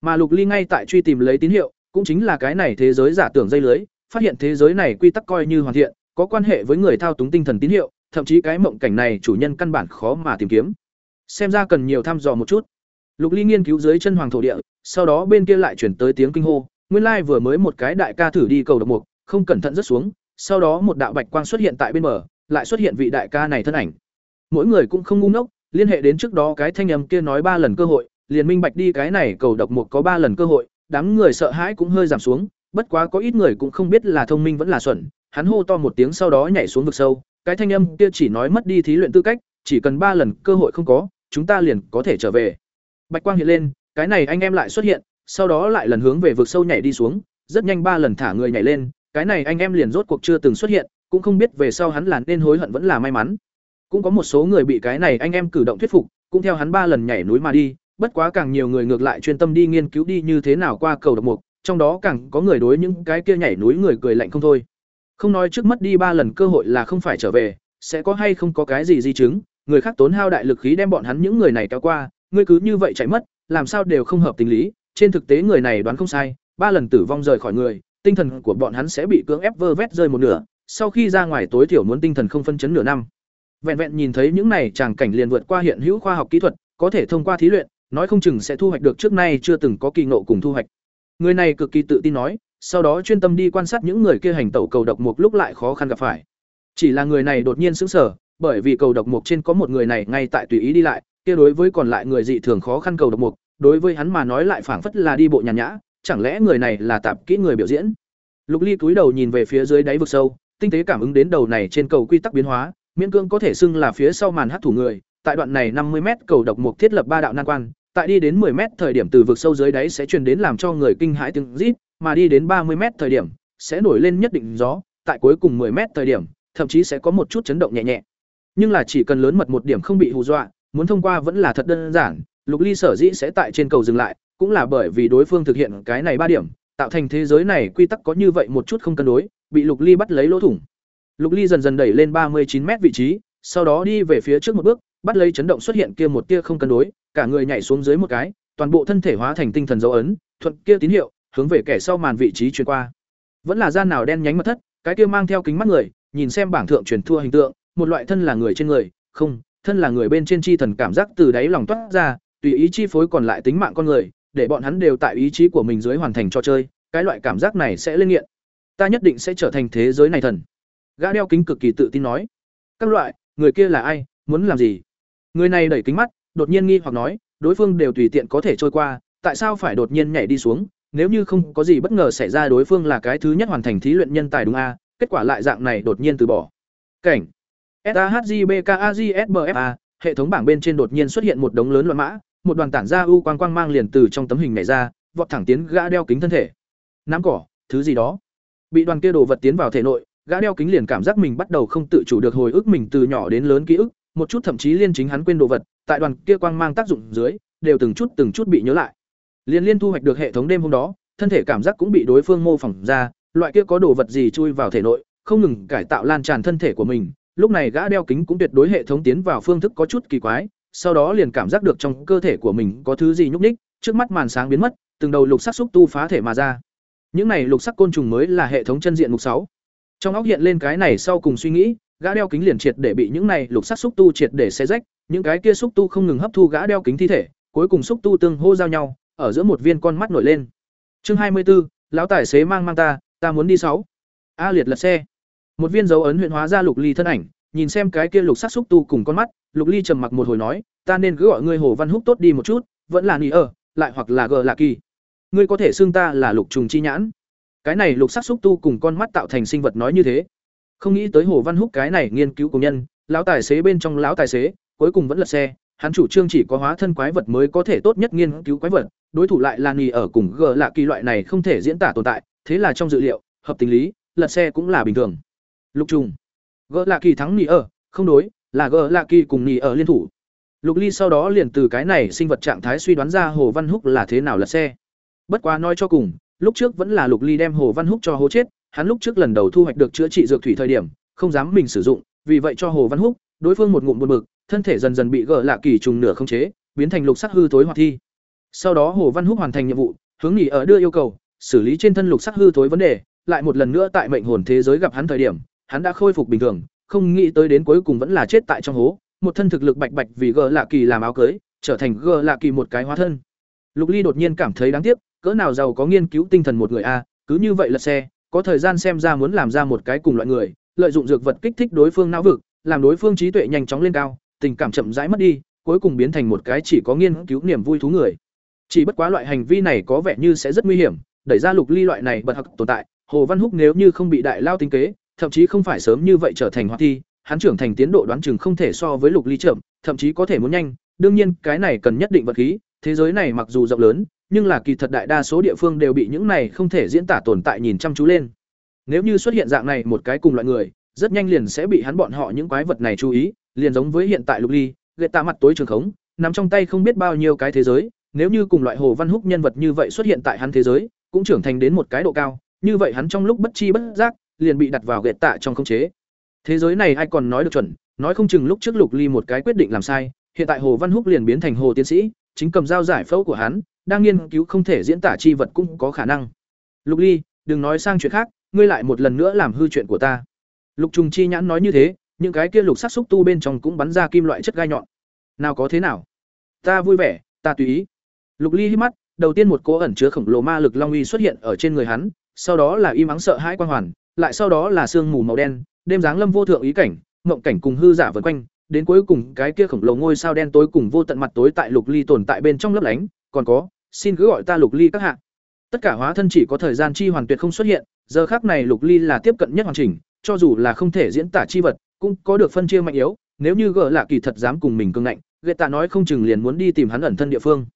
Mà Lục Ly ngay tại truy tìm lấy tín hiệu, cũng chính là cái này thế giới giả tưởng dây lưới, phát hiện thế giới này quy tắc coi như hoàn thiện, có quan hệ với người thao túng tinh thần tín hiệu, thậm chí cái mộng cảnh này chủ nhân căn bản khó mà tìm kiếm. Xem ra cần nhiều thăm dò một chút. Lục Ly nghiên cứu dưới chân hoàng thổ địa, sau đó bên kia lại chuyển tới tiếng kinh hô, nguyên lai vừa mới một cái đại ca thử đi cầu độc mục, không cẩn thận rớt xuống, sau đó một đạo bạch quang xuất hiện tại bên bờ, lại xuất hiện vị đại ca này thân ảnh. Mỗi người cũng không ngu ngốc, liên hệ đến trước đó cái thanh âm kia nói ba lần cơ hội, liền minh bạch đi cái này cầu độc mục có ba lần cơ hội, đám người sợ hãi cũng hơi giảm xuống, bất quá có ít người cũng không biết là thông minh vẫn là xuẩn, hắn hô to một tiếng sau đó nhảy xuống vực sâu, cái thanh âm kia chỉ nói mất đi thí luyện tư cách, chỉ cần ba lần cơ hội không có, chúng ta liền có thể trở về. Bạch quang hiện lên, cái này anh em lại xuất hiện, sau đó lại lần hướng về vực sâu nhảy đi xuống, rất nhanh ba lần thả người nhảy lên, cái này anh em liền rốt cuộc chưa từng xuất hiện, cũng không biết về sau hắn là nên hối hận vẫn là may mắn. Cũng có một số người bị cái này anh em cử động thuyết phục, cũng theo hắn ba lần nhảy núi mà đi, bất quá càng nhiều người ngược lại chuyên tâm đi nghiên cứu đi như thế nào qua cầu độc mục, trong đó càng có người đối những cái kia nhảy núi người cười lạnh không thôi. Không nói trước mất đi ba lần cơ hội là không phải trở về, sẽ có hay không có cái gì di chứng, người khác tốn hao đại lực khí đem bọn hắn những người này kéo qua, ngươi cứ như vậy chạy mất, làm sao đều không hợp tình lý, trên thực tế người này đoán không sai, ba lần tử vong rời khỏi người, tinh thần của bọn hắn sẽ bị cưỡng ép vơ vét rơi một nửa, sau khi ra ngoài tối thiểu muốn tinh thần không phân chấn nửa năm. Vẹn vẹn nhìn thấy những này chàng cảnh liền vượt qua hiện hữu khoa học kỹ thuật, có thể thông qua thí luyện, nói không chừng sẽ thu hoạch được trước nay chưa từng có kỳ ngộ cùng thu hoạch. Người này cực kỳ tự tin nói, sau đó chuyên tâm đi quan sát những người kia hành tẩu cầu độc mục lúc lại khó khăn gặp phải. Chỉ là người này đột nhiên sững sờ, bởi vì cầu độc mục trên có một người này ngay tại tùy ý đi lại, kia đối với còn lại người dị thường khó khăn cầu độc mục, đối với hắn mà nói lại phảng phất là đi bộ nhàn nhã, chẳng lẽ người này là tạp kỹ người biểu diễn? Lục Ly cúi đầu nhìn về phía dưới đáy vực sâu, tinh tế cảm ứng đến đầu này trên cầu quy tắc biến hóa, miễn cương có thể xưng là phía sau màn hát thủ người, tại đoạn này năm mươi m cầu độc mục thiết lập ba đạo nan quan, tại đi đến 10 m thời điểm từ vực sâu dưới đáy sẽ truyền đến làm cho người kinh hãi tiếng rít, mà đi đến 30 m thời điểm sẽ nổi lên nhất định gió, tại cuối cùng 10 m thời điểm, thậm chí sẽ có một chút chấn động nhẹ nhẹ. Nhưng là chỉ cần lớn mật một điểm không bị hù dọa, muốn thông qua vẫn là thật đơn giản, Lục Ly sở dĩ sẽ tại trên cầu dừng lại, cũng là bởi vì đối phương thực hiện cái này ba điểm, tạo thành thế giới này quy tắc có như vậy một chút không cân đối, bị Lục Ly bắt lấy lỗ thủng. Lục Ly dần dần đẩy lên 39 mét vị trí, sau đó đi về phía trước một bước, bắt lấy chấn động xuất hiện kia một tia không cân đối, cả người nhảy xuống dưới một cái, toàn bộ thân thể hóa thành tinh thần dấu ấn, thuận kia tín hiệu, hướng về kẻ sau màn vị trí truyền qua. Vẫn là gian nào đen nhánh mật thất, cái kia mang theo kính mắt người, nhìn xem bảng thượng truyền thua hình tượng, một loại thân là người trên người, không, thân là người bên trên chi thần cảm giác từ đáy lòng toát ra, tùy ý chi phối còn lại tính mạng con người, để bọn hắn đều tại ý chí của mình dưới hoàn thành trò chơi, cái loại cảm giác này sẽ lên nghiện. Ta nhất định sẽ trở thành thế giới này thần. Gã đeo kính cực kỳ tự tin nói. Các loại, người kia là ai, muốn làm gì? Người này đẩy kính mắt, đột nhiên nghi hoặc nói, đối phương đều tùy tiện có thể trôi qua, tại sao phải đột nhiên nhảy đi xuống, nếu như không có gì bất ngờ xảy ra đối phương là cái thứ nhất hoàn thành thí luyện nhân tài đúng a, kết quả lại dạng này đột nhiên từ bỏ. Cảnh. SAHJBKAJSBFA, hệ thống bảng bên trên đột nhiên xuất hiện một đống lớn loạn mã, một đoàn tản ra u quang quang mang liền từ trong tấm hình này ra, vọt thẳng tiến gã đeo kính thân thể. Nắm cỏ, thứ gì đó. Bị đoàn kia đồ vật tiến vào thể nội, gã đeo kính liền cảm giác mình bắt đầu không tự chủ được hồi ức mình từ nhỏ đến lớn ký ức, một chút thậm chí liên chính hắn quên đồ vật, tại đoàn kia quang mang tác dụng dưới, đều từng chút từng chút bị nhớ lại. Liên liên thu hoạch được hệ thống đêm hôm đó, thân thể cảm giác cũng bị đối phương mô phỏng ra, loại kia có đồ vật gì chui vào thể nội, không ngừng cải tạo lan tràn thân thể của mình. Lúc này gã đeo kính cũng tuyệt đối hệ thống tiến vào phương thức có chút kỳ quái, sau đó liền cảm giác được trong cơ thể của mình có thứ gì nhúc nhích, trước mắt màn sáng biến mất, từng đầu lục sắc xúc tu phá thể mà ra. Những này lục sắc côn trùng mới là hệ thống chân diện mục sáu. Trong óc hiện lên cái này sau cùng suy nghĩ, gã đeo kính liền triệt để bị những này lục sắc xúc tu triệt để xé rách, những cái kia xúc tu không ngừng hấp thu gã đeo kính thi thể, cuối cùng xúc tu tương hô giao nhau, ở giữa một viên con mắt nổi lên. Chương hai mươi 24, lão tài xế mang mang ta, ta muốn đi sáu. A liệt lật xe. Một viên dấu ấn huyện hóa ra Lục Ly thân ảnh, nhìn xem cái kia lục sắc xúc tu cùng con mắt, Lục Ly trầm mặc một hồi nói, ta nên cứ gọi ngươi Hồ Văn Húc tốt đi một chút, vẫn là nỉ ở, lại hoặc là gờ lạ kỳ. Ngươi có thể xưng ta là Lục Trùng chi nhãn. Cái này lục sắc xúc tu cùng con mắt tạo thành sinh vật nói như thế. Không nghĩ tới Hồ Văn Húc cái này nghiên cứu công nhân, lão tài xế bên trong lão tài xế, cuối cùng vẫn lật xe, hắn chủ trương chỉ có hóa thân quái vật mới có thể tốt nhất nghiên cứu quái vật, đối thủ lại là nỉ ở cùng gờ lạ kỳ loại này không thể diễn tả tồn tại, thế là trong dự liệu, hợp tình lý, lật xe cũng là bình thường. Lục trùng, gỡ lạ kỳ thắng nỉ ở, không đối, là gỡ lạ kỳ cùng nỉ ở liên thủ. Lục Ly sau đó liền từ cái này sinh vật trạng thái suy đoán ra Hồ Văn Húc là thế nào lật xe. Bất quá nói cho cùng, lúc trước vẫn là Lục Ly đem Hồ Văn Húc cho hố chết, hắn lúc trước lần đầu thu hoạch được chữa trị dược thủy thời điểm, không dám mình sử dụng, vì vậy cho Hồ Văn Húc, đối phương một ngụm buồn bực, thân thể dần dần bị gỡ lạ kỳ trùng nửa không chế, biến thành lục sắc hư thối hoạt thi. Sau đó Hồ Văn Húc hoàn thành nhiệm vụ, hướng nghỉ ở đưa yêu cầu, xử lý trên thân lục sắc hư thối vấn đề, lại một lần nữa tại mệnh hồn thế giới gặp hắn thời điểm, hắn đã khôi phục bình thường, không nghĩ tới đến cuối cùng vẫn là chết tại trong hố, một thân thực lực bạch bạch vì gờ lạ kỳ làm áo cưới, trở thành gờ lạ kỳ một cái hóa thân. Lục Ly đột nhiên cảm thấy đáng tiếc, cỡ nào giàu có nghiên cứu tinh thần một người a, cứ như vậy là xe, có thời gian xem ra muốn làm ra một cái cùng loại người, lợi dụng dược vật kích thích đối phương não vực, làm đối phương trí tuệ nhanh chóng lên cao, tình cảm chậm rãi mất đi, cuối cùng biến thành một cái chỉ có nghiên cứu niềm vui thú người. Chỉ bất quá loại hành vi này có vẻ như sẽ rất nguy hiểm, đẩy ra Lục Ly loại này bật học tồn tại, Hồ Văn Húc nếu như không bị đại lao tính kế, thậm chí không phải sớm như vậy trở thành hoạt thi, hắn trưởng thành tiến độ đoán chừng không thể so với Lục Ly chậm, thậm chí có thể muốn nhanh, đương nhiên, cái này cần nhất định vật khí, thế giới này mặc dù rộng lớn, nhưng là kỳ thật đại đa số địa phương đều bị những này không thể diễn tả tồn tại nhìn chăm chú lên. Nếu như xuất hiện dạng này một cái cùng loại người, rất nhanh liền sẽ bị hắn bọn họ những quái vật này chú ý, liền giống với hiện tại Lục Ly, ghệ tạ mặt tối trường khống, nằm trong tay không biết bao nhiêu cái thế giới, nếu như cùng loại Hồ Văn Húc nhân vật như vậy xuất hiện tại hắn thế giới, cũng trưởng thành đến một cái độ cao, như vậy hắn trong lúc bất chi bất giác, liền bị đặt vào ghệ tạ trong khống chế. Thế giới này ai còn nói được chuẩn, nói không chừng lúc trước Lục Ly một cái quyết định làm sai, hiện tại Hồ Văn Húc liền biến thành Hồ tiến sĩ, chính cầm dao giải phẫu của hắn, đang nghiên cứu không thể diễn tả chi vật cũng có khả năng. Lục Ly, đừng nói sang chuyện khác, ngươi lại một lần nữa làm hư chuyện của ta. Lục Trùng Chi nhãn nói như thế, những cái kia lục sắc xúc tu bên trong cũng bắn ra kim loại chất gai nhọn. Nào có thế nào? Ta vui vẻ, ta tùy ý. Lục Ly hít mắt, đầu tiên một cỗ ẩn chứa khổng lồ ma lực long uy xuất hiện ở trên người hắn, sau đó là im ắng sợ hãi quan hoàn, lại sau đó là sương mù màu đen, đêm dáng lâm vô thượng ý cảnh, mộng cảnh cùng hư giả vần quanh, đến cuối cùng cái kia khổng lồ ngôi sao đen tối cùng vô tận mặt tối tại Lục Ly tồn tại bên trong lấp lánh, còn có, xin cứ gọi ta Lục Ly các hạ. Tất cả hóa thân chỉ có thời gian chi hoàn tuyệt không xuất hiện, giờ khác này Lục Ly là tiếp cận nhất hoàn chỉnh, cho dù là không thể diễn tả chi vật, cũng có được phân chia mạnh yếu, nếu như gỡ lạ kỳ thật dám cùng mình cương ngạnh, gệ tạ nói không chừng liền muốn đi tìm hắn ẩn thân địa phương.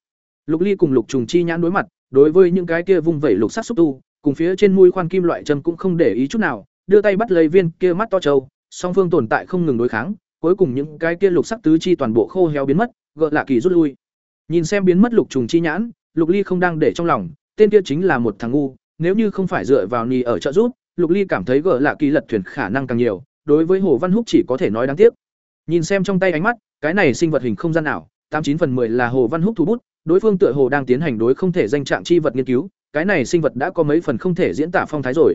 Lục Ly cùng Lục Trùng Chi nhãn đối mặt, đối với những cái kia vung vẩy lục sắc xúc tu, cùng phía trên mũi khoan kim loại châm cũng không để ý chút nào, đưa tay bắt lấy viên kia mắt to trâu, song phương tồn tại không ngừng đối kháng, cuối cùng những cái kia lục sắc tứ chi toàn bộ khô héo biến mất, gợn lạ kỳ rút lui. Nhìn xem biến mất Lục Trùng Chi nhãn, Lục Ly không đang để trong lòng, tên kia chính là một thằng ngu, nếu như không phải dựa vào nhì ở trợ giúp, Lục Ly cảm thấy gợn lạ kỳ lật thuyền khả năng càng nhiều, đối với Hồ Văn Húc chỉ có thể nói đáng tiếc. Nhìn xem trong tay ánh mắt, cái này sinh vật hình không gian nào, tám chín phần 10 là Hồ Văn Húc thủ bút, đối phương tựa hồ đang tiến hành đối không thể danh trạng chi vật nghiên cứu, cái này sinh vật đã có mấy phần không thể diễn tả phong thái rồi.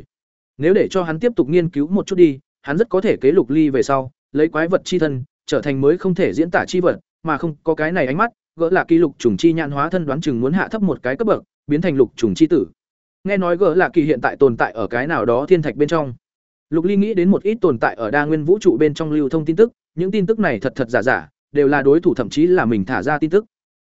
Nếu để cho hắn tiếp tục nghiên cứu một chút đi, hắn rất có thể kế Lục Ly về sau, lấy quái vật chi thân, trở thành mới không thể diễn tả chi vật, mà không có cái này ánh mắt, gỡ là kỷ lục trùng chi nhãn hóa thân đoán chừng muốn hạ thấp một cái cấp bậc, biến thành lục trùng chi tử. Nghe nói gỡ là kỳ hiện tại tồn tại ở cái nào đó thiên thạch bên trong. Lục Ly nghĩ đến một ít tồn tại ở đa nguyên vũ trụ bên trong lưu thông tin tức, những tin tức này thật thật giả giả, đều là đối thủ thậm chí là mình thả ra tin tức.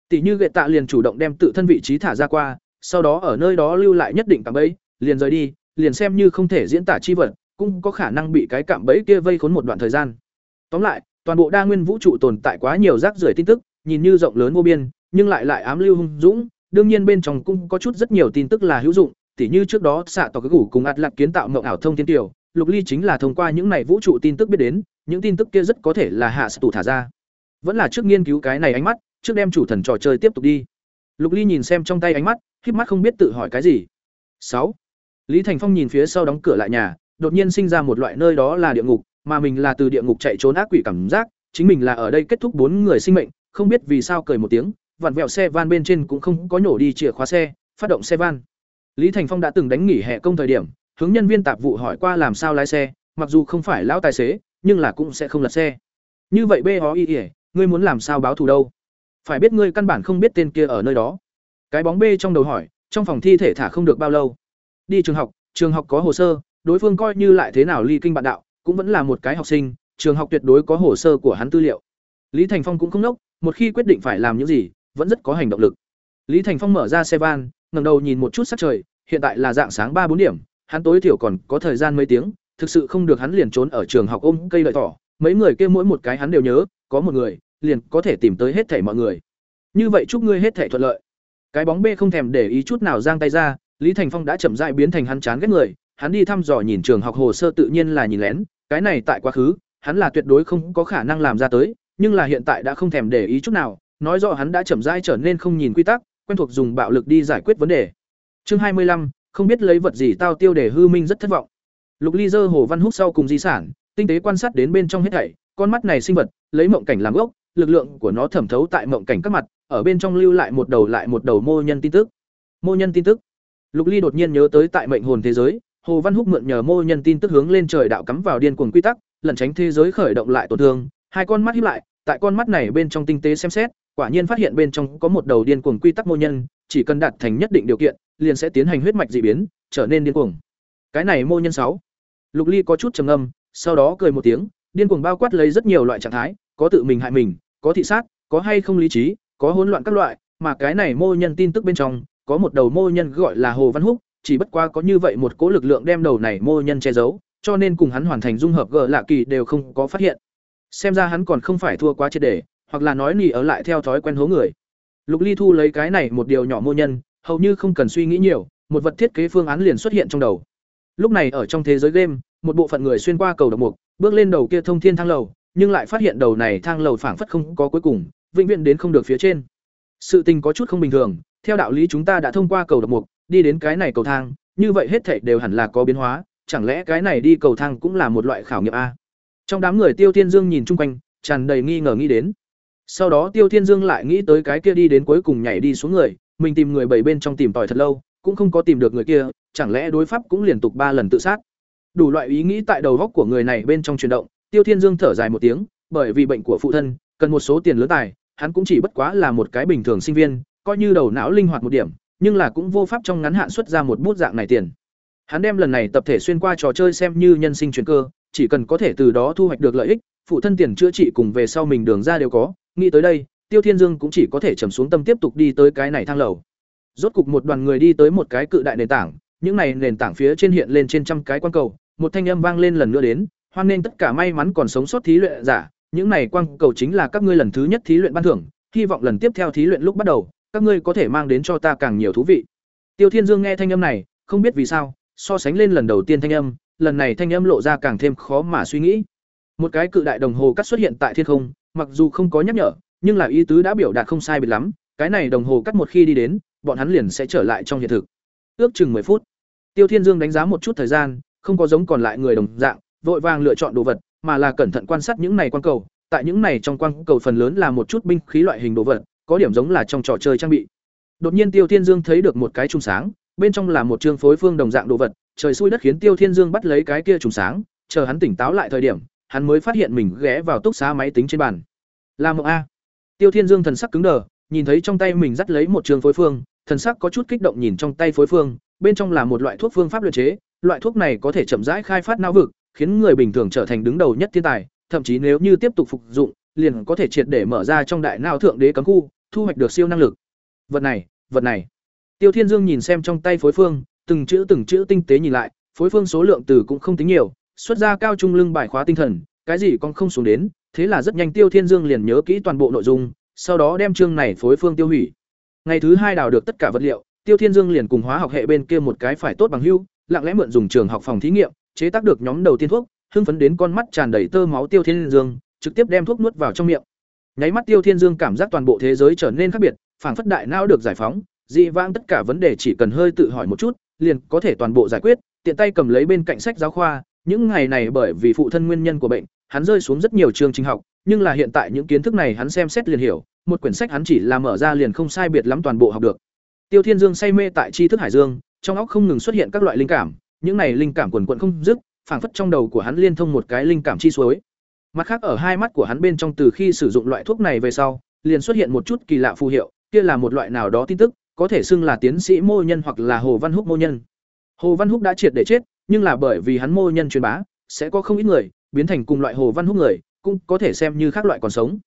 Tỷ như Gệ Tạ liền chủ động đem tự thân vị trí thả ra qua, sau đó ở nơi đó lưu lại nhất định cạm bẫy, liền rời đi, liền xem như không thể diễn tả chi vật, cũng có khả năng bị cái cạm bẫy kia vây khốn một đoạn thời gian. Tóm lại, toàn bộ đa nguyên vũ trụ tồn tại quá nhiều rác rưởi tin tức, nhìn như rộng lớn vô biên, nhưng lại lại ám lưu hung dũng, đương nhiên bên trong cũng có chút rất nhiều tin tức là hữu dụng, tỉ như trước đó xạ tỏ cái củ cùng ạt lạc kiến tạo mộng ảo thông thiên tiểu, Lục Ly chính là thông qua những này vũ trụ tin tức biết đến, những tin tức kia rất có thể là hạ tụ thả ra. Vẫn là trước nghiên cứu cái này ánh mắt, trước đem chủ thần trò chơi tiếp tục đi. Lục Ly nhìn xem trong tay ánh mắt, khép mắt không biết tự hỏi cái gì. sáu Lý Thành Phong nhìn phía sau đóng cửa lại nhà, đột nhiên sinh ra một loại nơi đó là địa ngục, mà mình là từ địa ngục chạy trốn ác quỷ cảm giác, chính mình là ở đây kết thúc bốn người sinh mệnh, không biết vì sao cười một tiếng, vặn vẹo xe van bên trên cũng không có nhổ đi chìa khóa xe, phát động xe van. Lý Thành Phong đã từng đánh nghỉ hè công thời điểm, hướng nhân viên tạp vụ hỏi qua làm sao lái xe, mặc dù không phải lão tài xế, nhưng là cũng sẽ không lật xe. Như vậy BOI, ngươi muốn làm sao báo thù đâu? Phải biết ngươi căn bản không biết tên kia ở nơi đó. Cái bóng B trong đầu hỏi, trong phòng thi thể thả không được bao lâu. Đi trường học, trường học có hồ sơ, đối phương coi như lại thế nào ly kinh bạn đạo, cũng vẫn là một cái học sinh, trường học tuyệt đối có hồ sơ của hắn tư liệu. Lý Thành Phong cũng không nốc, một khi quyết định phải làm những gì, vẫn rất có hành động lực. Lý Thành Phong mở ra xe van, ngẩng đầu nhìn một chút sắc trời, hiện tại là dạng sáng ba bốn điểm, hắn tối thiểu còn có thời gian mấy tiếng, thực sự không được hắn liền trốn ở trường học ôm cây lợi tỏ. mấy người kia mỗi một cái hắn đều nhớ, có một người, liền có thể tìm tới hết thảy mọi người. Như vậy chúc ngươi hết thảy thuận lợi. Cái bóng B không thèm để ý chút nào giang tay ra, Lý Thành Phong đã chậm rãi biến thành hắn chán ghét người, hắn đi thăm dò nhìn trường học hồ sơ tự nhiên là nhìn lén, cái này tại quá khứ, hắn là tuyệt đối không có khả năng làm ra tới, nhưng là hiện tại đã không thèm để ý chút nào, nói rõ hắn đã chậm rãi trở nên không nhìn quy tắc, quen thuộc dùng bạo lực đi giải quyết vấn đề. Chương hai mươi lăm, không biết lấy vật gì tao tiêu để hư minh rất thất vọng. Lục Ly dơ Hồ Văn Húc sau cùng di sản, tinh tế quan sát đến bên trong hết thảy, con mắt này sinh vật, lấy mộng cảnh làm gốc, lực lượng của nó thẩm thấu tại mộng cảnh các mặt, ở bên trong lưu lại một đầu lại một đầu mô nhân tin tức. Mô nhân tin tức. Lục Ly đột nhiên nhớ tới tại mệnh hồn thế giới, Hồ Văn Húc mượn nhờ mô nhân tin tức hướng lên trời đạo cắm vào điên cuồng quy tắc, lẩn tránh thế giới khởi động lại tổn thương, hai con mắt híp lại, tại con mắt này bên trong tinh tế xem xét, quả nhiên phát hiện bên trong có một đầu điên cuồng quy tắc mô nhân, chỉ cần đạt thành nhất định điều kiện, liền sẽ tiến hành huyết mạch dị biến, trở nên điên cuồng. Cái này mô nhân sáu. Lục Ly có chút trầm ngâm, sau đó cười một tiếng, điên cuồng bao quát lấy rất nhiều loại trạng thái, có tự mình hại mình, có thị sát, có hay không lý trí, có hỗn loạn các loại, mà cái này mô nhân tin tức bên trong, có một đầu mô nhân gọi là Hồ Văn Húc, chỉ bất qua có như vậy một cỗ lực lượng đem đầu này mô nhân che giấu, cho nên cùng hắn hoàn thành dung hợp gở lạ kỳ đều không có phát hiện. Xem ra hắn còn không phải thua quá triệt để, hoặc là nói nỉ ở lại theo thói quen hố người. Lục Ly thu lấy cái này một điều nhỏ mô nhân, hầu như không cần suy nghĩ nhiều, một vật thiết kế phương án liền xuất hiện trong đầu. Lúc này ở trong thế giới game, một bộ phận người xuyên qua cầu độc mục, bước lên đầu kia thông thiên thang lầu, nhưng lại phát hiện đầu này thang lầu phảng phất không có cuối cùng, vĩnh viễn đến không được phía trên. Sự tình có chút không bình thường, theo đạo lý chúng ta đã thông qua cầu độc mục, đi đến cái này cầu thang, như vậy hết thảy đều hẳn là có biến hóa, chẳng lẽ cái này đi cầu thang cũng là một loại khảo nghiệm a? Trong đám người Tiêu Thiên Dương nhìn chung quanh, tràn đầy nghi ngờ nghĩ đến. Sau đó Tiêu Thiên Dương lại nghĩ tới cái kia đi đến cuối cùng nhảy đi xuống người, mình tìm người bảy bên trong tìm tòi thật lâu, cũng không có tìm được người kia, chẳng lẽ đối pháp cũng liên tục ba lần tự sát. Đủ loại ý nghĩ tại đầu góc của người này bên trong chuyển động, Tiêu Thiên Dương thở dài một tiếng, bởi vì bệnh của phụ thân, cần một số tiền lớn tài, hắn cũng chỉ bất quá là một cái bình thường sinh viên, coi như đầu não linh hoạt một điểm, nhưng là cũng vô pháp trong ngắn hạn xuất ra một bút dạng này tiền. Hắn đem lần này tập thể xuyên qua trò chơi xem như nhân sinh chuyển cơ, chỉ cần có thể từ đó thu hoạch được lợi ích, phụ thân tiền chữa trị cùng về sau mình đường ra đều có, nghĩ tới đây, Tiêu Thiên Dương cũng chỉ có thể trầm xuống tâm tiếp tục đi tới cái này thang lầu. Rốt cục một đoàn người đi tới một cái cự đại nền tảng, những này nền tảng phía trên hiện lên trên trăm cái quan cầu, một thanh âm vang lên lần nữa đến, hoan nên tất cả may mắn còn sống sót thí luyện giả, những này quang cầu chính là các ngươi lần thứ nhất thí luyện ban thưởng, hy vọng lần tiếp theo thí luyện lúc bắt đầu, các ngươi có thể mang đến cho ta càng nhiều thú vị. Tiêu Thiên Dương nghe thanh âm này, không biết vì sao, so sánh lên lần đầu tiên thanh âm, lần này thanh âm lộ ra càng thêm khó mà suy nghĩ. Một cái cự đại đồng hồ cắt xuất hiện tại thiên không, mặc dù không có nhắc nhở, nhưng là ý tứ đã biểu đạt không sai biệt lắm, cái này đồng hồ cắt một khi đi đến, bọn hắn liền sẽ trở lại trong hiện thực. Ước chừng 10 phút. Tiêu Thiên Dương đánh giá một chút thời gian, không có giống còn lại người đồng dạng, vội vàng lựa chọn đồ vật, mà là cẩn thận quan sát những này quang cầu, tại những này trong quang cầu phần lớn là một chút binh khí loại hình đồ vật, có điểm giống là trong trò chơi trang bị. Đột nhiên Tiêu Thiên Dương thấy được một cái trùng sáng, bên trong là một trương phối phương đồng dạng đồ vật, trời xui đất khiến Tiêu Thiên Dương bắt lấy cái kia trùng sáng, chờ hắn tỉnh táo lại thời điểm, hắn mới phát hiện mình ghé vào túc xá máy tính trên bàn. Là một a. Tiêu Thiên Dương thần sắc cứng đờ, nhìn thấy trong tay mình dắt lấy một trường phối phương, thần sắc có chút kích động nhìn trong tay phối phương, bên trong là một loại thuốc phương pháp luyện chế, loại thuốc này có thể chậm rãi khai phát não vực, khiến người bình thường trở thành đứng đầu nhất thiên tài, thậm chí nếu như tiếp tục phục dụng, liền có thể triệt để mở ra trong đại não thượng đế cấm khu, thu hoạch được siêu năng lực. Vật này, vật này. Tiêu Thiên Dương nhìn xem trong tay phối phương, từng chữ từng chữ tinh tế nhìn lại, phối phương số lượng từ cũng không tính nhiều, xuất ra cao trung lưng bài khóa tinh thần, cái gì còn không xuống đến, thế là rất nhanh Tiêu Thiên Dương liền nhớ kỹ toàn bộ nội dung, sau đó đem chương này phối phương tiêu hủy. Ngày thứ hai đào được tất cả vật liệu, Tiêu Thiên Dương liền cùng hóa học hệ bên kia một cái phải tốt bằng hưu, lặng lẽ mượn dùng trường học phòng thí nghiệm, chế tác được nhóm đầu tiên thuốc, hưng phấn đến con mắt tràn đầy tơ máu Tiêu Thiên Dương, trực tiếp đem thuốc nuốt vào trong miệng. Nháy mắt Tiêu Thiên Dương cảm giác toàn bộ thế giới trở nên khác biệt, phảng phất đại não được giải phóng, dị vãng tất cả vấn đề chỉ cần hơi tự hỏi một chút, liền có thể toàn bộ giải quyết, tiện tay cầm lấy bên cạnh sách giáo khoa, những ngày này bởi vì phụ thân nguyên nhân của bệnh, hắn rơi xuống rất nhiều chương trình học, nhưng là hiện tại những kiến thức này hắn xem xét liền hiểu, một quyển sách hắn chỉ là mở ra liền không sai biệt lắm toàn bộ học được. Tiêu Thiên Dương say mê tại tri thức hải dương, trong óc không ngừng xuất hiện các loại linh cảm, những này linh cảm quần quận không dứt, phảng phất trong đầu của hắn liên thông một cái linh cảm chi suối. Mặt khác ở hai mắt của hắn bên trong từ khi sử dụng loại thuốc này về sau, liền xuất hiện một chút kỳ lạ phù hiệu, kia là một loại nào đó tin tức, có thể xưng là tiến sĩ mô nhân hoặc là Hồ Văn Húc mô nhân. Hồ Văn Húc đã triệt để chết, nhưng là bởi vì hắn mô nhân truyền bá, sẽ có không ít người biến thành cùng loại Hồ Văn Húc người, cũng có thể xem như khác loại còn sống.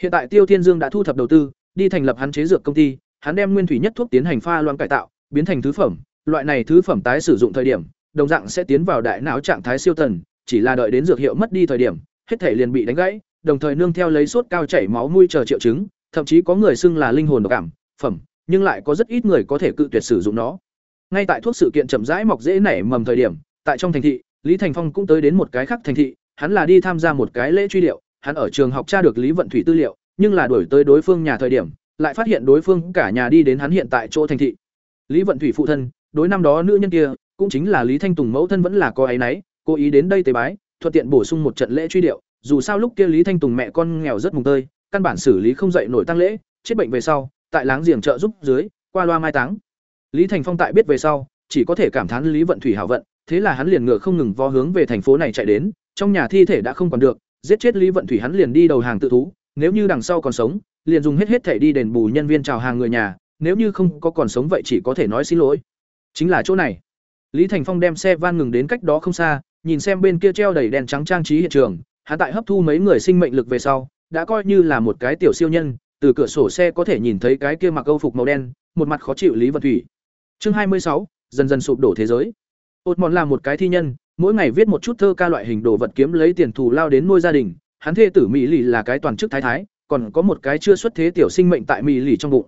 Hiện tại Tiêu Thiên Dương đã thu thập đầu tư, đi thành lập hắn chế dược công ty, hắn đem nguyên thủy nhất thuốc tiến hành pha loãng cải tạo, biến thành thứ phẩm, loại này thứ phẩm tái sử dụng thời điểm, đồng dạng sẽ tiến vào đại não trạng thái siêu tần, chỉ là đợi đến dược hiệu mất đi thời điểm, hết thể liền bị đánh gãy, đồng thời nương theo lấy sốt cao chảy máu mũi chờ triệu chứng, thậm chí có người xưng là linh hồn độc cảm, phẩm, nhưng lại có rất ít người có thể cự tuyệt sử dụng nó. Ngay tại thuốc sự kiện chậm rãi mọc dễ nảy mầm thời điểm, tại trong thành thị, Lý Thành Phong cũng tới đến một cái khác thành thị, hắn là đi tham gia một cái lễ truy điệu, hắn ở trường học tra được Lý Vận Thủy tư liệu, nhưng là đuổi tới đối phương nhà thời điểm, lại phát hiện đối phương cả nhà đi đến hắn hiện tại chỗ thành thị. Lý Vận Thủy phụ thân, đối năm đó nữ nhân kia, cũng chính là Lý Thanh Tùng mẫu thân vẫn là có ấy nấy, cố ý đến đây tế bái, thuận tiện bổ sung một trận lễ truy điệu, dù sao lúc kia Lý Thanh Tùng mẹ con nghèo rất mùng tơi, căn bản xử lý không dậy nổi tăng lễ, chết bệnh về sau, tại láng giềng trợ giúp dưới, qua loa mai táng. Lý Thành Phong tại biết về sau, chỉ có thể cảm thán Lý Vận Thủy hảo vận, thế là hắn liền ngựa không ngừng vo hướng về thành phố này chạy đến, trong nhà thi thể đã không còn được, giết chết Lý Vận Thủy hắn liền đi đầu hàng tự thú, nếu như đằng sau còn sống, liền dùng hết hết thể đi đền bù nhân viên chào hàng người nhà, nếu như không có còn sống vậy chỉ có thể nói xin lỗi. Chính là chỗ này. Lý Thành Phong đem xe van ngừng đến cách đó không xa, nhìn xem bên kia treo đầy đèn trắng trang trí hiện trường, hắn tại hấp thu mấy người sinh mệnh lực về sau, đã coi như là một cái tiểu siêu nhân, từ cửa sổ xe có thể nhìn thấy cái kia mặc câu phục màu đen, một mặt khó chịu Lý Vận Thủy. Chương hai mươi sáu dần dần sụp đổ thế giới. Ốt Mọn là một cái thi nhân, mỗi ngày viết một chút thơ ca loại hình đồ vật kiếm lấy tiền thù lao đến nuôi gia đình, hắn thê tử Mỹ Lì là cái toàn chức thái thái, còn có một cái chưa xuất thế tiểu sinh mệnh tại Mỹ Lì trong bụng.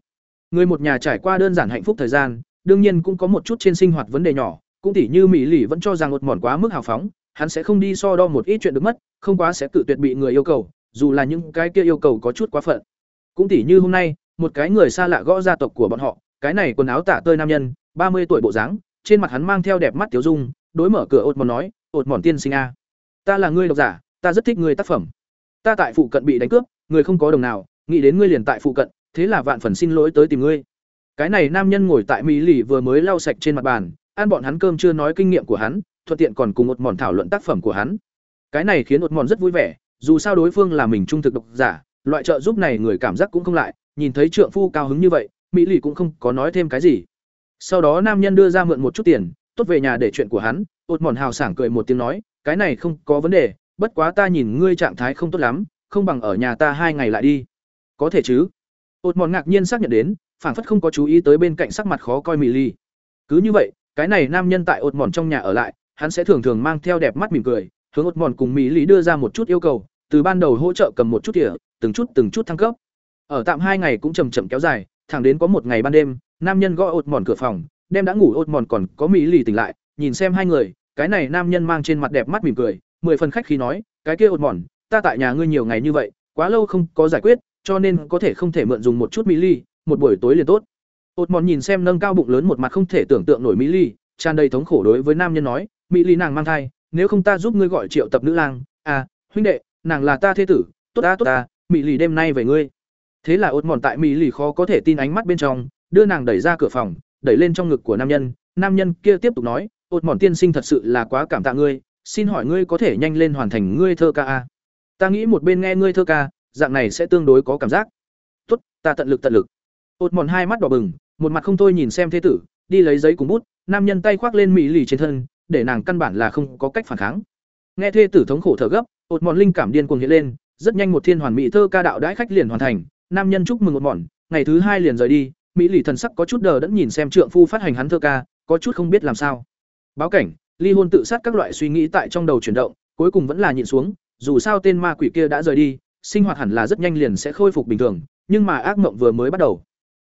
Người một nhà trải qua đơn giản hạnh phúc thời gian, đương nhiên cũng có một chút trên sinh hoạt vấn đề nhỏ, cũng tỉ như Mỹ Lì vẫn cho rằng một mòn quá mức hào phóng, hắn sẽ không đi so đo một ít chuyện được mất, không quá sẽ tự tuyệt bị người yêu cầu, dù là những cái kia yêu cầu có chút quá phận. Cũng tỉ như hôm nay, một cái người xa lạ gõ gia tộc của bọn họ, cái này quần áo tả tơi nam nhân, ba mươi tuổi bộ dáng, trên mặt hắn mang theo đẹp mắt tiểu dung, đối mở cửa ột mòn nói, "Ột mòn tiên sinh a, ta là người độc giả, ta rất thích người tác phẩm. Ta tại phụ cận bị đánh cướp, người không có đồng nào, nghĩ đến ngươi liền tại phụ cận, thế là vạn phần xin lỗi tới tìm ngươi." Cái này nam nhân ngồi tại mỹ lì vừa mới lau sạch trên mặt bàn, ăn bọn hắn cơm chưa nói kinh nghiệm của hắn, thuận tiện còn cùng một mòn thảo luận tác phẩm của hắn. Cái này khiến một mòn rất vui vẻ, dù sao đối phương là mình trung thực độc giả, loại trợ giúp này người cảm giác cũng không lại, nhìn thấy trượng phu cao hứng như vậy, mỹ lì cũng không có nói thêm cái gì. Sau đó nam nhân đưa ra mượn một chút tiền, tốt về nhà để chuyện của hắn, ột mòn hào sảng cười một tiếng nói, cái này không có vấn đề, bất quá ta nhìn ngươi trạng thái không tốt lắm, không bằng ở nhà ta hai ngày lại đi. Có thể chứ? Ột mòn ngạc nhiên xác nhận đến, phảng phất không có chú ý tới bên cạnh sắc mặt khó coi mỹ lì. Cứ như vậy, cái này nam nhân tại ột mòn trong nhà ở lại, hắn sẽ thường thường mang theo đẹp mắt mỉm cười, hướng ột mòn cùng mỹ lý đưa ra một chút yêu cầu, từ ban đầu hỗ trợ cầm một chút tỉa, từng chút từng chút thăng cấp. Ở tạm hai ngày cũng chậm chậm kéo dài, thẳng đến có một ngày ban đêm, nam nhân gõ ột mòn cửa phòng, đem đã ngủ ột mòn còn có mỹ lì tỉnh lại, nhìn xem hai người, cái này nam nhân mang trên mặt đẹp mắt mỉm cười, mười phần khách khí nói, cái kia ột mòn, ta tại nhà ngươi nhiều ngày như vậy, quá lâu không có giải quyết, cho nên có thể không thể mượn dùng một chút mỹ ly, một buổi tối liền tốt. Ột mòn nhìn xem nâng cao bụng lớn một mặt không thể tưởng tượng nổi mỹ ly, tràn đầy thống khổ đối với nam nhân nói, mỹ ly nàng mang thai, nếu không ta giúp ngươi gọi triệu tập nữ lang, à, huynh đệ, nàng là ta thế tử, tốt ta tốt ta, mỹ ly đêm nay về ngươi. Thế là ột mòn tại mỹ ly khó có thể tin ánh mắt bên trong, đưa nàng đẩy ra cửa phòng, đẩy lên trong ngực của nam nhân, nam nhân kia tiếp tục nói, ột mòn tiên sinh thật sự là quá cảm tạ ngươi, xin hỏi ngươi có thể nhanh lên hoàn thành ngươi thơ ca a. Ta nghĩ một bên nghe ngươi thơ ca, dạng này sẽ tương đối có cảm giác. Tốt, ta tận lực tận lực. Ột mòn hai mắt đỏ bừng, một mặt không thôi nhìn xem thế tử, đi lấy giấy cùng bút, nam nhân tay khoác lên mỹ lì trên thân, để nàng căn bản là không có cách phản kháng. Nghe thê tử thống khổ thở gấp, ột mòn linh cảm điên cuồng hiện lên, rất nhanh một thiên hoàn mỹ thơ ca đạo đãi khách liền hoàn thành, nam nhân chúc mừng một mòn, ngày thứ hai liền rời đi, mỹ lì thần sắc có chút đờ đẫn nhìn xem trượng phu phát hành hắn thơ ca, có chút không biết làm sao. Báo cảnh, ly hôn tự sát các loại suy nghĩ tại trong đầu chuyển động, cuối cùng vẫn là nhịn xuống, dù sao tên ma quỷ kia đã rời đi, sinh hoạt hẳn là rất nhanh liền sẽ khôi phục bình thường, nhưng mà ác mộng vừa mới bắt đầu.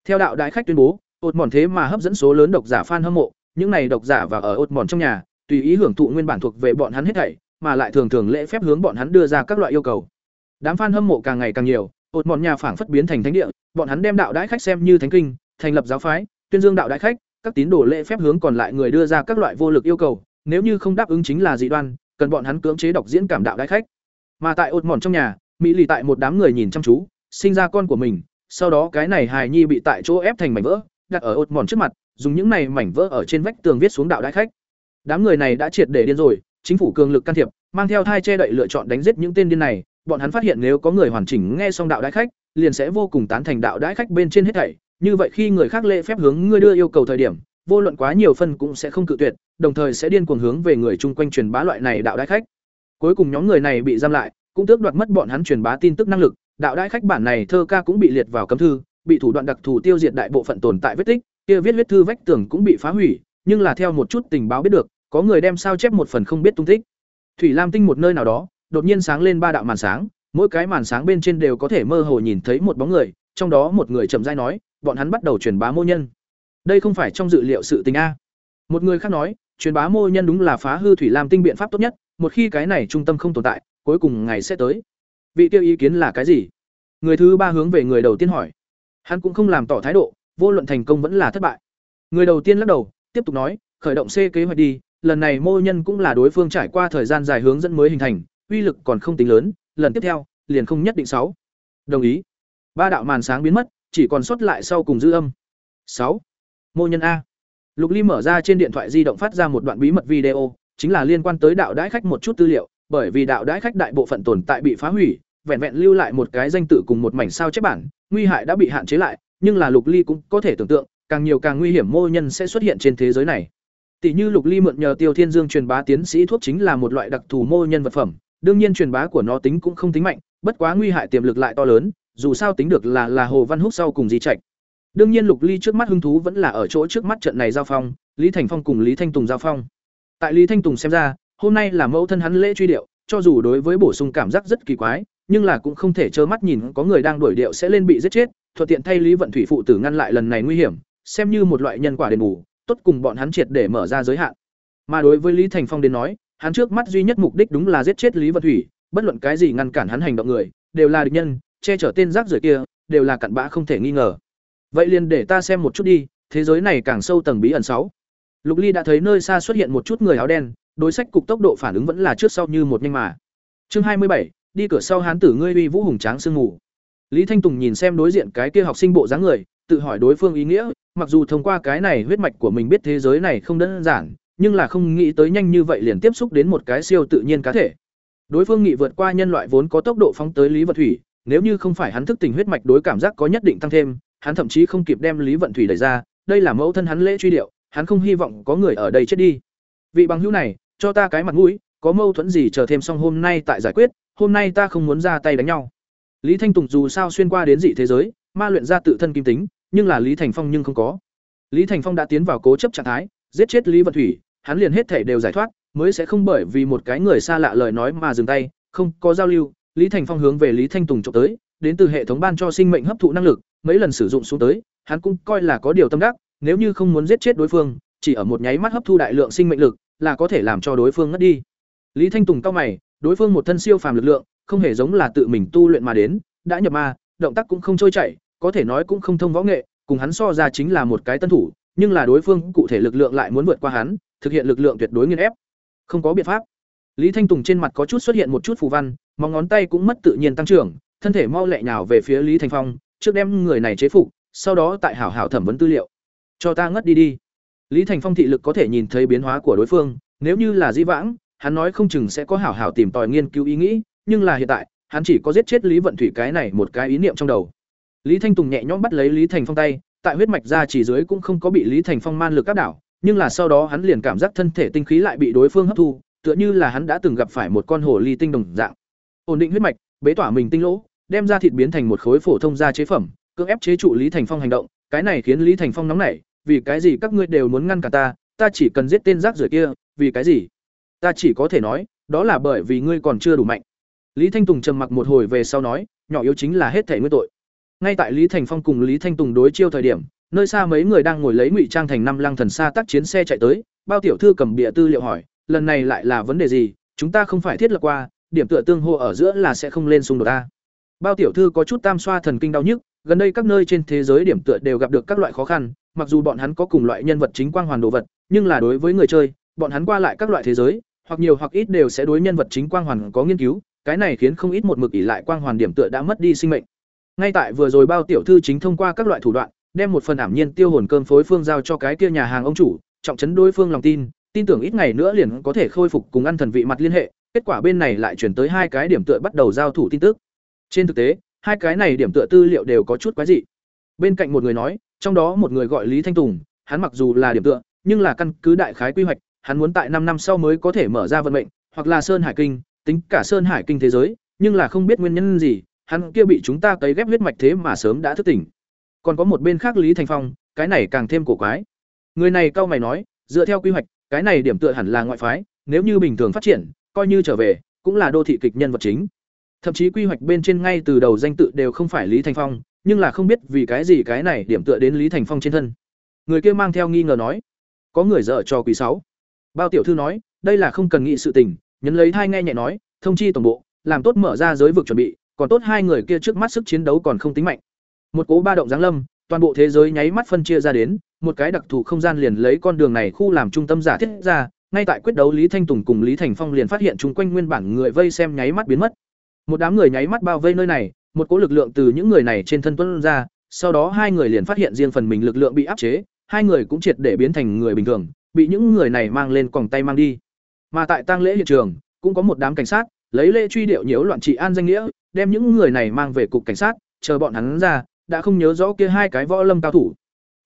Theo đạo đại khách tuyên bố, ột mòn thế mà hấp dẫn số lớn độc giả fan hâm mộ, những này độc giả và ở ột mòn trong nhà, tùy ý hưởng thụ nguyên bản thuộc về bọn hắn hết thảy, mà lại thường thường lễ phép hướng bọn hắn đưa ra các loại yêu cầu. Đám fan hâm mộ càng ngày càng nhiều, ột mòn nhà phảng phất biến thành thánh địa, bọn hắn đem đạo đại khách xem như thánh kinh, thành lập giáo phái, tuyên dương đạo đại khách, các tín đồ lễ phép hướng còn lại người đưa ra các loại vô lực yêu cầu, nếu như không đáp ứng chính là dị đoan, cần bọn hắn cưỡng chế đọc diễn cảm đạo đại khách. Mà tại ột mòn trong nhà, Mỹ lì tại một đám người nhìn chăm chú, sinh ra con của mình, sau đó cái này hài nhi bị tại chỗ ép thành mảnh vỡ, đặt ở ột mòn trước mặt, dùng những này mảnh vỡ ở trên vách tường viết xuống đạo đại khách. Đám người này đã triệt để điên rồi, chính phủ cường lực can thiệp, mang theo thai che đậy lựa chọn đánh giết những tên điên này, bọn hắn phát hiện nếu có người hoàn chỉnh nghe xong đạo đại khách, liền sẽ vô cùng tán thành đạo đại khách bên trên hết thảy, như vậy khi người khác lễ phép hướng ngươi đưa yêu cầu thời điểm, vô luận quá nhiều phân cũng sẽ không cự tuyệt, đồng thời sẽ điên cuồng hướng về người chung quanh truyền bá loại này đạo đại khách. Cuối cùng nhóm người này bị giam lại, cũng tước đoạt mất bọn hắn truyền bá tin tức năng lực, đạo đại khách bản này thơ ca cũng bị liệt vào cấm thư, bị thủ đoạn đặc thù tiêu diệt đại bộ phận tồn tại vết tích, kia viết viết thư vách tường cũng bị phá hủy, nhưng là theo một chút tình báo biết được, có người đem sao chép một phần không biết tung tích. Thủy Lam tinh một nơi nào đó, đột nhiên sáng lên ba đạo màn sáng, mỗi cái màn sáng bên trên đều có thể mơ hồ nhìn thấy một bóng người, trong đó một người chậm rãi nói, bọn hắn bắt đầu truyền bá mô nhân. Đây không phải trong dự liệu sự tình a. Một người khác nói, truyền bá mô nhân đúng là phá hư Thủy Lam tinh biện pháp tốt nhất, một khi cái này trung tâm không tồn tại, cuối cùng ngày sẽ tới. Vị tiêu ý kiến là cái gì? Người thứ ba hướng về người đầu tiên hỏi. Hắn cũng không làm tỏ thái độ, vô luận thành công vẫn là thất bại. Người đầu tiên lắc đầu, tiếp tục nói, khởi động C kế hoạch đi, lần này mô nhân cũng là đối phương trải qua thời gian dài hướng dẫn mới hình thành, uy lực còn không tính lớn, lần tiếp theo, liền không nhất định sáu. Đồng ý. Ba đạo màn sáng biến mất, chỉ còn sót lại sau cùng dư âm. sáu. Mô nhân a. Lục Ly mở ra trên điện thoại di động phát ra một đoạn bí mật video, chính là liên quan tới đạo đãi khách một chút tư liệu, bởi vì đạo đãi khách đại bộ phận tồn tại bị phá hủy, vẹn vẹn lưu lại một cái danh tự cùng một mảnh sao chép bản, nguy hại đã bị hạn chế lại, nhưng là Lục Ly cũng có thể tưởng tượng, càng nhiều càng nguy hiểm mô nhân sẽ xuất hiện trên thế giới này. Tỷ như Lục Ly mượn nhờ Tiêu Thiên Dương truyền bá tiến sĩ thuốc chính là một loại đặc thù mô nhân vật phẩm, đương nhiên truyền bá của nó tính cũng không tính mạnh, bất quá nguy hại tiềm lực lại to lớn, dù sao tính được là là Hồ Văn Húc sau cùng di trạch. Đương nhiên Lục Ly trước mắt hứng thú vẫn là ở chỗ trước mắt trận này giao phong, Lý Thành Phong cùng Lý Thanh Tùng giao phong. Tại Lý Thanh Tùng xem ra, hôm nay là mẫu thân hắn lễ truy điệu, cho dù đối với bổ sung cảm giác rất kỳ quái, nhưng là cũng không thể trơ mắt nhìn có người đang đuổi điệu sẽ lên bị giết chết, thuận tiện thay Lý Vận Thủy phụ tử ngăn lại lần này nguy hiểm, xem như một loại nhân quả đền bù, tốt cùng bọn hắn triệt để mở ra giới hạn. Mà đối với Lý Thành Phong đến nói, hắn trước mắt duy nhất mục đích đúng là giết chết Lý Vận Thủy, bất luận cái gì ngăn cản hắn hành động người, đều là địch nhân, che chở tên rác rưởi kia, đều là cặn bã không thể nghi ngờ. Vậy liền để ta xem một chút đi, thế giới này càng sâu tầng bí ẩn sáu. Lục Ly đã thấy nơi xa xuất hiện một chút người áo đen, đối sách cục tốc độ phản ứng vẫn là trước sau như một nhanh mà. Chương hai mươi bảy, đi cửa sau hán tử ngươi uy vũ hùng tráng sương ngủ. Lý Thanh Tùng nhìn xem đối diện cái kia học sinh bộ dáng người, tự hỏi đối phương ý nghĩa, mặc dù thông qua cái này huyết mạch của mình biết thế giới này không đơn giản, nhưng là không nghĩ tới nhanh như vậy liền tiếp xúc đến một cái siêu tự nhiên cá thể. Đối phương nghị vượt qua nhân loại vốn có tốc độ phóng tới Lý Vận Thủy, nếu như không phải hắn thức tỉnh huyết mạch đối cảm giác có nhất định tăng thêm, hắn thậm chí không kịp đem Lý Vận Thủy đẩy ra, đây là mẫu thân hắn lễ truy điệu, hắn không hy vọng có người ở đây chết đi. Vị bằng hữu này, cho ta cái mặt mũi, có mâu thuẫn gì chờ thêm xong hôm nay tại giải quyết, hôm nay ta không muốn ra tay đánh nhau. Lý Thanh Tùng dù sao xuyên qua đến dị thế giới, ma luyện ra tự thân kim tính, nhưng là Lý Thành Phong nhưng không có. Lý Thành Phong đã tiến vào cố chấp trạng thái, giết chết Lý Vận Thủy, hắn liền hết thể đều giải thoát, mới sẽ không bởi vì một cái người xa lạ lời nói mà dừng tay, không có giao lưu. Lý Thành Phong hướng về Lý Thanh Tùng chụp tới, đến từ hệ thống ban cho sinh mệnh hấp thụ năng lực, mấy lần sử dụng xuống tới, hắn cũng coi là có điều tâm đắc, nếu như không muốn giết chết đối phương, chỉ ở một nháy mắt hấp thu đại lượng sinh mệnh lực, là có thể làm cho đối phương ngất đi. Lý Thanh Tùng cao mày, đối phương một thân siêu phàm lực lượng, không hề giống là tự mình tu luyện mà đến, đã nhập ma, động tác cũng không trôi chảy, có thể nói cũng không thông võ nghệ, cùng hắn so ra chính là một cái tân thủ, nhưng là đối phương cụ thể lực lượng lại muốn vượt qua hắn, thực hiện lực lượng tuyệt đối nghiền ép. Không có biện pháp. Lý Thanh Tùng trên mặt có chút xuất hiện một chút phù văn, móng ngón tay cũng mất tự nhiên tăng trưởng, thân thể mau lẹ nhào về phía Lý Thanh Phong, trước đem người này chế phục, sau đó tại hảo hảo thẩm vấn tư liệu. Cho ta ngất đi đi. Lý Thành Phong thị lực có thể nhìn thấy biến hóa của đối phương, nếu như là Di Vãng, hắn nói không chừng sẽ có hảo hảo tìm tòi nghiên cứu ý nghĩ, nhưng là hiện tại, hắn chỉ có giết chết Lý Vận Thủy cái này một cái ý niệm trong đầu. Lý Thanh Tùng nhẹ nhõm bắt lấy Lý Thành Phong tay, tại huyết mạch ra chỉ dưới cũng không có bị Lý Thành Phong man lực áp đảo, nhưng là sau đó hắn liền cảm giác thân thể tinh khí lại bị đối phương hấp thu, tựa như là hắn đã từng gặp phải một con hồ ly tinh đồng dạng. Ổn định huyết mạch, bế tỏa mình tinh lỗ, đem ra thịt biến thành một khối phổ thông gia chế phẩm, cưỡng ép chế trụ Lý Thành Phong hành động, cái này khiến Lý Thành Phong nóng nảy, vì cái gì các ngươi đều muốn ngăn cả ta, ta chỉ cần giết tên rác rưởi kia, vì cái gì? Ta chỉ có thể nói, đó là bởi vì ngươi còn chưa đủ mạnh. lý thanh tùng trầm mặc một hồi về sau nói nhỏ yếu chính là hết thể nguyên tội ngay tại lý thành phong cùng lý thanh tùng đối chiêu thời điểm nơi xa mấy người đang ngồi lấy ngụy trang thành năm lăng thần xa tác chiến xe chạy tới bao tiểu thư cầm bịa tư liệu hỏi lần này lại là vấn đề gì chúng ta không phải thiết lập qua điểm tựa tương hô ở giữa là sẽ không lên xung đột ta bao tiểu thư có chút tam xoa thần kinh đau nhức gần đây các nơi trên thế giới điểm tựa đều gặp được các loại khó khăn mặc dù bọn hắn có cùng loại nhân vật chính quang hoàn đồ vật nhưng là đối với người chơi bọn hắn qua lại các loại thế giới, hoặc nhiều hoặc ít đều sẽ đối nhân vật chính quang hoàn có nghiên cứu, cái này khiến không ít một mực ỉ lại quang hoàn điểm tựa đã mất đi sinh mệnh. Ngay tại vừa rồi bao tiểu thư chính thông qua các loại thủ đoạn, đem một phần ảm nhiên tiêu hồn cơm phối phương giao cho cái kia nhà hàng ông chủ, trọng trấn đối phương lòng tin tin tưởng ít ngày nữa liền có thể khôi phục cùng ăn thần vị mặt liên hệ, kết quả bên này lại chuyển tới hai cái điểm tựa bắt đầu giao thủ tin tức. Trên thực tế, hai cái này điểm tựa tư liệu đều có chút quái dị. Bên cạnh một người nói, trong đó một người gọi lý thanh tùng, hắn mặc dù là điểm tựa, nhưng là căn cứ đại khái quy hoạch hắn muốn tại năm năm sau mới có thể mở ra vận mệnh, hoặc là sơn hải kinh, tính cả sơn hải kinh thế giới, nhưng là không biết nguyên nhân gì, hắn kia bị chúng ta cấy ghép huyết mạch thế mà sớm đã thức tỉnh. Còn có một bên khác lý thành phong, cái này càng thêm cổ quái. Người này cao mày nói, dựa theo quy hoạch, cái này điểm tựa hẳn là ngoại phái, nếu như bình thường phát triển, coi như trở về, cũng là đô thị kịch nhân vật chính. Thậm chí quy hoạch bên trên ngay từ đầu danh tự đều không phải lý thành phong, nhưng là không biết vì cái gì cái này điểm tựa đến lý thành phong trên thân. Người kia mang theo nghi ngờ nói, có người dở cho quý sáu bao tiểu thư nói, đây là không cần nghị sự tình, nhấn lấy thai nghe nhẹ nói, thông chi tổng bộ, làm tốt mở ra giới vực chuẩn bị, còn tốt hai người kia trước mắt sức chiến đấu còn không tính mạnh. Một cố ba động giáng lâm, toàn bộ thế giới nháy mắt phân chia ra đến, một cái đặc thù không gian liền lấy con đường này khu làm trung tâm giả thiết ra, ngay tại quyết đấu lý thanh tùng cùng lý thành phong liền phát hiện chung quanh nguyên bản người vây xem nháy mắt biến mất. Một đám người nháy mắt bao vây nơi này, một cỗ lực lượng từ những người này trên thân tuân ra, sau đó hai người liền phát hiện riêng phần mình lực lượng bị áp chế, hai người cũng triệt để biến thành người bình thường bị những người này mang lên còng tay mang đi. Mà tại tang lễ hiện trường, cũng có một đám cảnh sát, lấy lễ truy điệu nhiễu loạn trị an danh nghĩa, đem những người này mang về cục cảnh sát, chờ bọn hắn ra, đã không nhớ rõ kia hai cái võ lâm cao thủ.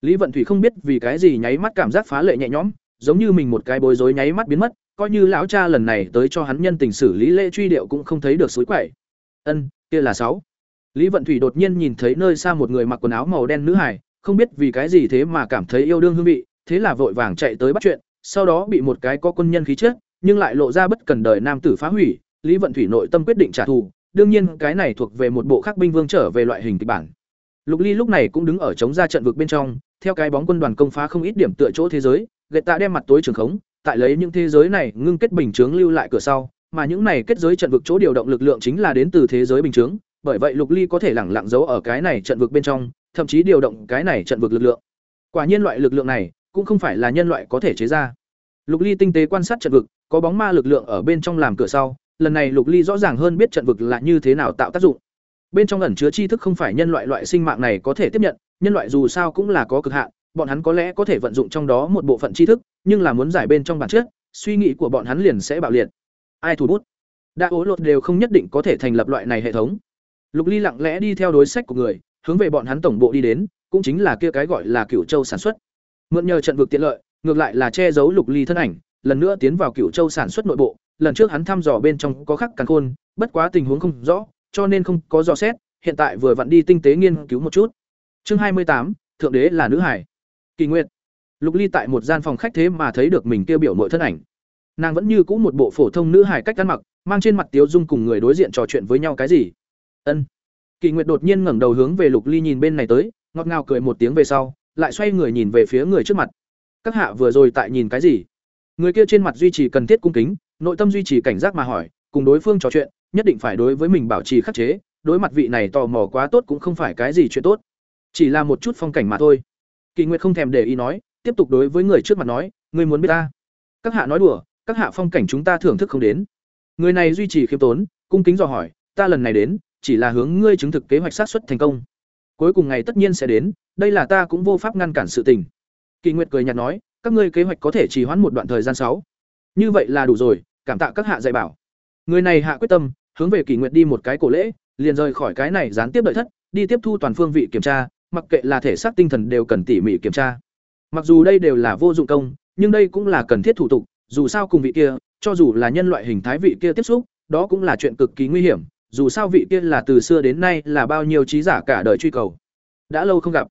Lý vận thủy không biết vì cái gì nháy mắt cảm giác phá lệ nhẹ nhõm, giống như mình một cái bối rối nháy mắt biến mất, coi như lão cha lần này tới cho hắn nhân tình xử lý lễ truy điệu cũng không thấy được suối quậy. Ân, kia là sáu. Lý vận thủy đột nhiên nhìn thấy nơi xa một người mặc quần áo màu đen nữ hải, không biết vì cái gì thế mà cảm thấy yêu đương hương vị thế là vội vàng chạy tới bắt chuyện, sau đó bị một cái có quân nhân khí chết, nhưng lại lộ ra bất cần đời nam tử phá hủy, lý vận thủy nội tâm quyết định trả thù. Đương nhiên, cái này thuộc về một bộ khác binh vương trở về loại hình kịch bản. Lục ly lúc này cũng đứng ở chống ra trận vực bên trong, theo cái bóng quân đoàn công phá không ít điểm tựa chỗ thế giới, gậy tạ đem mặt tối trường khống, tại lấy những thế giới này ngưng kết bình chướng lưu lại cửa sau, mà những này kết giới trận vực chỗ điều động lực lượng chính là đến từ thế giới bình chướng, bởi vậy lục ly có thể lẳng lặng giấu ở cái này trận vực bên trong, thậm chí điều động cái này trận vực lực lượng. Quả nhiên loại lực lượng này cũng không phải là nhân loại có thể chế ra. Lục ly tinh tế quan sát trận vực, có bóng ma lực lượng ở bên trong làm cửa sau. Lần này lục ly rõ ràng hơn biết trận vực là như thế nào tạo tác dụng. Bên trong ẩn chứa tri thức không phải nhân loại loại sinh mạng này có thể tiếp nhận, nhân loại dù sao cũng là có cực hạn, bọn hắn có lẽ có thể vận dụng trong đó một bộ phận tri thức, nhưng là muốn giải bên trong bản chất, suy nghĩ của bọn hắn liền sẽ bạo liệt. Ai thủ bút? Đa ố lột đều không nhất định có thể thành lập loại này hệ thống. Lục ly lặng lẽ đi theo đối sách của người, hướng về bọn hắn tổng bộ đi đến, cũng chính là kia cái gọi là cửu châu sản xuất mượn nhờ trận vực tiện lợi, ngược lại là che giấu lục ly thân ảnh, lần nữa tiến vào cửu châu sản xuất nội bộ. Lần trước hắn thăm dò bên trong có khắc càn khôn, bất quá tình huống không rõ, cho nên không có dò xét, hiện tại vừa vặn đi tinh tế nghiên cứu một chút. Chương hai mươi tám, thượng đế là nữ hải. Kỳ nguyệt. Lục ly tại một gian phòng khách thế mà thấy được mình kêu biểu nội thân ảnh. Nàng vẫn như cũ một bộ phổ thông nữ hải cách ăn mặc, mang trên mặt tiếu dung cùng người đối diện trò chuyện với nhau cái gì? Ân. Kỳ nguyệt đột nhiên ngẩng đầu hướng về lục ly nhìn bên này tới, ngọt ngào cười một tiếng về sau lại xoay người nhìn về phía người trước mặt. Các hạ vừa rồi tại nhìn cái gì? Người kia trên mặt duy trì cần thiết cung kính, nội tâm duy trì cảnh giác mà hỏi, cùng đối phương trò chuyện, nhất định phải đối với mình bảo trì khắc chế, đối mặt vị này tò mò quá tốt cũng không phải cái gì chuyện tốt. Chỉ là một chút phong cảnh mà thôi. Kỳ nguyệt không thèm để ý nói, tiếp tục đối với người trước mặt nói, ngươi muốn biết ta? Các hạ nói đùa, các hạ phong cảnh chúng ta thưởng thức không đến. Người này duy trì khiêm tốn, cung kính dò hỏi, ta lần này đến, chỉ là hướng ngươi chứng thực kế hoạch sát xuất thành công cuối cùng ngày tất nhiên sẽ đến, đây là ta cũng vô pháp ngăn cản sự tình. Kỳ nguyệt cười nhạt nói, các ngươi kế hoạch có thể trì hoãn một đoạn thời gian sáu. Như vậy là đủ rồi, cảm tạ các hạ dạy bảo. Người này hạ quyết tâm, hướng về kỳ nguyệt đi một cái cổ lễ, liền rời khỏi cái này gián tiếp đợi thất, đi tiếp thu toàn phương vị kiểm tra, mặc kệ là thể xác tinh thần đều cần tỉ mỉ kiểm tra. Mặc dù đây đều là vô dụng công, nhưng đây cũng là cần thiết thủ tục, dù sao cùng vị kia, cho dù là nhân loại hình thái vị kia tiếp xúc, đó cũng là chuyện cực kỳ nguy hiểm dù sao vị kia là từ xưa đến nay là bao nhiêu trí giả cả đời truy cầu đã lâu không gặp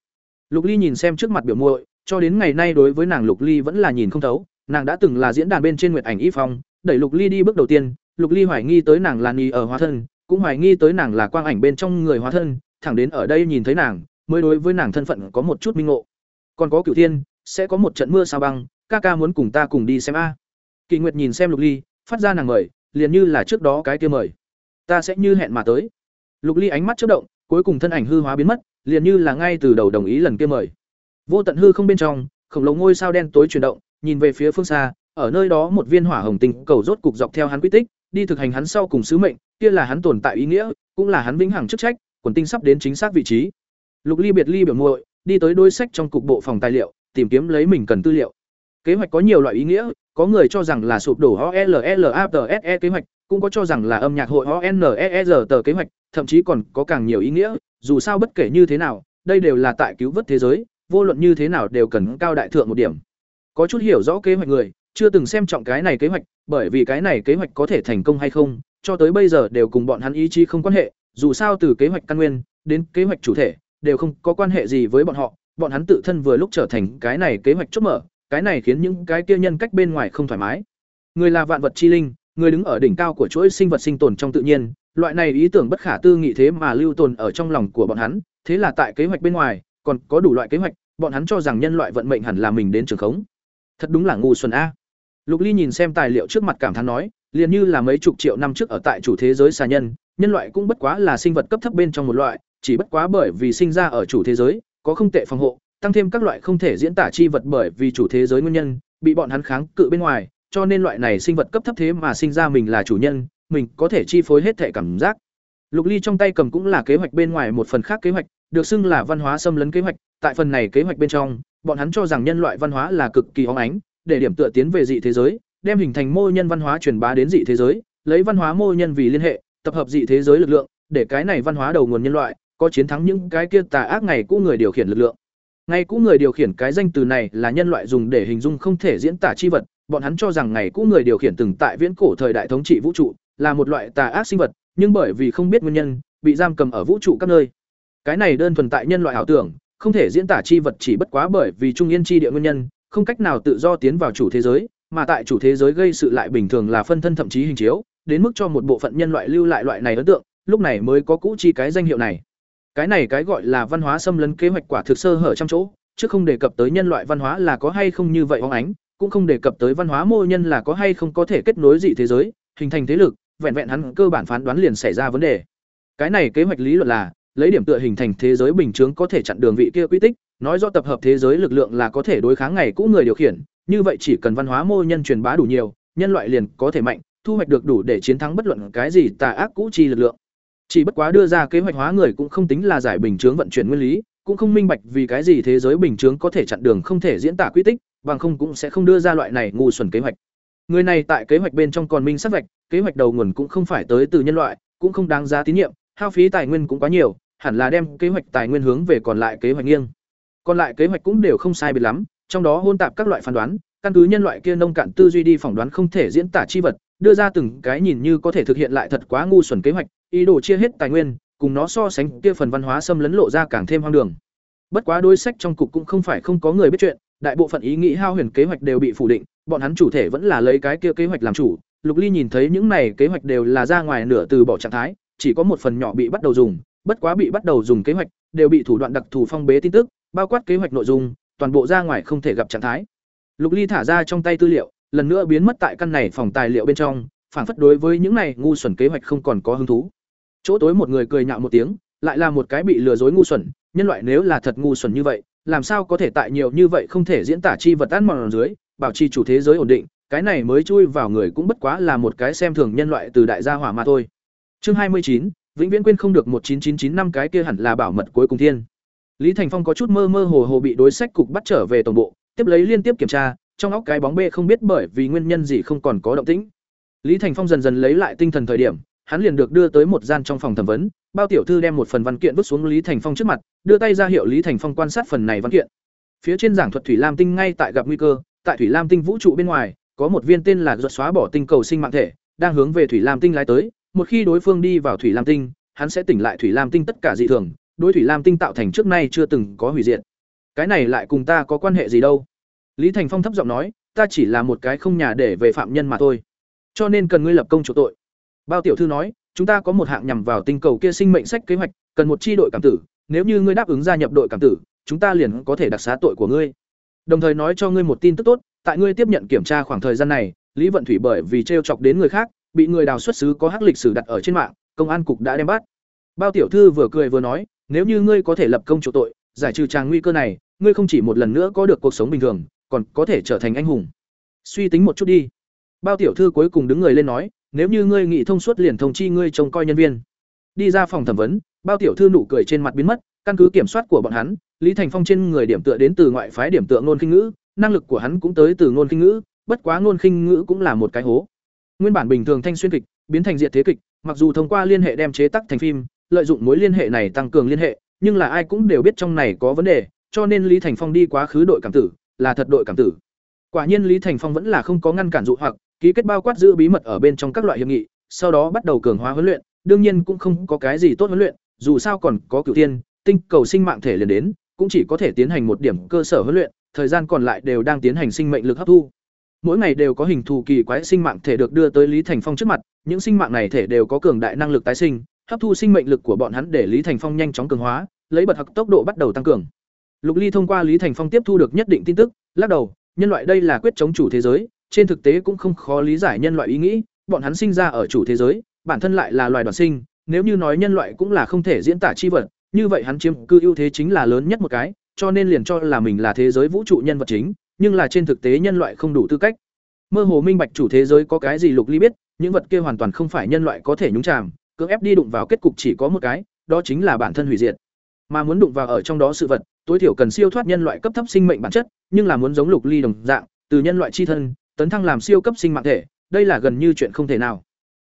lục ly nhìn xem trước mặt biểu muội cho đến ngày nay đối với nàng lục ly vẫn là nhìn không thấu nàng đã từng là diễn đàn bên trên nguyệt ảnh y phong đẩy lục ly đi bước đầu tiên Lục Ly hoài nghi tới nàng là ni ở hóa thân, cũng hoài nghi tới nàng là quang ảnh bên trong người hóa thân, thẳng đến ở đây nhìn thấy nàng, mới đối với nàng thân phận có một chút minh ngộ. Còn có Cửu Thiên, sẽ có một trận mưa sao băng, ca ca muốn cùng ta cùng đi xem a. Kỳ Nguyệt nhìn xem Lục Ly, phát ra nàng mời, liền như là trước đó cái kia mời. Ta sẽ như hẹn mà tới. Lục Ly ánh mắt chớp động, cuối cùng thân ảnh hư hóa biến mất, liền như là ngay từ đầu đồng ý lần kia mời. Vô tận hư không bên trong, khổng lồ ngôi sao đen tối chuyển động, nhìn về phía phương xa, ở nơi đó một viên hỏa hồng tinh cầu rốt cục dọc theo hắn quy tích, đi thực hành hắn sau cùng sứ mệnh, kia là hắn tồn tại ý nghĩa, cũng là hắn vĩnh hằng chức trách, quần tinh sắp đến chính xác vị trí. Lục Ly biệt ly biểu muội, đi tới đôi sách trong cục bộ phòng tài liệu, tìm kiếm lấy mình cần tư liệu. Kế hoạch có nhiều loại ý nghĩa, có người cho rằng là sụp đổ OLLAPSE kế hoạch, cũng có cho rằng là âm nhạc hội ONEER tờ kế hoạch, thậm chí còn có càng nhiều ý nghĩa, dù sao bất kể như thế nào, đây đều là tại cứu vớt thế giới, vô luận như thế nào đều cần cao đại thượng một điểm. Có chút hiểu rõ kế hoạch người, chưa từng xem trọng cái này kế hoạch, bởi vì cái này kế hoạch có thể thành công hay không, cho tới bây giờ đều cùng bọn hắn ý chí không quan hệ, dù sao từ kế hoạch căn nguyên đến kế hoạch chủ thể, đều không có quan hệ gì với bọn họ, bọn hắn tự thân vừa lúc trở thành cái này kế hoạch chốt mở, cái này khiến những cái kia nhân cách bên ngoài không thoải mái. Người là vạn vật chi linh, người đứng ở đỉnh cao của chuỗi sinh vật sinh tồn trong tự nhiên, loại này ý tưởng bất khả tư nghị thế mà lưu tồn ở trong lòng của bọn hắn, thế là tại kế hoạch bên ngoài, còn có đủ loại kế hoạch, bọn hắn cho rằng nhân loại vận mệnh hẳn là mình đến trường khống. Thật đúng là ngu xuẩn a. Lục Ly nhìn xem tài liệu trước mặt cảm thán nói, liền như là mấy chục triệu năm trước ở tại chủ thế giới xà nhân, nhân loại cũng bất quá là sinh vật cấp thấp bên trong một loại, chỉ bất quá bởi vì sinh ra ở chủ thế giới, có không tệ phòng hộ, tăng thêm các loại không thể diễn tả chi vật bởi vì chủ thế giới nguyên nhân, bị bọn hắn kháng cự bên ngoài, cho nên loại này sinh vật cấp thấp thế mà sinh ra mình là chủ nhân, mình có thể chi phối hết thể cảm giác. Lục Ly trong tay cầm cũng là kế hoạch bên ngoài một phần khác kế hoạch, được xưng là văn hóa xâm lấn kế hoạch, tại phần này kế hoạch bên trong, bọn hắn cho rằng nhân loại văn hóa là cực kỳ óng ánh, để điểm tựa tiến về dị thế giới, đem hình thành mô nhân văn hóa truyền bá đến dị thế giới, lấy văn hóa mô nhân vì liên hệ, tập hợp dị thế giới lực lượng, để cái này văn hóa đầu nguồn nhân loại, có chiến thắng những cái kia tà ác ngày cũ người điều khiển lực lượng. Ngày cũ người điều khiển cái danh từ này là nhân loại dùng để hình dung không thể diễn tả chi vật, bọn hắn cho rằng ngày cũ người điều khiển từng tại viễn cổ thời đại thống trị vũ trụ, là một loại tà ác sinh vật, nhưng bởi vì không biết nguyên nhân, bị giam cầm ở vũ trụ các nơi. Cái này đơn thuần tại nhân loại ảo tưởng, không thể diễn tả chi vật chỉ bất quá bởi vì trung yên chi địa nguyên nhân, không cách nào tự do tiến vào chủ thế giới, mà tại chủ thế giới gây sự lại bình thường là phân thân thậm chí hình chiếu, đến mức cho một bộ phận nhân loại lưu lại loại này ấn tượng, lúc này mới có cũ chi cái danh hiệu này. Cái này cái gọi là văn hóa xâm lấn kế hoạch quả thực sơ hở trăm chỗ, chứ không đề cập tới nhân loại văn hóa là có hay không như vậy hóng ánh, cũng không đề cập tới văn hóa mô nhân là có hay không có thể kết nối dị thế giới, hình thành thế lực, vẹn vẹn hắn cơ bản phán đoán liền xảy ra vấn đề. Cái này kế hoạch lý luận là lấy điểm tựa hình thành thế giới bình chướng có thể chặn đường vị kia quy tích, nói do tập hợp thế giới lực lượng là có thể đối kháng ngày cũ người điều khiển, như vậy chỉ cần văn hóa mô nhân truyền bá đủ nhiều, nhân loại liền có thể mạnh, thu hoạch được đủ để chiến thắng bất luận cái gì tà ác cũ chi lực lượng. Chỉ bất quá đưa ra kế hoạch hóa người cũng không tính là giải bình chướng vận chuyển nguyên lý, cũng không minh bạch vì cái gì thế giới bình chướng có thể chặn đường không thể diễn tả quy tích, bằng không cũng sẽ không đưa ra loại này ngu xuẩn kế hoạch. Người này tại kế hoạch bên trong còn minh sắc vạch, kế hoạch đầu nguồn cũng không phải tới từ nhân loại, cũng không đáng giá tín nhiệm, hao phí tài nguyên cũng quá nhiều, hẳn là đem kế hoạch tài nguyên hướng về còn lại kế hoạch nghiêng. Còn lại kế hoạch cũng đều không sai biệt lắm, trong đó hôn tạp các loại phán đoán, căn cứ nhân loại kia nông cạn tư duy đi phỏng đoán không thể diễn tả chi vật, đưa ra từng cái nhìn như có thể thực hiện lại thật quá ngu xuẩn kế hoạch, ý đồ chia hết tài nguyên, cùng nó so sánh kia phần văn hóa xâm lấn lộ ra càng thêm hoang đường. Bất quá đối sách trong cục cũng không phải không có người biết chuyện, đại bộ phận ý nghĩ hao huyền kế hoạch đều bị phủ định, bọn hắn chủ thể vẫn là lấy cái kia kế hoạch làm chủ. Lục Ly nhìn thấy những này kế hoạch đều là ra ngoài nửa từ bỏ trạng thái, chỉ có một phần nhỏ bị bắt đầu dùng, bất quá bị bắt đầu dùng kế hoạch, đều bị thủ đoạn đặc thù phong bế tin tức, bao quát kế hoạch nội dung, toàn bộ ra ngoài không thể gặp trạng thái. Lục Ly thả ra trong tay tư liệu, lần nữa biến mất tại căn này phòng tài liệu bên trong, phản phất đối với những này ngu xuẩn kế hoạch không còn có hứng thú. Chỗ tối một người cười nhạo một tiếng, lại là một cái bị lừa dối ngu xuẩn, nhân loại nếu là thật ngu xuẩn như vậy, làm sao có thể tại nhiều như vậy không thể diễn tả chi vật ăn mòn dưới, bảo trì chủ thế giới ổn định, cái này mới chui vào người cũng bất quá là một cái xem thường nhân loại từ đại gia hỏa mà thôi. Chương hai mươi chín vĩnh viễn quên không được một chín chín chín năm cái kia hẳn là bảo mật cuối cùng thiên. Lý Thành Phong có chút mơ mơ hồ hồ bị đối sách cục bắt trở về tổng bộ, tiếp lấy liên tiếp kiểm tra, trong óc cái bóng bê không biết bởi vì nguyên nhân gì không còn có động tĩnh. Lý Thành Phong dần dần lấy lại tinh thần thời điểm, hắn liền được đưa tới một gian trong phòng thẩm vấn, bao tiểu thư đem một phần văn kiện vứt xuống Lý Thành Phong trước mặt, đưa tay ra hiệu Lý Thành Phong quan sát phần này văn kiện. Phía trên giảng thuật Thủy Lam Tinh ngay tại gặp nguy cơ, tại Thủy Lam Tinh vũ trụ bên ngoài, có một viên tên là ruột xóa bỏ tinh cầu sinh mạng thể, đang hướng về Thủy Lam Tinh lái tới, một khi đối phương đi vào Thủy Lam Tinh, hắn sẽ tỉnh lại Thủy Lam Tinh tất cả dị thường, đối Thủy Lam Tinh tạo thành trước nay chưa từng có hủy diệt. Cái này lại cùng ta có quan hệ gì đâu? Lý Thành Phong thấp giọng nói, ta chỉ là một cái không nhà để về phạm nhân mà thôi. Cho nên cần ngươi lập công chủ tội. Bao tiểu thư nói, chúng ta có một hạng nhằm vào tinh cầu kia sinh mệnh sách kế hoạch, cần một chi đội cảm tử, nếu như ngươi đáp ứng gia nhập đội cảm tử, chúng ta liền có thể đặc xá tội của ngươi. Đồng thời nói cho ngươi một tin tức tốt, tại ngươi tiếp nhận kiểm tra khoảng thời gian này, Lý Vận Thủy bởi vì trêu chọc đến người khác, bị người đào xuất xứ có hắc lịch sử đặt ở trên mạng, công an cục đã đem bắt. Bao tiểu thư vừa cười vừa nói, nếu như ngươi có thể lập công chủ tội, giải trừ trang nguy cơ này, ngươi không chỉ một lần nữa có được cuộc sống bình thường, còn có thể trở thành anh hùng. Suy tính một chút đi. Bao tiểu thư cuối cùng đứng người lên nói, nếu như ngươi nghĩ thông suốt liền thông chi ngươi trông coi nhân viên. Đi ra phòng thẩm vấn, Bao tiểu thư nụ cười trên mặt biến mất, căn cứ kiểm soát của bọn hắn, Lý Thành Phong trên người điểm tựa đến từ ngoại phái điểm tựa ngôn kinh ngữ, năng lực của hắn cũng tới từ ngôn kinh ngữ, bất quá ngôn kinh ngữ cũng là một cái hố. Nguyên bản bình thường thanh xuyên kịch, biến thành diệt thế kịch, mặc dù thông qua liên hệ đem chế tác thành phim, lợi dụng mối liên hệ này tăng cường liên hệ, nhưng là ai cũng đều biết trong này có vấn đề, cho nên Lý Thành Phong đi quá khứ đội cảm tử, là thật đội cảm tử. Quả nhiên Lý Thành Phong vẫn là không có ngăn cản dụ hoặc, ký kết bao quát giữ bí mật ở bên trong các loại hiệp nghị, sau đó bắt đầu cường hóa huấn luyện, đương nhiên cũng không có cái gì tốt huấn luyện, dù sao còn có cửu tiên, tinh cầu sinh mạng thể liền đến, cũng chỉ có thể tiến hành một điểm cơ sở huấn luyện, thời gian còn lại đều đang tiến hành sinh mệnh lực hấp thu. Mỗi ngày đều có hình thù kỳ quái sinh mạng thể được đưa tới Lý Thành Phong trước mặt, những sinh mạng này thể đều có cường đại năng lực tái sinh, hấp thu sinh mệnh lực của bọn hắn để Lý Thành Phong nhanh chóng cường hóa, lấy bật học tốc độ bắt đầu tăng cường. Lục Ly thông qua Lý Thành Phong tiếp thu được nhất định tin tức, lắc đầu, nhân loại đây là quyết chống chủ thế giới, trên thực tế cũng không khó lý giải nhân loại ý nghĩ, bọn hắn sinh ra ở chủ thế giới, bản thân lại là loài đoàn sinh, nếu như nói nhân loại cũng là không thể diễn tả chi vật, như vậy hắn chiếm cư ưu thế chính là lớn nhất một cái, cho nên liền cho là mình là thế giới vũ trụ nhân vật chính, nhưng là trên thực tế nhân loại không đủ tư cách. Mơ hồ minh bạch chủ thế giới có cái gì Lục Ly biết, những vật kia hoàn toàn không phải nhân loại có thể nhúng chàm, cưỡng ép đi đụng vào kết cục chỉ có một cái, đó chính là bản thân hủy diệt. Mà muốn đụng vào ở trong đó sự vật, tối thiểu cần siêu thoát nhân loại cấp thấp sinh mệnh bản chất, nhưng là muốn giống Lục Ly đồng dạng, từ nhân loại chi thân, tấn thăng làm siêu cấp sinh mạng thể, đây là gần như chuyện không thể nào.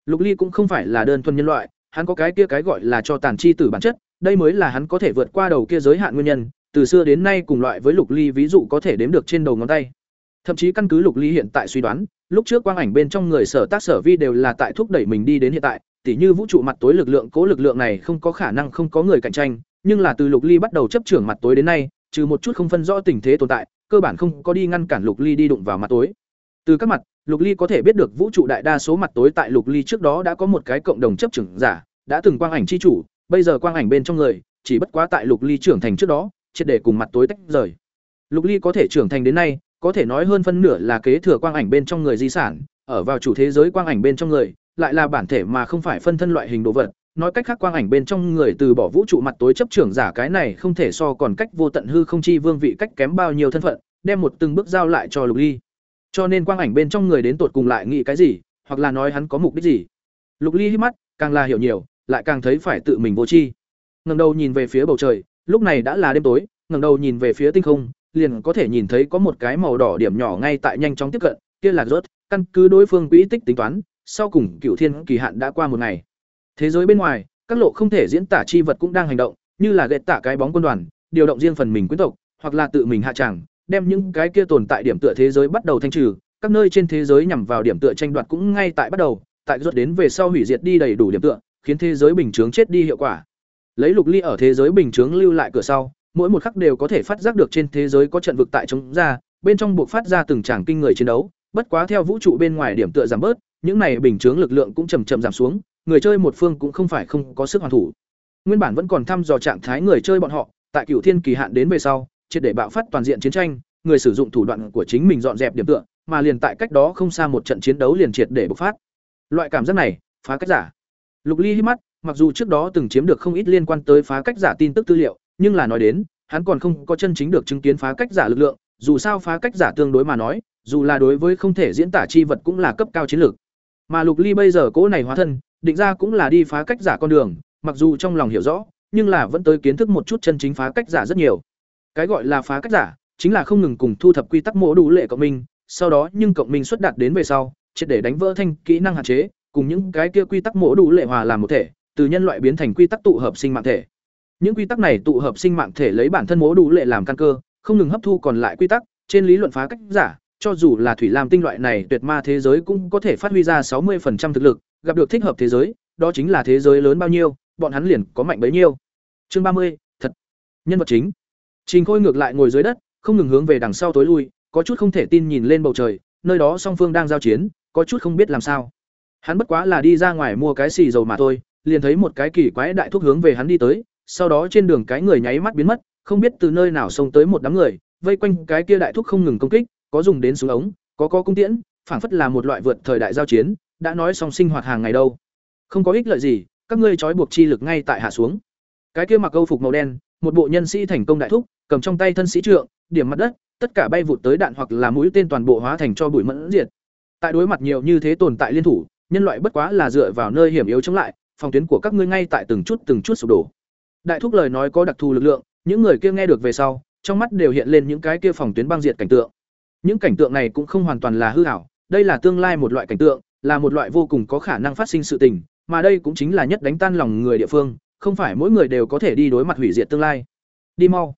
Lục Ly cũng không phải là đơn thuần nhân loại, hắn có cái kia cái gọi là cho tàn chi tử bản chất, đây mới là hắn có thể vượt qua đầu kia giới hạn nguyên nhân, từ xưa đến nay cùng loại với Lục Ly ví dụ có thể đếm được trên đầu ngón tay. Thậm chí căn cứ Lục Ly hiện tại suy đoán, lúc trước quang ảnh bên trong người sở tác sở vi đều là tại thúc đẩy mình đi đến hiện tại, tỉ như vũ trụ mặt tối lực lượng cố lực lượng này không có khả năng không có người cạnh tranh, nhưng là từ Lục Ly bắt đầu chấp trưởng mặt tối đến nay, trừ một chút không phân rõ tình thế tồn tại, cơ bản không có đi ngăn cản Lục Ly đi đụng vào mặt tối. Từ các mặt, Lục Ly có thể biết được vũ trụ đại đa số mặt tối tại Lục Ly trước đó đã có một cái cộng đồng chấp trưởng giả, đã từng quang ảnh chi chủ, bây giờ quang ảnh bên trong người, chỉ bất quá tại Lục Ly trưởng thành trước đó, triệt để cùng mặt tối tách rời. Lục Ly có thể trưởng thành đến nay, có thể nói hơn phân nửa là kế thừa quang ảnh bên trong người di sản, ở vào chủ thế giới quang ảnh bên trong người, lại là bản thể mà không phải phân thân loại hình đồ vật. Nói cách khác quang ảnh bên trong người từ bỏ vũ trụ mặt tối chấp trưởng giả cái này không thể so còn cách vô tận hư không chi vương vị cách kém bao nhiêu thân phận, đem một từng bước giao lại cho Lục Ly. Cho nên quang ảnh bên trong người đến tột cùng lại nghĩ cái gì, hoặc là nói hắn có mục đích gì. Lục Ly hít mắt, càng là hiểu nhiều, lại càng thấy phải tự mình vô tri. Ngẩng đầu nhìn về phía bầu trời, lúc này đã là đêm tối, ngẩng đầu nhìn về phía tinh không, liền có thể nhìn thấy có một cái màu đỏ điểm nhỏ ngay tại nhanh chóng tiếp cận, kia là rốt, căn cứ đối phương quỹ tích tính toán, sau cùng Cửu Thiên kỳ hạn đã qua một ngày. Thế giới bên ngoài, các lộ không thể diễn tả chi vật cũng đang hành động, như là ghẹt tả cái bóng quân đoàn, điều động riêng phần mình quyến tộc, hoặc là tự mình hạ tràng, đem những cái kia tồn tại điểm tựa thế giới bắt đầu thanh trừ, các nơi trên thế giới nhằm vào điểm tựa tranh đoạt cũng ngay tại bắt đầu, tại ruột đến về sau hủy diệt đi đầy đủ điểm tựa, khiến thế giới bình chướng chết đi hiệu quả. Lấy lục ly ở thế giới bình chướng lưu lại cửa sau, mỗi một khắc đều có thể phát giác được trên thế giới có trận vực tại chống ra, bên trong buộc phát ra từng tràng kinh người chiến đấu, bất quá theo vũ trụ bên ngoài điểm tựa giảm bớt, những này bình chướng lực lượng cũng chầm chậm giảm xuống, người chơi một phương cũng không phải không có sức hoàn thủ. Nguyên bản vẫn còn thăm dò trạng thái người chơi bọn họ, tại Cửu Thiên kỳ hạn đến về sau, triệt để bạo phát toàn diện chiến tranh, người sử dụng thủ đoạn của chính mình dọn dẹp điểm tựa, mà liền tại cách đó không xa một trận chiến đấu liền triệt để bộc phát. Loại cảm giác này, phá cách giả. Lục Ly hít mắt, mặc dù trước đó từng chiếm được không ít liên quan tới phá cách giả tin tức tư liệu, nhưng là nói đến, hắn còn không có chân chính được chứng kiến phá cách giả lực lượng, dù sao phá cách giả tương đối mà nói, dù là đối với không thể diễn tả chi vật cũng là cấp cao chiến lược. Mà Lục Ly bây giờ cố này hóa thân, định ra cũng là đi phá cách giả con đường, mặc dù trong lòng hiểu rõ, nhưng là vẫn tới kiến thức một chút chân chính phá cách giả rất nhiều. Cái gọi là phá cách giả, chính là không ngừng cùng thu thập quy tắc mô đủ lệ cộng minh, sau đó nhưng cộng minh xuất đạt đến về sau, triệt để đánh vỡ thanh kỹ năng hạn chế, cùng những cái kia quy tắc mô đủ lệ hòa làm một thể, từ nhân loại biến thành quy tắc tụ hợp sinh mạng thể. Những quy tắc này tụ hợp sinh mạng thể lấy bản thân mô đủ lệ làm căn cơ, không ngừng hấp thu còn lại quy tắc, trên lý luận phá cách giả, cho dù là thủy lam tinh loại này tuyệt ma thế giới cũng có thể phát huy ra sáu 60% thực lực, gặp được thích hợp thế giới, đó chính là thế giới lớn bao nhiêu, bọn hắn liền có mạnh bấy nhiêu. Chương ba mươi thật. Nhân vật chính. Trình Khôi ngược lại ngồi dưới đất, không ngừng hướng về đằng sau tối lui, có chút không thể tin nhìn lên bầu trời, nơi đó song phương đang giao chiến, có chút không biết làm sao. Hắn bất quá là đi ra ngoài mua cái xì dầu mà thôi, liền thấy một cái kỳ quái đại thúc hướng về hắn đi tới, sau đó trên đường cái người nháy mắt biến mất, không biết từ nơi nào xông tới một đám người, vây quanh cái kia đại thúc không ngừng công kích, có dùng đến súng ống, có có cung tiễn, phảng phất là một loại vượt thời đại giao chiến, đã nói xong sinh hoạt hàng ngày đâu. Không có ích lợi gì, các ngươi trói buộc chi lực ngay tại hạ xuống. Cái kia mặc câu phục màu đen, một bộ nhân sĩ thành công đại thúc, cầm trong tay thân sĩ trượng, điểm mặt đất, tất cả bay vụt tới đạn hoặc là mũi tên toàn bộ hóa thành cho bụi mẫn diệt. Tại đối mặt nhiều như thế tồn tại liên thủ, nhân loại bất quá là dựa vào nơi hiểm yếu chống lại, phòng tuyến của các ngươi ngay tại từng chút từng chút sụp đổ. Đại thúc lời nói có đặc thù lực lượng, những người kia nghe được về sau, trong mắt đều hiện lên những cái kia phòng tuyến băng diệt cảnh tượng. Những cảnh tượng này cũng không hoàn toàn là hư ảo, đây là tương lai một loại cảnh tượng, là một loại vô cùng có khả năng phát sinh sự tình, mà đây cũng chính là nhất đánh tan lòng người địa phương, không phải mỗi người đều có thể đi đối mặt hủy diệt tương lai. Đi mau.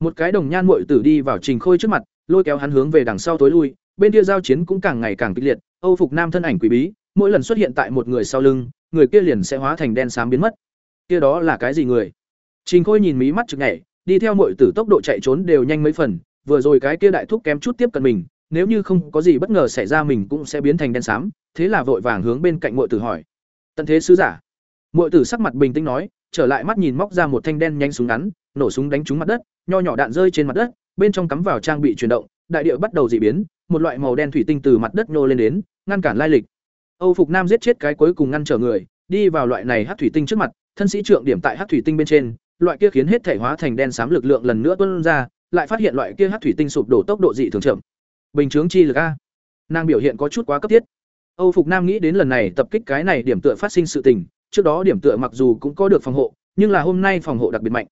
Một cái đồng nhan muội tử đi vào Trình Khôi trước mặt, lôi kéo hắn hướng về đằng sau tối lui, bên kia giao chiến cũng càng ngày càng kịch liệt, Âu phục nam thân ảnh quỷ bí, mỗi lần xuất hiện tại một người sau lưng, người kia liền sẽ hóa thành đen xám biến mất. Kia đó là cái gì người? Trình Khôi nhìn mí mắt trực nhảy, đi theo muội tử tốc độ chạy trốn đều nhanh mấy phần, vừa rồi cái kia đại thúc kém chút tiếp cận mình, nếu như không có gì bất ngờ xảy ra mình cũng sẽ biến thành đen xám, thế là vội vàng hướng bên cạnh muội tử hỏi. Tận thế sứ giả. Muội tử sắc mặt bình tĩnh nói, trở lại mắt nhìn móc ra một thanh đen nhanh súng ngắn, nổ súng đánh trúng mặt đất, nho nhỏ đạn rơi trên mặt đất, bên trong cắm vào trang bị chuyển động, đại địa bắt đầu dị biến, một loại màu đen thủy tinh từ mặt đất nô lên đến, ngăn cản lai lịch. Âu Phục Nam giết chết cái cuối cùng ngăn trở người, đi vào loại này hắc thủy tinh trước mặt, thân sĩ trượng điểm tại hắc thủy tinh bên trên, loại kia khiến hết thể hóa thành đen xám lực lượng lần nữa tuôn ra, lại phát hiện loại kia hát thủy tinh sụp đổ tốc độ dị thường chậm. Bình chướng chi lực a. Nàng biểu hiện có chút quá cấp thiết. Âu Phục Nam nghĩ đến lần này tập kích cái này điểm tựa phát sinh sự tình, trước đó điểm tựa mặc dù cũng có được phòng hộ, nhưng là hôm nay phòng hộ đặc biệt mạnh.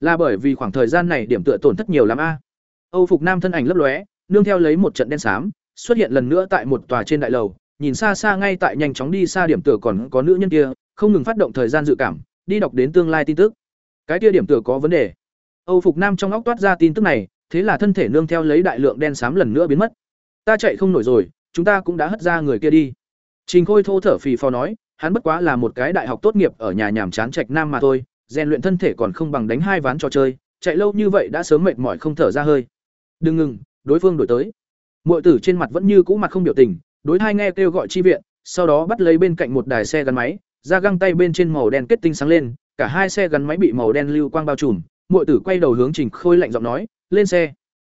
Là bởi vì khoảng thời gian này điểm tựa tổn thất nhiều lắm a. Âu Phục Nam thân ảnh lấp lóe, nương theo lấy một trận đen xám, xuất hiện lần nữa tại một tòa trên đại lầu, nhìn xa xa ngay tại nhanh chóng đi xa điểm tựa còn có nữ nhân kia, không ngừng phát động thời gian dự cảm, đi đọc đến tương lai tin tức. Cái kia điểm tựa có vấn đề. Âu Phục Nam trong óc toát ra tin tức này, thế là thân thể nương theo lấy đại lượng đen xám lần nữa biến mất. Ta chạy không nổi rồi, chúng ta cũng đã hất ra người kia đi. Trình Khôi thô thở phì phò nói, hắn bất quá là một cái đại học tốt nghiệp ở nhà nhàm chán trạch nam mà thôi, rèn luyện thân thể còn không bằng đánh hai ván trò chơi, chạy lâu như vậy đã sớm mệt mỏi không thở ra hơi. Đừng ngừng, đối phương đổi tới. Muội tử trên mặt vẫn như cũ mặt không biểu tình, đối hai nghe kêu gọi chi viện, sau đó bắt lấy bên cạnh một đài xe gắn máy, ra găng tay bên trên màu đen kết tinh sáng lên, cả hai xe gắn máy bị màu đen lưu quang bao trùm, muội tử quay đầu hướng Trình Khôi lạnh giọng nói, "Lên xe."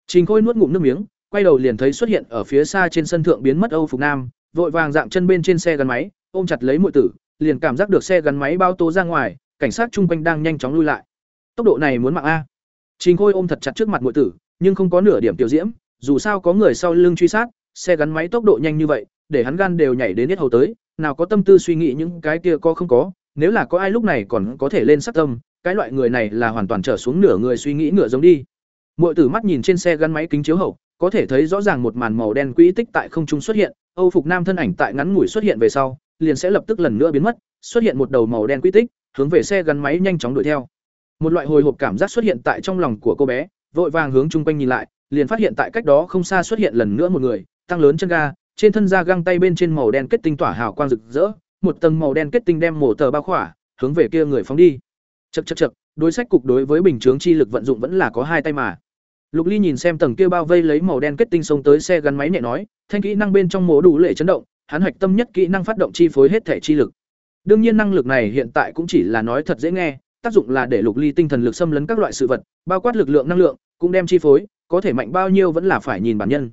Trình Khôi nuốt ngụm nước miếng, quay đầu liền thấy xuất hiện ở phía xa trên sân thượng biến mất Âu Phục Nam, vội vàng dạng chân bên trên xe gắn máy, ôm chặt lấy muội tử, liền cảm giác được xe gắn máy bao tố ra ngoài, cảnh sát chung quanh đang nhanh chóng lui lại. Tốc độ này muốn mạng a. Trình Khôi ôm thật chặt trước mặt muội tử, nhưng không có nửa điểm tiểu diễm, dù sao có người sau lưng truy sát, xe gắn máy tốc độ nhanh như vậy, để hắn gan đều nhảy đến hết hầu tới, nào có tâm tư suy nghĩ những cái kia có không có, nếu là có ai lúc này còn có thể lên sát tâm, cái loại người này là hoàn toàn trở xuống nửa người suy nghĩ ngựa giống đi. Muội tử mắt nhìn trên xe gắn máy kính chiếu hậu, có thể thấy rõ ràng một màn màu đen quỹ tích tại không trung xuất hiện, Âu phục nam thân ảnh tại ngắn ngủi xuất hiện về sau, liền sẽ lập tức lần nữa biến mất, xuất hiện một đầu màu đen quỹ tích, hướng về xe gắn máy nhanh chóng đuổi theo. Một loại hồi hộp cảm giác xuất hiện tại trong lòng của cô bé, vội vàng hướng chung quanh nhìn lại, liền phát hiện tại cách đó không xa xuất hiện lần nữa một người, tăng lớn chân ga, trên thân da găng tay bên trên màu đen kết tinh tỏa hào quang rực rỡ, một tầng màu đen kết tinh đem mổ tờ bao khỏa, hướng về kia người phóng đi chật chật chật đối sách cục đối với bình chướng chi lực vận dụng vẫn là có hai tay mà. Lục Ly nhìn xem tầng kia bao vây lấy màu đen kết tinh xông tới xe gắn máy nhẹ nói, thanh kỹ năng bên trong mổ đủ lệ chấn động, hắn hoạch tâm nhất kỹ năng phát động chi phối hết thể chi lực. Đương nhiên năng lực này hiện tại cũng chỉ là nói thật dễ nghe, tác dụng là để Lục Ly tinh thần lực xâm lấn các loại sự vật, bao quát lực lượng năng lượng, cũng đem chi phối, có thể mạnh bao nhiêu vẫn là phải nhìn bản nhân.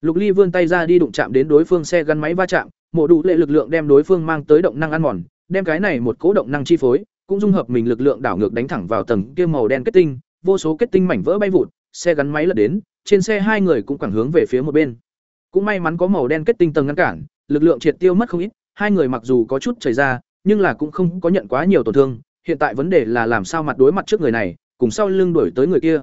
Lục Ly vươn tay ra đi đụng chạm đến đối phương xe gắn máy va chạm, mổ đủ lệ lực lượng đem đối phương mang tới động năng ăn mòn, đem cái này một cố động năng chi phối, cũng dung hợp mình lực lượng đảo ngược đánh thẳng vào tầng kia màu đen kết tinh, vô số kết tinh mảnh vỡ bay vụt, xe gắn máy lật đến, trên xe hai người cũng quẳng hướng về phía một bên. Cũng may mắn có màu đen kết tinh tầng ngăn cản, lực lượng triệt tiêu mất không ít, hai người mặc dù có chút chảy ra, nhưng là cũng không có nhận quá nhiều tổn thương, hiện tại vấn đề là làm sao mặt đối mặt trước người này, cùng sau lưng đuổi tới người kia.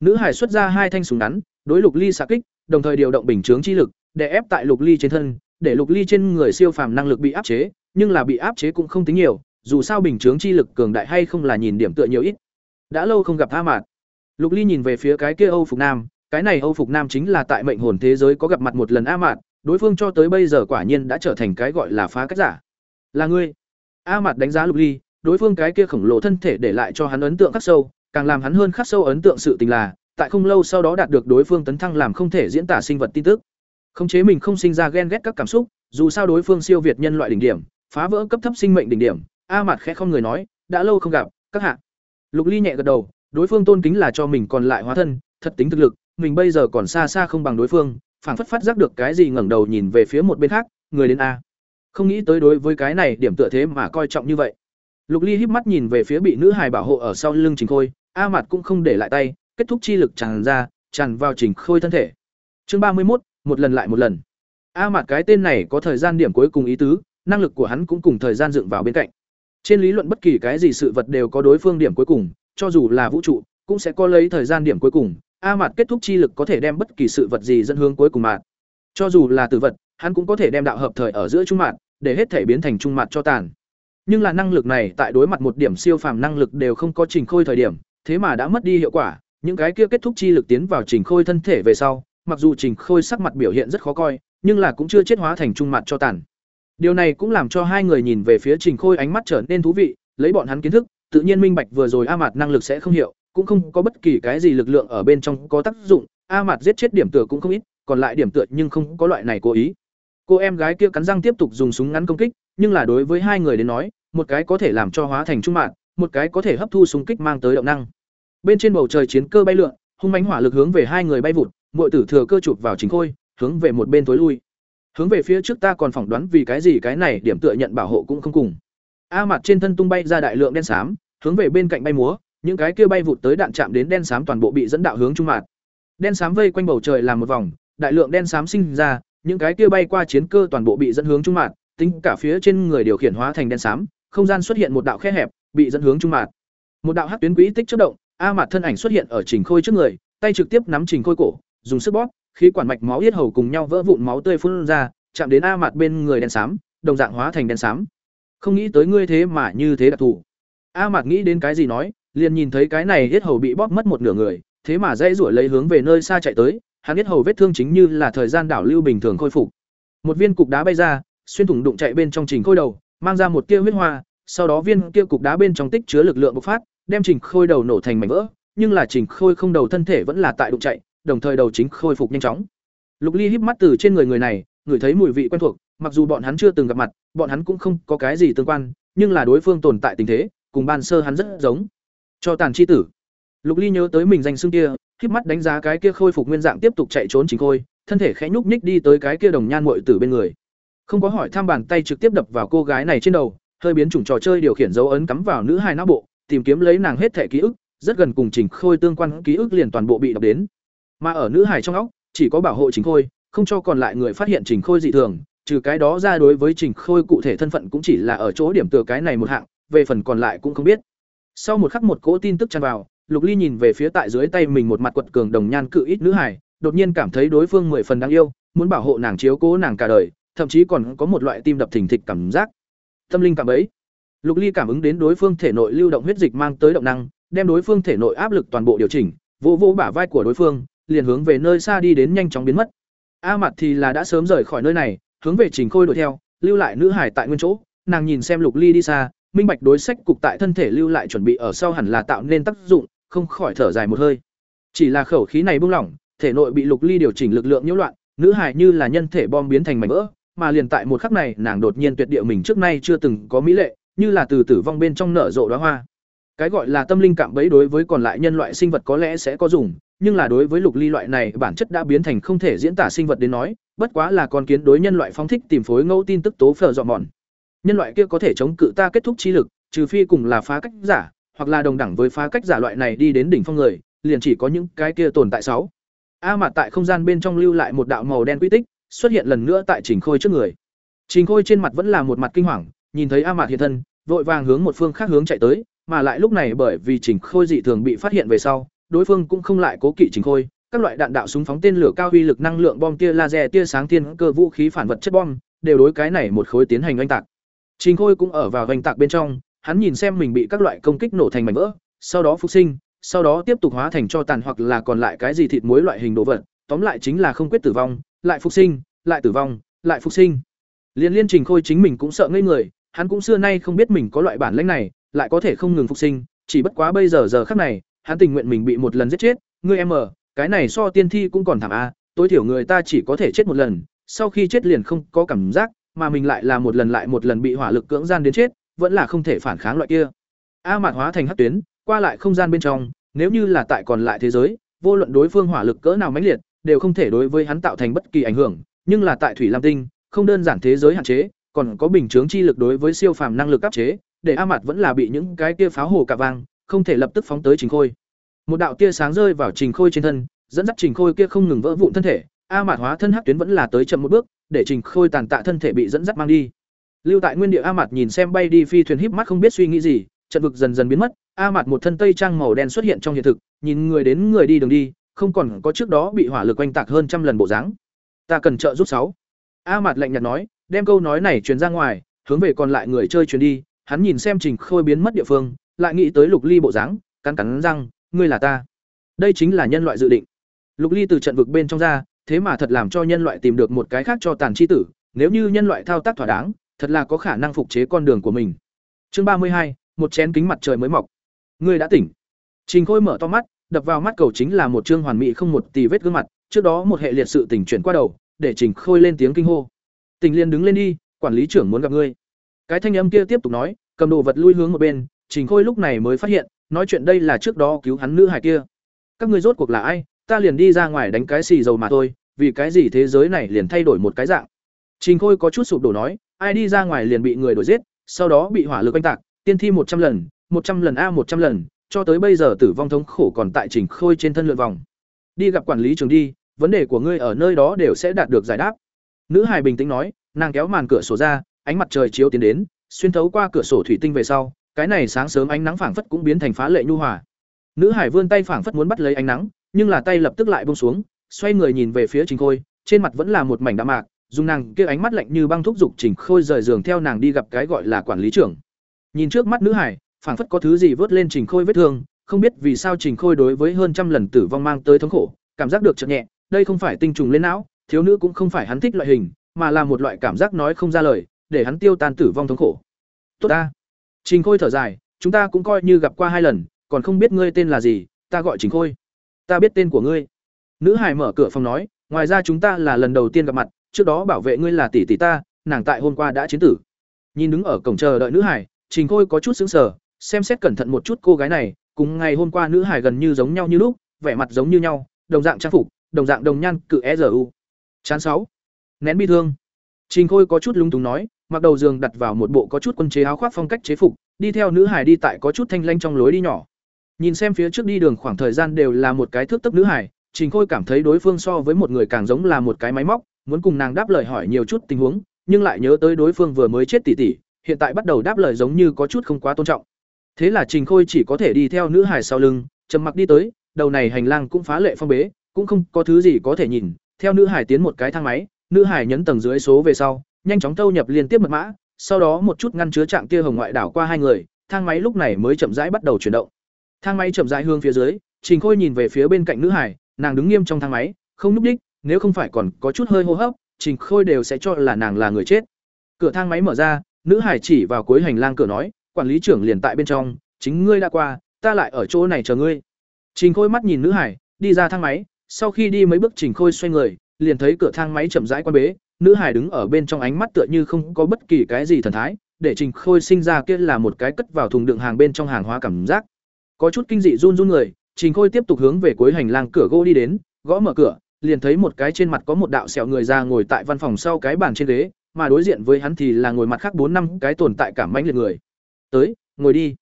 Nữ hải xuất ra hai thanh súng ngắn, đối Lục Ly xạ kích, đồng thời điều động bình chướng chi lực, để ép tại Lục Ly trên thân, để Lục Ly trên người siêu phàm năng lực bị áp chế, nhưng là bị áp chế cũng không tính nhiều, dù sao bình chướng chi lực cường đại hay không là nhìn điểm tựa nhiều ít. Đã lâu không gặp A Mạt. Lục Ly nhìn về phía cái kia Âu Phục Nam, cái này Âu Phục Nam chính là tại mệnh hồn thế giới có gặp mặt một lần A Mạt, đối phương cho tới bây giờ quả nhiên đã trở thành cái gọi là phá cách giả. Là ngươi. A Mạt đánh giá Lục Ly, đối phương cái kia khổng lồ thân thể để lại cho hắn ấn tượng khắc sâu, càng làm hắn hơn khắc sâu ấn tượng sự tình là, tại không lâu sau đó đạt được đối phương tấn thăng làm không thể diễn tả sinh vật tin tức. Khống chế mình không sinh ra ghen ghét các cảm xúc, dù sao đối phương siêu việt nhân loại đỉnh điểm, phá vỡ cấp thấp sinh mệnh đỉnh điểm, A Mạt khẽ không người nói, đã lâu không gặp, các hạ. Lục Ly nhẹ gật đầu, đối phương tôn kính là cho mình còn lại hóa thân, thật tính thực lực, mình bây giờ còn xa xa không bằng đối phương, phảng phất phát giác được cái gì ngẩng đầu nhìn về phía một bên khác, người đến a. Không nghĩ tới đối với cái này điểm tựa thế mà coi trọng như vậy. Lục Ly híp mắt nhìn về phía bị nữ hài bảo hộ ở sau lưng Trình Khôi, A Mạt cũng không để lại tay, kết thúc chi lực tràn ra, tràn vào Trình Khôi thân thể. Chương ba mươi một, một lần lại một lần. A Mạt cái tên này có thời gian điểm cuối cùng ý tứ, năng lực của hắn cũng cùng thời gian dựng vào bên cạnh. Trên lý luận bất kỳ cái gì sự vật đều có đối phương điểm cuối cùng, cho dù là vũ trụ, cũng sẽ có lấy thời gian điểm cuối cùng. A Mạt kết thúc chi lực có thể đem bất kỳ sự vật gì dẫn hướng cuối cùng mạt. Cho dù là tử vật, hắn cũng có thể đem đạo hợp thời ở giữa trung mạt, để hết thể biến thành trung mạt cho tàn. Nhưng là năng lực này tại đối mặt một điểm siêu phàm năng lực đều không có trình khôi thời điểm, thế mà đã mất đi hiệu quả, những cái kia kết thúc chi lực tiến vào trình khôi thân thể về sau, mặc dù trình khôi sắc mặt biểu hiện rất khó coi, nhưng là cũng chưa chết hóa thành trung mặt cho tàn. Điều này cũng làm cho hai người nhìn về phía Trình Khôi ánh mắt trở nên thú vị, lấy bọn hắn kiến thức, tự nhiên minh bạch vừa rồi A Mạt năng lực sẽ không hiểu cũng không có bất kỳ cái gì lực lượng ở bên trong có tác dụng, A Mạt giết chết điểm tựa cũng không ít, còn lại điểm tựa nhưng không có loại này cố ý. Cô em gái kia cắn răng tiếp tục dùng súng ngắn công kích, nhưng là đối với hai người đến nói, một cái có thể làm cho hóa thành trung mạng, một cái có thể hấp thu súng kích mang tới động năng. Bên trên bầu trời chiến cơ bay lượn, hung mãnh hỏa lực hướng về hai người bay vụt, muội tử thừa cơ chụp vào chính khôi, hướng về một bên tối lui. Hướng về phía trước ta còn phỏng đoán vì cái gì cái này điểm tựa nhận bảo hộ cũng không cùng. A mặt trên thân tung bay ra đại lượng đen xám, hướng về bên cạnh bay múa, những cái kia bay vụt tới đạn chạm đến đen xám toàn bộ bị dẫn đạo hướng trung mặt Đen xám vây quanh bầu trời làm một vòng, đại lượng đen xám sinh ra, những cái kia bay qua chiến cơ toàn bộ bị dẫn hướng trung mặt tính cả phía trên người điều khiển hóa thành đen xám, không gian xuất hiện một đạo khe hẹp, bị dẫn hướng trung mặt Một đạo hắc tuyến quỹ tích chất động, A mặt thân ảnh xuất hiện ở Trình Khôi trước người, tay trực tiếp nắm Trình Khôi cổ, dùng sức bóp, khí quản mạch máu yết hầu cùng nhau vỡ vụn máu tươi phun ra, chạm đến A mặt bên người đen xám, đồng dạng hóa thành đen xám. Không nghĩ tới ngươi thế mà như thế đặc thù. A mặt nghĩ đến cái gì nói, liền nhìn thấy cái này yết hầu bị bóp mất một nửa người, thế mà dãy rủa lấy hướng về nơi xa chạy tới, hắn yết hầu vết thương chính như là thời gian đảo lưu bình thường khôi phục. Một viên cục đá bay ra, xuyên thủng đụng chạy bên trong Trình Khôi đầu, mang ra một tia huyết hoa, sau đó viên kia cục đá bên trong tích chứa lực lượng bộc phát, đem Trình Khôi đầu nổ thành mảnh vỡ, nhưng là Trình Khôi không đầu thân thể vẫn là tại đụng chạy, đồng thời đầu chính khôi phục nhanh chóng. Lục Ly híp mắt từ trên người người này, người thấy mùi vị quen thuộc, mặc dù bọn hắn chưa từng gặp mặt, bọn hắn cũng không có cái gì tương quan, nhưng là đối phương tồn tại tình thế, cùng ban sơ hắn rất giống. Cho tàn chi tử. Lục Ly nhớ tới mình danh xưng kia, híp mắt đánh giá cái kia khôi phục nguyên dạng tiếp tục chạy trốn chính khôi, thân thể khẽ nhúc nhích đi tới cái kia đồng nhan muội tử bên người. Không có hỏi thăm bàn tay trực tiếp đập vào cô gái này trên đầu, hơi biến chủng trò chơi điều khiển dấu ấn cắm vào nữ hài não bộ, tìm kiếm lấy nàng hết thể ký ức, rất gần cùng Trình Khôi tương quan ký ức liền toàn bộ bị đọc đến. Mà ở nữ hải trong óc, chỉ có bảo hộ Trình Khôi, không cho còn lại người phát hiện Trình Khôi dị thường, trừ cái đó ra đối với Trình Khôi cụ thể thân phận cũng chỉ là ở chỗ điểm tựa cái này một hạng, về phần còn lại cũng không biết. Sau một khắc một cỗ tin tức tràn vào, Lục Ly nhìn về phía tại dưới tay mình một mặt quật cường đồng nhan cự ít nữ hải, đột nhiên cảm thấy đối phương mười phần đáng yêu, muốn bảo hộ nàng chiếu cố nàng cả đời, thậm chí còn có một loại tim đập thình thịch cảm giác. Tâm linh cảm ấy. Lục Ly cảm ứng đến đối phương thể nội lưu động huyết dịch mang tới động năng, đem đối phương thể nội áp lực toàn bộ điều chỉnh, vô vô bả vai của đối phương, liền hướng về nơi xa đi đến nhanh chóng biến mất. A mạt thì là đã sớm rời khỏi nơi này, hướng về Trình Khôi đuổi theo, lưu lại nữ hải tại nguyên chỗ, nàng nhìn xem Lục Ly đi xa, minh bạch đối sách cục tại thân thể lưu lại chuẩn bị ở sau hẳn là tạo nên tác dụng, không khỏi thở dài một hơi. Chỉ là khẩu khí này buông lỏng, thể nội bị Lục Ly điều chỉnh lực lượng nhiễu loạn, nữ hải như là nhân thể bom biến thành mảnh vỡ, mà liền tại một khắc này, nàng đột nhiên tuyệt địa mình trước nay chưa từng có mỹ lệ, như là từ tử vong bên trong nở rộ đóa hoa. Cái gọi là tâm linh cảm bấy đối với còn lại nhân loại sinh vật có lẽ sẽ có dùng, nhưng là đối với lục ly loại này bản chất đã biến thành không thể diễn tả sinh vật đến nói, bất quá là con kiến đối nhân loại phóng thích tìm phối ngẫu tin tức tố phở dọn mòn. Nhân loại kia có thể chống cự ta kết thúc trí lực, trừ phi cùng là phá cách giả, hoặc là đồng đẳng với phá cách giả loại này đi đến đỉnh phong người, liền chỉ có những cái kia tồn tại sáu. A mặt tại không gian bên trong lưu lại một đạo màu đen quy tích, xuất hiện lần nữa tại Trình Khôi trước người. Trình Khôi trên mặt vẫn là một mặt kinh hoàng, nhìn thấy A Mạt hiện thân, vội vàng hướng một phương khác hướng chạy tới, mà lại lúc này bởi vì Trình Khôi dị thường bị phát hiện về sau, đối phương cũng không lại cố kỵ Trình Khôi, các loại đạn đạo súng phóng tên lửa cao uy lực năng lượng bom tia laser tia sáng thiên cơ vũ khí phản vật chất bom, đều đối cái này một khối tiến hành oanh tạc. Trình Khôi cũng ở vào oanh tạc bên trong, hắn nhìn xem mình bị các loại công kích nổ thành mảnh vỡ, sau đó phục sinh, sau đó tiếp tục hóa thành cho tàn hoặc là còn lại cái gì thịt muối loại hình đồ vật, tóm lại chính là không quyết tử vong, lại phục sinh, lại tử vong, lại phục sinh. Liên Liên Trình Khôi chính mình cũng sợ ngây người, hắn cũng xưa nay không biết mình có loại bản lĩnh này, lại có thể không ngừng phục sinh, chỉ bất quá bây giờ giờ khắc này, hắn tình nguyện mình bị một lần giết chết, ngươi em ở, cái này so tiên thi cũng còn thảm a, tối thiểu người ta chỉ có thể chết một lần, sau khi chết liền không có cảm giác, mà mình lại là một lần lại một lần bị hỏa lực cưỡng gian đến chết, vẫn là không thể phản kháng loại kia. A Mạt hóa thành hắc tuyến, qua lại không gian bên trong, nếu như là tại còn lại thế giới, vô luận đối phương hỏa lực cỡ nào mãnh liệt, đều không thể đối với hắn tạo thành bất kỳ ảnh hưởng, nhưng là tại Thủy Lam Tinh, không đơn giản thế giới hạn chế, còn có bình chướng chi lực đối với siêu phàm năng lực áp chế, để A Mạt vẫn là bị những cái kia pháo hồ cả vang, không thể lập tức phóng tới Trình Khôi. Một đạo tia sáng rơi vào Trình Khôi trên thân, dẫn dắt Trình Khôi kia không ngừng vỡ vụn thân thể, A Mạt hóa thân hắc tuyến vẫn là tới chậm một bước, để Trình Khôi tàn tạ thân thể bị dẫn dắt mang đi. Lưu tại nguyên địa A Mạt nhìn xem bay đi phi thuyền híp mắt không biết suy nghĩ gì, trận vực dần dần biến mất, A Mạt một thân tây trang màu đen xuất hiện trong hiện thực, nhìn người đến người đi đường đi, không còn có trước đó bị hỏa lực quanh tạc hơn trăm lần bộ dáng. Ta cần trợ giúp sáu. A Mạt lạnh nhạt nói, đem câu nói này truyền ra ngoài, hướng về còn lại người chơi truyền đi, hắn nhìn xem Trình Khôi biến mất địa phương, lại nghĩ tới Lục Ly bộ dáng, cắn cắn răng, ngươi là ta. Đây chính là nhân loại dự định. Lục Ly từ trận vực bên trong ra, thế mà thật làm cho nhân loại tìm được một cái khác cho tàn chi tử, nếu như nhân loại thao tác thỏa đáng, thật là có khả năng phục chế con đường của mình. Chương ba mươi hai, một chén kính mặt trời mới mọc. Ngươi đã tỉnh. Trình Khôi mở to mắt, đập vào mắt cầu chính là một trương hoàn mỹ không một tì vết gương mặt, trước đó một hệ liệt sự tỉnh chuyển qua đầu, để Trình Khôi lên tiếng kinh hô. Tình Liên đứng lên đi, quản lý trưởng muốn gặp ngươi. Cái thanh âm kia tiếp tục nói, cầm đồ vật lui hướng một bên, Trình Khôi lúc này mới phát hiện, nói chuyện đây là trước đó cứu hắn nữ hài kia. Các ngươi rốt cuộc là ai? Ta liền đi ra ngoài đánh cái xì dầu mà thôi, vì cái gì thế giới này liền thay đổi một cái dạng. Trình Khôi có chút sụp đổ nói, ai đi ra ngoài liền bị người đuổi giết, sau đó bị hỏa lực oanh tạc, tiên thi một trăm lần, một trăm lần a một trăm lần, cho tới bây giờ tử vong thống khổ còn tại Trình Khôi trên thân lượn vòng. Đi gặp quản lý trường đi, vấn đề của ngươi ở nơi đó đều sẽ đạt được giải đáp. Nữ hài bình tĩnh nói, nàng kéo màn cửa sổ ra, ánh mặt trời chiếu tiến đến, xuyên thấu qua cửa sổ thủy tinh về sau, cái này sáng sớm ánh nắng phảng phất cũng biến thành phá lệ nhu hòa. Nữ hải vươn tay phảng phất muốn bắt lấy ánh nắng, nhưng là tay lập tức lại buông xuống, xoay người nhìn về phía Trình Khôi, trên mặt vẫn là một mảnh đạm mạc, dùng nàng kia ánh mắt lạnh như băng thúc giục Trình Khôi rời giường theo nàng đi gặp cái gọi là quản lý trưởng. Nhìn trước mắt nữ hải, phảng phất có thứ gì vớt lên Trình Khôi vết thương, không biết vì sao Trình Khôi đối với hơn trăm lần tử vong mang tới thống khổ, cảm giác được chợt nhẹ, đây không phải tinh trùng lên não, thiếu nữ cũng không phải hắn thích loại hình, mà là một loại cảm giác nói không ra lời, để hắn tiêu tan tử vong thống khổ. Tốt ta. Trình Khôi thở dài, chúng ta cũng coi như gặp qua hai lần, còn không biết ngươi tên là gì, ta gọi Trình Khôi. Ta biết tên của ngươi. Nữ hải mở cửa phòng nói, ngoài ra chúng ta là lần đầu tiên gặp mặt, trước đó bảo vệ ngươi là tỷ tỷ ta, nàng tại hôm qua đã chiến tử. Nhìn đứng ở cổng chờ đợi nữ hải, Trình Khôi có chút sững sờ, xem xét cẩn thận một chút cô gái này, cùng ngày hôm qua nữ hải gần như giống nhau như lúc, vẻ mặt giống như nhau, đồng dạng trang phục, đồng dạng đồng nhan, cự u. Chán sáu. Nén bi thương. Trình Khôi có chút lung túng nói, mặc đầu giường đặt vào một bộ có chút quân chế áo khoác phong cách chế phục, đi theo nữ hải đi tại có chút thanh lanh trong lối đi nhỏ. Nhìn xem phía trước đi đường khoảng thời gian đều là một cái thước tấp nữ hải, Trình Khôi cảm thấy đối phương so với một người càng giống là một cái máy móc, muốn cùng nàng đáp lời hỏi nhiều chút tình huống, nhưng lại nhớ tới đối phương vừa mới chết tỷ tỷ, hiện tại bắt đầu đáp lời giống như có chút không quá tôn trọng. Thế là Trình Khôi chỉ có thể đi theo nữ hải sau lưng, trầm mặc đi tới, đầu này hành lang cũng phá lệ phong bế, cũng không có thứ gì có thể nhìn, theo nữ hải tiến một cái thang máy, nữ hải nhấn tầng dưới số về sau, nhanh chóng thâu nhập liên tiếp mật mã, sau đó một chút ngăn chứa trạng tia hồng ngoại đảo qua hai người, thang máy lúc này mới chậm rãi bắt đầu chuyển động. Thang máy chậm rãi hướng phía dưới, Trình Khôi nhìn về phía bên cạnh nữ hải, nàng đứng nghiêm trong thang máy, không núp nhích, nếu không phải còn có chút hơi hô hấp, Trình Khôi đều sẽ cho là nàng là người chết. Cửa thang máy mở ra, nữ hải chỉ vào cuối hành lang cửa nói, quản lý trưởng liền tại bên trong, chính ngươi đã qua, ta lại ở chỗ này chờ ngươi. Trình Khôi mắt nhìn nữ hải, đi ra thang máy, sau khi đi mấy bước Trình Khôi xoay người, liền thấy cửa thang máy chậm rãi quan bế, nữ hải đứng ở bên trong ánh mắt tựa như không có bất kỳ cái gì thần thái, để Trình Khôi sinh ra kia là một cái cất vào thùng đựng hàng bên trong hàng hóa cảm giác. Có chút kinh dị run run người, Trình Khôi tiếp tục hướng về cuối hành lang cửa gỗ đi đến, gõ mở cửa, liền thấy một cái trên mặt có một đạo sẹo người ra ngồi tại văn phòng sau cái bàn trên ghế, mà đối diện với hắn thì là ngồi mặt khác bốn năm cái tồn tại cảm mãnh liệt người. "Tới, ngồi đi."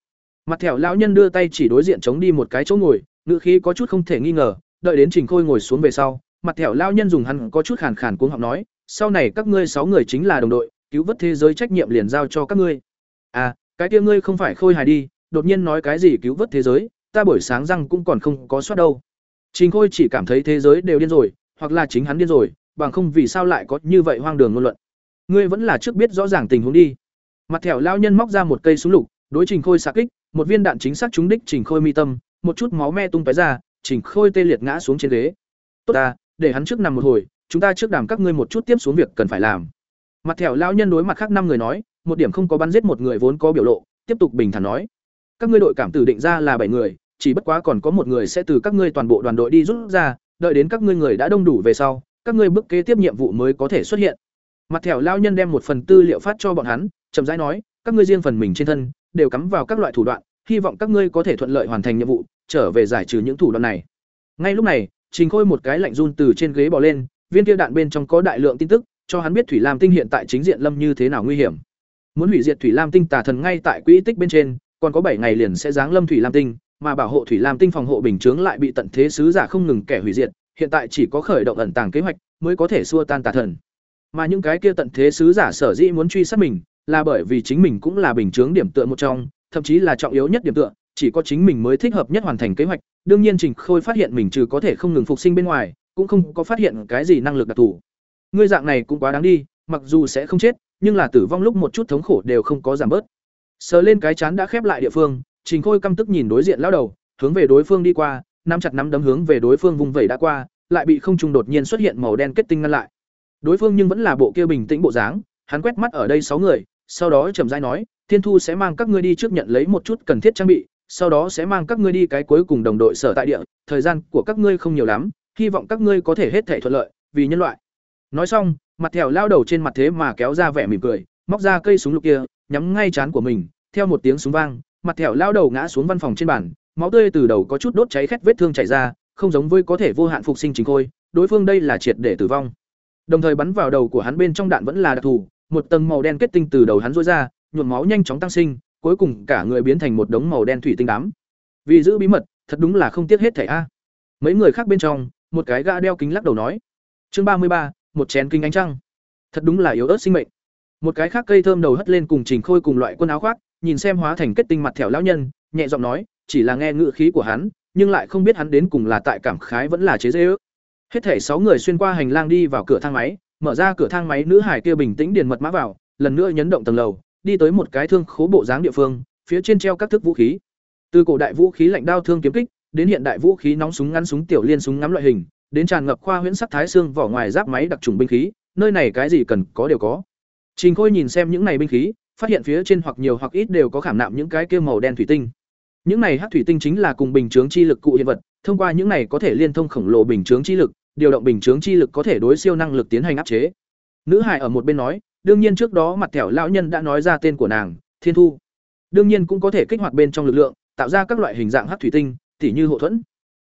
Mặt thẻo lão nhân đưa tay chỉ đối diện chống đi một cái chỗ ngồi, ngữ khí có chút không thể nghi ngờ, đợi đến Trình Khôi ngồi xuống về sau, mặt thẻo lão nhân dùng hắn có chút khàn khàn cuống họng nói, "Sau này các ngươi sáu người chính là đồng đội, cứu vớt thế giới trách nhiệm liền giao cho các ngươi." "À, cái kia ngươi không phải Khôi hài đi, đột nhiên nói cái gì cứu vớt thế giới, ta buổi sáng răng cũng còn không có soát đâu." Trình Khôi chỉ cảm thấy thế giới đều điên rồi, hoặc là chính hắn điên rồi, bằng không vì sao lại có như vậy hoang đường ngôn luận. Ngươi vẫn là trước biết rõ ràng tình huống đi. Mặt thẻo lao nhân móc ra một cây súng lục, đối Trình Khôi xạ kích, một viên đạn chính xác trúng đích Trình Khôi mi tâm, một chút máu me tung tóe ra, Trình Khôi tê liệt ngã xuống trên ghế. "Tốt ta, để hắn trước nằm một hồi, chúng ta trước đàm các ngươi một chút tiếp xuống việc cần phải làm." Mặt thẻo lão nhân đối mặt khác năm người nói, một điểm không có bắn giết một người vốn có biểu lộ, tiếp tục bình thản nói: "Các ngươi đội cảm tử định ra là bảy người, chỉ bất quá còn có một người sẽ từ các ngươi toàn bộ đoàn đội đi rút ra, đợi đến các ngươi người đã đông đủ về sau, các ngươi bước kế tiếp nhiệm vụ mới có thể xuất hiện. mặt thẻo lao nhân đem một phần tư liệu phát cho bọn hắn chậm rãi nói các ngươi riêng phần mình trên thân đều cắm vào các loại thủ đoạn hy vọng các ngươi có thể thuận lợi hoàn thành nhiệm vụ trở về giải trừ những thủ đoạn này ngay lúc này trình khôi một cái lạnh run từ trên ghế bỏ lên viên kia đạn bên trong có đại lượng tin tức, cho hắn biết thủy lam tinh hiện tại chính diện lâm như thế nào nguy hiểm. Muốn hủy diệt thủy lam tinh tà thần ngay tại quỹ tích bên trên, còn có bảy ngày liền sẽ giáng lâm thủy lam tinh, mà bảo hộ thủy lam tinh phòng hộ bình chướng lại bị tận thế sứ giả không ngừng kẻ hủy diệt, hiện tại chỉ có khởi động ẩn tàng kế hoạch mới có thể xua tan tà thần. Mà những cái kia tận thế sứ giả sở dĩ muốn truy sát mình, là bởi vì chính mình cũng là bình chướng điểm tựa một trong, thậm chí là trọng yếu nhất điểm tựa, chỉ có chính mình mới thích hợp nhất hoàn thành kế hoạch, đương nhiên trình khôi phát hiện mình trừ có thể không ngừng phục sinh bên ngoài cũng không có phát hiện cái gì năng lực đặc thù. Ngươi dạng này cũng quá đáng đi, mặc dù sẽ không chết, nhưng là tử vong lúc một chút thống khổ đều không có giảm bớt. Sờ lên cái chán đã khép lại địa phương, trình khôi căm tức nhìn đối diện lão đầu, hướng về đối phương đi qua, nắm chặt nắm đấm hướng về đối phương vùng vẩy đã qua, lại bị không trung đột nhiên xuất hiện màu đen kết tinh ngăn lại. Đối phương nhưng vẫn là bộ kia bình tĩnh bộ dáng, hắn quét mắt ở đây sáu người, sau đó trầm dai nói, thiên thu sẽ mang các ngươi đi trước nhận lấy một chút cần thiết trang bị, sau đó sẽ mang các ngươi đi cái cuối cùng đồng đội sở tại địa, thời gian của các ngươi không nhiều lắm hy vọng các ngươi có thể hết thể thuận lợi, vì nhân loại. Nói xong, mặt thèo lao đầu trên mặt thế mà kéo ra vẻ mỉm cười, móc ra cây súng lục kia, nhắm ngay chán của mình, theo một tiếng súng vang, mặt thèo lao đầu ngã xuống văn phòng trên bàn, máu tươi từ đầu có chút đốt cháy khét vết thương chảy ra, không giống với có thể vô hạn phục sinh chính khôi, đối phương đây là triệt để tử vong. Đồng thời bắn vào đầu của hắn bên trong đạn vẫn là đặc thù, một tầng màu đen kết tinh từ đầu hắn rối ra, nhuộm máu nhanh chóng tăng sinh, cuối cùng cả người biến thành một đống màu đen thủy tinh đám. Vì giữ bí mật, thật đúng là không tiếc hết thẻ a. Mấy người khác bên trong một cái gã đeo kính lắc đầu nói. Chương ba mươi ba, một chén kính ánh trăng. Thật đúng là yếu ớt sinh mệnh. Một cái khác cây thơm đầu hất lên cùng trình khôi cùng loại quần áo khoác, nhìn xem hóa thành kết tinh mặt thẻo lão nhân, nhẹ giọng nói, chỉ là nghe ngự khí của hắn, nhưng lại không biết hắn đến cùng là tại cảm khái vẫn là chế dễ ước hết thể sáu người xuyên qua hành lang đi vào cửa thang máy, mở ra cửa thang máy nữ hải kia bình tĩnh điền mật mã vào, lần nữa nhấn động tầng lầu, đi tới một cái thương khố bộ dáng địa phương, phía trên treo các thức vũ khí. Từ cổ đại vũ khí lạnh đao thương kiếm kích đến hiện đại vũ khí nóng súng ngắn súng tiểu liên súng ngắm loại hình, đến tràn ngập khoa huyễn sắc thái xương vỏ ngoài giáp máy đặc trùng binh khí, nơi này cái gì cần có đều có. Trình khôi nhìn xem những này binh khí, phát hiện phía trên hoặc nhiều hoặc ít đều có khảm nạm những cái kia màu đen thủy tinh. Những này hắc thủy tinh chính là cùng bình chướng chi lực cụ hiện vật, thông qua những này có thể liên thông khổng lồ bình chướng chi lực, điều động bình chướng chi lực có thể đối siêu năng lực tiến hành áp chế. Nữ hải ở một bên nói, đương nhiên trước đó mặt thẻo lão nhân đã nói ra tên của nàng, thiên thu. Đương nhiên cũng có thể kích hoạt bên trong lực lượng, tạo ra các loại hình dạng hắc thủy tinh tỉ như hộ thuẫn.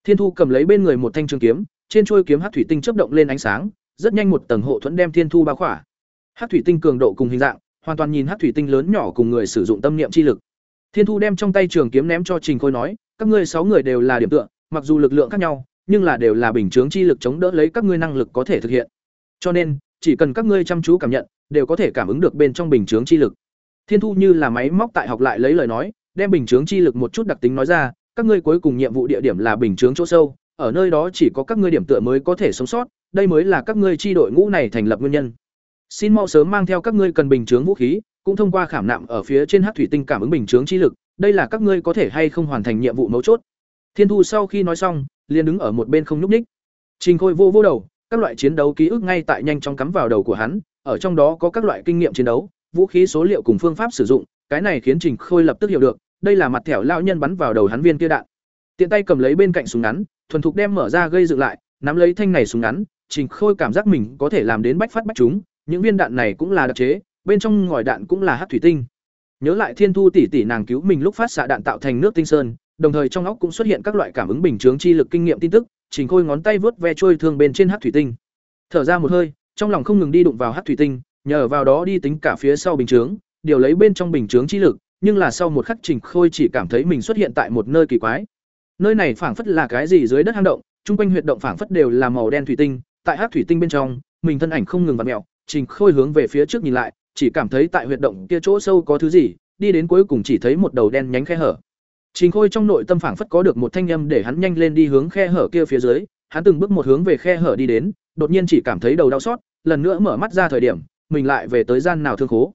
Thiên thu cầm lấy bên người một thanh trường kiếm, trên chuôi kiếm hắc thủy tinh chớp động lên ánh sáng, rất nhanh một tầng hộ thuẫn đem thiên thu bao khỏa. Hắc thủy tinh cường độ cùng hình dạng, hoàn toàn nhìn hắc thủy tinh lớn nhỏ cùng người sử dụng tâm niệm chi lực. Thiên thu đem trong tay trường kiếm ném cho trình khôi nói, các ngươi sáu người đều là điểm tựa, mặc dù lực lượng khác nhau, nhưng là đều là bình chướng chi lực chống đỡ lấy các ngươi năng lực có thể thực hiện. Cho nên, chỉ cần các ngươi chăm chú cảm nhận, đều có thể cảm ứng được bên trong bình chướng chi lực. Thiên thu như là máy móc tại học lại lấy lời nói, đem bình chướng chi lực một chút đặc tính nói ra các ngươi cuối cùng nhiệm vụ địa điểm là bình chướng chỗ sâu, ở nơi đó chỉ có các ngươi điểm tựa mới có thể sống sót, đây mới là các ngươi chi đội ngũ này thành lập nguyên nhân. Xin mau sớm mang theo các ngươi cần bình chướng vũ khí, cũng thông qua khảm nạm ở phía trên hát thủy tinh cảm ứng bình chướng chi lực, đây là các ngươi có thể hay không hoàn thành nhiệm vụ mấu chốt. Thiên thu sau khi nói xong, liền đứng ở một bên không nhúc ních trình khôi vô vô đầu, các loại chiến đấu ký ức ngay tại nhanh chóng cắm vào đầu của hắn, ở trong đó có các loại kinh nghiệm chiến đấu, vũ khí số liệu cùng phương pháp sử dụng, cái này khiến trình khôi lập tức hiểu được đây là mặt thẻo lao nhân bắn vào đầu hắn viên kia đạn. Tiện tay cầm lấy bên cạnh súng ngắn, thuần thục đem mở ra gây dựng lại, nắm lấy thanh này súng ngắn, trình khôi cảm giác mình có thể làm đến bách phát bách chúng, những viên đạn này cũng là đặc chế, bên trong ngòi đạn cũng là hát thủy tinh. Nhớ lại thiên thu tỷ tỷ nàng cứu mình lúc phát xạ đạn tạo thành nước tinh sơn, đồng thời trong óc cũng xuất hiện các loại cảm ứng bình chướng chi lực kinh nghiệm tin tức, trình khôi ngón tay vớt ve trôi thương bên trên hát thủy tinh. Thở ra một hơi, trong lòng không ngừng đi đụng vào hát thủy tinh, nhờ vào đó đi tính cả phía sau bình chướng, điều lấy bên trong bình chướng chi lực nhưng là sau một khắc trình khôi chỉ cảm thấy mình xuất hiện tại một nơi kỳ quái. Nơi này phảng phất là cái gì dưới đất hang động, chung quanh huyệt động phảng phất đều là màu đen thủy tinh, tại hát thủy tinh bên trong, mình thân ảnh không ngừng vặt mẹo trình khôi hướng về phía trước nhìn lại, chỉ cảm thấy tại huyệt động kia chỗ sâu có thứ gì, đi đến cuối cùng chỉ thấy một đầu đen nhánh khe hở. Trình khôi trong nội tâm phảng phất có được một thanh âm để hắn nhanh lên đi hướng khe hở kia phía dưới, hắn từng bước một hướng về khe hở đi đến, đột nhiên chỉ cảm thấy đầu đau xót, lần nữa mở mắt ra thời điểm, mình lại về tới gian nào thương khố.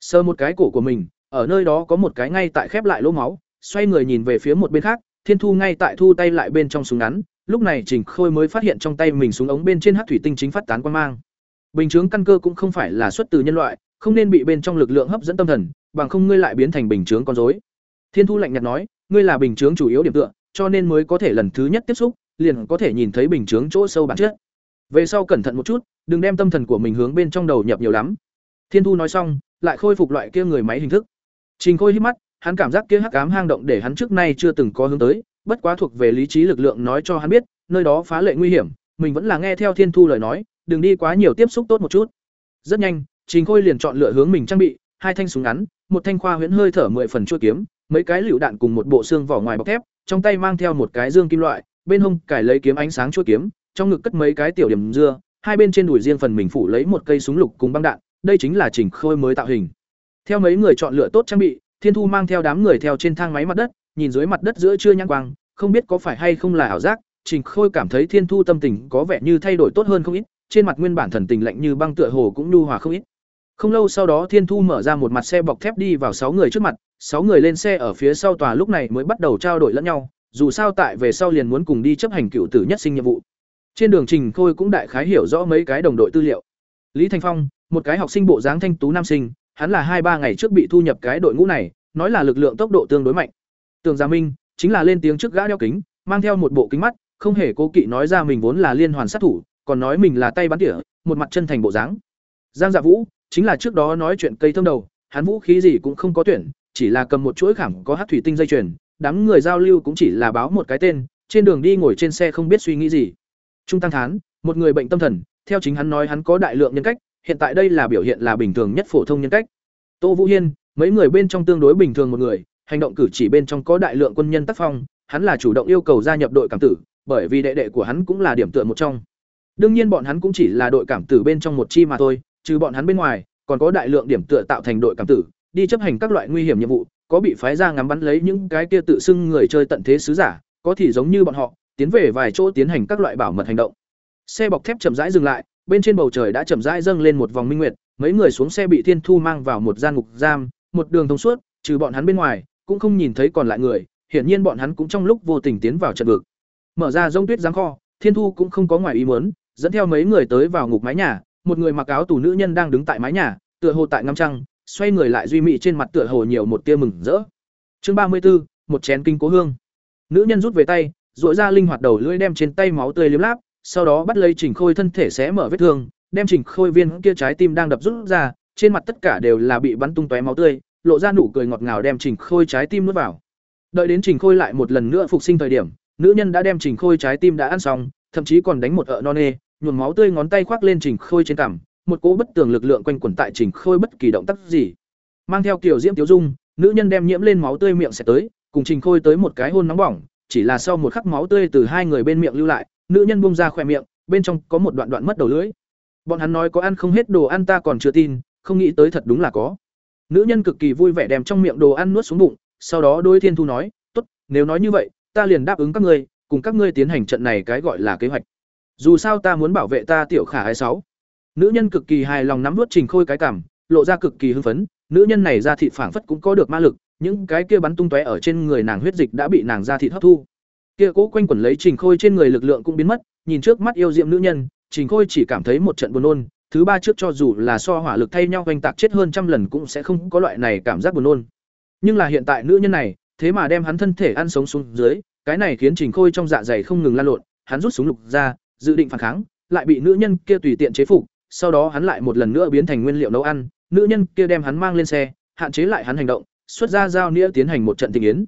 Sơ một cái cổ của mình ở nơi đó có một cái ngay tại khép lại lỗ máu, xoay người nhìn về phía một bên khác, thiên thu ngay tại thu tay lại bên trong súng ngắn, lúc này trình khôi mới phát hiện trong tay mình súng ống bên trên hát thủy tinh chính phát tán quan mang. Bình chướng căn cơ cũng không phải là xuất từ nhân loại, không nên bị bên trong lực lượng hấp dẫn tâm thần, bằng không ngươi lại biến thành bình chướng con dối thiên thu lạnh nhạt nói, ngươi là bình chướng chủ yếu điểm tựa, cho nên mới có thể lần thứ nhất tiếp xúc, liền có thể nhìn thấy bình chướng chỗ sâu bản chất. Về sau cẩn thận một chút, đừng đem tâm thần của mình hướng bên trong đầu nhập nhiều lắm. Thiên thu nói xong, lại khôi phục loại kia người máy hình thức trình khôi hít mắt, hắn cảm giác kia hắc ám hang động để hắn trước nay chưa từng có hướng tới, bất quá thuộc về lý trí lực lượng nói cho hắn biết, nơi đó phá lệ nguy hiểm, mình vẫn là nghe theo thiên thu lời nói, đừng đi quá nhiều tiếp xúc tốt một chút. Rất nhanh, trình khôi liền chọn lựa hướng mình trang bị, hai thanh súng ngắn, một thanh khoa huyễn hơi thở mười phần chua kiếm, mấy cái lựu đạn cùng một bộ xương vỏ ngoài bọc thép, trong tay mang theo một cái dương kim loại, bên hông cải lấy kiếm ánh sáng chua kiếm, trong ngực cất mấy cái tiểu điểm dưa, hai bên trên đùi riêng phần mình phủ lấy một cây súng lục cùng băng đạn, đây chính là trình khôi mới tạo hình theo mấy người chọn lựa tốt trang bị, thiên thu mang theo đám người theo trên thang máy mặt đất, nhìn dưới mặt đất giữa chưa nhang quang, không biết có phải hay không là ảo giác, trình khôi cảm thấy thiên thu tâm tình có vẻ như thay đổi tốt hơn không ít, trên mặt nguyên bản thần tình lạnh như băng tựa hồ cũng nhu hòa không ít. Không lâu sau đó thiên thu mở ra một mặt xe bọc thép đi vào sáu người trước mặt, sáu người lên xe ở phía sau tòa lúc này mới bắt đầu trao đổi lẫn nhau, dù sao tại về sau liền muốn cùng đi chấp hành cựu tử nhất sinh nhiệm vụ. Trên đường trình khôi cũng đại khái hiểu rõ mấy cái đồng đội tư liệu. Lý thanh phong, một cái học sinh bộ dáng thanh tú nam sinh hắn là hai ba ngày trước bị thu nhập cái đội ngũ này, nói là lực lượng tốc độ tương đối mạnh. Tường gia minh chính là lên tiếng trước gã đeo kính, mang theo một bộ kính mắt, không hề cố kỵ nói ra mình vốn là liên hoàn sát thủ, còn nói mình là tay bắn tỉa, một mặt chân thành bộ dáng. Giang dạ vũ chính là trước đó nói chuyện cây thơm đầu, hắn vũ khí gì cũng không có tuyển, chỉ là cầm một chuỗi khảm có hắc thủy tinh dây chuyền, đám người giao lưu cũng chỉ là báo một cái tên, trên đường đi ngồi trên xe không biết suy nghĩ gì. Trung tăng thán, một người bệnh tâm thần, theo chính hắn nói hắn có đại lượng nhân cách hiện tại đây là biểu hiện là bình thường nhất phổ thông nhân cách. Tô vũ hiên, mấy người bên trong tương đối bình thường một người, hành động cử chỉ bên trong có đại lượng quân nhân tác phong, hắn là chủ động yêu cầu gia nhập đội cảm tử, bởi vì đệ đệ của hắn cũng là điểm tựa một trong. Đương nhiên bọn hắn cũng chỉ là đội cảm tử bên trong một chi mà thôi, trừ bọn hắn bên ngoài, còn có đại lượng điểm tựa tạo thành đội cảm tử, đi chấp hành các loại nguy hiểm nhiệm vụ, có bị phái ra ngắm bắn lấy những cái kia tự xưng người chơi tận thế sứ giả, có thì giống như bọn họ, tiến về vài chỗ tiến hành các loại bảo mật hành động. Xe bọc thép chậm rãi dừng lại bên trên bầu trời đã chậm rãi dâng lên một vòng minh nguyệt mấy người xuống xe bị thiên thu mang vào một gian ngục giam một đường thông suốt trừ bọn hắn bên ngoài cũng không nhìn thấy còn lại người hiển nhiên bọn hắn cũng trong lúc vô tình tiến vào trận vực. Mở ra rông tuyết giáng kho thiên thu cũng không có ngoài ý muốn dẫn theo mấy người tới vào ngục mái nhà một người mặc áo tù nữ nhân đang đứng tại mái nhà tựa hồ tại ngắm trăng xoay người lại duy mị trên mặt tựa hồ nhiều một tia mừng rỡ. Chương ba mươi 34, một chén kinh cố hương. Nữ nhân rút về tay rũa ra linh hoạt đầu lưỡi đem trên tay máu tươi liếm láp sau đó bắt lấy trình khôi thân thể xé mở vết thương, đem trình khôi viên kia trái tim đang đập rút ra, trên mặt tất cả đều là bị bắn tung tóe máu tươi, lộ ra nụ cười ngọt ngào đem trình khôi trái tim nuốt vào. Đợi đến trình khôi lại một lần nữa phục sinh thời điểm, nữ nhân đã đem trình khôi trái tim đã ăn xong, thậm chí còn đánh một ợ non nê, nhuộm máu tươi ngón tay khoác lên trình khôi trên cằm, một cỗ bất tường lực lượng quanh quẩn tại trình khôi bất kỳ động tác gì. Mang theo kiểu diễm tiểu dung, nữ nhân đem nhiễm lên máu tươi miệng sẽ tới, cùng trình khôi tới một cái hôn nóng bỏng, chỉ là sau một khắc máu tươi từ hai người bên miệng lưu lại nữ nhân bung ra khỏe miệng, bên trong có một đoạn đoạn mất đầu lưỡi. Bọn hắn nói có ăn không hết đồ ăn ta còn chưa tin, không nghĩ tới thật đúng là có. Nữ nhân cực kỳ vui vẻ đem trong miệng đồ ăn nuốt xuống bụng, sau đó đôi thiên thu nói, tốt, nếu nói như vậy, ta liền đáp ứng các ngươi, cùng các ngươi tiến hành trận này cái gọi là kế hoạch. Dù sao ta muốn bảo vệ ta tiểu khả hai sáu. Nữ nhân cực kỳ hài lòng nắm nuốt trình khôi cái cảm, lộ ra cực kỳ hưng phấn. Nữ nhân này ra thị phảng phất cũng có được ma lực, những cái kia bắn tung tóe ở trên người nàng huyết dịch đã bị nàng ra thị hấp thu kia cố quanh quẩn lấy trình khôi trên người lực lượng cũng biến mất, nhìn trước mắt yêu diệm nữ nhân, trình khôi chỉ cảm thấy một trận buồn nôn, thứ ba trước cho dù là so hỏa lực thay nhau oanh tạc chết hơn trăm lần cũng sẽ không có loại này cảm giác buồn nôn. Nhưng là hiện tại nữ nhân này, thế mà đem hắn thân thể ăn sống xuống dưới, cái này khiến trình khôi trong dạ dày không ngừng lan lộn, hắn rút súng lục ra, dự định phản kháng, lại bị nữ nhân kia tùy tiện chế phục, sau đó hắn lại một lần nữa biến thành nguyên liệu nấu ăn, nữ nhân kia đem hắn mang lên xe, hạn chế lại hắn hành động, xuất ra giao nghĩa tiến hành một trận tình yến.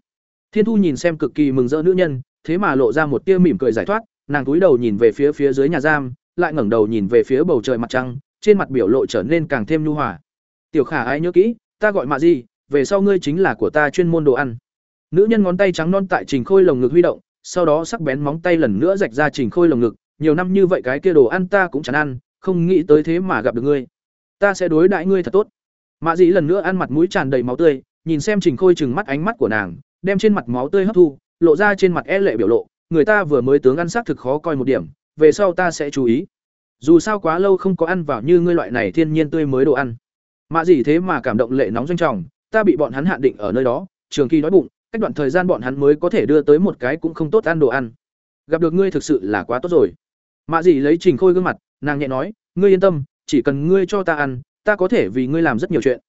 Thiên thu nhìn xem cực kỳ mừng rỡ nữ nhân thế mà lộ ra một tia mỉm cười giải thoát, nàng túi đầu nhìn về phía phía dưới nhà giam, lại ngẩng đầu nhìn về phía bầu trời mặt trăng, trên mặt biểu lộ trở nên càng thêm nhu hòa. Tiểu khả ai nhớ kỹ, ta gọi mạ gì về sau ngươi chính là của ta chuyên môn đồ ăn. Nữ nhân ngón tay trắng non tại trình khôi lồng ngực huy động, sau đó sắc bén móng tay lần nữa rạch ra trình khôi lồng ngực, nhiều năm như vậy cái kia đồ ăn ta cũng chẳng ăn, không nghĩ tới thế mà gặp được ngươi. Ta sẽ đối đãi ngươi thật tốt. Mạ dĩ lần nữa ăn mặt mũi tràn đầy máu tươi, nhìn xem trình khôi chừng mắt ánh mắt của nàng, đem trên mặt máu tươi hấp thu lộ ra trên mặt e lệ biểu lộ, người ta vừa mới tướng ăn xác thực khó coi một điểm, về sau ta sẽ chú ý. Dù sao quá lâu không có ăn vào như ngươi loại này thiên nhiên tươi mới đồ ăn. Mạ gì thế mà cảm động lệ nóng doanh trọng, ta bị bọn hắn hạn định ở nơi đó, trường kỳ đói bụng, cách đoạn thời gian bọn hắn mới có thể đưa tới một cái cũng không tốt ăn đồ ăn. Gặp được ngươi thực sự là quá tốt rồi. Mạ gì lấy trình khôi gương mặt, nàng nhẹ nói, ngươi yên tâm, chỉ cần ngươi cho ta ăn, ta có thể vì ngươi làm rất nhiều chuyện.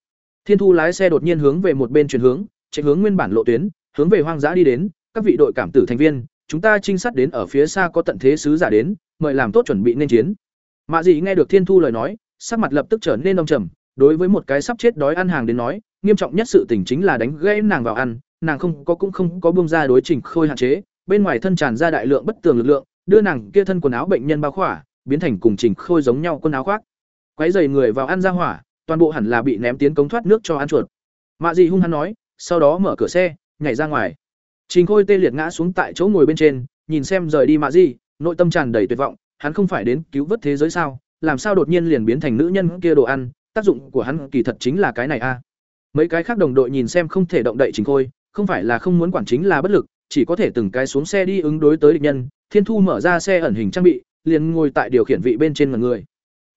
Thiên thu lái xe đột nhiên hướng về một bên chuyển hướng, chạy hướng nguyên bản lộ tuyến, hướng về hoang dã đi đến các vị đội cảm tử thành viên, chúng ta trinh sát đến ở phía xa có tận thế sứ giả đến, mời làm tốt chuẩn bị nên chiến. Mạ dị nghe được thiên thu lời nói, sắc mặt lập tức trở nên đông trầm, đối với một cái sắp chết đói ăn hàng đến nói, nghiêm trọng nhất sự tình chính là đánh gãy nàng vào ăn, nàng không có cũng không có bông ra đối trình khôi hạn chế, bên ngoài thân tràn ra đại lượng bất tường lực lượng, đưa nàng kia thân quần áo bệnh nhân bao khỏa, biến thành cùng trình khôi giống nhau quần áo khoác. Quấy dày người vào ăn ra hỏa, toàn bộ hẳn là bị ném tiến cống thoát nước cho ăn chuột. Mạ dị hung hăng nói, sau đó mở cửa xe, nhảy ra ngoài trình khôi tê liệt ngã xuống tại chỗ ngồi bên trên nhìn xem rời đi mạ gì, nội tâm tràn đầy tuyệt vọng hắn không phải đến cứu vớt thế giới sao? Làm sao đột nhiên liền biến thành nữ nhân kia đồ ăn? Tác dụng của hắn kỳ thật chính là cái này a. Mấy cái khác đồng đội nhìn xem không thể động đậy trình khôi không phải là không muốn quản chính là bất lực chỉ có thể từng cái xuống xe đi ứng đối tới địch nhân. Thiên thu mở ra xe ẩn hình trang bị liền ngồi tại điều khiển vị bên trên ngần người.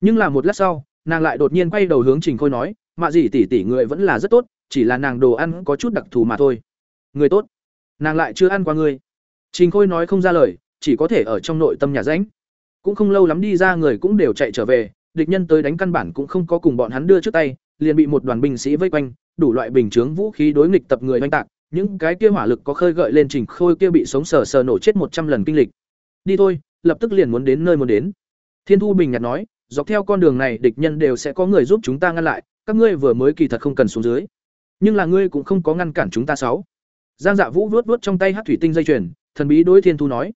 Nhưng là một lát sau nàng lại đột nhiên quay đầu hướng trình khôi nói mạ gì tỷ tỷ người vẫn là rất tốt chỉ là nàng đồ ăn có chút đặc thù mà thôi. Người tốt nàng lại chưa ăn qua ngươi. Trình khôi nói không ra lời, chỉ có thể ở trong nội tâm nhà ránh cũng không lâu lắm đi ra người cũng đều chạy trở về, địch nhân tới đánh căn bản cũng không có cùng bọn hắn đưa trước tay, liền bị một đoàn binh sĩ vây quanh, đủ loại bình chướng vũ khí đối nghịch tập người oanh tạc, những cái kia hỏa lực có khơi gợi lên trình khôi kia bị sống sờ sờ nổ chết một trăm lần kinh lịch. Đi thôi, lập tức liền muốn đến nơi muốn đến. Thiên thu bình nhạt nói, dọc theo con đường này địch nhân đều sẽ có người giúp chúng ta ngăn lại, các ngươi vừa mới kỳ thật không cần xuống dưới. Nhưng là ngươi cũng không có ngăn cản chúng ta sáu giang dạ vũ vuốt vuốt trong tay hát thủy tinh dây chuyền, thần bí đối thiên thu nói.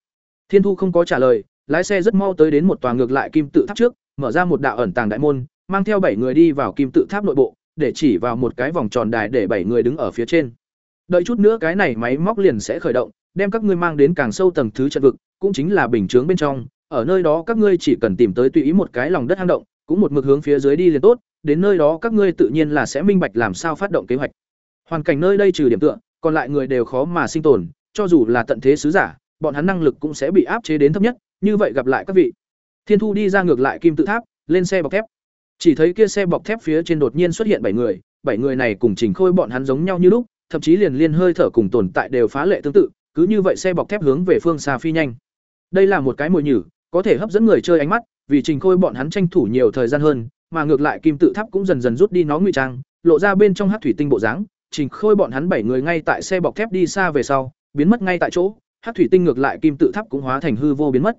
Thiên thu không có trả lời, lái xe rất mau tới đến một tòa ngược lại kim tự tháp trước, mở ra một đạo ẩn tàng đại môn, mang theo bảy người đi vào kim tự tháp nội bộ, để chỉ vào một cái vòng tròn đài để bảy người đứng ở phía trên. Đợi chút nữa cái này máy móc liền sẽ khởi động, đem các ngươi mang đến càng sâu tầng thứ trận vực, cũng chính là bình chướng bên trong. Ở nơi đó các ngươi chỉ cần tìm tới tùy ý một cái lòng đất hang động, cũng một mực hướng phía dưới đi liền tốt, đến nơi đó các ngươi tự nhiên là sẽ minh bạch làm sao phát động kế hoạch. Hoàn cảnh nơi đây trừ điểm tựa còn lại người đều khó mà sinh tồn, cho dù là tận thế sứ giả, bọn hắn năng lực cũng sẽ bị áp chế đến thấp nhất, như vậy gặp lại các vị. Thiên thu đi ra ngược lại kim tự tháp, lên xe bọc thép. Chỉ thấy kia xe bọc thép phía trên đột nhiên xuất hiện bảy người bảy người này cùng trình khôi bọn hắn giống nhau như lúc, thậm chí liền liên hơi thở cùng tồn tại đều phá lệ tương tự, cứ như vậy xe bọc thép hướng về phương xa phi nhanh. Đây là một cái mồi nhử, có thể hấp dẫn người chơi ánh mắt, vì trình khôi bọn hắn tranh thủ nhiều thời gian hơn, mà ngược lại kim tự tháp cũng dần dần rút đi nó ngụy trang, lộ ra bên trong hát thủy tinh bộ dáng trình khôi bọn hắn bảy người ngay tại xe bọc thép đi xa về sau, biến mất ngay tại chỗ, hắc thủy tinh ngược lại kim tự tháp cũng hóa thành hư vô biến mất.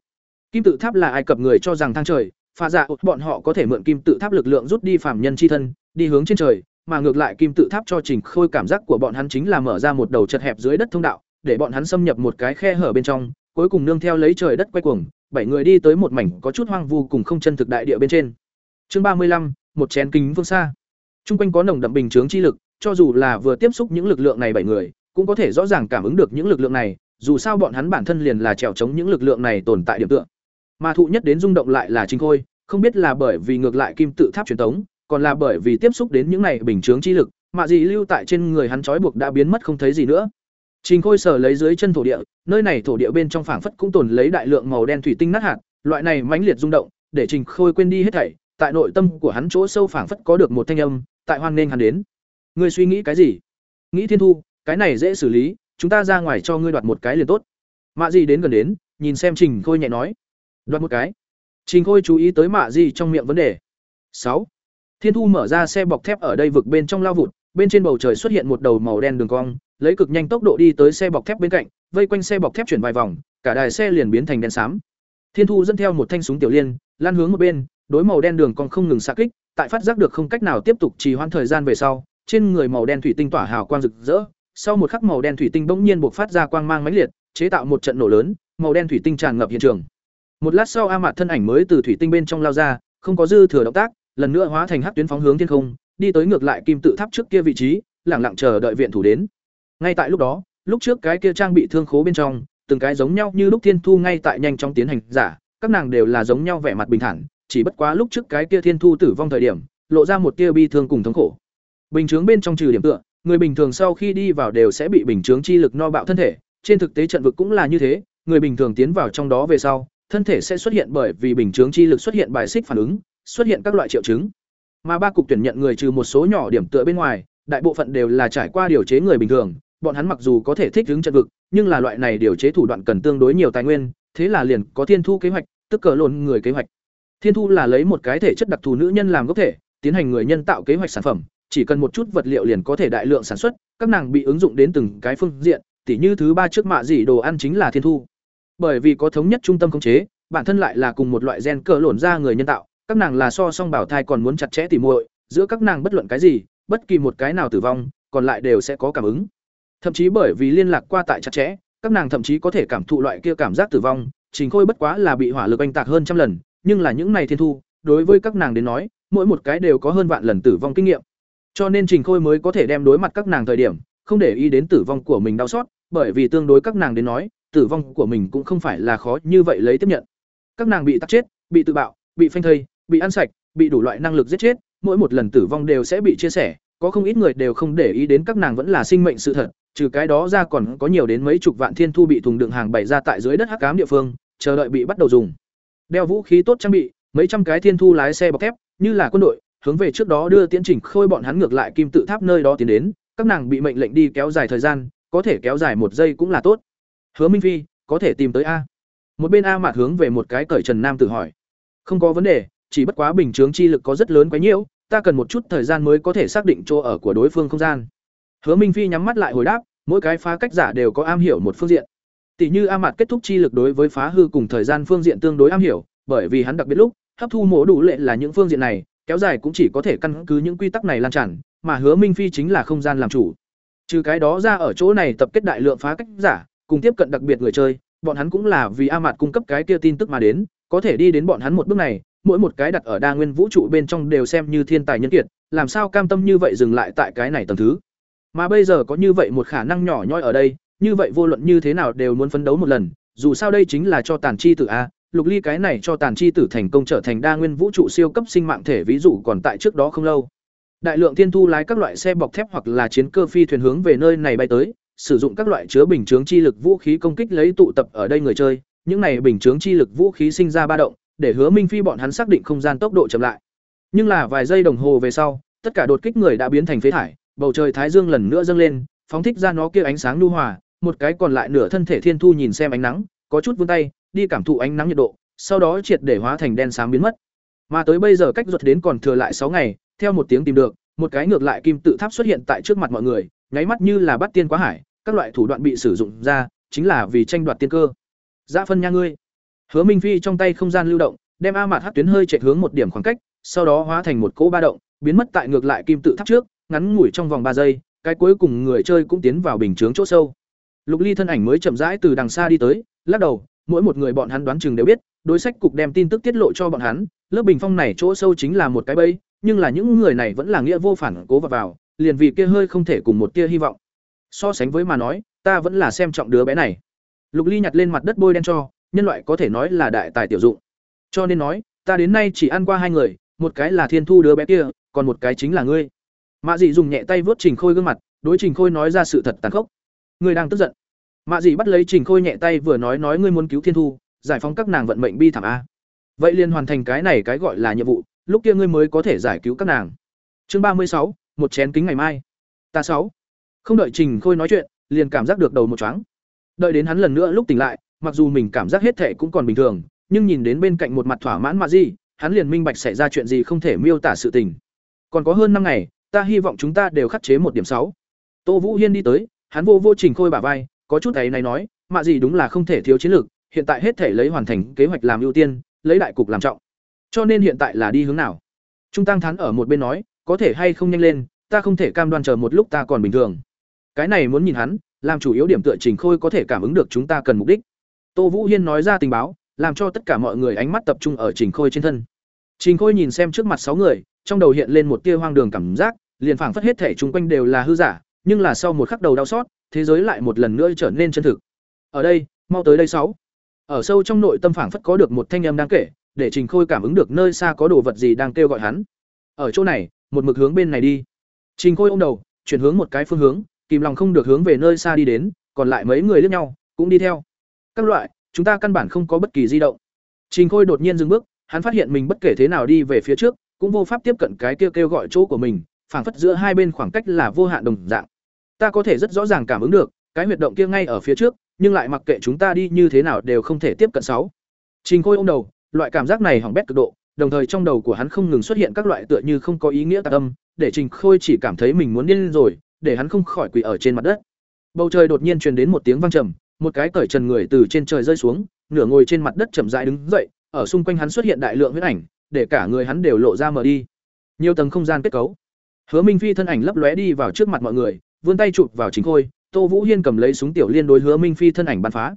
Kim tự tháp là ai cập người cho rằng thang trời pha dạ bọn họ có thể mượn kim tự tháp lực lượng rút đi phàm nhân chi thân, đi hướng trên trời, mà ngược lại kim tự tháp cho trình khôi cảm giác của bọn hắn chính là mở ra một đầu chật hẹp dưới đất thông đạo, để bọn hắn xâm nhập một cái khe hở bên trong, cuối cùng nương theo lấy trời đất quay cuồng, bảy người đi tới một mảnh có chút hoang vu cùng không chân thực đại địa bên trên. Chương ba mươi lăm, một chén kính phương xa. Trung quanh có nồng đậm bình chướng chi lực cho dù là vừa tiếp xúc những lực lượng này bảy người cũng có thể rõ ràng cảm ứng được những lực lượng này dù sao bọn hắn bản thân liền là trèo chống những lực lượng này tồn tại điểm tựa mà thụ nhất đến rung động lại là Trình khôi không biết là bởi vì ngược lại kim tự tháp truyền thống còn là bởi vì tiếp xúc đến những này bình chướng chi lực mà gì lưu tại trên người hắn trói buộc đã biến mất không thấy gì nữa Trình Khôi sở lấy dưới chân thổ địa, nơi này thổ địa bên trong phảng phất cũng tồn lấy đại lượng màu đen thủy tinh nát hạt, loại này mãnh liệt rung động, để Trình Khôi quên đi hết thảy, tại nội tâm của hắn chỗ sâu phảng phất có được một thanh âm, tại hoan nên hắn đến. Ngươi suy nghĩ cái gì? Nghĩ Thiên Thu, cái này dễ xử lý, chúng ta ra ngoài cho ngươi đoạt một cái liền tốt. Mạ di đến gần đến, nhìn xem Trình Khôi nhẹ nói, đoạt một cái. Trình Khôi chú ý tới Mạ di trong miệng vấn đề. sáu Thiên Thu mở ra xe bọc thép ở đây vực bên trong lao vụt, bên trên bầu trời xuất hiện một đầu màu đen đường cong, lấy cực nhanh tốc độ đi tới xe bọc thép bên cạnh, vây quanh xe bọc thép chuyển vài vòng, cả đài xe liền biến thành đen xám. Thiên Thu dẫn theo một thanh súng tiểu liên, lan hướng một bên, đối màu đen đường cong không ngừng xa kích, tại phát giác được không cách nào tiếp tục trì hoãn thời gian về sau, trên người màu đen thủy tinh tỏa hào quang rực rỡ, sau một khắc màu đen thủy tinh bỗng nhiên bộc phát ra quang mang mãnh liệt, chế tạo một trận nổ lớn, màu đen thủy tinh tràn ngập hiện trường. Một lát sau A Mạt thân ảnh mới từ thủy tinh bên trong lao ra, không có dư thừa động tác, lần nữa hóa thành hắc tuyến phóng hướng thiên không, đi tới ngược lại kim tự tháp trước kia vị trí, lặng lặng chờ đợi viện thủ đến. Ngay tại lúc đó, lúc trước cái kia trang bị thương khố bên trong, từng cái giống nhau như lúc Thiên Thu ngay tại nhanh chóng tiến hành giả, các nàng đều là giống nhau vẻ mặt bình thản, chỉ bất quá lúc trước cái kia Thiên Thu tử vong thời điểm, lộ ra một tia bi thương cùng thống khổ. Bình chướng bên trong trừ điểm tựa, người bình thường sau khi đi vào đều sẽ bị bình chướng chi lực no bạo thân thể, trên thực tế trận vực cũng là như thế, người bình thường tiến vào trong đó về sau, thân thể sẽ xuất hiện bởi vì bình chướng chi lực xuất hiện bài xích phản ứng, xuất hiện các loại triệu chứng. Mà ba cục tuyển nhận người trừ một số nhỏ điểm tựa bên ngoài, đại bộ phận đều là trải qua điều chế người bình thường, bọn hắn mặc dù có thể thích ứng trận vực, nhưng là loại này điều chế thủ đoạn cần tương đối nhiều tài nguyên, thế là liền có Thiên Thu kế hoạch, tức cờ lộn người kế hoạch. Thiên Thu là lấy một cái thể chất đặc thù nữ nhân làm gốc thể, tiến hành người nhân tạo kế hoạch sản phẩm, chỉ cần một chút vật liệu liền có thể đại lượng sản xuất, các nàng bị ứng dụng đến từng cái phương diện, tỉ như thứ ba trước mạ gì đồ ăn chính là Thiên Thu. Bởi vì có thống nhất trung tâm khống chế, bản thân lại là cùng một loại gen cờ lộn ra người nhân tạo các nàng là so song bảo thai còn muốn chặt chẽ tỉ muội giữa các nàng bất luận cái gì bất kỳ một cái nào tử vong còn lại đều sẽ có cảm ứng thậm chí bởi vì liên lạc qua tại chặt chẽ các nàng thậm chí có thể cảm thụ loại kia cảm giác tử vong trình khôi bất quá là bị hỏa lực anh tạc hơn trăm lần nhưng là những này thiên thu đối với các nàng đến nói mỗi một cái đều có hơn vạn lần tử vong kinh nghiệm cho nên trình khôi mới có thể đem đối mặt các nàng thời điểm, không để ý đến tử vong của mình đau xót, bởi vì tương đối các nàng đến nói, tử vong của mình cũng không phải là khó như vậy lấy tiếp nhận. Các nàng bị tắc chết, bị tự bạo, bị phanh thây, bị ăn sạch, bị đủ loại năng lực giết chết, mỗi một lần tử vong đều sẽ bị chia sẻ, có không ít người đều không để ý đến các nàng vẫn là sinh mệnh sự thật, trừ cái đó ra còn có nhiều đến mấy chục vạn thiên thu bị thùng đựng hàng bày ra tại dưới đất hắc cám địa phương, chờ đợi bị bắt đầu dùng. Đeo vũ khí tốt trang bị, mấy trăm cái thiên thu lái xe bọc thép, như là quân đội hướng về trước đó đưa tiến trình khôi bọn hắn ngược lại kim tự tháp nơi đó tiến đến, các nàng bị mệnh lệnh đi kéo dài thời gian, có thể kéo dài một giây cũng là tốt. Hứa minh phi, có thể tìm tới a. Một bên a mạt hướng về một cái cởi trần nam tự hỏi. Không có vấn đề, chỉ bất quá bình chướng chi lực có rất lớn quấy nhiễu, ta cần một chút thời gian mới có thể xác định chỗ ở của đối phương không gian. Hứa minh phi nhắm mắt lại hồi đáp, mỗi cái phá cách giả đều có am hiểu một phương diện. Tỷ như a mạt kết thúc chi lực đối với phá hư cùng thời gian phương diện tương đối am hiểu, bởi vì hắn đặc biệt lúc, hấp thu mổ đủ lệ là những phương diện này kéo dài cũng chỉ có thể căn cứ những quy tắc này lan tràn, mà hứa minh phi chính là không gian làm chủ. Trừ cái đó ra ở chỗ này tập kết đại lượng phá cách giả, cùng tiếp cận đặc biệt người chơi, bọn hắn cũng là vì a mạt cung cấp cái kia tin tức mà đến, có thể đi đến bọn hắn một bước này, mỗi một cái đặt ở đa nguyên vũ trụ bên trong đều xem như thiên tài nhân kiệt, làm sao cam tâm như vậy dừng lại tại cái này tầng thứ. Mà bây giờ có như vậy một khả năng nhỏ nhoi ở đây, như vậy vô luận như thế nào đều muốn phấn đấu một lần, dù sao đây chính là cho tàn chi tử a lục ly cái này cho tàn chi tử thành công trở thành đa nguyên vũ trụ siêu cấp sinh mạng thể ví dụ còn tại trước đó không lâu. Đại lượng thiên thu lái các loại xe bọc thép hoặc là chiến cơ phi thuyền hướng về nơi này bay tới, sử dụng các loại chứa bình chướng chi lực vũ khí công kích lấy tụ tập ở đây người chơi. Những này bình chướng chi lực vũ khí sinh ra ba động, để hứa minh phi bọn hắn xác định không gian tốc độ chậm lại. Nhưng là vài giây đồng hồ về sau, tất cả đột kích người đã biến thành phế thải, bầu trời thái dương lần nữa dâng lên, phóng thích ra nó kia ánh sáng nhu hòa, một cái còn lại nửa thân thể thiên thu nhìn xem ánh nắng, có chút vươn tay đi cảm thụ ánh nắng nhiệt độ, sau đó triệt để hóa thành đen sáng biến mất. Mà tới bây giờ cách ruột đến còn thừa lại sáu ngày, theo một tiếng tìm được, một cái ngược lại kim tự tháp xuất hiện tại trước mặt mọi người, nháy mắt như là bắt tiên quá hải, các loại thủ đoạn bị sử dụng ra, chính là vì tranh đoạt tiên cơ. Dã phân nha ngươi. Hứa minh phi trong tay không gian lưu động, đem a mạt Hắc tuyến hơi chạy hướng một điểm khoảng cách, sau đó hóa thành một cỗ ba động, biến mất tại ngược lại kim tự tháp trước, ngắn ngủi trong vòng ba giây, cái cuối cùng người chơi cũng tiến vào bình chướng chỗ sâu. Lục ly thân ảnh mới chậm rãi từ đằng xa đi tới, lắc đầu mỗi một người bọn hắn đoán chừng đều biết, đối sách cục đem tin tức tiết lộ cho bọn hắn, lớp bình phong này chỗ sâu chính là một cái bẫy, nhưng là những người này vẫn là nghĩa vô phản cố vào vào, liền vì kia hơi không thể cùng một tia hy vọng. So sánh với mà nói, ta vẫn là xem trọng đứa bé này. Lục ly nhặt lên mặt đất bôi đen cho, nhân loại có thể nói là đại tài tiểu dụng. Cho nên nói, ta đến nay chỉ ăn qua hai người, một cái là thiên thu đứa bé kia, còn một cái chính là ngươi. Mã dị dùng nhẹ tay vuốt trình khôi gương mặt, đối trình khôi nói ra sự thật tàn khốc. Ngươi đang tức giận mạ dị bắt lấy trình khôi nhẹ tay vừa nói nói ngươi muốn cứu thiên thu, giải phóng các nàng vận mệnh bi thảm a. Vậy liền hoàn thành cái này cái gọi là nhiệm vụ, lúc kia ngươi mới có thể giải cứu các nàng. Chương ba mươi sáu, một chén kính ngày mai. Ta sáu. Không đợi trình khôi nói chuyện, liền cảm giác được đầu một chóng đợi đến hắn lần nữa lúc tỉnh lại, mặc dù mình cảm giác hết thể cũng còn bình thường, nhưng nhìn đến bên cạnh một mặt thỏa mãn mạ di hắn liền minh bạch xảy ra chuyện gì không thể miêu tả sự tình. Còn có hơn năm ngày, ta hy vọng chúng ta đều khắc chế một điểm sáu. Tô vũ hiên đi tới, hắn vô vô trình khôi bả vai có chút ấy này nói, mạ gì đúng là không thể thiếu chiến lược, hiện tại hết thể lấy hoàn thành kế hoạch làm ưu tiên, lấy đại cục làm trọng. Cho nên hiện tại là đi hướng nào? Trung tăng thắn ở một bên nói, có thể hay không nhanh lên, ta không thể cam đoan chờ một lúc ta còn bình thường. Cái này muốn nhìn hắn, làm chủ yếu điểm tựa trình khôi có thể cảm ứng được chúng ta cần mục đích. Tô vũ hiên nói ra tình báo, làm cho tất cả mọi người ánh mắt tập trung ở trình khôi trên thân. Trình khôi nhìn xem trước mặt sáu người, trong đầu hiện lên một tia hoang đường cảm giác, liền phảng phất hết thể chung quanh đều là hư giả, nhưng là sau một khắc đầu đau xót thế giới lại một lần nữa trở nên chân thực. Ở đây, mau tới đây sáu. Ở sâu trong nội tâm phảng phất có được một thanh âm đang kể, để trình khôi cảm ứng được nơi xa có đồ vật gì đang kêu gọi hắn. Ở chỗ này, một mực hướng bên này đi. Trình khôi ôm đầu, chuyển hướng một cái phương hướng, kìm lòng không được hướng về nơi xa đi đến, còn lại mấy người liếc nhau, cũng đi theo. Các loại, chúng ta căn bản không có bất kỳ di động. Trình khôi đột nhiên dừng bước, hắn phát hiện mình bất kể thế nào đi về phía trước, cũng vô pháp tiếp cận cái kêu kêu gọi chỗ của mình, phảng phất giữa hai bên khoảng cách là vô hạn đồng dạng ta có thể rất rõ ràng cảm ứng được cái huyệt động kia ngay ở phía trước nhưng lại mặc kệ chúng ta đi như thế nào đều không thể tiếp cận sáu trình khôi ôm đầu loại cảm giác này hỏng bét cực độ đồng thời trong đầu của hắn không ngừng xuất hiện các loại tựa như không có ý nghĩa tạc âm để trình khôi chỉ cảm thấy mình muốn điên lên rồi để hắn không khỏi quỳ ở trên mặt đất bầu trời đột nhiên truyền đến một tiếng vang trầm một cái cởi trần người từ trên trời rơi xuống nửa ngồi trên mặt đất chậm rãi đứng dậy, ở xung quanh hắn xuất hiện đại lượng huyết ảnh, để cả người hắn đều lộ ra mở đi. Nhiều tầng không gian kết cấu. Hứa Minh Phi thân ảnh lấp lóe đi vào trước mặt mọi người, vươn tay chụp vào chính Khôi, Tô Vũ Hiên cầm lấy súng tiểu liên đối Hứa Minh Phi thân ảnh bắn phá.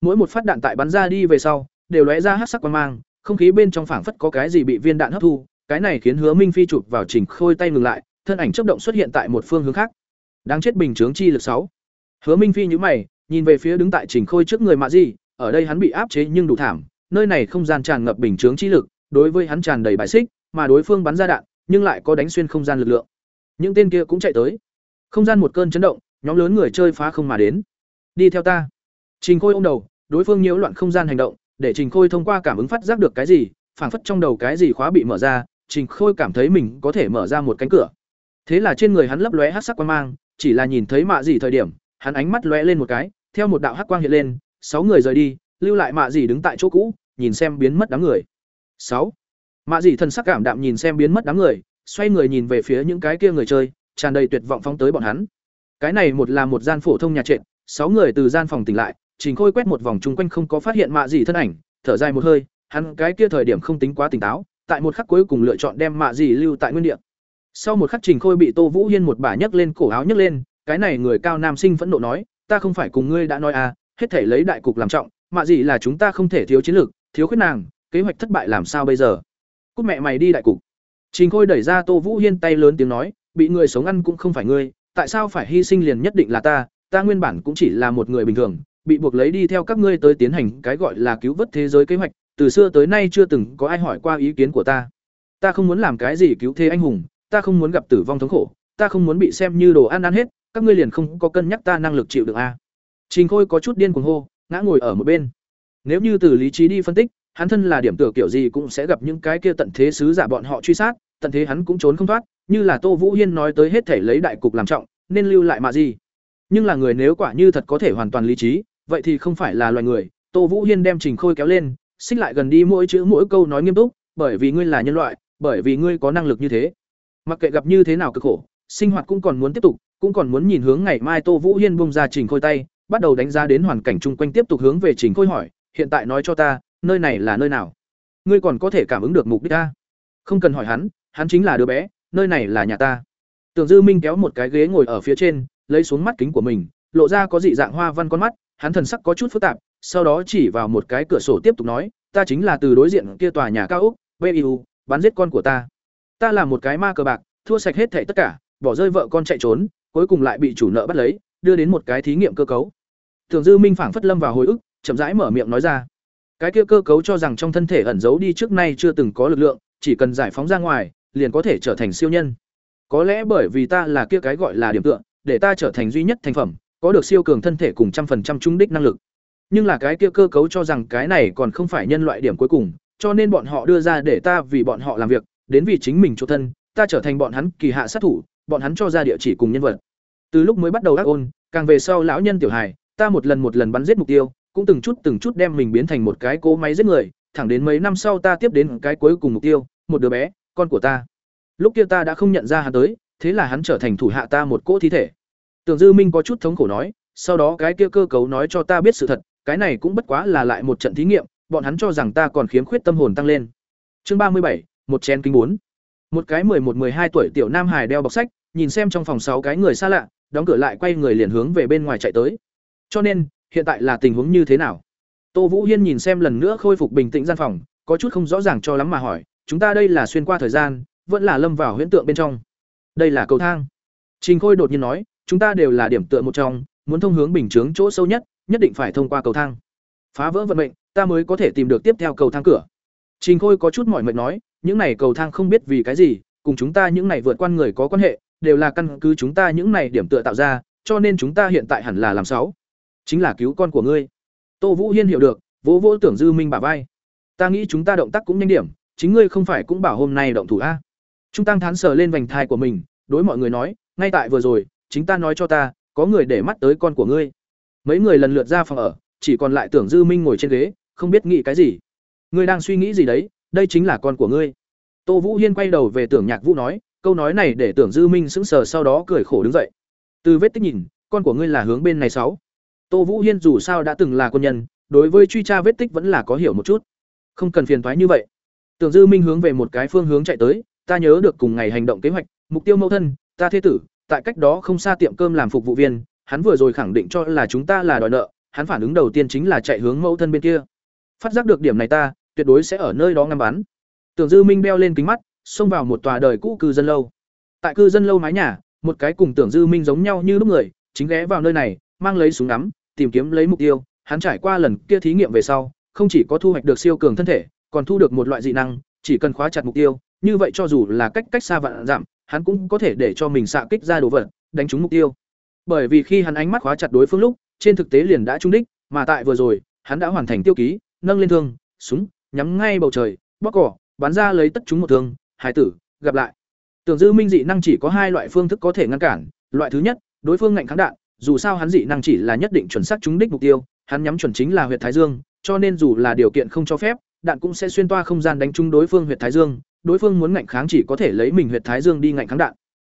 Mỗi một phát đạn tại bắn ra đi về sau, đều lóe ra hắc sắc quang mang, không khí bên trong phảng phất có cái gì bị viên đạn hấp thu, cái này khiến Hứa Minh Phi chụp vào Trình Khôi tay ngừng lại, thân ảnh chấp động xuất hiện tại một phương hướng khác. Đáng chết bình chướng chi lực sáu. Hứa Minh Phi nhữ mày, nhìn về phía đứng tại Trình Khôi trước người Mạ Di, ở đây hắn bị áp chế nhưng đủ thảm, nơi này không gian tràn ngập bình chướng chi lực, đối với hắn tràn đầy bài xích, mà đối phương bắn ra đạn, nhưng lại có đánh xuyên không gian lực lượng. Những tên kia cũng chạy tới. Không gian một cơn chấn động, nhóm lớn người chơi phá không mà đến. Đi theo ta. Trình Khôi ôm đầu, đối phương nhiễu loạn không gian hành động, để Trình Khôi thông qua cảm ứng phát giác được cái gì, phảng phất trong đầu cái gì khóa bị mở ra, Trình Khôi cảm thấy mình có thể mở ra một cánh cửa. Thế là trên người hắn lấp lóe hắc sắc quang mang, chỉ là nhìn thấy mạ gì thời điểm, hắn ánh mắt lóe lên một cái, theo một đạo hắc quang hiện lên, sáu người rời đi, lưu lại mạ gì đứng tại chỗ cũ, nhìn xem biến mất đám người. sáu Mạ gì thần sắc cảm đạm nhìn xem biến mất đám người, xoay người nhìn về phía những cái kia người chơi, tràn đầy tuyệt vọng phóng tới bọn hắn. Cái này một là một gian phổ thông nhà trệt, sáu người từ gian phòng tỉnh lại, Trình Khôi quét một vòng chung quanh không có phát hiện mạ gì thân ảnh, thở dài một hơi, hắn cái kia thời điểm không tính quá tỉnh táo, tại một khắc cuối cùng lựa chọn đem mạ gì lưu tại nguyên địa. Sau một khắc Trình Khôi bị Tô Vũ Hiên một bả nhấc lên cổ áo nhấc lên, cái này người cao nam sinh phẫn nộ nói, ta không phải cùng ngươi đã nói à, hết thể lấy đại cục làm trọng, mạ gì là chúng ta không thể thiếu chiến lược, thiếu khuyết nàng, kế hoạch thất bại làm sao bây giờ? Cút mẹ mày đi đại cục. Trình Khôi đẩy ra Tô Vũ Hiên tay lớn tiếng nói, bị người sống ăn cũng không phải ngươi, tại sao phải hy sinh liền nhất định là ta, ta nguyên bản cũng chỉ là một người bình thường, bị buộc lấy đi theo các ngươi tới tiến hành cái gọi là cứu vớt thế giới kế hoạch, từ xưa tới nay chưa từng có ai hỏi qua ý kiến của ta. Ta không muốn làm cái gì cứu thế anh hùng, ta không muốn gặp tử vong thống khổ, ta không muốn bị xem như đồ ăn ăn hết, các ngươi liền không có cân nhắc ta năng lực chịu được a. Trình Khôi có chút điên cuồng hô, ngã ngồi ở một bên. Nếu như từ lý trí đi phân tích, hắn thân là điểm tựa kiểu gì cũng sẽ gặp những cái kia tận thế sứ giả bọn họ truy sát, tận thế hắn cũng trốn không thoát, như là Tô Vũ Hiên nói tới hết thể lấy đại cục làm trọng, nên lưu lại mà gì. Nhưng là người nếu quả như thật có thể hoàn toàn lý trí, vậy thì không phải là loài người. Tô Vũ Hiên đem Trình Khôi kéo lên, xích lại gần đi mỗi chữ mỗi câu nói nghiêm túc, bởi vì ngươi là nhân loại, bởi vì ngươi có năng lực như thế. Mặc kệ gặp như thế nào cực khổ, sinh hoạt cũng còn muốn tiếp tục, cũng còn muốn nhìn hướng ngày mai Tô Vũ Hiên bông ra Trình Khôi tay, bắt đầu đánh giá đến hoàn cảnh chung quanh tiếp tục hướng về Trình Khôi hỏi, hiện tại nói cho ta, nơi này là nơi nào? Ngươi còn có thể cảm ứng được mục đích ta? Không cần hỏi hắn, hắn chính là đứa bé, nơi này là nhà ta. Tưởng Dư Minh kéo một cái ghế ngồi ở phía trên, lấy xuống mắt kính của mình, lộ ra có dị dạng hoa văn con mắt, hắn thần sắc có chút phức tạp, sau đó chỉ vào một cái cửa sổ tiếp tục nói, ta chính là từ đối diện kia tòa nhà cao úc BIU, bắn giết con của ta. Ta là một cái ma cờ bạc, thua sạch hết thảy tất cả, bỏ rơi vợ con chạy trốn, cuối cùng lại bị chủ nợ bắt lấy, đưa đến một cái thí nghiệm cơ cấu. Tưởng Dư Minh phảng phất lâm vào hồi ức, chậm rãi mở miệng nói ra. Cái kia cơ cấu cho rằng trong thân thể ẩn giấu đi trước nay chưa từng có lực lượng, chỉ cần giải phóng ra ngoài, liền có thể trở thành siêu nhân. Có lẽ bởi vì ta là kia cái gọi là điểm tựa, để ta trở thành duy nhất thành phẩm, có được siêu cường thân thể cùng trăm phần trăm trung đích năng lực. Nhưng là cái kia cơ cấu cho rằng cái này còn không phải nhân loại điểm cuối cùng, cho nên bọn họ đưa ra để ta vì bọn họ làm việc, đến vì chính mình chỗ thân, ta trở thành bọn hắn kỳ hạ sát thủ, bọn hắn cho ra địa chỉ cùng nhân vật. Từ lúc mới bắt đầu ác ôn, càng về sau lão nhân tiểu hài, ta một lần một lần bắn giết mục tiêu, cũng từng chút từng chút đem mình biến thành một cái cố máy giết người, thẳng đến mấy năm sau ta tiếp đến cái cuối cùng mục tiêu, một đứa bé, con của ta. Lúc kia ta đã không nhận ra hắn tới, thế là hắn trở thành thủ hạ ta một cỗ thi thể. Tưởng Dư Minh có chút thống khổ nói, sau đó cái kia cơ cấu nói cho ta biết sự thật, cái này cũng bất quá là lại một trận thí nghiệm, bọn hắn cho rằng ta còn khiếm khuyết tâm hồn tăng lên. Chương ba mươi bảy, một chén kính bốn. Một cái một 11 hai tuổi tiểu nam hài đeo bọc sách, nhìn xem trong phòng sáu cái người xa lạ, đóng cửa lại quay người liền hướng về bên ngoài chạy tới. Cho nên, hiện tại là tình huống như thế nào? Tô Vũ Hiên nhìn xem lần nữa khôi phục bình tĩnh gian phòng, có chút không rõ ràng cho lắm mà hỏi, chúng ta đây là xuyên qua thời gian, vẫn là lâm vào huyễn tượng bên trong. Đây là cầu thang. Trình Khôi đột nhiên nói, chúng ta đều là điểm tựa một trong, muốn thông hướng bình chướng chỗ sâu nhất, nhất định phải thông qua cầu thang. Phá vỡ vận mệnh, ta mới có thể tìm được tiếp theo cầu thang cửa. Trình Khôi có chút mỏi mệt nói, những này cầu thang không biết vì cái gì, cùng chúng ta những này vượt qua người có quan hệ, đều là căn cứ chúng ta những này điểm tựa tạo ra, cho nên chúng ta hiện tại hẳn là làm sáu, chính là cứu con của ngươi. Tô Vũ Hiên hiểu được, vỗ vỗ Tưởng Dư Minh bả vai. Ta nghĩ chúng ta động tác cũng nhanh điểm, chính ngươi không phải cũng bảo hôm nay động thủ a? Trung Tăng thán sờ lên vành thai của mình, đối mọi người nói, ngay tại vừa rồi, chính ta nói cho ta, có người để mắt tới con của ngươi. Mấy người lần lượt ra phòng ở, chỉ còn lại Tưởng Dư Minh ngồi trên ghế, không biết nghĩ cái gì. Ngươi đang suy nghĩ gì đấy, đây chính là con của ngươi. Tô Vũ Hiên quay đầu về Tưởng Nhạc Vũ nói, câu nói này để Tưởng Dư Minh sững sờ sau đó cười khổ đứng dậy. Từ vết tích nhìn, con của ngươi là hướng bên này sáu. Tô Vũ Hiên dù sao đã từng là quân nhân, đối với truy tra vết tích vẫn là có hiểu một chút không cần phiền thoái như vậy tưởng dư minh hướng về một cái phương hướng chạy tới, ta nhớ được cùng ngày hành động kế hoạch, mục tiêu mẫu thân, ta thế tử, tại cách đó không xa tiệm cơm làm phục vụ viên, hắn vừa rồi khẳng định cho là chúng ta là đòi nợ, hắn phản ứng đầu tiên chính là chạy hướng mẫu thân bên kia. Phát giác được điểm này ta, tuyệt đối sẽ ở nơi đó ngắm bắn. Tưởng dư minh đeo lên kính mắt, xông vào một tòa đời cũ cư dân lâu. Tại cư dân lâu mái nhà, một cái cùng tưởng dư minh giống nhau như lúc người, chính ghé vào nơi này, mang lấy súng ngắm, tìm kiếm lấy mục tiêu, hắn trải qua lần kia thí nghiệm về sau, không chỉ có thu hoạch được siêu cường thân thể còn thu được một loại dị năng, chỉ cần khóa chặt mục tiêu, như vậy cho dù là cách cách xa vạn giảm hắn cũng có thể để cho mình xạ kích ra đồ vật, đánh trúng mục tiêu. Bởi vì khi hắn ánh mắt khóa chặt đối phương lúc, trên thực tế liền đã trúng đích, mà tại vừa rồi, hắn đã hoàn thành tiêu ký, nâng lên thương, súng, nhắm ngay bầu trời, bóc cỏ, bắn ra lấy tất chúng một thương, hải tử, gặp lại. Tưởng dư minh dị năng chỉ có hai loại phương thức có thể ngăn cản, loại thứ nhất, đối phương ngạnh kháng đạn, dù sao hắn dị năng chỉ là nhất định chuẩn xác trúng đích mục tiêu, hắn nhắm chuẩn chính là huyệt thái dương, cho nên dù là điều kiện không cho phép đạn cũng sẽ xuyên toa không gian đánh trúng đối phương huyệt thái dương, đối phương muốn ngạnh kháng chỉ có thể lấy mình huyệt thái dương đi ngạnh kháng đạn.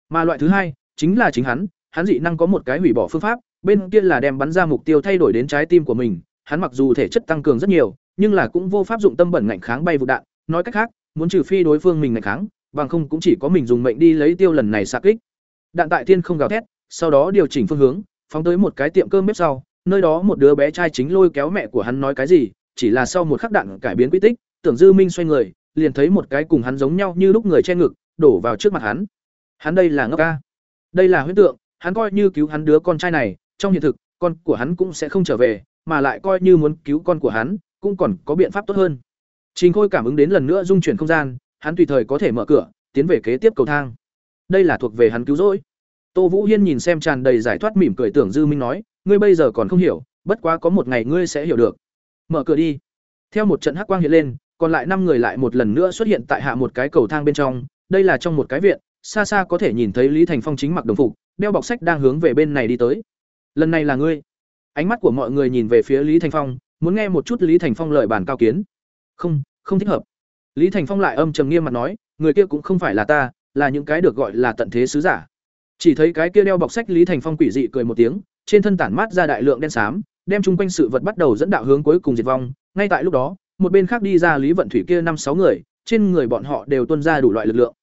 Mà loại thứ hai, chính là chính hắn hắn dị năng có một cái hủy bỏ phương pháp, bên kia là đem bắn ra mục tiêu thay đổi đến trái tim của mình, hắn mặc dù thể chất tăng cường rất nhiều, nhưng là cũng vô pháp dụng tâm bẩn ngạnh kháng bay vụ đạn, nói cách khác, muốn trừ phi đối phương mình ngạnh kháng, bằng không cũng chỉ có mình dùng mệnh đi lấy tiêu lần này xạ kích. Đạn tại thiên không gào thét, sau đó điều chỉnh phương hướng, phóng tới một cái tiệm cơm bếp sau, nơi đó một đứa bé trai chính lôi kéo mẹ của hắn nói cái gì chỉ là sau một khắc đạn cải biến quy tích, tưởng dư minh xoay người, liền thấy một cái cùng hắn giống nhau như lúc người che ngực, đổ vào trước mặt hắn. Hắn đây là ngốc ca. Đây là huyễn tượng, hắn coi như cứu hắn đứa con trai này, trong hiện thực, con của hắn cũng sẽ không trở về, mà lại coi như muốn cứu con của hắn, cũng còn có biện pháp tốt hơn. Trình khôi cảm ứng đến lần nữa dung chuyển không gian, hắn tùy thời có thể mở cửa, tiến về kế tiếp cầu thang. Đây là thuộc về hắn cứu rỗi. Tô vũ hiên nhìn xem tràn đầy giải thoát mỉm cười tưởng dư minh nói, ngươi bây giờ còn không hiểu, bất quá có một ngày ngươi sẽ hiểu được mở cửa đi. Theo một trận hắc quang hiện lên, còn lại năm người lại một lần nữa xuất hiện tại hạ một cái cầu thang bên trong. Đây là trong một cái viện, xa xa có thể nhìn thấy lý thành phong chính mặc đồng phục, đeo bọc sách đang hướng về bên này đi tới. Lần này là ngươi. Ánh mắt của mọi người nhìn về phía lý thành phong, muốn nghe một chút lý thành phong lời bàn cao kiến. Không không thích hợp. Lý thành phong lại âm trầm nghiêm mặt nói, người kia cũng không phải là ta, là những cái được gọi là tận thế sứ giả. Chỉ thấy cái kia đeo bọc sách lý thành phong quỷ dị cười một tiếng, trên thân tản mát ra đại lượng đen xám đem chung quanh sự vật bắt đầu dẫn đạo hướng cuối cùng diệt vong. Ngay tại lúc đó, một bên khác đi ra lý vận thủy kia năm sáu người, trên người bọn họ đều tuân ra đủ loại lực lượng.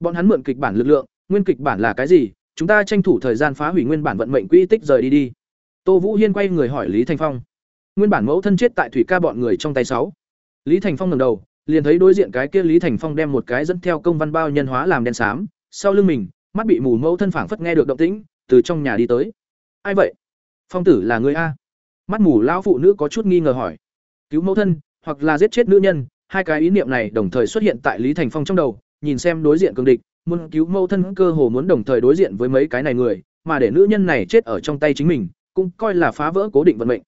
Bọn hắn mượn kịch bản lực lượng, nguyên kịch bản là cái gì? Chúng ta tranh thủ thời gian phá hủy nguyên bản vận mệnh quỹ tích rời đi đi. Tô vũ hiên quay người hỏi lý thành phong. Nguyên bản mẫu thân chết tại thủy ca bọn người trong tay sáu. Lý thành phong ngẩng đầu, liền thấy đối diện cái kia lý thành phong đem một cái dẫn theo công văn bao nhân hóa làm đen xám. Sau lưng mình, mắt bị mù mẫu thân phảng phất nghe được động tĩnh, từ trong nhà đi tới. Ai vậy? Phong tử là người a mắt mù lão phụ nữ có chút nghi ngờ hỏi. Cứu mẫu thân, hoặc là giết chết nữ nhân, hai cái ý niệm này đồng thời xuất hiện tại lý thành phong trong đầu, nhìn xem đối diện cường địch, muốn cứu mẫu thân cơ hồ muốn đồng thời đối diện với mấy cái này người, mà để nữ nhân này chết ở trong tay chính mình, cũng coi là phá vỡ cố định vận mệnh.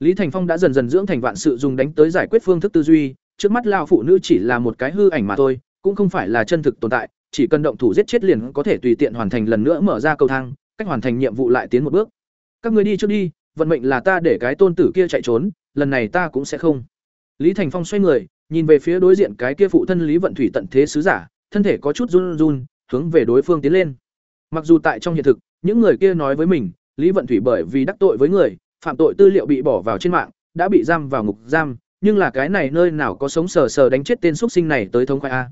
Lý thành phong đã dần dần dưỡng thành vạn sự dùng đánh tới giải quyết phương thức tư duy, trước mắt lao phụ nữ chỉ là một cái hư ảnh mà thôi, cũng không phải là chân thực tồn tại, chỉ cần động thủ giết chết liền có thể tùy tiện hoàn thành lần nữa mở ra cầu thang, cách hoàn thành nhiệm vụ lại tiến một bước. Các người đi trước đi vận mệnh là ta để cái tôn tử kia chạy trốn, lần này ta cũng sẽ không. Lý thành phong xoay người, nhìn về phía đối diện cái kia phụ thân lý vận thủy tận thế sứ giả, thân thể có chút run run, hướng về đối phương tiến lên. Mặc dù tại trong hiện thực, những người kia nói với mình, lý vận thủy bởi vì đắc tội với người, phạm tội tư liệu bị bỏ vào trên mạng, đã bị giam vào ngục giam, nhưng là cái này nơi nào có sống sờ sờ đánh chết tên x sinh này tới thống khoai a.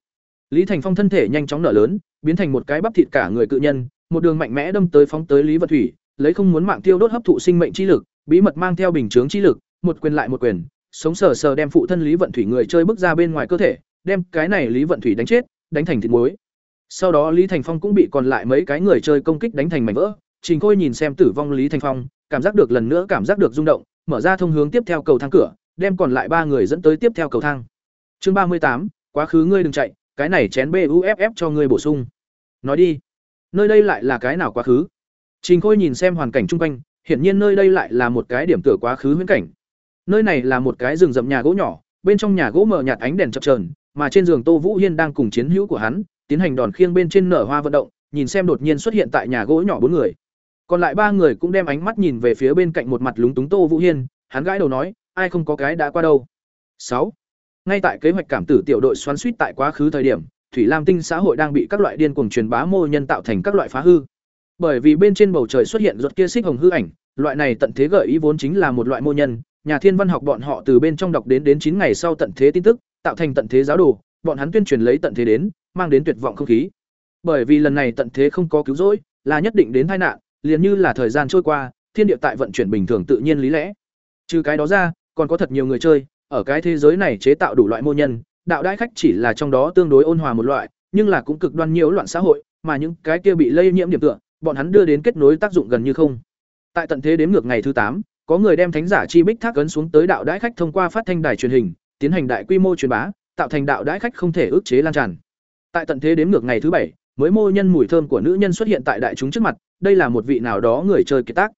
Lý thành phong thân thể nhanh chóng nở lớn, biến thành một cái bắp thịt cả người cự nhân, một đường mạnh mẽ đâm tới phóng tới lý vận thủy lấy không muốn mạng tiêu đốt hấp thụ sinh mệnh chi lực, bí mật mang theo bình chướng chi lực, một quyền lại một quyền, sống sờ sờ đem phụ thân lý vận thủy người chơi bước ra bên ngoài cơ thể, đem cái này lý vận thủy đánh chết, đánh thành thịt muối. Sau đó lý thành phong cũng bị còn lại mấy cái người chơi công kích đánh thành mảnh vỡ. Trình khôi nhìn xem tử vong lý thành phong, cảm giác được lần nữa cảm giác được rung động, mở ra thông hướng tiếp theo cầu thang cửa, đem còn lại ba người dẫn tới tiếp theo cầu thang. Chương ba mươi tám, quá khứ ngươi đừng chạy, cái này chén buff cho ngươi bổ sung. Nói đi, nơi đây lại là cái nào quá khứ? Trình khôi nhìn xem hoàn cảnh chung quanh hiển nhiên nơi đây lại là một cái điểm tựa quá khứ huyễn cảnh. Nơi này là một cái rừng rậm nhà gỗ nhỏ bên trong nhà gỗ mở nhạt ánh đèn chập chờn, mà trên giường tô vũ hiên đang cùng chiến hữu của hắn tiến hành đòn khiêng bên trên nở hoa vận động nhìn xem đột nhiên xuất hiện tại nhà gỗ nhỏ bốn người. Còn lại ba người cũng đem ánh mắt nhìn về phía bên cạnh một mặt lúng túng tô vũ hiên hắn gãi đầu nói ai không có cái đã qua đâu. Sáu. Ngay tại kế hoạch cảm tử tiểu đội xoắn suýt tại quá khứ thời điểm thủy lam tinh xã hội đang bị các loại điên cuồng truyền bá mô nhân tạo thành các loại phá hư bởi vì bên trên bầu trời xuất hiện ruột kia xích hồng hư ảnh loại này tận thế gợi ý vốn chính là một loại mô nhân nhà thiên văn học bọn họ từ bên trong đọc đến đến chín ngày sau tận thế tin tức, tạo thành tận thế giáo đồ, bọn hắn tuyên truyền lấy tận thế đến, mang đến tuyệt vọng không khí. Bởi vì lần này tận thế không có cứu rỗi, là nhất định đến tai nạn, liền như là thời gian trôi qua, thiên địa tại vận chuyển bình thường tự nhiên lý lẽ. Trừ cái đó ra, còn có thật nhiều người chơi, ở cái thế giới này chế tạo đủ loại mô nhân, đạo đại khách chỉ là trong đó tương đối ôn hòa một loại, nhưng là cũng cực đoan nhiễu loạn xã hội, mà những cái kia bị lây nhiễm điểm tựa, bọn hắn đưa đến kết nối tác dụng gần như không. Tại tận thế đếm ngược ngày thứ tám, có người đem thánh giả chi bích thác ấn xuống tới đạo đãi khách thông qua phát thanh đài truyền hình, tiến hành đại quy mô truyền bá, tạo thành đạo đãi khách không thể ức chế lan tràn. Tại tận thế đếm ngược ngày thứ bảy, mới mô nhân mùi thơm của nữ nhân xuất hiện tại đại chúng trước mặt, đây là một vị nào đó người chơi kiệt tác.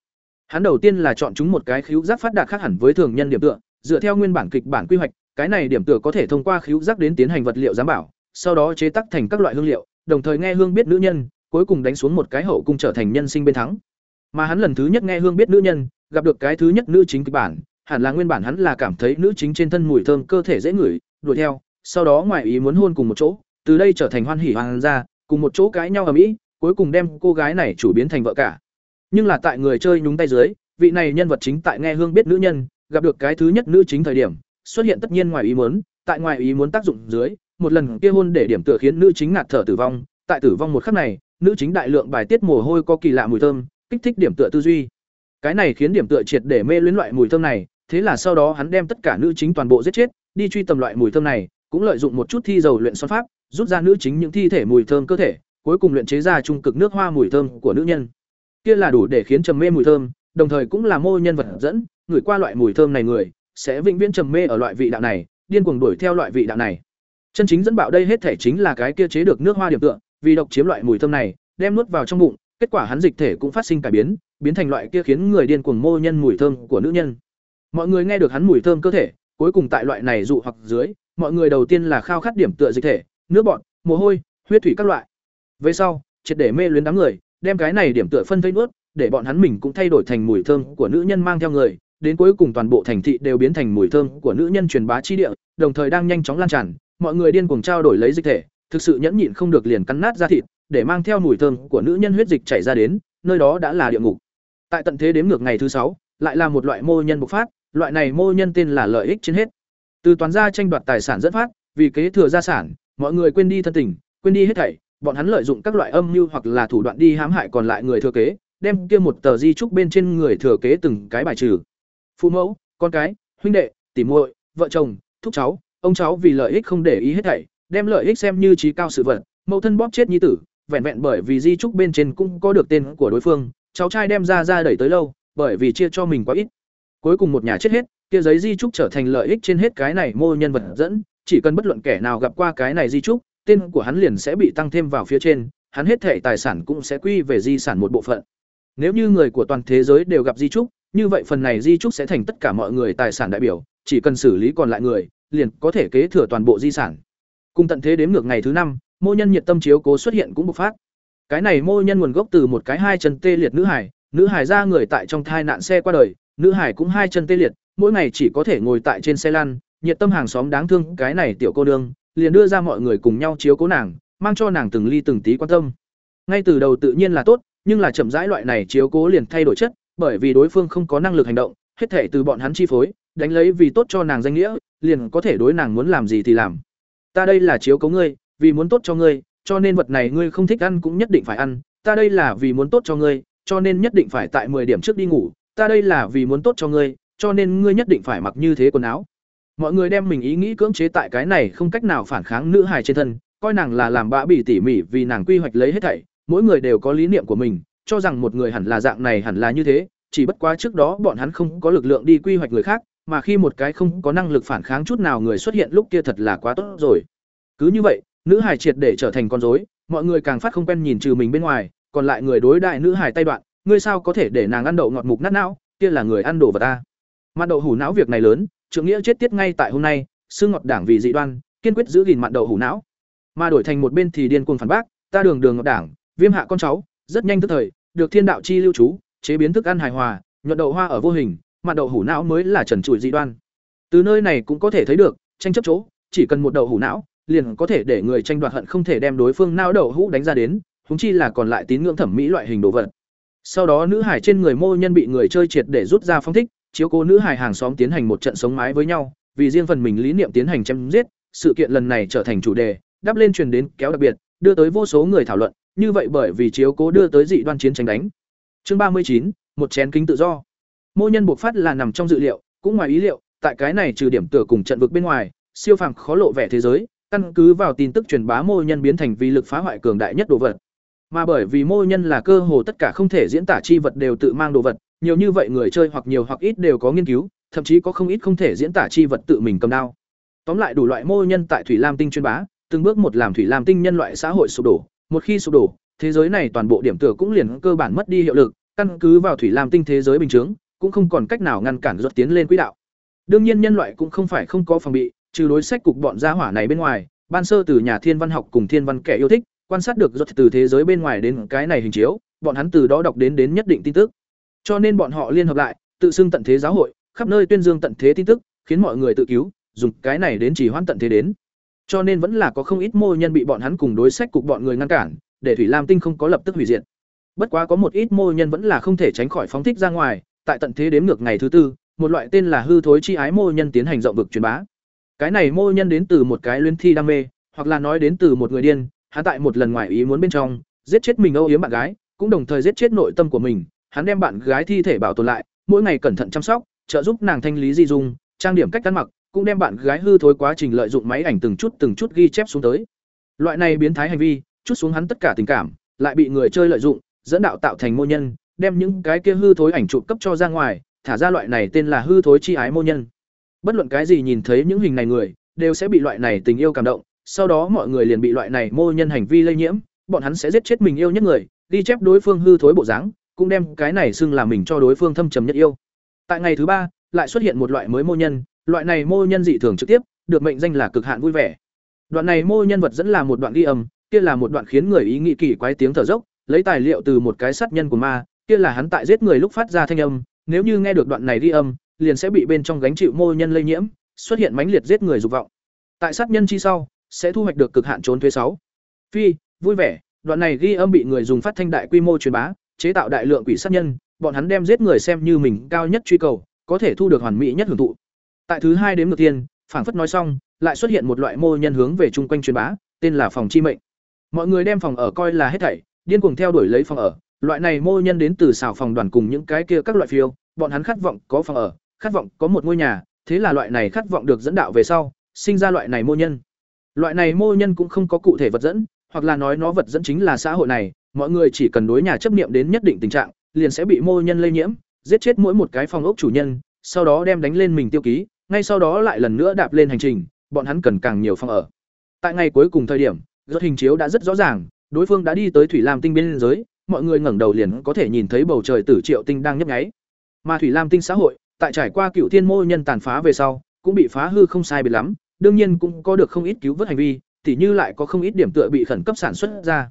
Hắn đầu tiên là chọn chúng một cái khíu giác phát đạt khác hẳn với thường nhân điểm tựa, dựa theo nguyên bản kịch bản quy hoạch, cái này điểm tựa có thể thông qua khíu giác đến tiến hành vật liệu giám bảo, sau đó chế tác thành các loại hương liệu, đồng thời nghe hương biết nữ nhân, cuối cùng đánh xuống một cái hậu cung trở thành nhân sinh bên thắng. Mà hắn lần thứ nhất nghe hương biết nữ nhân, gặp được cái thứ nhất nữ chính kịch bản, hẳn là nguyên bản hắn là cảm thấy nữ chính trên thân mùi thơm cơ thể dễ ngửi, đuổi theo, sau đó ngoài ý muốn hôn cùng một chỗ, từ đây trở thành hoan hỉ hoàng gia, cùng một chỗ cãi nhau ở mỹ, cuối cùng đem cô gái này chủ biến thành vợ cả. Nhưng là tại người chơi nhúng tay dưới, vị này nhân vật chính tại nghe hương biết nữ nhân, gặp được cái thứ nhất nữ chính thời điểm, xuất hiện tất nhiên ngoài ý muốn, tại ngoài ý muốn tác dụng dưới, một lần kia hôn để điểm tựa khiến nữ chính ngạt thở tử vong, tại tử vong một khắc này, nữ chính đại lượng bài tiết mồ hôi có kỳ lạ mùi thơm, kích thích điểm tựa tư duy. Cái này khiến điểm tựa triệt để mê luyến loại mùi thơm này, thế là sau đó hắn đem tất cả nữ chính toàn bộ giết chết, đi truy tầm loại mùi thơm này, cũng lợi dụng một chút thi dầu luyện son pháp, rút ra nữ chính những thi thể mùi thơm cơ thể, cuối cùng luyện chế ra trung cực nước hoa mùi thơm của nữ nhân. Kia là đủ để khiến trầm mê mùi thơm, đồng thời cũng là mô nhân vật dẫn, người qua loại mùi thơm này người, sẽ vĩnh viễn trầm mê ở loại vị đạo này, điên cuồng đuổi theo loại vị đạo này. Chân chính dẫn bạo đây hết thể chính là cái kia chế được nước hoa điểm tựa, vì độc chiếm loại mùi thơm này, đem nuốt vào trong bụng, kết quả hắn dịch thể cũng phát sinh cải biến, biến thành loại kia khiến người điên cuồng mô nhân mùi thơm của nữ nhân. Mọi người nghe được hắn mùi thơm cơ thể, cuối cùng tại loại này dụ hoặc dưới, mọi người đầu tiên là khao khát điểm tựa dịch thể, nước bọt, mồ hôi, huyết thủy các loại. Về sau, triệt để mê luyến đám người, đem cái này điểm tựa phân thây nuốt, để bọn hắn mình cũng thay đổi thành mùi thơm của nữ nhân mang theo người, đến cuối cùng toàn bộ thành thị đều biến thành mùi thơm của nữ nhân truyền bá chi địa, đồng thời đang nhanh chóng lan tràn, mọi người điên cuồng trao đổi lấy dịch thể, thực sự nhẫn nhịn không được liền cắn nát ra thịt, để mang theo mùi thơm của nữ nhân huyết dịch chảy ra đến, nơi đó đã là địa ngục. Tại tận thế đếm ngược ngày thứ sáu, lại là một loại mô nhân bộc phát, loại này mô nhân tên là lợi ích trên hết. Từ toàn gia tranh đoạt tài sản dẫn phát, vì kế thừa gia sản, mọi người quên đi thân tình, quên đi hết thảy, bọn hắn lợi dụng các loại âm mưu hoặc là thủ đoạn đi hãm hại còn lại người thừa kế, đem kia một tờ di trúc bên trên người thừa kế từng cái bài trừ. Phụ mẫu, con cái, huynh đệ, tỉ muội, vợ chồng, thúc cháu, ông cháu vì lợi ích không để ý hết thảy, đem lợi ích xem như trí cao sự vật, mẫu thân bóp chết nhi tử, vẹn vẹn bởi vì di trúc bên trên cũng có được tên của đối phương, cháu trai đem ra ra đẩy tới lâu, bởi vì chia cho mình quá ít. Cuối cùng một nhà chết hết, kia giấy di trúc trở thành lợi ích trên hết cái này mô nhân vật dẫn, chỉ cần bất luận kẻ nào gặp qua cái này di trúc, tên của hắn liền sẽ bị tăng thêm vào phía trên, hắn hết thể tài sản cũng sẽ quy về di sản một bộ phận. Nếu như người của toàn thế giới đều gặp di trúc, như vậy phần này di trúc sẽ thành tất cả mọi người tài sản đại biểu, chỉ cần xử lý còn lại người, liền có thể kế thừa toàn bộ di sản. Cùng tận thế đếm ngược ngày thứ năm, mô nhân nhiệt tâm chiếu cố xuất hiện cũng bộc phát. Cái này mô nhân nguồn gốc từ một cái hai chân tê liệt nữ hải, nữ hải ra người tại trong thai nạn xe qua đời, nữ hải cũng hai chân tê liệt, mỗi ngày chỉ có thể ngồi tại trên xe lăn, nhiệt tâm hàng xóm đáng thương cái này tiểu cô nương, liền đưa ra mọi người cùng nhau chiếu cố nàng, mang cho nàng từng ly từng tí quan tâm. Ngay từ đầu tự nhiên là tốt, nhưng là chậm rãi loại này chiếu cố liền thay đổi chất, bởi vì đối phương không có năng lực hành động, hết thể từ bọn hắn chi phối, đánh lấy vì tốt cho nàng danh nghĩa, liền có thể đối nàng muốn làm gì thì làm. Ta đây là chiếu cố ngươi, vì muốn tốt cho ngươi, cho nên vật này ngươi không thích ăn cũng nhất định phải ăn, ta đây là vì muốn tốt cho ngươi, cho nên nhất định phải tại 10 điểm trước đi ngủ, ta đây là vì muốn tốt cho ngươi, cho nên ngươi nhất định phải mặc như thế quần áo. Mọi người đem mình ý nghĩ cưỡng chế tại cái này không cách nào phản kháng nữ hài trên thân, coi nàng là làm bã bỉ tỉ mỉ vì nàng quy hoạch lấy hết thảy, mỗi người đều có lý niệm của mình, cho rằng một người hẳn là dạng này hẳn là như thế, chỉ bất quá trước đó bọn hắn không có lực lượng đi quy hoạch người khác, mà khi một cái không có năng lực phản kháng chút nào người xuất hiện lúc kia thật là quá tốt rồi. Cứ như vậy, nữ hài triệt để trở thành con rối, mọi người càng phát không quen nhìn trừ mình bên ngoài, còn lại người đối đại nữ hài tay đoạn, ngươi sao có thể để nàng ăn đậu ngọt mục nát não, kia là người ăn đồ vật ta. Mạn đậu hủ não việc này lớn, trưởng nghĩa chết tiết ngay tại hôm nay, xương ngọt đảng vì dị đoan, kiên quyết giữ gìn mạn đậu hủ não. Mà đổi thành một bên thì điên cuồng phản bác, ta đường đường ngọt đảng, viêm hạ con cháu, rất nhanh tức thời, được thiên đạo chi lưu trú, chế biến thức ăn hài hòa, nhuận đậu hoa ở vô hình, mạn đậu hủ não mới là trần trụi dị đoan. Từ nơi này cũng có thể thấy được, tranh chấp chỗ, chỉ cần một đậu hủ não, liền có thể để người tranh đoạt hận không thể đem đối phương não đậu hũ đánh ra đến, húng chi là còn lại tín ngưỡng thẩm mỹ loại hình đồ vật. Sau đó nữ hải trên người mô nhân bị người chơi triệt để rút ra phong thích, chiếu cố nữ hải hàng xóm tiến hành một trận sống mái với nhau, vì riêng phần mình lý niệm tiến hành chém giết, sự kiện lần này trở thành chủ đề, đắp lên truyền đến kéo đặc biệt, đưa tới vô số người thảo luận, như vậy bởi vì chiếu cố đưa tới dị đoan chiến tranh đánh. Chương ba mươi chín, một chén kính tự do. Mô nhân buộc phát là nằm trong dự liệu, cũng ngoài ý liệu, tại cái này trừ điểm tựa cùng trận vực bên ngoài, siêu phàm khó lộ vẻ thế giới, căn cứ vào tin tức truyền bá mô nhân biến thành vi lực phá hoại cường đại nhất đồ vật. Mà bởi vì mô nhân là cơ hồ tất cả không thể diễn tả chi vật đều tự mang đồ vật, nhiều như vậy người chơi hoặc nhiều hoặc ít đều có nghiên cứu, thậm chí có không ít không thể diễn tả chi vật tự mình cầm đao. Tóm lại đủ loại mô nhân tại Thủy Lam Tinh truyền bá, từng bước một làm Thủy Lam Tinh nhân loại xã hội sụp đổ, một khi sụp đổ, thế giới này toàn bộ điểm tựa cũng liền cơ bản mất đi hiệu lực, căn cứ vào Thủy Lam Tinh thế giới bình thường, cũng không còn cách nào ngăn cản ruột tiến lên quỹ đạo. Đương nhiên nhân loại cũng không phải không có phòng bị, trừ đối sách cục bọn gia hỏa này bên ngoài, ban sơ từ nhà thiên văn học cùng thiên văn kẻ yêu thích, quan sát được ruột từ thế giới bên ngoài đến cái này hình chiếu, bọn hắn từ đó đọc đến đến nhất định tin tức. Cho nên bọn họ liên hợp lại, tự xưng tận thế giáo hội, khắp nơi tuyên dương tận thế tin tức, khiến mọi người tự cứu, dùng cái này đến chỉ hoãn tận thế đến. Cho nên vẫn là có không ít mô nhân bị bọn hắn cùng đối sách cục bọn người ngăn cản, để Thủy Lam Tinh không có lập tức hủy diệt. Bất quá có một ít mô nhân vẫn là không thể tránh khỏi phóng thích ra ngoài, tại tận thế đếm ngược ngày thứ tư, một loại tên là hư thối chi ái mô nhân tiến hành rộng vực truyền bá. Cái này mô nhân đến từ một cái luyến thi đam mê, hoặc là nói đến từ một người điên, hắn tại một lần ngoài ý muốn bên trong, giết chết mình âu yếm bạn gái, cũng đồng thời giết chết nội tâm của mình, hắn đem bạn gái thi thể bảo tồn lại, mỗi ngày cẩn thận chăm sóc, trợ giúp nàng thanh lý di dung, trang điểm cách ăn mặc, cũng đem bạn gái hư thối quá trình lợi dụng máy ảnh từng chút từng chút ghi chép xuống tới. Loại này biến thái hành vi, chút xuống hắn tất cả tình cảm, lại bị người chơi lợi dụng, dẫn đạo tạo thành mô nhân, đem những cái kia hư thối ảnh chụp cấp cho ra ngoài, thả ra loại này tên là hư thối chi ái mô nhân. Bất luận cái gì nhìn thấy những hình này người, đều sẽ bị loại này tình yêu cảm động, sau đó mọi người liền bị loại này mô nhân hành vi lây nhiễm, bọn hắn sẽ giết chết mình yêu nhất người, đi chép đối phương hư thối bộ dáng, cũng đem cái này xưng là mình cho đối phương thâm trầm nhất yêu. Tại ngày thứ ba, lại xuất hiện một loại mới mô nhân, loại này mô nhân dị thường trực tiếp, được mệnh danh là cực hạn vui vẻ. Đoạn này mô nhân vật dẫn là một đoạn ghi âm, kia là một đoạn khiến người ý nghĩ kỳ quái tiếng thở dốc, lấy tài liệu từ một cái sát nhân của ma, kia là hắn tại giết người lúc phát ra thanh âm, nếu như nghe được đoạn này ghi âm, liền sẽ bị bên trong gánh chịu mô nhân lây nhiễm, xuất hiện mãnh liệt giết người dục vọng. Tại sát nhân chi sau, sẽ thu hoạch được cực hạn trốn thuế sáu. Phi, vui vẻ, đoạn này ghi âm bị người dùng phát thanh đại quy mô truyền bá, chế tạo đại lượng quỷ sát nhân, bọn hắn đem giết người xem như mình cao nhất truy cầu, có thể thu được hoàn mỹ nhất hưởng thụ. Tại thứ hai đếm ngược tiên, phảng phất nói xong, lại xuất hiện một loại mô nhân hướng về chung quanh truyền bá, tên là phòng chi mệnh. Mọi người đem phòng ở coi là hết thảy, điên cuồng theo đuổi lấy phòng ở. Loại này mô nhân đến từ xảo phòng đoàn cùng những cái kia các loại phiêu, bọn hắn khát vọng có phòng ở, khát vọng có một ngôi nhà, thế là loại này khát vọng được dẫn đạo về sau, sinh ra loại này mô nhân. Loại này mô nhân cũng không có cụ thể vật dẫn, hoặc là nói nó vật dẫn chính là xã hội này, mọi người chỉ cần đối nhà chấp niệm đến nhất định tình trạng, liền sẽ bị mô nhân lây nhiễm, giết chết mỗi một cái phòng ốc chủ nhân, sau đó đem đánh lên mình tiêu ký, ngay sau đó lại lần nữa đạp lên hành trình, bọn hắn cần càng nhiều phòng ở. Tại ngày cuối cùng thời điểm, rốt hình chiếu đã rất rõ ràng, đối phương đã đi tới thủy lam tinh biên giới, mọi người ngẩng đầu liền có thể nhìn thấy bầu trời tử triệu tinh đang nhấp nháy. Mà thủy lam tinh xã hội, tại trải qua cựu thiên mô nhân tàn phá về sau, cũng bị phá hư không sai biệt lắm, đương nhiên cũng có được không ít cứu vớt hành vi, tỉ như lại có không ít điểm tựa bị khẩn cấp sản xuất ra.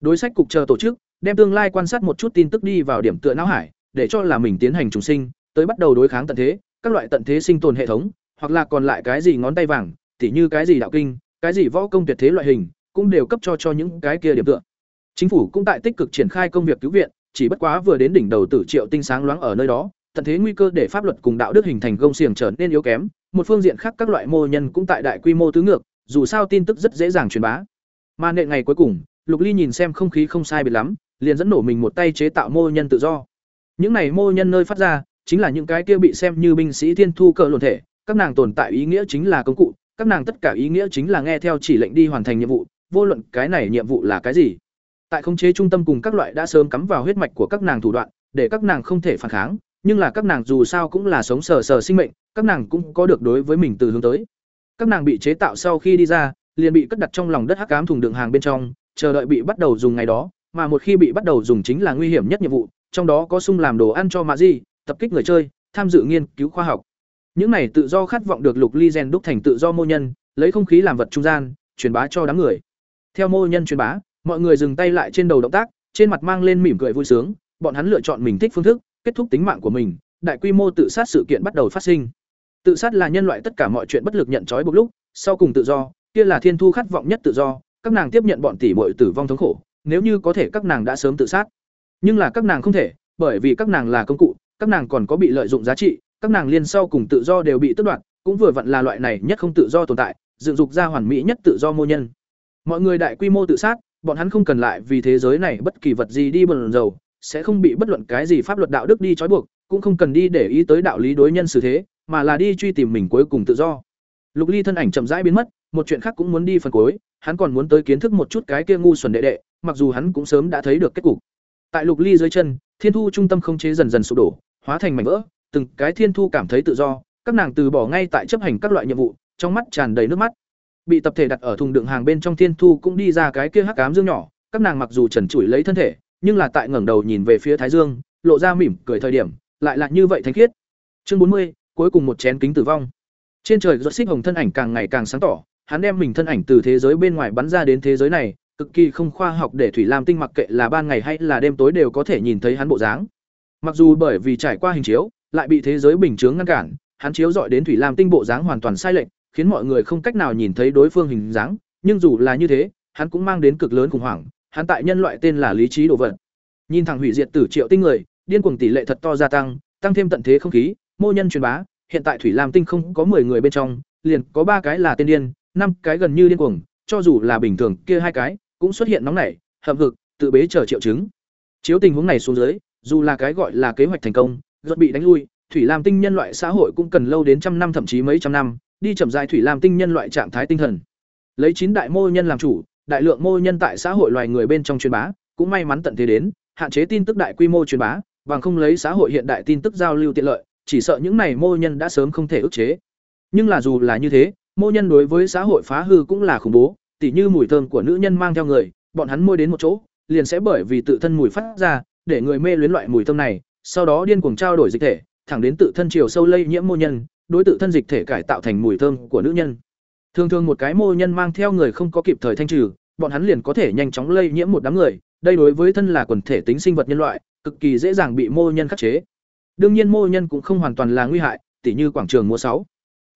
Đối sách cục chờ tổ chức, đem tương lai quan sát một chút tin tức đi vào điểm tựa não hải, để cho là mình tiến hành trùng sinh, tới bắt đầu đối kháng tận thế, các loại tận thế sinh tồn hệ thống, hoặc là còn lại cái gì ngón tay vàng, tỉ như cái gì đạo kinh, cái gì võ công tuyệt thế loại hình, cũng đều cấp cho cho những cái kia điểm tựa. Chính phủ cũng tại tích cực triển khai công việc cứu viện, chỉ bất quá vừa đến đỉnh đầu tử triệu tinh sáng loáng ở nơi đó, tận thế nguy cơ để pháp luật cùng đạo đức hình thành gông xiềng trở nên yếu kém, một phương diện khác các loại mô nhân cũng tại đại quy mô tứ ngược, dù sao tin tức rất dễ dàng truyền bá. Mà nệ ngày cuối cùng, Lục Ly nhìn xem không khí không sai biệt lắm, liền dẫn nổ mình một tay chế tạo mô nhân tự do. Những này mô nhân nơi phát ra, chính là những cái kia bị xem như binh sĩ thiên thu cờ luận thể, các nàng tồn tại ý nghĩa chính là công cụ, các nàng tất cả ý nghĩa chính là nghe theo chỉ lệnh đi hoàn thành nhiệm vụ, vô luận cái này nhiệm vụ là cái gì. Tại khống chế trung tâm cùng các loại đã sớm cắm vào huyết mạch của các nàng thủ đoạn, để các nàng không thể phản kháng, nhưng là các nàng dù sao cũng là sống sờ sờ sinh mệnh, các nàng cũng có được đối với mình từ hướng tới. Các nàng bị chế tạo sau khi đi ra, liền bị cất đặt trong lòng đất hắc cám thùng đựng hàng bên trong, chờ đợi bị bắt đầu dùng ngày đó, mà một khi bị bắt đầu dùng chính là nguy hiểm nhất nhiệm vụ, trong đó có sung làm đồ ăn cho mạ di tập kích người chơi, tham dự nghiên cứu khoa học. Những này tự do khát vọng được lục ly gen đúc thành tự do mô nhân, lấy không khí làm vật trung gian, truyền bá cho đám người. Theo mô nhân truyền bá, mọi người dừng tay lại trên đầu động tác, trên mặt mang lên mỉm cười vui sướng, bọn hắn lựa chọn mình thích phương thức, kết thúc tính mạng của mình, đại quy mô tự sát sự kiện bắt đầu phát sinh. Tự sát là nhân loại tất cả mọi chuyện bất lực nhận trói buộc lúc, sau cùng tự do, kia là thiên thu khát vọng nhất tự do, các nàng tiếp nhận bọn tỷ muội tử vong thống khổ, nếu như có thể các nàng đã sớm tự sát. Nhưng là các nàng không thể, bởi vì các nàng là công cụ, các nàng còn có bị lợi dụng giá trị, các nàng liên sau cùng tự do đều bị tước đoạt, cũng vừa vặn là loại này nhất không tự do tồn tại, dựng dục ra hoàn mỹ nhất tự do mô nhân. Mọi người đại quy mô tự sát, bọn hắn không cần lại vì thế giới này bất kỳ vật gì đi bần dầu, sẽ không bị bất luận cái gì pháp luật đạo đức đi trói buộc, cũng không cần đi để ý tới đạo lý đối nhân xử thế, mà là đi truy tìm mình cuối cùng tự do. Lục Ly thân ảnh chậm rãi biến mất, một chuyện khác cũng muốn đi phần cuối, hắn còn muốn tới kiến thức một chút cái kia ngu xuẩn đệ đệ, mặc dù hắn cũng sớm đã thấy được kết cục. Tại Lục Ly dưới chân, Thiên Thu trung tâm không chế dần dần sụp đổ, hóa thành mảnh vỡ, từng cái Thiên Thu cảm thấy tự do, các nàng từ bỏ ngay tại chấp hành các loại nhiệm vụ, trong mắt tràn đầy nước mắt. Bị tập thể đặt ở thùng đựng hàng bên trong Thiên Thu cũng đi ra cái kia hắc ám dương nhỏ, các nàng mặc dù trần trụi lấy thân thể, nhưng là tại ngẩng đầu nhìn về phía Thái Dương, lộ ra mỉm cười thời điểm, lại là như vậy thánh khiết. Chương bốn mươi, cuối cùng một chén kính tử vong. Trên trời giọt xích hồng thân ảnh càng ngày càng sáng tỏ, hắn đem mình thân ảnh từ thế giới bên ngoài bắn ra đến thế giới này, cực kỳ không khoa học để Thủy Lam Tinh mặc kệ là ban ngày hay là đêm tối đều có thể nhìn thấy hắn bộ dáng. Mặc dù bởi vì trải qua hình chiếu, lại bị thế giới bình chướng ngăn cản, hắn chiếu dọi đến Thủy Lam Tinh bộ dáng hoàn toàn sai lệch, khiến mọi người không cách nào nhìn thấy đối phương hình dáng, nhưng dù là như thế, hắn cũng mang đến cực lớn khủng hoảng, hắn tại nhân loại tên là lý trí đồ vật. Nhìn thẳng hủy diệt tử triệu tinh người, điên cuồng tỷ lệ thật to gia tăng, tăng thêm tận thế không khí, mô nhân truyền bá, hiện tại Thủy Lam Tinh không có 10 người bên trong, liền có ba cái là tên điên, năm cái gần như điên cuồng, cho dù là bình thường, kia hai cái cũng xuất hiện nóng nảy, hậm hực, tự bế chờ triệu chứng. Chiếu tình huống này xuống dưới, dù là cái gọi là kế hoạch thành công, rốt bị đánh lui, Thủy Lam Tinh nhân loại xã hội cũng cần lâu đến trăm năm thậm chí mấy trăm năm, đi chậm dài Thủy Lam Tinh nhân loại trạng thái tinh thần. Lấy chín đại mô nhân làm chủ, đại lượng mô nhân tại xã hội loài người bên trong truyền bá, cũng may mắn tận thế đến, hạn chế tin tức đại quy mô truyền bá, bằng không lấy xã hội hiện đại tin tức giao lưu tiện lợi, chỉ sợ những này mô nhân đã sớm không thể ức chế. Nhưng là dù là như thế, mô nhân đối với xã hội phá hư cũng là khủng bố, tỉ như mùi thơm của nữ nhân mang theo người, bọn hắn môi đến một chỗ, liền sẽ bởi vì tự thân mùi phát ra, để người mê luyến loại mùi thơm này, sau đó điên cuồng trao đổi dịch thể, thẳng đến tự thân chiều sâu lây nhiễm mô nhân, đối tự thân dịch thể cải tạo thành mùi thơm của nữ nhân. Thường thường một cái mô nhân mang theo người không có kịp thời thanh trừ, bọn hắn liền có thể nhanh chóng lây nhiễm một đám người, đây đối với thân là quần thể tính sinh vật nhân loại, cực kỳ dễ dàng bị mô nhân khắc chế. Đương nhiên mô nhân cũng không hoàn toàn là nguy hại, tỉ như quảng trường mua sáu.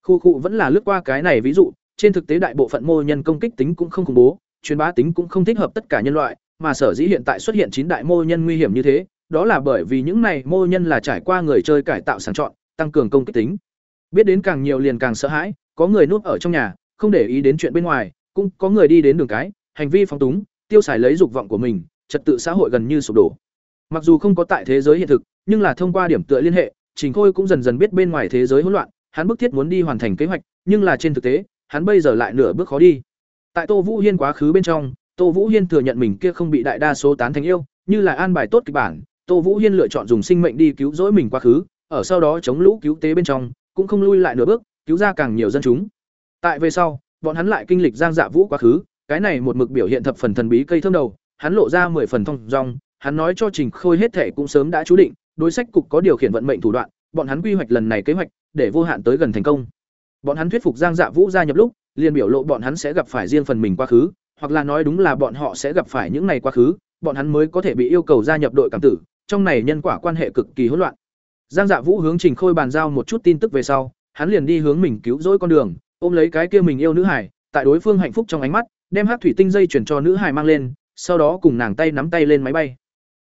Khu khu vẫn là lướt qua cái này ví dụ, trên thực tế đại bộ phận mô nhân công kích tính cũng không khủng bố, truyền bá tính cũng không thích hợp tất cả nhân loại, mà sở dĩ hiện tại xuất hiện chín đại mô nhân nguy hiểm như thế, đó là bởi vì những này mô nhân là trải qua người chơi cải tạo sàng chọn, tăng cường công kích tính. Biết đến càng nhiều liền càng sợ hãi, có người núp ở trong nhà, không để ý đến chuyện bên ngoài, cũng có người đi đến đường cái, hành vi phóng túng, tiêu xài lấy dục vọng của mình, trật tự xã hội gần như sụp đổ. Mặc dù không có tại thế giới hiện thực, nhưng là thông qua điểm tựa liên hệ, Trình Khôi cũng dần dần biết bên ngoài thế giới hỗn loạn, hắn bức thiết muốn đi hoàn thành kế hoạch, nhưng là trên thực tế, hắn bây giờ lại nửa bước khó đi. Tại Tô Vũ Hiên quá khứ bên trong, Tô Vũ Hiên thừa nhận mình kia không bị đại đa số tán thành yêu, như là an bài tốt kịch bản, Tô Vũ Hiên lựa chọn dùng sinh mệnh đi cứu rỗi mình quá khứ, ở sau đó chống lũ cứu tế bên trong, cũng không lui lại nửa bước, cứu ra càng nhiều dân chúng. Tại về sau, bọn hắn lại kinh lịch Giang Dạ Vũ quá khứ, cái này một mực biểu hiện thập phần thần bí cây thơm đầu, hắn lộ ra mười phần thông dong, hắn nói cho Trình Khôi hết thể cũng sớm đã chú định, đối sách cục có điều khiển vận mệnh thủ đoạn, bọn hắn quy hoạch lần này kế hoạch, để vô hạn tới gần thành công. Bọn hắn thuyết phục Giang Dạ Vũ gia nhập lúc, liền biểu lộ bọn hắn sẽ gặp phải riêng phần mình quá khứ, hoặc là nói đúng là bọn họ sẽ gặp phải những này quá khứ, bọn hắn mới có thể bị yêu cầu gia nhập đội cảm tử, trong này nhân quả quan hệ cực kỳ hỗn loạn. Giang Dạ Vũ hướng Trình Khôi bàn giao một chút tin tức về sau, hắn liền đi hướng mình cứu rỗi con đường, ôm lấy cái kia mình yêu nữ hải, tại đối phương hạnh phúc trong ánh mắt, đem hắc thủy tinh dây chuyển cho nữ hải mang lên, sau đó cùng nàng tay nắm tay lên máy bay.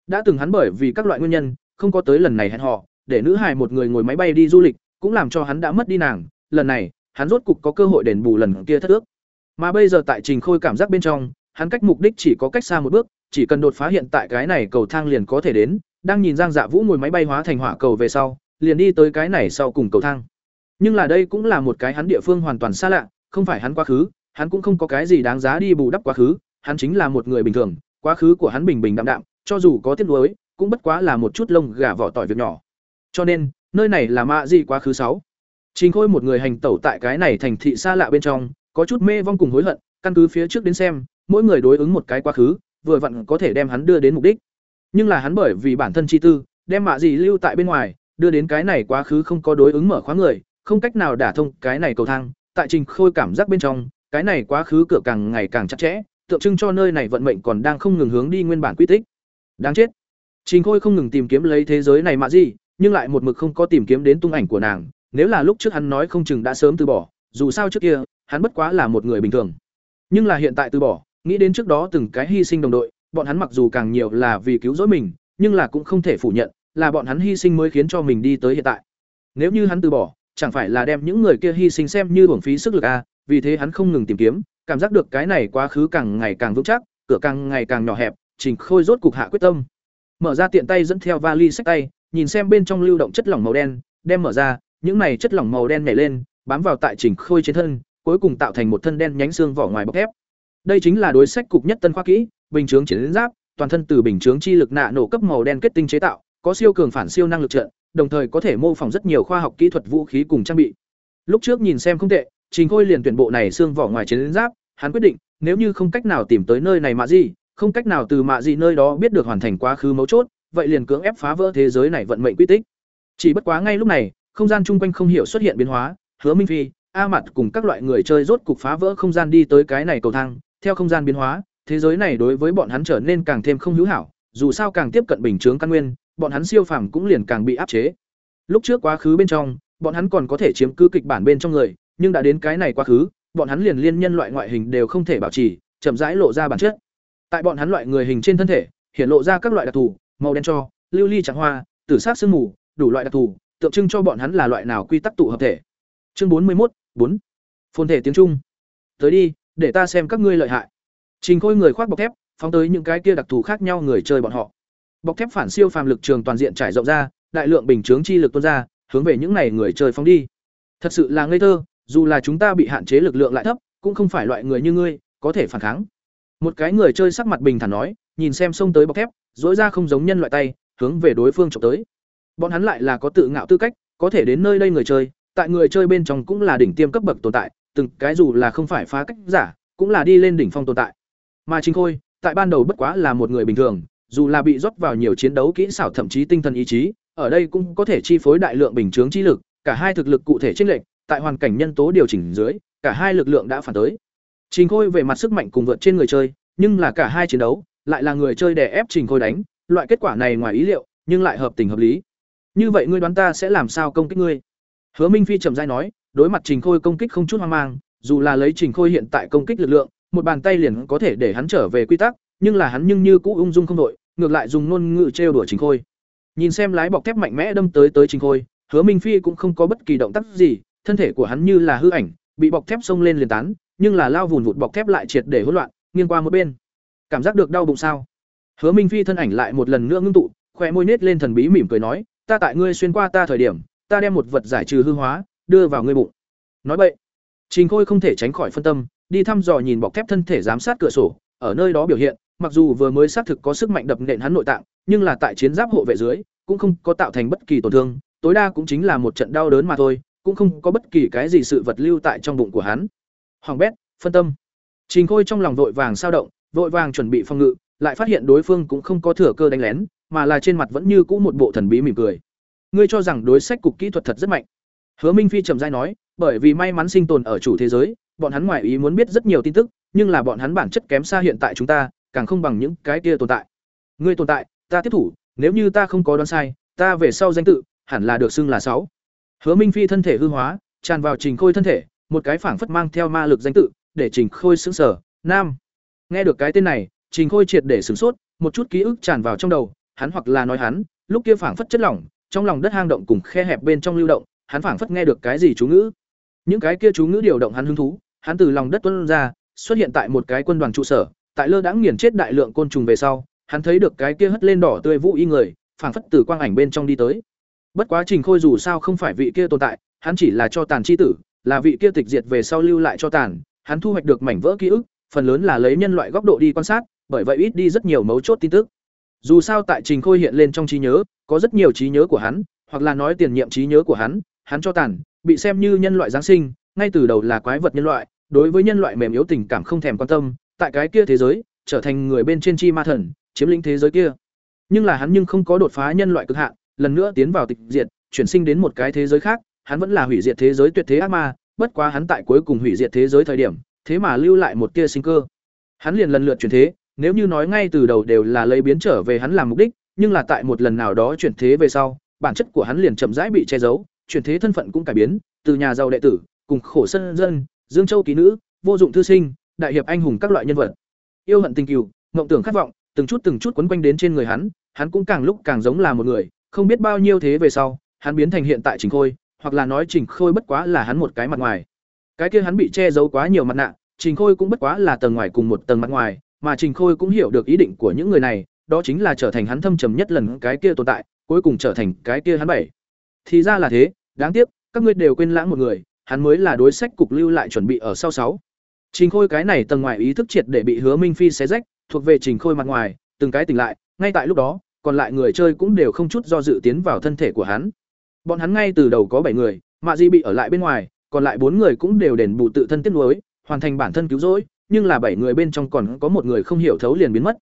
Đã từng hắn bởi vì các loại nguyên nhân, không có tới lần này hẹn họ, để nữ hải một người ngồi máy bay đi du lịch, cũng làm cho hắn đã mất đi nàng, lần này, hắn rốt cục có cơ hội đền bù lần kia thất ước. Mà bây giờ tại Trình Khôi cảm giác bên trong, hắn cách mục đích chỉ có cách xa một bước, chỉ cần đột phá hiện tại cái này cầu thang liền có thể đến, đang nhìn Giang Dạ Vũ ngồi máy bay hóa thành hỏa cầu về sau, liền đi tới cái này sau cùng cầu thang. Nhưng là đây cũng là một cái hắn địa phương hoàn toàn xa lạ, không phải hắn quá khứ, hắn cũng không có cái gì đáng giá đi bù đắp quá khứ, hắn chính là một người bình thường, quá khứ của hắn bình bình đạm đạm, cho dù có tiếc nuối, cũng bất quá là một chút lông gà vỏ tỏi việc nhỏ. Cho nên, nơi này là mạ gì quá khứ sáu. Trình Khôi một người hành tẩu tại cái này thành thị xa lạ bên trong, có chút mê vong cùng hối hận, căn cứ phía trước đến xem, mỗi người đối ứng một cái quá khứ, vừa vặn có thể đem hắn đưa đến mục đích. Nhưng là hắn bởi vì bản thân chi tư, đem mạ gì lưu tại bên ngoài, đưa đến cái này quá khứ không có đối ứng mở khóa người, không cách nào đả thông cái này cầu thang, tại Trình Khôi cảm giác bên trong, cái này quá khứ cửa càng ngày càng chặt chẽ, tượng trưng cho nơi này vận mệnh còn đang không ngừng hướng đi nguyên bản quy tích. Đáng chết. Trình Khôi không ngừng tìm kiếm lấy thế giới này mà gì, nhưng lại một mực không có tìm kiếm đến tung ảnh của nàng, nếu là lúc trước hắn nói không chừng đã sớm từ bỏ, dù sao trước kia, hắn bất quá là một người bình thường. Nhưng là hiện tại từ bỏ, nghĩ đến trước đó từng cái hy sinh đồng đội, bọn hắn mặc dù càng nhiều là vì cứu rỗi mình, nhưng là cũng không thể phủ nhận, là bọn hắn hy sinh mới khiến cho mình đi tới hiện tại. Nếu như hắn từ bỏ, chẳng phải là đem những người kia hy sinh xem như uổng phí sức lực à, vì thế hắn không ngừng tìm kiếm, cảm giác được cái này quá khứ càng ngày càng vững chắc, cửa càng ngày càng nhỏ hẹp, Trình Khôi rốt cục hạ quyết tâm. Mở ra tiện tay dẫn theo vali sách tay, nhìn xem bên trong lưu động chất lỏng màu đen, đem mở ra, những này chất lỏng màu đen nhảy lên, bám vào tại Trình Khôi trên thân, cuối cùng tạo thành một thân đen nhánh xương vỏ ngoài bọc thép. Đây chính là đối sách cục nhất tân khoa kỹ, bình chướng chiến giáp, toàn thân từ bình chướng chi lực nạ nổ cấp màu đen kết tinh chế tạo, có siêu cường phản siêu năng lực trận, đồng thời có thể mô phỏng rất nhiều khoa học kỹ thuật vũ khí cùng trang bị. Lúc trước nhìn xem không tệ, Trình Khôi liền tuyển bộ này xương vỏ ngoài chiến giáp, hắn quyết định, nếu như không cách nào tìm tới nơi này mà gì, không cách nào từ mạ gì nơi đó biết được hoàn thành quá khứ mấu chốt, vậy liền cưỡng ép phá vỡ thế giới này vận mệnh quy tích. Chỉ bất quá ngay lúc này, không gian chung quanh không hiểu xuất hiện biến hóa, Hứa Minh Phi, A Mạt cùng các loại người chơi rốt cục phá vỡ không gian đi tới cái này cầu thang, theo không gian biến hóa, thế giới này đối với bọn hắn trở nên càng thêm không hữu hảo, dù sao càng tiếp cận bình chướng căn nguyên, bọn hắn siêu phàm cũng liền càng bị áp chế. Lúc trước quá khứ bên trong, bọn hắn còn có thể chiếm cứ kịch bản bên trong người, nhưng đã đến cái này quá khứ, bọn hắn liền liên nhân loại ngoại hình đều không thể bảo trì, chậm rãi lộ ra bản chất. Tại bọn hắn loại người hình trên thân thể, hiện lộ ra các loại đặc thù, màu đen cho, lưu ly trắng hoa, tử sắc sương mù, đủ loại đặc thù, tượng trưng cho bọn hắn là loại nào quy tắc tụ hợp thể. Chương bốn mươi một, bốn, Phồn thể tiếng Trung. Tới đi, để ta xem các ngươi lợi hại. Trình Khôi người khoác bọc thép, phóng tới những cái kia đặc thù khác nhau người chơi bọn họ. Bọc thép phản siêu phàm lực trường toàn diện trải rộng ra, đại lượng bình chướng chi lực tuôn ra, hướng về những này người chơi phóng đi. Thật sự là ngây thơ, dù là chúng ta bị hạn chế lực lượng lại thấp, cũng không phải loại người như ngươi có thể phản kháng. Một cái người chơi sắc mặt bình thản nói, nhìn xem xông tới bọc thép, rỗi ra không giống nhân loại tay, hướng về đối phương chụp tới. Bọn hắn lại là có tự ngạo tư cách, có thể đến nơi đây người chơi, tại người chơi bên trong cũng là đỉnh tiêm cấp bậc tồn tại, từng cái dù là không phải phá cách giả, cũng là đi lên đỉnh phong tồn tại. Mà Trình Khôi, tại ban đầu bất quá là một người bình thường, dù là bị rót vào nhiều chiến đấu kỹ xảo thậm chí tinh thần ý chí, ở đây cũng có thể chi phối đại lượng bình chướng chi lực, cả hai thực lực cụ thể chênh lệch, tại hoàn cảnh nhân tố điều chỉnh dưới, cả hai lực lượng đã phản tới. Trình Khôi về mặt sức mạnh cùng vượt trên người chơi, nhưng là cả hai chiến đấu, lại là người chơi đè ép Trình Khôi đánh, loại kết quả này ngoài ý liệu, nhưng lại hợp tình hợp lý. Như vậy ngươi đoán ta sẽ làm sao công kích ngươi? Hứa Minh Phi trầm giai nói, đối mặt Trình Khôi công kích không chút hoang mang, dù là lấy Trình Khôi hiện tại công kích lực lượng, một bàn tay liền có thể để hắn trở về quy tắc, nhưng là hắn nhưng như cũ ung dung không đội, ngược lại dùng ngôn ngữ trêu đùa Trình Khôi. Nhìn xem lái bọc thép mạnh mẽ đâm tới tới Trình Khôi, Hứa Minh Phi cũng không có bất kỳ động tác gì, thân thể của hắn như là hư ảnh, bị bọc thép xông lên liền tán, nhưng là lao vụn vụt bọc thép lại triệt để hỗn loạn, nghiêng qua một bên. Cảm giác được đau bụng sao? Hứa Minh Phi thân ảnh lại một lần nữa ngưng tụ, khóe môi nết lên thần bí mỉm cười nói, "Ta tại ngươi xuyên qua ta thời điểm, ta đem một vật giải trừ hư hóa, đưa vào ngươi bụng." Nói vậy, Trình Khôi không thể tránh khỏi phân tâm, đi thăm dò nhìn bọc thép thân thể giám sát cửa sổ, ở nơi đó biểu hiện, mặc dù vừa mới xác thực có sức mạnh đập nện hắn nội tạng, nhưng là tại chiến giáp hộ vệ dưới, cũng không có tạo thành bất kỳ tổn thương, tối đa cũng chính là một trận đau đớn mà thôi, cũng không có bất kỳ cái gì sự vật lưu tại trong bụng của hắn. Hoàng bét, phân tâm. Trình Khôi trong lòng vội vàng sao động, vội vàng chuẩn bị phòng ngự, lại phát hiện đối phương cũng không có thừa cơ đánh lén, mà là trên mặt vẫn như cũ một bộ thần bí mỉm cười. Ngươi cho rằng đối sách cục kỹ thuật thật rất mạnh. Hứa Minh Phi trầm giai nói, bởi vì may mắn sinh tồn ở chủ thế giới, bọn hắn ngoài ý muốn biết rất nhiều tin tức, nhưng là bọn hắn bản chất kém xa hiện tại chúng ta, càng không bằng những cái kia tồn tại. Ngươi tồn tại, ta tiếp thủ, nếu như ta không có đoán sai, ta về sau danh tự hẳn là được xưng là sáu. Hứa Minh Phi thân thể hư hóa, tràn vào Trình Khôi thân thể, một cái phảng phất mang theo ma lực danh tự, để Trình Khôi sững sờ, nam. Nghe được cái tên này, Trình Khôi triệt để sửng sốt, một chút ký ức tràn vào trong đầu, hắn hoặc là nói hắn, lúc kia phảng phất chất lỏng, trong lòng đất hang động cùng khe hẹp bên trong lưu động, hắn phảng phất nghe được cái gì chú ngữ. Những cái kia chú ngữ điều động hắn hứng thú, hắn từ lòng đất tuôn ra, xuất hiện tại một cái quân đoàn trụ sở, tại lơ đãng nghiền chết đại lượng côn trùng về sau, hắn thấy được cái kia hất lên đỏ tươi vũ y người, phảng phất từ quang ảnh bên trong đi tới. Bất quá Trình Khôi dù sao không phải vị kia tồn tại, hắn chỉ là cho tàn chi tử, là vị kia tịch diệt về sau lưu lại cho tàn, hắn thu hoạch được mảnh vỡ ký ức, phần lớn là lấy nhân loại góc độ đi quan sát, bởi vậy ít đi rất nhiều mấu chốt tin tức. Dù sao tại Trình Khôi hiện lên trong trí nhớ, có rất nhiều trí nhớ của hắn, hoặc là nói tiền nhiệm trí nhớ của hắn, hắn cho tàn, bị xem như nhân loại giáng sinh, ngay từ đầu là quái vật nhân loại, đối với nhân loại mềm yếu tình cảm không thèm quan tâm, tại cái kia thế giới, trở thành người bên trên chi ma thần, chiếm lĩnh thế giới kia. Nhưng là hắn nhưng không có đột phá nhân loại cực hạn, lần nữa tiến vào tịch diệt, chuyển sinh đến một cái thế giới khác, hắn vẫn là hủy diệt thế giới tuyệt thế ác ma, bất quá hắn tại cuối cùng hủy diệt thế giới thời điểm, thế mà lưu lại một tia sinh cơ. Hắn liền lần lượt chuyển thế, nếu như nói ngay từ đầu đều là lấy biến trở về hắn làm mục đích, nhưng là tại một lần nào đó chuyển thế về sau, bản chất của hắn liền chậm rãi bị che giấu, chuyển thế thân phận cũng cải biến, từ nhà giàu đệ tử, cùng khổ sân dân, Dương Châu ký nữ, vô dụng thư sinh, đại hiệp anh hùng các loại nhân vật. Yêu hận tình kiều, ngộng tưởng khát vọng, từng chút từng chút quấn quanh đến trên người hắn, hắn cũng càng lúc càng giống là một người, không biết bao nhiêu thế về sau, hắn biến thành hiện tại Trình Khôi, hoặc là nói Trình Khôi bất quá là hắn một cái mặt ngoài. Cái kia hắn bị che giấu quá nhiều mặt nạ, Trình Khôi cũng bất quá là tầng ngoài cùng một tầng mặt ngoài, mà Trình Khôi cũng hiểu được ý định của những người này, đó chính là trở thành hắn thâm trầm nhất lần cái kia tồn tại, cuối cùng trở thành cái kia hắn bảy. Thì ra là thế, đáng tiếc, các ngươi đều quên lãng một người, hắn mới là đối sách cục lưu lại chuẩn bị ở sau sáu. Trình Khôi cái này tầng ngoài ý thức triệt để bị Hứa Minh Phi xé rách, thuộc về Trình Khôi mặt ngoài, từng cái tỉnh lại, ngay tại lúc đó, còn lại người chơi cũng đều không chút do dự tiến vào thân thể của hắn. Bọn hắn ngay từ đầu có bảy người, Mạ Di bị ở lại bên ngoài, còn lại bốn người cũng đều đền bù tự thân tiết nuối, hoàn thành bản thân cứu rỗi, nhưng là bảy người bên trong còn có một người không hiểu thấu liền biến mất.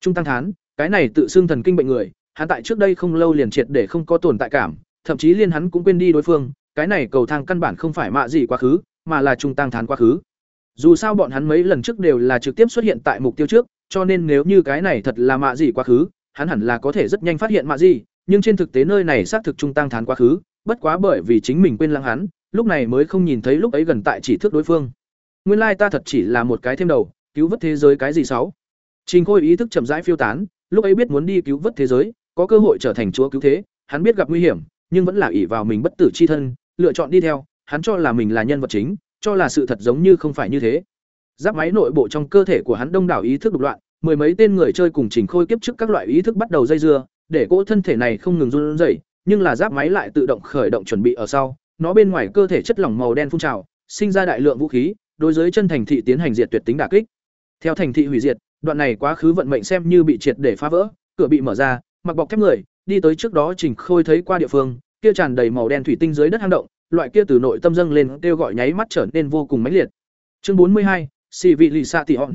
Trung tăng thán, cái này tự xưng thần kinh bệnh người, hắn tại trước đây không lâu liền triệt để không có tồn tại cảm, thậm chí liên hắn cũng quên đi đối phương, cái này cầu thang căn bản không phải mạ gì quá khứ, mà là trung tăng thán quá khứ. Dù sao bọn hắn mấy lần trước đều là trực tiếp xuất hiện tại mục tiêu trước, cho nên nếu như cái này thật là mạ gì quá khứ, hắn hẳn là có thể rất nhanh phát hiện mạ gì, nhưng trên thực tế nơi này xác thực trung tăng thán quá khứ, bất quá bởi vì chính mình quên lãng hắn, lúc này mới không nhìn thấy lúc ấy gần tại chỉ thước đối phương. Nguyên lai ta thật chỉ là một cái thêm đầu, cứu vớt thế giới cái gì sáu. Trình Khôi ý thức chậm rãi phiêu tán, lúc ấy biết muốn đi cứu vớt thế giới, có cơ hội trở thành chúa cứu thế, hắn biết gặp nguy hiểm, nhưng vẫn là ỷ vào mình bất tử chi thân, lựa chọn đi theo, hắn cho là mình là nhân vật chính, cho là sự thật giống như không phải như thế. Giáp máy nội bộ trong cơ thể của hắn đông đảo ý thức độc loạn, mười mấy tên người chơi cùng Trình Khôi kiếp trước các loại ý thức bắt đầu dây dưa, để cỗ thân thể này không ngừng run rẩy, nhưng là giáp máy lại tự động khởi động chuẩn bị ở sau, nó bên ngoài cơ thể chất lỏng màu đen phun trào, sinh ra đại lượng vũ khí, đối với chân thành thị tiến hành diệt tuyệt tính đả kích. Theo thành thị hủy diệt, đoạn này quá khứ vận mệnh xem như bị triệt để phá vỡ, cửa bị mở ra, mặc bọc thép người, đi tới trước đó Trình Khôi thấy qua địa phương, kia tràn đầy màu đen thủy tinh dưới đất hang động, loại kia từ nội tâm dâng lên kêu gọi nháy mắt trở nên vô cùng mãnh liệt. Chương bốn mươi hai, Xỉ vị lì xạ tỷ hòn.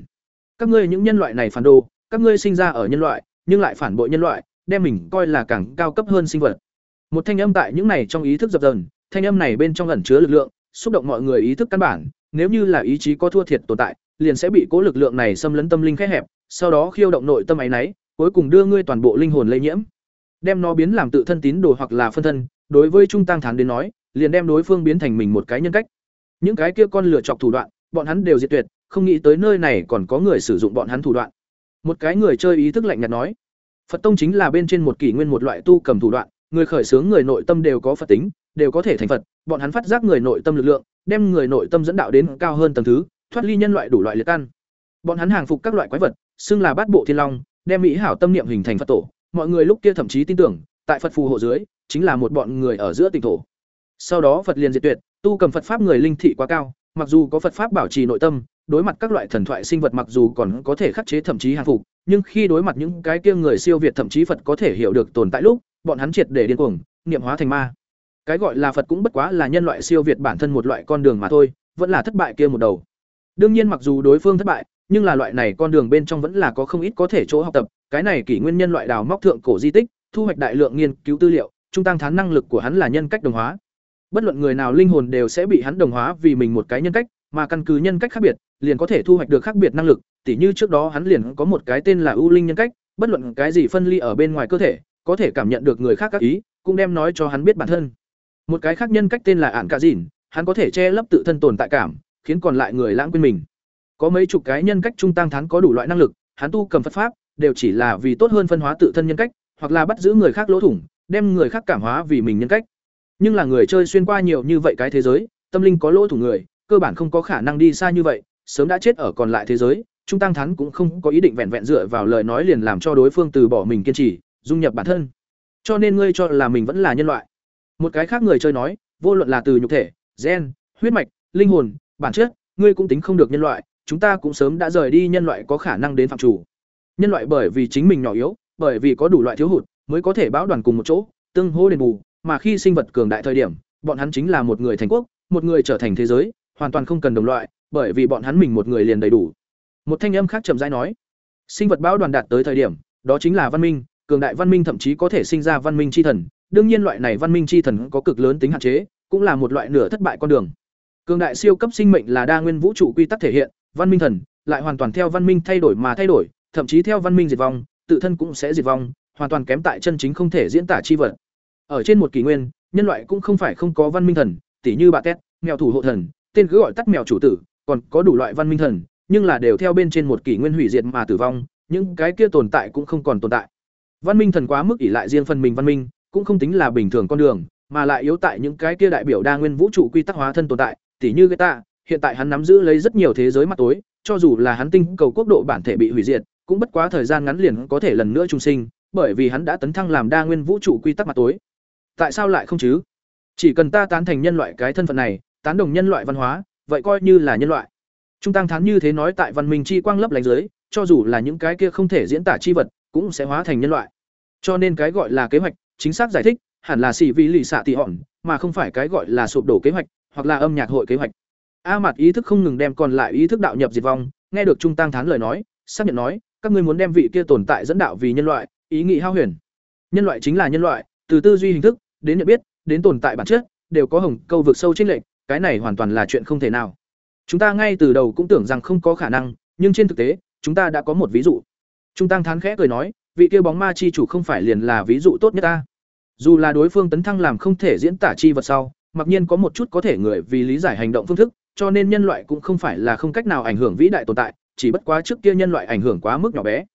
Các ngươi những nhân loại này phản đồ, các ngươi sinh ra ở nhân loại, nhưng lại phản bội nhân loại, đem mình coi là càng cao cấp hơn sinh vật. Một thanh âm tại những này trong ý thức dập dần, thanh âm này bên trong ẩn chứa lực lượng, xúc động mọi người ý thức căn bản, nếu như là ý chí có thua thiệt tồn tại, liền sẽ bị cố lực lượng này xâm lấn tâm linh khép hẹp, sau đó khiêu động nội tâm ấy nấy, cuối cùng đưa ngươi toàn bộ linh hồn lây nhiễm. Đem nó biến làm tự thân tín đồ hoặc là phân thân, đối với trung tăng thán đến nói, liền đem đối phương biến thành mình một cái nhân cách. Những cái kia con lửa chọc thủ đoạn, bọn hắn đều diệt tuyệt, không nghĩ tới nơi này còn có người sử dụng bọn hắn thủ đoạn. Một cái người chơi ý thức lạnh nhạt nói, Phật tông chính là bên trên một kỷ nguyên một loại tu cầm thủ đoạn, người khởi xướng người nội tâm đều có Phật tính, đều có thể thành Phật, bọn hắn phát giác người nội tâm lực lượng, đem người nội tâm dẫn đạo đến cao hơn tầng thứ, thoát ly nhân loại đủ loại liệt ăn Bọn hắn hàng phục các loại quái vật, xưng là bát bộ thiên long, đem mỹ hảo tâm niệm hình thành Phật tổ, mọi người lúc kia thậm chí tin tưởng, tại Phật phù hộ dưới, chính là một bọn người ở giữa tỉnh thổ. Sau đó Phật liền diệt tuyệt, tu cầm Phật pháp người linh thị quá cao, mặc dù có Phật pháp bảo trì nội tâm, đối mặt các loại thần thoại sinh vật mặc dù còn có thể khắc chế thậm chí hàng phục, nhưng khi đối mặt những cái kia người siêu việt thậm chí Phật có thể hiểu được tồn tại lúc, bọn hắn triệt để điên cuồng, niệm hóa thành ma. Cái gọi là Phật cũng bất quá là nhân loại siêu việt bản thân một loại con đường mà thôi, vẫn là thất bại kia một đầu. Đương nhiên mặc dù đối phương thất bại, nhưng là loại này con đường bên trong vẫn là có không ít có thể chỗ học tập, cái này kỷ nguyên nhân loại đào móc thượng cổ di tích, thu hoạch đại lượng nghiên cứu tư liệu, trung tăng thán năng lực của hắn là nhân cách đồng hóa. Bất luận người nào linh hồn đều sẽ bị hắn đồng hóa vì mình một cái nhân cách, mà căn cứ nhân cách khác biệt, liền có thể thu hoạch được khác biệt năng lực, tỉ như trước đó hắn liền có một cái tên là ưu linh nhân cách, bất luận cái gì phân ly ở bên ngoài cơ thể, có thể cảm nhận được người khác các ý, cũng đem nói cho hắn biết bản thân. Một cái khác nhân cách tên là ản cả dìn, hắn có thể che lấp tự thân tồn tại cảm, khiến còn lại người lãng quên mình. Có mấy chục cái nhân cách trung tăng thán có đủ loại năng lực, hắn tu cầm Phật pháp, đều chỉ là vì tốt hơn phân hóa tự thân nhân cách, hoặc là bắt giữ người khác lỗ thủng, đem người khác cảm hóa vì mình nhân cách. Nhưng là người chơi xuyên qua nhiều như vậy cái thế giới, tâm linh có lỗ thủng người, cơ bản không có khả năng đi xa như vậy, sớm đã chết ở còn lại thế giới, Trung Tăng Thắng cũng không có ý định vẹn vẹn dựa vào lời nói liền làm cho đối phương từ bỏ mình kiên trì, dung nhập bản thân. Cho nên ngươi cho là mình vẫn là nhân loại. Một cái khác người chơi nói, vô luận là từ nhục thể, gen, huyết mạch, linh hồn, bản chất, ngươi cũng tính không được nhân loại, chúng ta cũng sớm đã rời đi nhân loại có khả năng đến phạm chủ. Nhân loại bởi vì chính mình nhỏ yếu, bởi vì có đủ loại thiếu hụt, mới có thể báo đoàn cùng một chỗ, tương hỗ đền bù, mà khi sinh vật cường đại thời điểm, bọn hắn chính là một người thành quốc, một người trở thành thế giới, hoàn toàn không cần đồng loại, bởi vì bọn hắn mình một người liền đầy đủ. Một thanh âm khác chậm rãi nói, sinh vật báo đoàn đạt tới thời điểm, đó chính là văn minh, cường đại văn minh thậm chí có thể sinh ra văn minh chi thần, đương nhiên loại này văn minh chi thần có cực lớn tính hạn chế, cũng là một loại nửa thất bại con đường. Cường đại siêu cấp sinh mệnh là đa nguyên vũ trụ quy tắc thể hiện, văn minh thần lại hoàn toàn theo văn minh thay đổi mà thay đổi, thậm chí theo văn minh diệt vong, tự thân cũng sẽ diệt vong, hoàn toàn kém tại chân chính không thể diễn tả chi vật. Ở trên một kỷ nguyên, nhân loại cũng không phải không có văn minh thần, tỉ như bà Tét, mèo thủ hộ thần, tên cứ gọi tắt mèo chủ tử, còn có đủ loại văn minh thần, nhưng là đều theo bên trên một kỷ nguyên hủy diệt mà tử vong, những cái kia tồn tại cũng không còn tồn tại. Văn minh thần quá mức ỷ lại riêng phần mình văn minh, cũng không tính là bình thường con đường, mà lại yếu tại những cái kia đại biểu đa nguyên vũ trụ quy tắc hóa thân tồn tại, tỉ như Geta, hiện tại hắn nắm giữ lấy rất nhiều thế giới mặt tối, cho dù là hắn tinh cầu quốc độ bản thể bị hủy diệt, cũng bất quá thời gian ngắn liền có thể lần nữa trùng sinh, bởi vì hắn đã tấn thăng làm đa nguyên vũ trụ quy tắc mặt tối. Tại sao lại không chứ? Chỉ cần ta tán thành nhân loại cái thân phận này, tán đồng nhân loại văn hóa, vậy coi như là nhân loại. Trung tăng thán như thế nói tại văn minh chi quang lấp lánh dưới, cho dù là những cái kia không thể diễn tả chi vật, cũng sẽ hóa thành nhân loại. Cho nên cái gọi là kế hoạch, chính xác giải thích, hẳn là xỉ vì lì xạ tỷ hòn, mà không phải cái gọi là sụp đổ kế hoạch, hoặc là âm nhạc hội kế hoạch. A mặt ý thức không ngừng đem còn lại ý thức đạo nhập diệt vong, nghe được Trung tăng thán lời nói, xác nhận nói, các ngươi muốn đem vị kia tồn tại dẫn đạo vì nhân loại, ý nghĩ hao huyền. Nhân loại chính là nhân loại, từ tư duy hình thức, đến nhận biết, đến tồn tại bản chất, đều có hồng câu vực sâu chênh lệch, cái này hoàn toàn là chuyện không thể nào. Chúng ta ngay từ đầu cũng tưởng rằng không có khả năng, nhưng trên thực tế, chúng ta đã có một ví dụ. Trung tăng thán khẽ cười nói, vị kia bóng ma chi chủ không phải liền là ví dụ tốt nhất ta. Dù là đối phương tấn thăng làm không thể diễn tả chi vật sau, mặc nhiên có một chút có thể người vì lý giải hành động phương thức, cho nên nhân loại cũng không phải là không cách nào ảnh hưởng vĩ đại tồn tại, chỉ bất quá trước kia nhân loại ảnh hưởng quá mức nhỏ bé.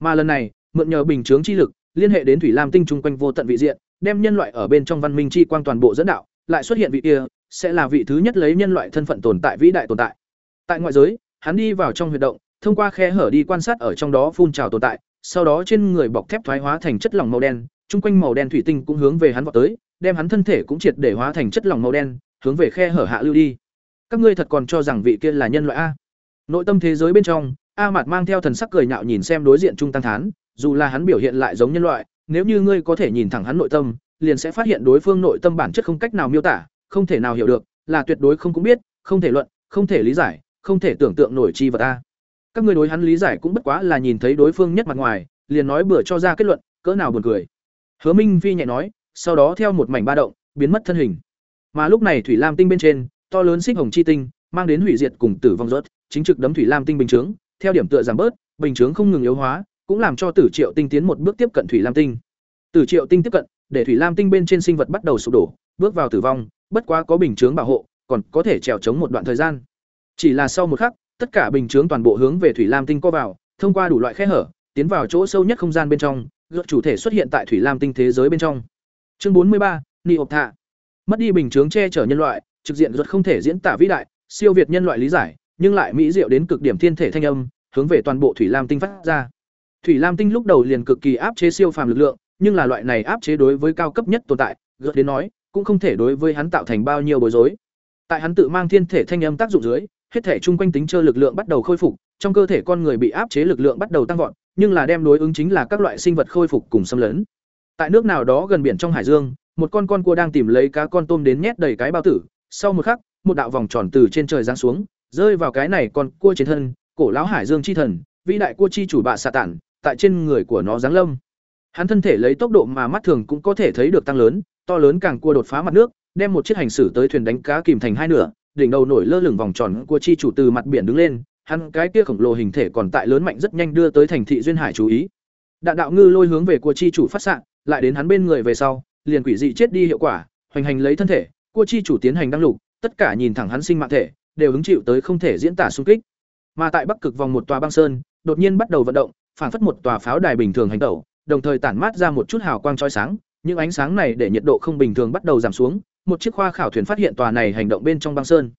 Mà lần này, mượn nhờ bình chướng chi lực, liên hệ đến thủy lam tinh trung quanh vô tận vị diện, đem nhân loại ở bên trong văn minh chi quang toàn bộ dẫn đạo, lại xuất hiện vị kia, sẽ là vị thứ nhất lấy nhân loại thân phận tồn tại vĩ đại tồn tại. Tại ngoại giới, hắn đi vào trong huyệt động, thông qua khe hở đi quan sát ở trong đó phun trào tồn tại, sau đó trên người bọc thép thoái hóa thành chất lỏng màu đen, trung quanh màu đen thủy tinh cũng hướng về hắn vọt tới, đem hắn thân thể cũng triệt để hóa thành chất lỏng màu đen, hướng về khe hở hạ lưu đi. Các ngươi thật còn cho rằng vị kia là nhân loại a? Nội tâm thế giới bên trong, A Mạt mang theo thần sắc cười nhạo nhìn xem đối diện Trung Tăng Thán, dù là hắn biểu hiện lại giống nhân loại, nếu như ngươi có thể nhìn thẳng hắn nội tâm, liền sẽ phát hiện đối phương nội tâm bản chất không cách nào miêu tả, không thể nào hiểu được, là tuyệt đối không cũng biết, không thể luận, không thể lý giải, không thể tưởng tượng nổi chi vật a. Các ngươi đối hắn lý giải cũng bất quá là nhìn thấy đối phương nhất mặt ngoài, liền nói bừa cho ra kết luận, cỡ nào buồn cười. Hứa Minh Vi nhẹ nói, sau đó theo một mảnh ba động, biến mất thân hình. Mà lúc này thủy lam tinh bên trên, to lớn xích hồng chi tinh, mang đến hủy diệt cùng tử vong rớt, chính trực đấm thủy lam tinh bình chướng, theo điểm tựa giảm bớt, bình chướng không ngừng yếu hóa, cũng làm cho Tử Triệu tinh tiến một bước tiếp cận thủy lam tinh. Tử Triệu tinh tiếp cận, để thủy lam tinh bên trên sinh vật bắt đầu sụp đổ, bước vào tử vong, bất quá có bình chướng bảo hộ, còn có thể trèo chống một đoạn thời gian. Chỉ là sau một khắc, tất cả bình chướng toàn bộ hướng về thủy lam tinh co vào, thông qua đủ loại khe hở, tiến vào chỗ sâu nhất không gian bên trong, gợt chủ thể xuất hiện tại thủy lam tinh thế giới bên trong. Chương bốn mươi ba, Ni ộp thạ. Mất đi bình chướng che chở nhân loại, trực diện gợt không thể diễn tả vĩ đại, siêu việt nhân loại lý giải, nhưng lại mỹ diệu đến cực điểm thiên thể thanh âm, hướng về toàn bộ thủy lam tinh phát ra. Thủy lam tinh lúc đầu liền cực kỳ áp chế siêu phàm lực lượng, nhưng là loại này áp chế đối với cao cấp nhất tồn tại, gợt đến nói, cũng không thể đối với hắn tạo thành bao nhiêu bối rối. Tại hắn tự mang thiên thể thanh âm tác dụng dưới, hết thể chung quanh tính chơ lực lượng bắt đầu khôi phục, trong cơ thể con người bị áp chế lực lượng bắt đầu tăng vọt, nhưng là đem đối ứng chính là các loại sinh vật khôi phục cùng xâm lấn. Tại nước nào đó gần biển trong hải dương, một con con cua đang tìm lấy cá con tôm đến nhét đầy cái bao tử, sau một khắc, một đạo vòng tròn từ trên trời giáng xuống, rơi vào cái này còn cua trên thân, cổ lão hải dương chi thần, vĩ đại cua chi chủ bạ xạ tản, tại trên người của nó giáng lâm. Hắn thân thể lấy tốc độ mà mắt thường cũng có thể thấy được tăng lớn, to lớn càng cua đột phá mặt nước, đem một chiếc hành xử tới thuyền đánh cá kìm thành hai nửa, đỉnh đầu nổi lơ lửng vòng tròn của chi chủ từ mặt biển đứng lên, hắn cái kia khổng lồ hình thể còn tại lớn mạnh rất nhanh đưa tới thành thị duyên hải chú ý. Đạn đạo ngư lôi hướng về của chi chủ phát xạ, lại đến hắn bên người về sau, liền quỷ dị chết đi hiệu quả, hoành hành lấy thân thể, của chi chủ tiến hành đăng lục, tất cả nhìn thẳng hắn sinh mạng thể, đều hứng chịu tới không thể diễn tả xung kích. Mà tại Bắc Cực vòng một tòa băng sơn, đột nhiên bắt đầu vận động, phản phất một tòa pháo đài bình thường hành tẩu, đồng thời tản mát ra một chút hào quang chói sáng, những ánh sáng này để nhiệt độ không bình thường bắt đầu giảm xuống, một chiếc khoa khảo thuyền phát hiện tòa này hành động bên trong băng sơn.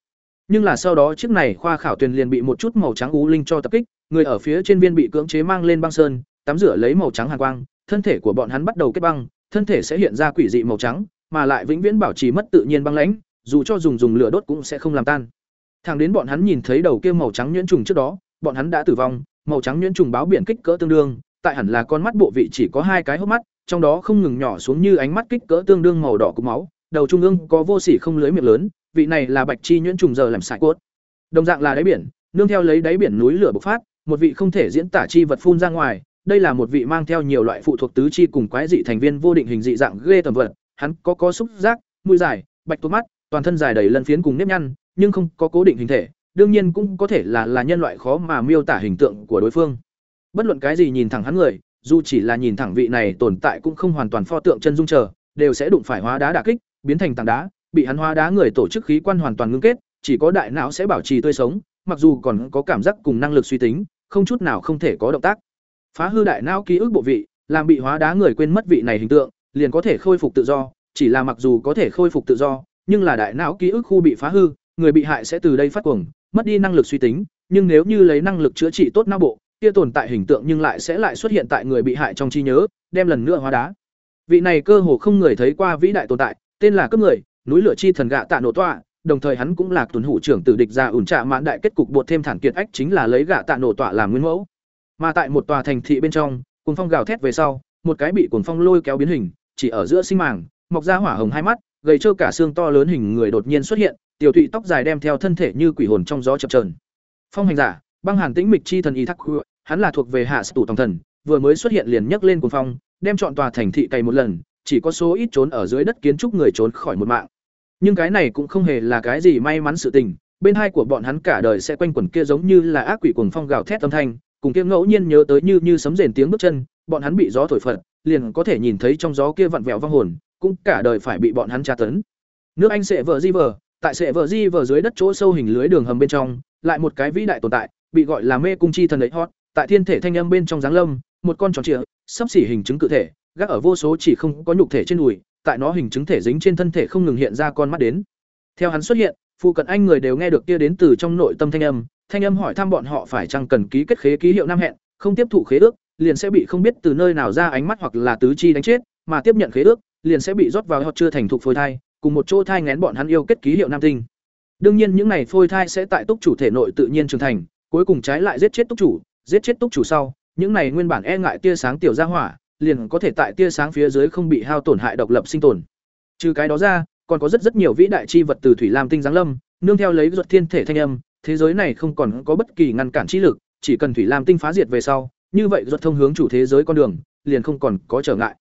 Nhưng là sau đó chiếc này khoa khảo thuyền liền bị một chút màu trắng ú linh cho tập kích, người ở phía trên viên bị cưỡng chế mang lên băng sơn, tắm rửa lấy màu trắng hàn quang, thân thể của bọn hắn bắt đầu kết băng, thân thể sẽ hiện ra quỷ dị màu trắng, mà lại vĩnh viễn bảo trì mất tự nhiên băng lãnh, dù cho dùng dùng lửa đốt cũng sẽ không làm tan. Thẳng đến bọn hắn nhìn thấy đầu kia màu trắng nhuyễn trùng trước đó, bọn hắn đã tử vong, màu trắng nhuyễn trùng báo biển kích cỡ tương đương, tại hẳn là con mắt bộ vị chỉ có hai cái hốc mắt, trong đó không ngừng nhỏ xuống như ánh mắt kích cỡ tương đương màu đỏ của máu, đầu trung ương có vô sỉ không lưới miệng lớn, vị này là bạch chi nhuyễn trùng giờ làm sải cốt. Đồng dạng là đáy biển, nương theo lấy đáy biển núi lửa bộc phát, một vị không thể diễn tả chi vật phun ra ngoài, đây là một vị mang theo nhiều loại phụ thuộc tứ chi cùng quái dị thành viên vô định hình dị dạng ghê tầm vật, hắn có có xúc giác, mũi dài, bạch tuốt mắt, toàn thân dài đầy lân phiến cùng nếp nhăn, nhưng không có cố định hình thể, đương nhiên cũng có thể là là nhân loại khó mà miêu tả hình tượng của đối phương. Bất luận cái gì nhìn thẳng hắn người, dù chỉ là nhìn thẳng vị này tồn tại cũng không hoàn toàn pho tượng chân dung chờ, đều sẽ đụng phải hóa đá đả kích, biến thành tảng đá, bị hắn hóa đá người tổ chức khí quan hoàn toàn ngưng kết, chỉ có đại não sẽ bảo trì tươi sống, mặc dù còn có cảm giác cùng năng lực suy tính, không chút nào không thể có động tác. Phá hư đại não ký ức bộ vị, làm bị hóa đá người quên mất vị này hình tượng, liền có thể khôi phục tự do, chỉ là mặc dù có thể khôi phục tự do, nhưng là đại não ký ức khu bị phá hư, người bị hại sẽ từ đây phát cuồng, mất đi năng lực suy tính, nhưng nếu như lấy năng lực chữa trị tốt não bộ, kia tồn tại hình tượng nhưng lại sẽ lại xuất hiện tại người bị hại trong trí nhớ, đem lần nữa hóa đá. Vị này cơ hồ không người thấy qua vĩ đại tồn tại, tên là cấp người, núi lửa chi thần gạ tạ nổ tọa, đồng thời hắn cũng là tuần hủ trưởng tử địch ra ủn trạ mãn đại kết cục buộc thêm thản kiệt ách chính là lấy gạ tạ nổ tọa làm nguyên mẫu. Mà tại một tòa thành thị bên trong, cuồng phong gào thét về sau, một cái bị cuồng phong lôi kéo biến hình, chỉ ở giữa sinh màng, mọc ra hỏa hồng hai mắt, gầy trơ cả xương to lớn hình người đột nhiên xuất hiện, tiểu tụy tóc dài đem theo thân thể như quỷ hồn trong gió chập trờn Phong hành giả, băng hàn tĩnh mịch chi thần y thắc khu, hắn là thuộc về hạ tủ tổng thần, vừa mới xuất hiện liền nhấc lên cuồng phong, đem chọn tòa thành thị cày một lần, chỉ có số ít trốn ở dưới đất kiến trúc người trốn khỏi một mạng. Nhưng cái này cũng không hề là cái gì may mắn sự tình, bên hai của bọn hắn cả đời sẽ quanh quẩn kia giống như là ác quỷ cuồng phong gào thét âm thanh, cùng kia ngẫu nhiên nhớ tới như như sấm rền tiếng bước chân, bọn hắn bị gió thổi phật, liền có thể nhìn thấy trong gió kia vặn vẹo vong hồn, cũng cả đời phải bị bọn hắn tra tấn. Nước Anh sẽ vợ di vờ, tại sệ vợ di vờ dưới đất chỗ sâu hình lưới đường hầm bên trong, lại một cái vĩ đại tồn tại, bị gọi là mê cung chi thần ấy hot, tại thiên thể thanh âm bên trong dáng lâm, một con tròn trịa, sắp xỉ hình chứng cự thể, gác ở vô số chỉ không có nhục thể trên đùi, tại nó hình chứng thể dính trên thân thể không ngừng hiện ra con mắt đến. Theo hắn xuất hiện, phụ cận anh người đều nghe được kia đến từ trong nội tâm thanh âm, thanh âm hỏi thăm bọn họ phải chăng cần ký kết khế ký hiệu nam hẹn, không tiếp thụ khế ước, liền sẽ bị không biết từ nơi nào ra ánh mắt hoặc là tứ chi đánh chết, mà tiếp nhận khế ước, liền sẽ bị rót vào họ chưa thành thục phôi thai, cùng một chỗ thai ngén bọn hắn yêu kết ký hiệu nam tinh. Đương nhiên những này phôi thai sẽ tại túc chủ thể nội tự nhiên trưởng thành, cuối cùng trái lại giết chết túc chủ, giết chết túc chủ sau, những này nguyên bản e ngại tia sáng tiểu gia hỏa, liền có thể tại tia sáng phía dưới không bị hao tổn hại độc lập sinh tồn. Trừ cái đó ra, còn có rất rất nhiều vĩ đại chi vật từ thủy lam tinh giáng lâm, nương theo lấy ruột thiên thể thanh âm, thế giới này không còn có bất kỳ ngăn cản chi lực, chỉ cần thủy lam tinh phá diệt về sau, như vậy ruột thông hướng chủ thế giới con đường, liền không còn có trở ngại.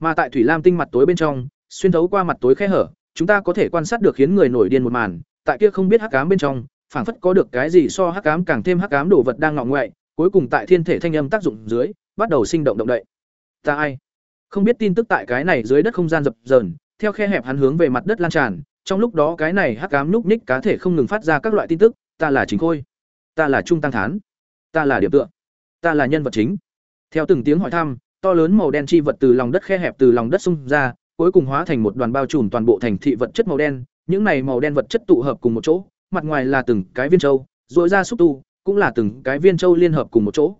Mà tại thủy lam tinh mặt tối bên trong, xuyên thấu qua mặt tối khe hở, chúng ta có thể quan sát được khiến người nổi điên một màn, tại kia không biết hắc ám bên trong, phảng phất có được cái gì so hắc ám càng thêm hắc ám đồ vật đang ngọ ngoại, cuối cùng tại thiên thể thanh âm tác dụng dưới, bắt đầu sinh động động đậy. Ta ai? Không biết tin tức tại cái này dưới đất không gian dập dờn, theo khe hẹp hắn hướng về mặt đất lan tràn, trong lúc đó cái này hắc ám núc ních cá thể không ngừng phát ra các loại tin tức, ta là chính khôi, ta là trung tăng thán, ta là điểm tựa, ta là nhân vật chính. Theo từng tiếng hỏi thăm, to lớn màu đen chi vật từ lòng đất khe hẹp từ lòng đất xung ra, cuối cùng hóa thành một đoàn bao trùm toàn bộ thành thị vật chất màu đen, những này màu đen vật chất tụ hợp cùng một chỗ, mặt ngoài là từng cái viên châu, rồi ra xúc tu, cũng là từng cái viên châu liên hợp cùng một chỗ.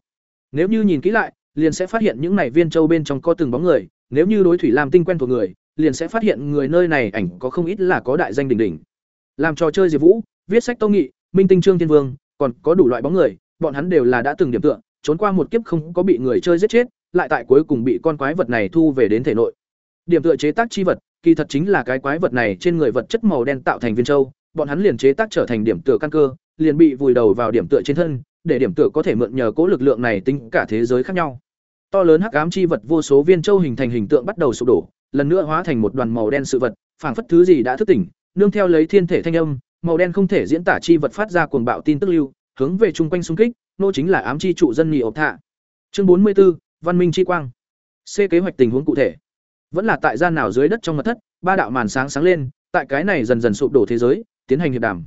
Nếu như nhìn kỹ lại, liền sẽ phát hiện những này viên châu bên trong có từng bóng người, nếu như đối thủy làm tinh quen thuộc người, liền sẽ phát hiện người nơi này ảnh có không ít là có đại danh đỉnh đỉnh. Làm trò chơi Diệp Vũ, viết sách tô Nghị, Minh Tinh Trương Thiên Vương, còn có đủ loại bóng người, bọn hắn đều là đã từng điểm tựa, trốn qua một kiếp không có bị người chơi giết chết, lại tại cuối cùng bị con quái vật này thu về đến thể nội. Điểm tựa chế tác chi vật, kỳ thật chính là cái quái vật này trên người vật chất màu đen tạo thành viên châu, bọn hắn liền chế tác trở thành điểm tựa căn cơ, liền bị vùi đầu vào điểm tựa trên thân, để điểm tựa có thể mượn nhờ cố lực lượng này tính cả thế giới khác nhau. To lớn hắc ám chi vật vô số viên châu hình thành hình tượng bắt đầu sụp đổ, lần nữa hóa thành một đoàn màu đen sự vật, phảng phất thứ gì đã thức tỉnh, nương theo lấy thiên thể thanh âm, màu đen không thể diễn tả chi vật phát ra cuồng bạo tin tức lưu, hướng về chung quanh xung kích, nô chính là ám chi trụ dân nhị ộp thạ. Chương bốn mươi 44, Văn minh chi quang. C kế hoạch tình huống cụ thể. Vẫn là tại gian nào dưới đất trong mật thất, ba đạo màn sáng sáng lên, tại cái này dần dần sụp đổ thế giới, tiến hành hiệp đàm.